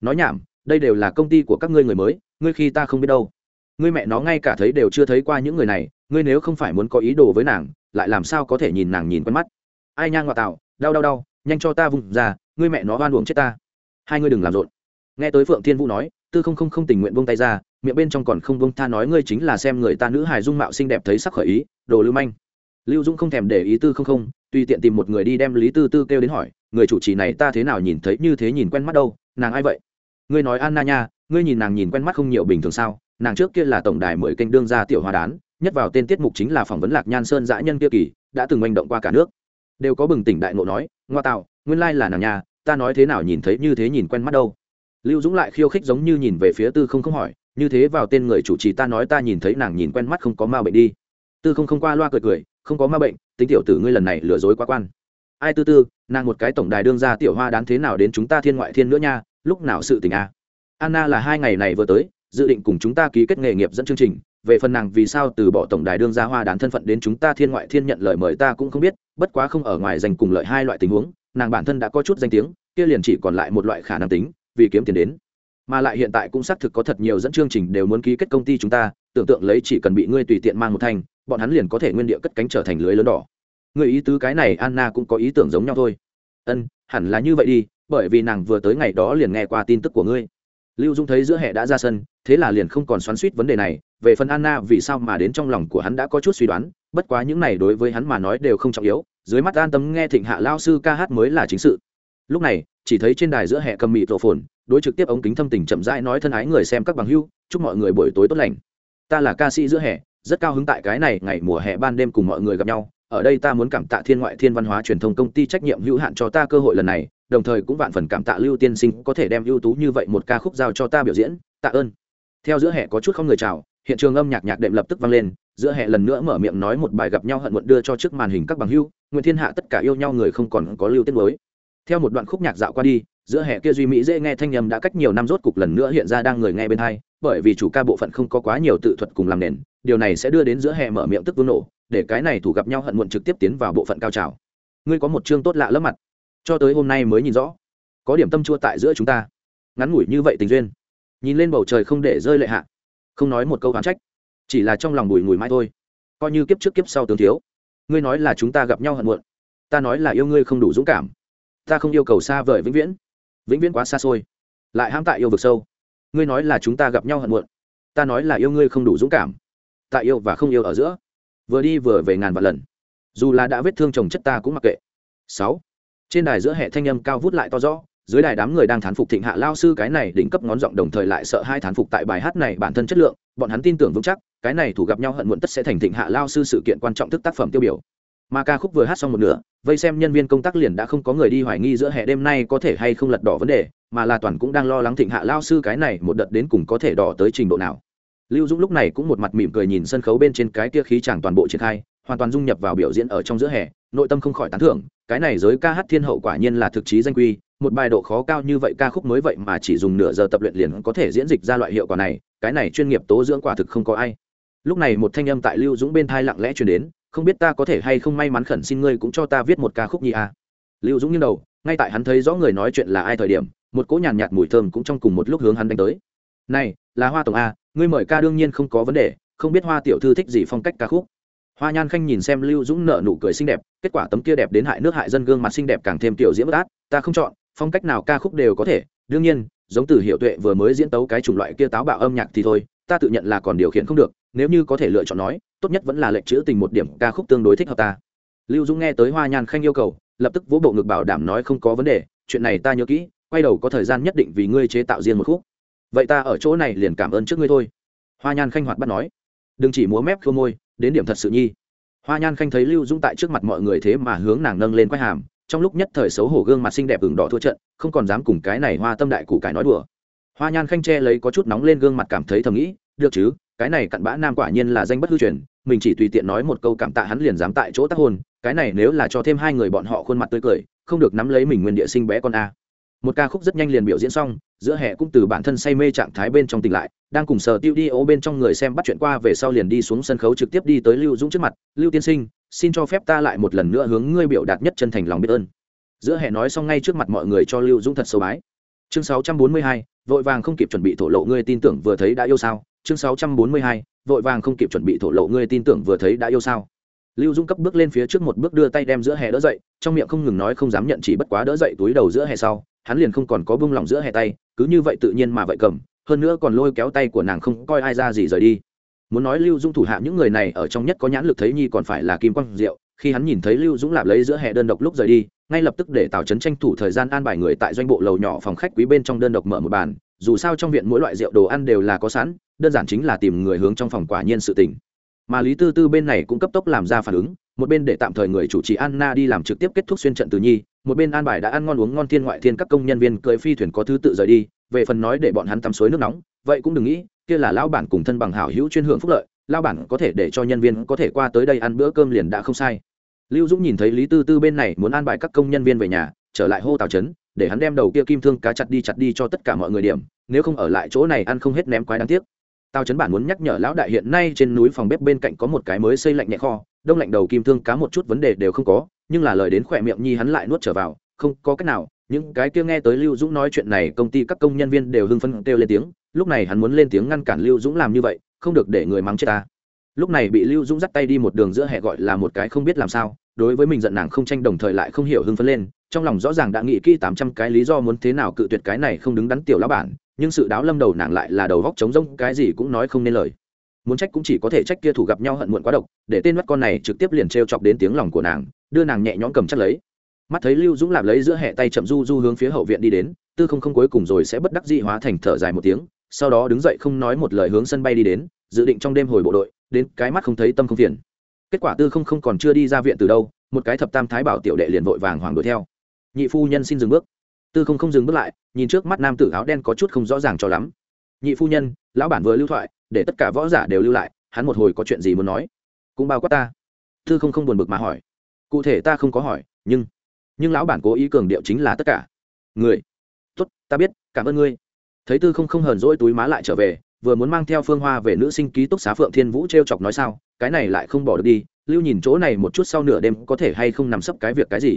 Nói nhảm, đây đều là công ty của các ngươi người mới, ngươi khi ta không biết đâu. Ngươi mẹ nó ngay cả thấy đều chưa thấy qua những người này, ngươi nếu không phải muốn có ý đồ với nàng, lại làm sao có thể nhìn nàng nhìn quen mắt? Ai nhang ngoại tạo đau đau đau, nhanh cho ta vùng ra, ngươi mẹ nó oan uổng chết ta. Hai ngươi đừng làm rộn. Nghe tới phượng thiên vũ nói tư không không không tình nguyện buông tay ra, miệng bên trong còn không buông tha nói ngươi chính là xem người ta nữ hài dung mạo xinh đẹp thấy sắc khởi ý, đồ lưu manh. Lưu dũng không thèm để ý tư không không, tùy tiện tìm một người đi đem lý tư tư kêu đến hỏi, người chủ trì này ta thế nào nhìn thấy như thế nhìn quen mắt đâu, nàng ai vậy? Ngươi nói anna nha, ngươi nhìn nàng nhìn quen mắt không nhiều bình thường sao, nàng trước kia là tổng đài mười kênh đương gia tiểu hoa đán, nhất vào tên tiết mục chính là phỏng vấn lạc nhan sơn dã nhân kia kỳ, đã từng manh động qua cả nước. Đều có bừng tỉnh đại ngộ nói, ngoa tạo, nguyên lai là nàng nhà ta nói thế nào nhìn thấy như thế nhìn quen mắt đâu lưu dũng lại khiêu khích giống như nhìn về phía tư không không hỏi, như thế vào tên người chủ trì ta nói ta nhìn thấy nàng nhìn quen mắt không có ma bệnh đi tư không không qua loa cười cười, không có ma bệnh, tính tiểu tử ngươi lần này lừa dối quá quan ai tư tư, nàng một cái tổng đài đương ra tiểu hoa đán thế nào đến chúng ta thiên ngoại thiên nữa nha, lúc nào sự tình a à? anna là hai ngày này vừa tới, dự định cùng chúng ta ký kết nghề nghiệp dẫn chương trình, về phần nàng vì sao từ bỏ tổng đài đương ra hoa đán thân phận đến chúng ta thiên ngoại thiên nhận lời mời ta cũng không biết, bất quá không ở ngoài dành cùng lợi hai loại tình huống, nàng bản thân đã có chút danh tiếng, kia liền chỉ còn lại một loại khả năng tính vì kiếm tiền đến. Mà lại hiện tại cũng xác thực có thật nhiều dẫn chương trình đều muốn ký kết công ty chúng ta, tưởng tượng lấy chỉ cần bị ngươi tùy tiện mang một thanh, bọn hắn liền có thể nguyên địa cất cánh trở thành lưới lớn đỏ. Người ý tứ cái này anna cũng có ý tưởng giống nhau thôi. Ân, hẳn là như vậy đi, bởi vì nàng vừa tới ngày đó liền nghe qua tin tức của ngươi. Lưu dung thấy giữa hệ đã ra sân, thế là liền không còn xoắn suýt vấn đề này, về phần anna vì sao mà đến trong lòng của hắn đã có chút suy đoán, bất quá những này đối với hắn mà nói đều không trọng yếu, dưới mắt an tâm nghe thịnh hạ lao sư ca hát mới là chính sự lúc này, chỉ thấy trên đài giữa hệ cầm mịt rộ phồn đối trực tiếp ống kính thâm tình chậm rãi nói thân ái người xem các bằng hưu, chúc mọi người buổi tối tốt lành. Ta là ca sĩ giữa hè, rất cao hứng tại cái này ngày mùa hè ban đêm cùng mọi người gặp nhau. Ở đây ta muốn cảm tạ thiên ngoại thiên văn hóa truyền thông công ty trách nhiệm hữu hạn cho ta cơ hội lần này, đồng thời cũng vạn phần cảm tạ lưu tiên sinh có thể đem ưu tú như vậy một ca khúc giao cho ta biểu diễn. Tạ ơn. Theo giữa hè có chút không người chào, hiện trường âm nhạc nhạc đệm lập tức vang lên, giữa hè lần nữa mở miệng nói một bài gặp nhau hận muộn đưa cho trước màn hình các bằng hưu nguyện thiên hạ tất cả yêu nhau người không còn có lưu tiết mới theo một đoạn khúc nhạc dạo qua đi, giữa hè kia duy mỹ dễ nghe thanh nhầm đã cách nhiều năm rốt cục lần nữa hiện ra đang người nghe bên hai, bởi vì chủ ca bộ phận không có quá nhiều tự thuật cùng làm nền, điều này sẽ đưa đến giữa hè mở miệng tức vương nổ, để cái này thủ gặp nhau hận muộn trực tiếp tiến vào bộ phận cao trào. Ngươi có một chương tốt lạ lắm mặt. Cho tới hôm nay mới nhìn rõ. Có điểm tâm chua tại giữa chúng ta. Ngắn ngủi như vậy tình duyên. Nhìn lên bầu trời không để rơi lệ hạ. Không nói một câu oán trách. Chỉ là trong lòng bùi ngùi mãi thôi. Coi như kiếp trước kiếp sau tướng thiếu. Ngươi nói là chúng ta gặp nhau hận muộn. Ta nói là yêu ngươi không đủ dũng cảm ta không yêu cầu xa vời vĩnh viễn. Vĩnh viễn quá xa xôi. Lại ham tại yêu vực sâu. Ngươi nói là chúng ta gặp nhau hận muộn. Ta nói là yêu ngươi không đủ dũng cảm. Tại yêu và không yêu ở giữa. Vừa đi vừa về ngàn vạn lần. Dù là đã vết thương chồng chất ta cũng mặc kệ. Sáu. Trên đài giữa hệ thanh âm cao vút lại to rõ. Dưới đài đám người đang thán phục thịnh hạ lao sư cái này đỉnh cấp ngón giọng đồng thời lại sợ hai thán phục tại bài hát này bản thân chất lượng. Bọn hắn tin tưởng vững chắc, cái này thủ gặp nhau hận muộn tất sẽ thành thịnh hạ lao sư sự kiện quan trọng thức tác phẩm tiêu biểu mà ca khúc vừa hát xong một nửa, vây xem nhân viên công tác liền đã không có người đi hoài nghi giữa hè đêm nay có thể hay không lật đỏ vấn đề, mà là toàn cũng đang lo lắng thịnh hạ lao sư cái này một đợt đến cùng có thể đỏ tới trình độ nào. Lưu dũng lúc này cũng một mặt mỉm cười nhìn sân khấu bên trên cái kia khí chàng toàn bộ triển khai, hoàn toàn dung nhập vào biểu diễn ở trong giữa hè, nội tâm không khỏi tán thưởng, cái này giới ca hát thiên hậu quả nhiên là thực chí danh quy, một bài độ khó cao như vậy ca khúc mới vậy mà chỉ dùng nửa giờ tập luyện liền có thể diễn dịch ra loại hiệu quả này, cái này chuyên nghiệp tố dưỡng quả thực không có ai. Lúc này một thanh âm tại lưu dũng bên thai lặng lẽ truyền đến không biết ta có thể hay không may mắn khẩn xin ngươi cũng cho ta viết một ca khúc nhi à. lưu dũng nghiêng đầu ngay tại hắn thấy rõ người nói chuyện là ai thời điểm một cỗ nhàn nhạt, nhạt mùi thơm cũng trong cùng một lúc hướng hắn đánh tới này là hoa tổng a ngươi mời ca đương nhiên không có vấn đề không biết hoa tiểu thư thích gì phong cách ca khúc hoa nhan khanh nhìn xem lưu dũng nợ nụ cười xinh đẹp kết quả tấm kia đẹp đến hại nước hại dân gương mặt xinh đẹp càng thêm tiểu diễm bất át ta không chọn phong cách nào ca khúc đều có thể đương nhiên giống từ hiệu tuệ vừa mới diễn tấu cái chủng loại kia táo bạo âm nhạc thì thôi ta tự nhận là còn điều khiển không được nếu như có thể lựa chọn nói tốt nhất vẫn là lệnh chữ tình một điểm ca khúc tương đối thích hợp ta. Lưu dũng nghe tới hoa nhan khanh yêu cầu, lập tức vỗ bộ ngực bảo đảm nói không có vấn đề, chuyện này ta nhớ kỹ, quay đầu có thời gian nhất định vì ngươi chế tạo riêng một khúc. Vậy ta ở chỗ này liền cảm ơn trước ngươi thôi. Hoa nhan khanh hoạt bắt nói, đừng chỉ múa mép khô môi, đến điểm thật sự nhi. Hoa nhan khanh thấy lưu dũng tại trước mặt mọi người thế mà hướng nàng nâng lên quay hàm, trong lúc nhất thời xấu hổ gương mặt xinh đẹp ửng đỏ thua trận, không còn dám cùng cái này hoa tâm đại cụ cải nói đùa. Hoa nhan khanh che lấy có chút nóng lên gương mặt cảm thấy thầm nghĩ, được chứ cái này cặn bã nam quả nhiên là danh bất hư truyền mình chỉ tùy tiện nói một câu cảm tạ hắn liền dám tại chỗ tác hôn cái này nếu là cho thêm hai người bọn họ khuôn mặt tươi cười không được nắm lấy mình nguyên địa sinh bé con a. Một ca khúc rất nhanh liền biểu diễn xong giữa hè cũng từ bản thân say mê trạng thái bên trong tỉnh lại đang cùng sở tiêu đi ô bên trong người xem bắt chuyện qua về sau liền đi xuống sân khấu trực tiếp đi tới lưu dũng trước mặt lưu tiên sinh xin cho phép ta lại một lần nữa hướng ngươi biểu đạt nhất chân thành lòng biết ơn. Giữa hè nói xong ngay trước mặt mọi người cho lưu dũng thật sâu bái. Chương 642, vội vàng không kịp chuẩn bị thổ lộ ngươi tin tưởng vừa thấy đã yêu sao chương 642, vội vàng không kịp chuẩn bị thổ lộ ngươi tin tưởng vừa thấy đã yêu sao. Lưu dung cấp bước lên phía trước một bước đưa tay đem giữa hè đỡ dậy trong miệng không ngừng nói không dám nhận chỉ bất quá đỡ dậy túi đầu giữa hè sau hắn liền không còn có bông lỏng giữa hè tay cứ như vậy tự nhiên mà vậy cầm hơn nữa còn lôi kéo tay của nàng không coi ai ra gì rời đi. Muốn nói lưu dung thủ hạ những người này ở trong nhất có nhãn lực thấy nhi còn phải là kim quang diệu khi hắn nhìn thấy lưu dũng lạp lấy giữa hè đơn độc lúc rời đi ngay lập tức để tào trấn tranh thủ thời gian an bài người tại doanh bộ lầu nhỏ phòng khách quý bên trong đơn độc mở một bàn dù sao trong viện mỗi loại rượu đồ ăn đều là có sẵn, đơn giản chính là tìm người hướng trong phòng quả nhiên sự tình. Mà lý tư tư bên này cũng cấp tốc làm ra phản ứng, một bên để tạm thời người chủ trì anna đi làm trực tiếp kết thúc xuyên trận từ nhi, một bên an bài đã ăn ngon uống ngon thiên ngoại thiên các công nhân viên cưỡi phi thuyền có thứ tự rời đi, về phần nói để bọn hắn tắm suối nước nóng, vậy cũng đừng nghĩ, kia là lão bản cùng thân bằng hảo hữu chuyên hưởng phúc lợi, lão bản có thể để cho nhân viên có thể qua tới đây ăn bữa cơm liền đã không sai. Lưu dũng nhìn thấy lý tư tư bên này muốn an bài các công nhân viên về nhà, trở lại hô tào trấn để hắn đem đầu kia kim thương cá chặt đi chặt đi cho tất cả mọi người điểm, nếu không ở lại chỗ này ăn không hết ném quái đáng tiếc. Tao chấn bản muốn nhắc nhở lão đại hiện nay trên núi phòng bếp bên cạnh có một cái mới xây lạnh nhẹ kho, đông lạnh đầu kim thương cá một chút vấn đề đều không có, nhưng là lời đến khỏe miệng nhi hắn lại nuốt trở vào, không có cách nào, những cái kia nghe tới lưu dũng nói chuyện này công ty các công nhân viên đều hưng phấn kêu lên tiếng, lúc này hắn muốn lên tiếng ngăn cản lưu dũng làm như vậy, không được để người mắng chết ta. Lúc này bị lưu dũng dắt tay đi một đường giữa hệ gọi là một cái không biết làm sao, đối với mình giận nàng không tranh đồng thời lại không hiểu hưng phấn lên trong lòng rõ ràng đã nghĩ kỹ tám trăm cái lý do muốn thế nào cự tuyệt cái này không đứng đắn tiểu lão bản, nhưng sự đáo lâm đầu nàng lại là đầu góc trống rông cái gì cũng nói không nên lời. Muốn trách cũng chỉ có thể trách kia thủ gặp nhau hận muộn quá độc, để tên mắt con này trực tiếp liền t chọc đến tiếng lòng của nàng, đưa nàng nhẹ nhõm cầm chắc lấy. Mắt thấy lưu dũng lạp lấy giữa hệ tay chậm du du hướng phía hậu viện đi đến, tư không không cuối cùng rồi sẽ bất đắc dị hóa thành thở dài một tiếng, sau đó đứng dậy không nói một lời hướng sân bay đi đến, dự định trong đêm hồi bộ đội, đến cái mắt không thấy tâm không phiền. Kết quả tư không không còn chưa đi ra viện từ đâu, một cái thập tam thái bảo tiểu đệ liền vội vàng hoàng đuổi theo nhị phu nhân xin dừng bước. Tư không không dừng bước lại, nhìn trước mắt nam tử áo đen có chút không rõ ràng cho lắm. Nhị phu nhân, lão bản vừa lưu thoại, để tất cả võ giả đều lưu lại, hắn một hồi có chuyện gì muốn nói? Cũng bao quát ta. Tư không không buồn bực mà hỏi. Cụ thể ta không có hỏi, nhưng nhưng lão bản cố ý cường điệu chính là tất cả. Người. Tốt, ta biết, cảm ơn ngươi. Thấy tư không không hờn dỗi túi má lại trở về, vừa muốn mang theo phương hoa về nữ sinh ký túc xá phượng thiên vũ t r e o chọc nói sao, cái này lại không bỏ được đi, lưu nhìn chỗ này một chút sau nửa đêm có thể hay không nằm sấp cái việc cái gì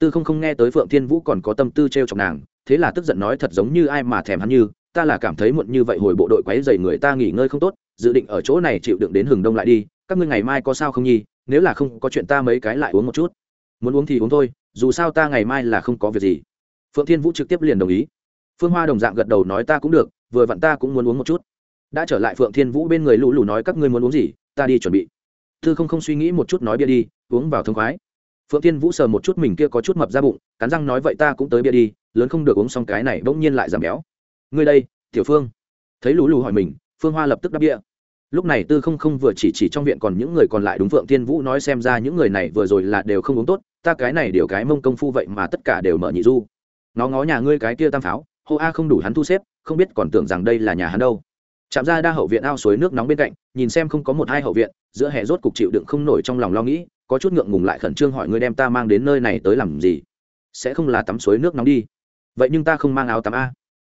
tư không không nghe tới phượng thiên vũ còn có tâm tư t r e o chọc nàng, thế là tức giận nói thật giống như ai mà thèm hắn như, ta là cảm thấy muộn như vậy hồi bộ đội quấy dày người ta nghỉ ngơi không tốt, dự định ở chỗ này chịu đựng đến hừng đông lại đi, các ngươi ngày mai có sao không nhi, nếu là không có chuyện ta mấy cái lại uống một chút. Muốn uống thì uống thôi, dù sao ta ngày mai là không có việc gì. Phượng thiên vũ trực tiếp liền đồng ý. Phương hoa đồng dạng gật đầu nói ta cũng được, vừa vặn ta cũng muốn uống một chút. Đã trở lại phượng thiên vũ bên người lũ lù nói các ngươi muốn uống gì, ta đi chuẩn bị. Thư không không suy nghĩ một chút nói bia đi, uống vào thông khoái phượng thiên vũ sờ một chút mình kia có chút mập ra bụng, cắn răng nói, vậy ta cũng tới bia đi, lớn không được uống xong cái này bỗng nhiên lại giảm béo. Ngươi đây, tiểu phương. Thấy lũ lù hỏi mình, phương hoa lập tức đáp bia. Lúc này tư không không vừa chỉ chỉ trong viện còn những người còn lại đúng phượng thiên vũ nói xem ra những người này vừa rồi là đều không uống tốt, ta cái này điều cái mông công phu vậy mà tất cả đều mở nhị du. Nó ngó nhà ngươi cái kia tam pháo, hô a không đủ hắn thu xếp, không biết còn tưởng rằng đây là nhà hắn đâu. Chạm ra đa hậu viện ao suối nước nóng bên cạnh, nhìn xem không có một hai hậu viện, giữa hè rốt cục chịu đựng không nổi trong lòng lo nghĩ có chút ngượng ngùng lại khẩn trương hỏi ngươi đem ta mang đến nơi này tới làm gì? Sẽ không là tắm suối nước nóng đi. Vậy nhưng ta không mang áo tắm a.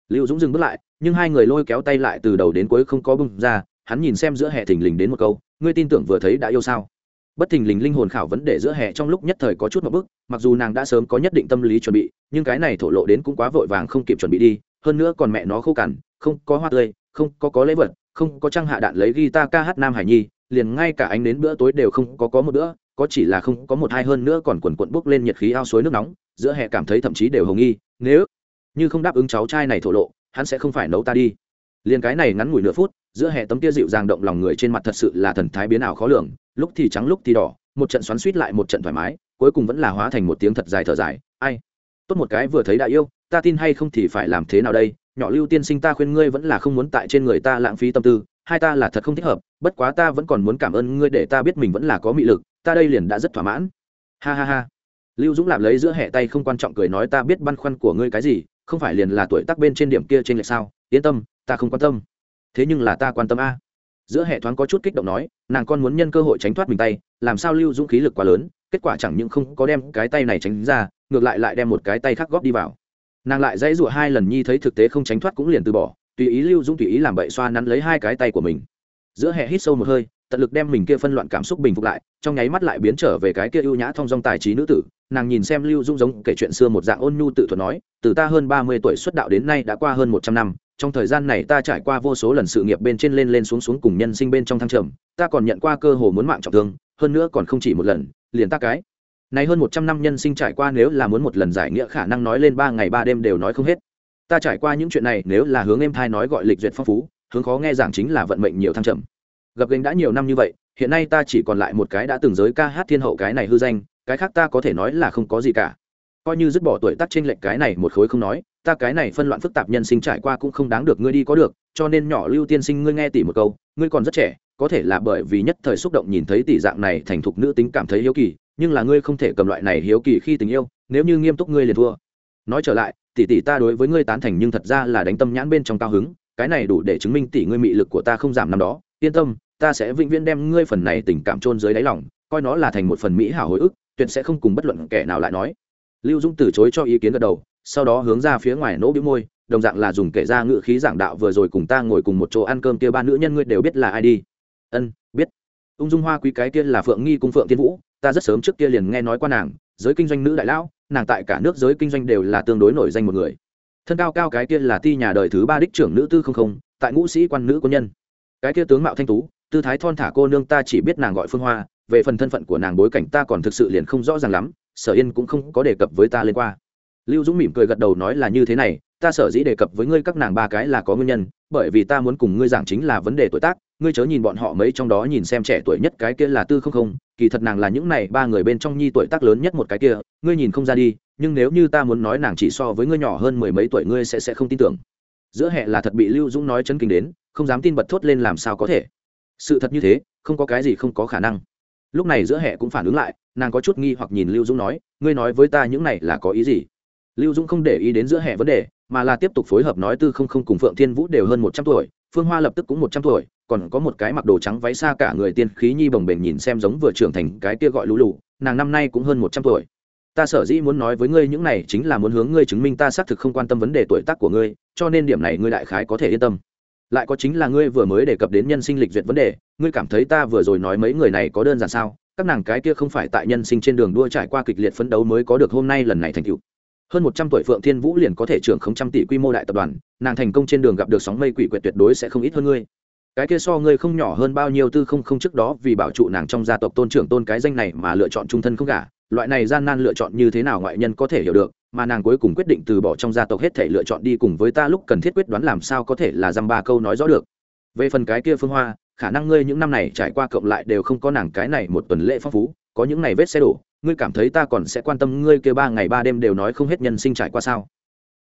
Lưu dũng dừng bước lại, nhưng hai người lôi kéo tay lại từ đầu đến cuối không có bưng ra, hắn nhìn xem giữa hè thình lình đến một câu, ngươi tin tưởng vừa thấy đã yêu sao? Bất thình lình linh hồn khảo vấn đề giữa hè trong lúc nhất thời có chút một bước, mặc dù nàng đã sớm có nhất định tâm lý chuẩn bị, nhưng cái này thổ lộ đến cũng quá vội vàng không kịp chuẩn bị đi, hơn nữa còn mẹ nó khô cằn, không có hoa tươi, không có có lễ vật, không có trang hạ đạn lấy guitar ca hát nam hải nhi, liền ngay cả anh đến bữa tối đều không có có một bữa có chỉ là không, có một hai hơn nữa còn quần quận bốc lên nhiệt khí ao suối nước nóng, giữa hè cảm thấy thậm chí đều hồng nghi, nếu như không đáp ứng cháu trai này thổ lộ, hắn sẽ không phải nấu ta đi. Liền cái này ngắn ngủi nửa phút, giữa hệ tấm kia dịu dàng động lòng người trên mặt thật sự là thần thái biến ảo khó lường, lúc thì trắng lúc thì đỏ, một trận xoắn suýt lại một trận thoải mái, cuối cùng vẫn là hóa thành một tiếng thật dài thở dài, ai, tốt một cái vừa thấy đã yêu, ta tin hay không thì phải làm thế nào đây? Nhỏ lưu tiên sinh ta khuyên ngươi vẫn là không muốn tại trên người ta lãng phí tâm tư, hai ta là thật không thích hợp, bất quá ta vẫn còn muốn cảm ơn ngươi để ta biết mình vẫn là có mị lực ta đây liền đã rất thỏa mãn. Ha ha ha. Lưu dũng làm lấy giữa hệ tay không quan trọng cười nói ta biết băn khoăn của ngươi cái gì, không phải liền là tuổi tác bên trên điểm kia trên lệch sao? Yên tâm, ta không quan tâm. Thế nhưng là ta quan tâm a. Giữa hệ thoáng có chút kích động nói, nàng con muốn nhân cơ hội tránh thoát mình tay, làm sao lưu dũng khí lực quá lớn, kết quả chẳng những không có đem cái tay này tránh ra, ngược lại lại đem một cái tay khác góp đi vào. Nàng lại dãy rụa hai lần nhi thấy thực tế không tránh thoát cũng liền từ bỏ, tùy ý lưu dũng tùy ý làm bậy xoa nắn lấy hai cái tay của mình. Giữa hệ hít sâu một hơi tận lực đem mình kia phân loạn cảm xúc bình phục lại, trong nháy mắt lại biến trở về cái kia ưu nhã thong dong tài trí nữ tử, nàng nhìn xem lưu dung giống kể chuyện xưa một dạng ôn nhu tự thuật nói, từ ta hơn ba mươi tuổi xuất đạo đến nay đã qua hơn một trăm năm, trong thời gian này ta trải qua vô số lần sự nghiệp bên trên lên lên xuống xuống cùng nhân sinh bên trong thăng trầm, ta còn nhận qua cơ hồ muốn mạng trọng thương, hơn nữa còn không chỉ một lần, liền ta cái. Này hơn một trăm năm nhân sinh trải qua nếu là muốn một lần giải nghĩa khả năng nói lên ba ngày ba đêm đều nói không hết. Ta trải qua những chuyện này nếu là hướng em thai nói gọi lịch duyệt phong phú, hướng khó nghe giảng chính là vận mệnh nhiều thăng trầm gặp gành đã nhiều năm như vậy, hiện nay ta chỉ còn lại một cái đã từng giới ca hát thiên hậu cái này hư danh, cái khác ta có thể nói là không có gì cả. Coi như dứt bỏ tuổi tác trên lệnh cái này một khối không nói, ta cái này phân loạn phức tạp nhân sinh trải qua cũng không đáng được ngươi đi có được, cho nên nhỏ lưu tiên sinh ngươi nghe tỷ một câu, ngươi còn rất trẻ, có thể là bởi vì nhất thời xúc động nhìn thấy tỷ dạng này thành thục nữ tính cảm thấy hiếu kỳ, nhưng là ngươi không thể cầm loại này hiếu kỳ khi tình yêu, nếu như nghiêm túc ngươi liền thua. Nói trở lại tỷ tỷ ta đối với ngươi tán thành nhưng thật ra là đánh tâm nhãn bên trong cao hứng, cái này đủ để chứng minh tỷ ngươi mị lực của ta không giảm năm đó, yên tâm ta sẽ vĩnh viễn đem ngươi phần này tình cảm chôn dưới đáy lòng, coi nó là thành một phần mỹ hảo hồi ức, tuyệt sẽ không cùng bất luận kẻ nào lại nói. Lưu dung từ chối cho ý kiến gật đầu, sau đó hướng ra phía ngoài nỗ bĩu môi, đồng dạng là dùng kể ra ngự khí giảng đạo vừa rồi cùng ta ngồi cùng một chỗ ăn cơm kia ba nữ nhân ngươi đều biết là ai đi. Ân, biết. Ung dung hoa quý cái kia là phượng nghi cung phượng tiên vũ, ta rất sớm trước kia liền nghe nói qua nàng, giới kinh doanh nữ đại lão, nàng tại cả nước giới kinh doanh đều là tương đối nổi danh một người. Thân cao cao cái kia là ti nhà đời thứ ba đích trưởng nữ tư không không, tại ngũ sĩ quan nữ quân nhân. Cái kia tướng mạo thanh tú tư thái thon thả cô nương ta chỉ biết nàng gọi phương hoa, về phần thân phận của nàng bối cảnh ta còn thực sự liền không rõ ràng lắm, sở yên cũng không có đề cập với ta lên qua. Lưu dũng mỉm cười gật đầu nói là như thế này, ta sở dĩ đề cập với ngươi các nàng ba cái là có nguyên nhân, bởi vì ta muốn cùng ngươi giảng chính là vấn đề tuổi tác, ngươi chớ nhìn bọn họ mấy trong đó nhìn xem trẻ tuổi nhất cái kia là tư không không, kỳ thật nàng là những này ba người bên trong nhi tuổi tác lớn nhất một cái kia, ngươi nhìn không ra đi, nhưng nếu như ta muốn nói nàng chỉ so với ngươi nhỏ hơn mười mấy tuổi ngươi sẽ sẽ không tin tưởng. Giữa hệ là thật bị lưu dũng nói chấn kinh đến, không dám tin bật thốt lên làm sao có thể sự thật như thế, không có cái gì không có khả năng. Lúc này giữa hệ cũng phản ứng lại, nàng có chút nghi hoặc nhìn lưu dũng nói, ngươi nói với ta những này là có ý gì? Lưu dũng không để ý đến giữa hệ vấn đề, mà là tiếp tục phối hợp nói tư không không cùng phượng thiên vũ đều hơn một trăm tuổi, phương hoa lập tức cũng một trăm tuổi, còn có một cái mặc đồ trắng váy xa cả người tiên khí nhi bồng bềnh nhìn xem giống vừa trưởng thành cái kia gọi lũ lụ nàng năm nay cũng hơn một trăm tuổi. Ta sở dĩ muốn nói với ngươi những này chính là muốn hướng ngươi chứng minh ta xác thực không quan tâm vấn đề tuổi tác của ngươi, cho nên điểm này ngươi đại khái có thể yên tâm lại có chính là ngươi vừa mới đề cập đến nhân sinh lịch duyệt vấn đề ngươi cảm thấy ta vừa rồi nói mấy người này có đơn giản sao? Các nàng cái kia không phải tại nhân sinh trên đường đua trải qua kịch liệt phấn đấu mới có được hôm nay lần này thành tựu. Hơn một trăm tuổi phượng thiên vũ liền có thể trưởng không trăm tỷ quy mô đại tập đoàn nàng thành công trên đường gặp được sóng mây quỷ quyệt tuyệt đối sẽ không ít hơn ngươi. Cái kia so ngươi không nhỏ hơn bao nhiêu tư không không trước đó vì bảo trụ nàng trong gia tộc tôn trưởng tôn cái danh này mà lựa chọn trung thân không cả, loại này gian nan lựa chọn như thế nào ngoại nhân có thể hiểu được mà nàng cuối cùng quyết định từ bỏ trong gia tộc hết thể lựa chọn đi cùng với ta lúc cần thiết quyết đoán làm sao có thể là dăm ba câu nói rõ được. Về phần cái kia phương hoa, khả năng ngươi những năm này trải qua cộng lại đều không có nàng cái này một tuần lễ phong phú, có những ngày vết xe đổ, ngươi cảm thấy ta còn sẽ quan tâm ngươi kia ba ngày ba đêm đều nói không hết nhân sinh trải qua sao?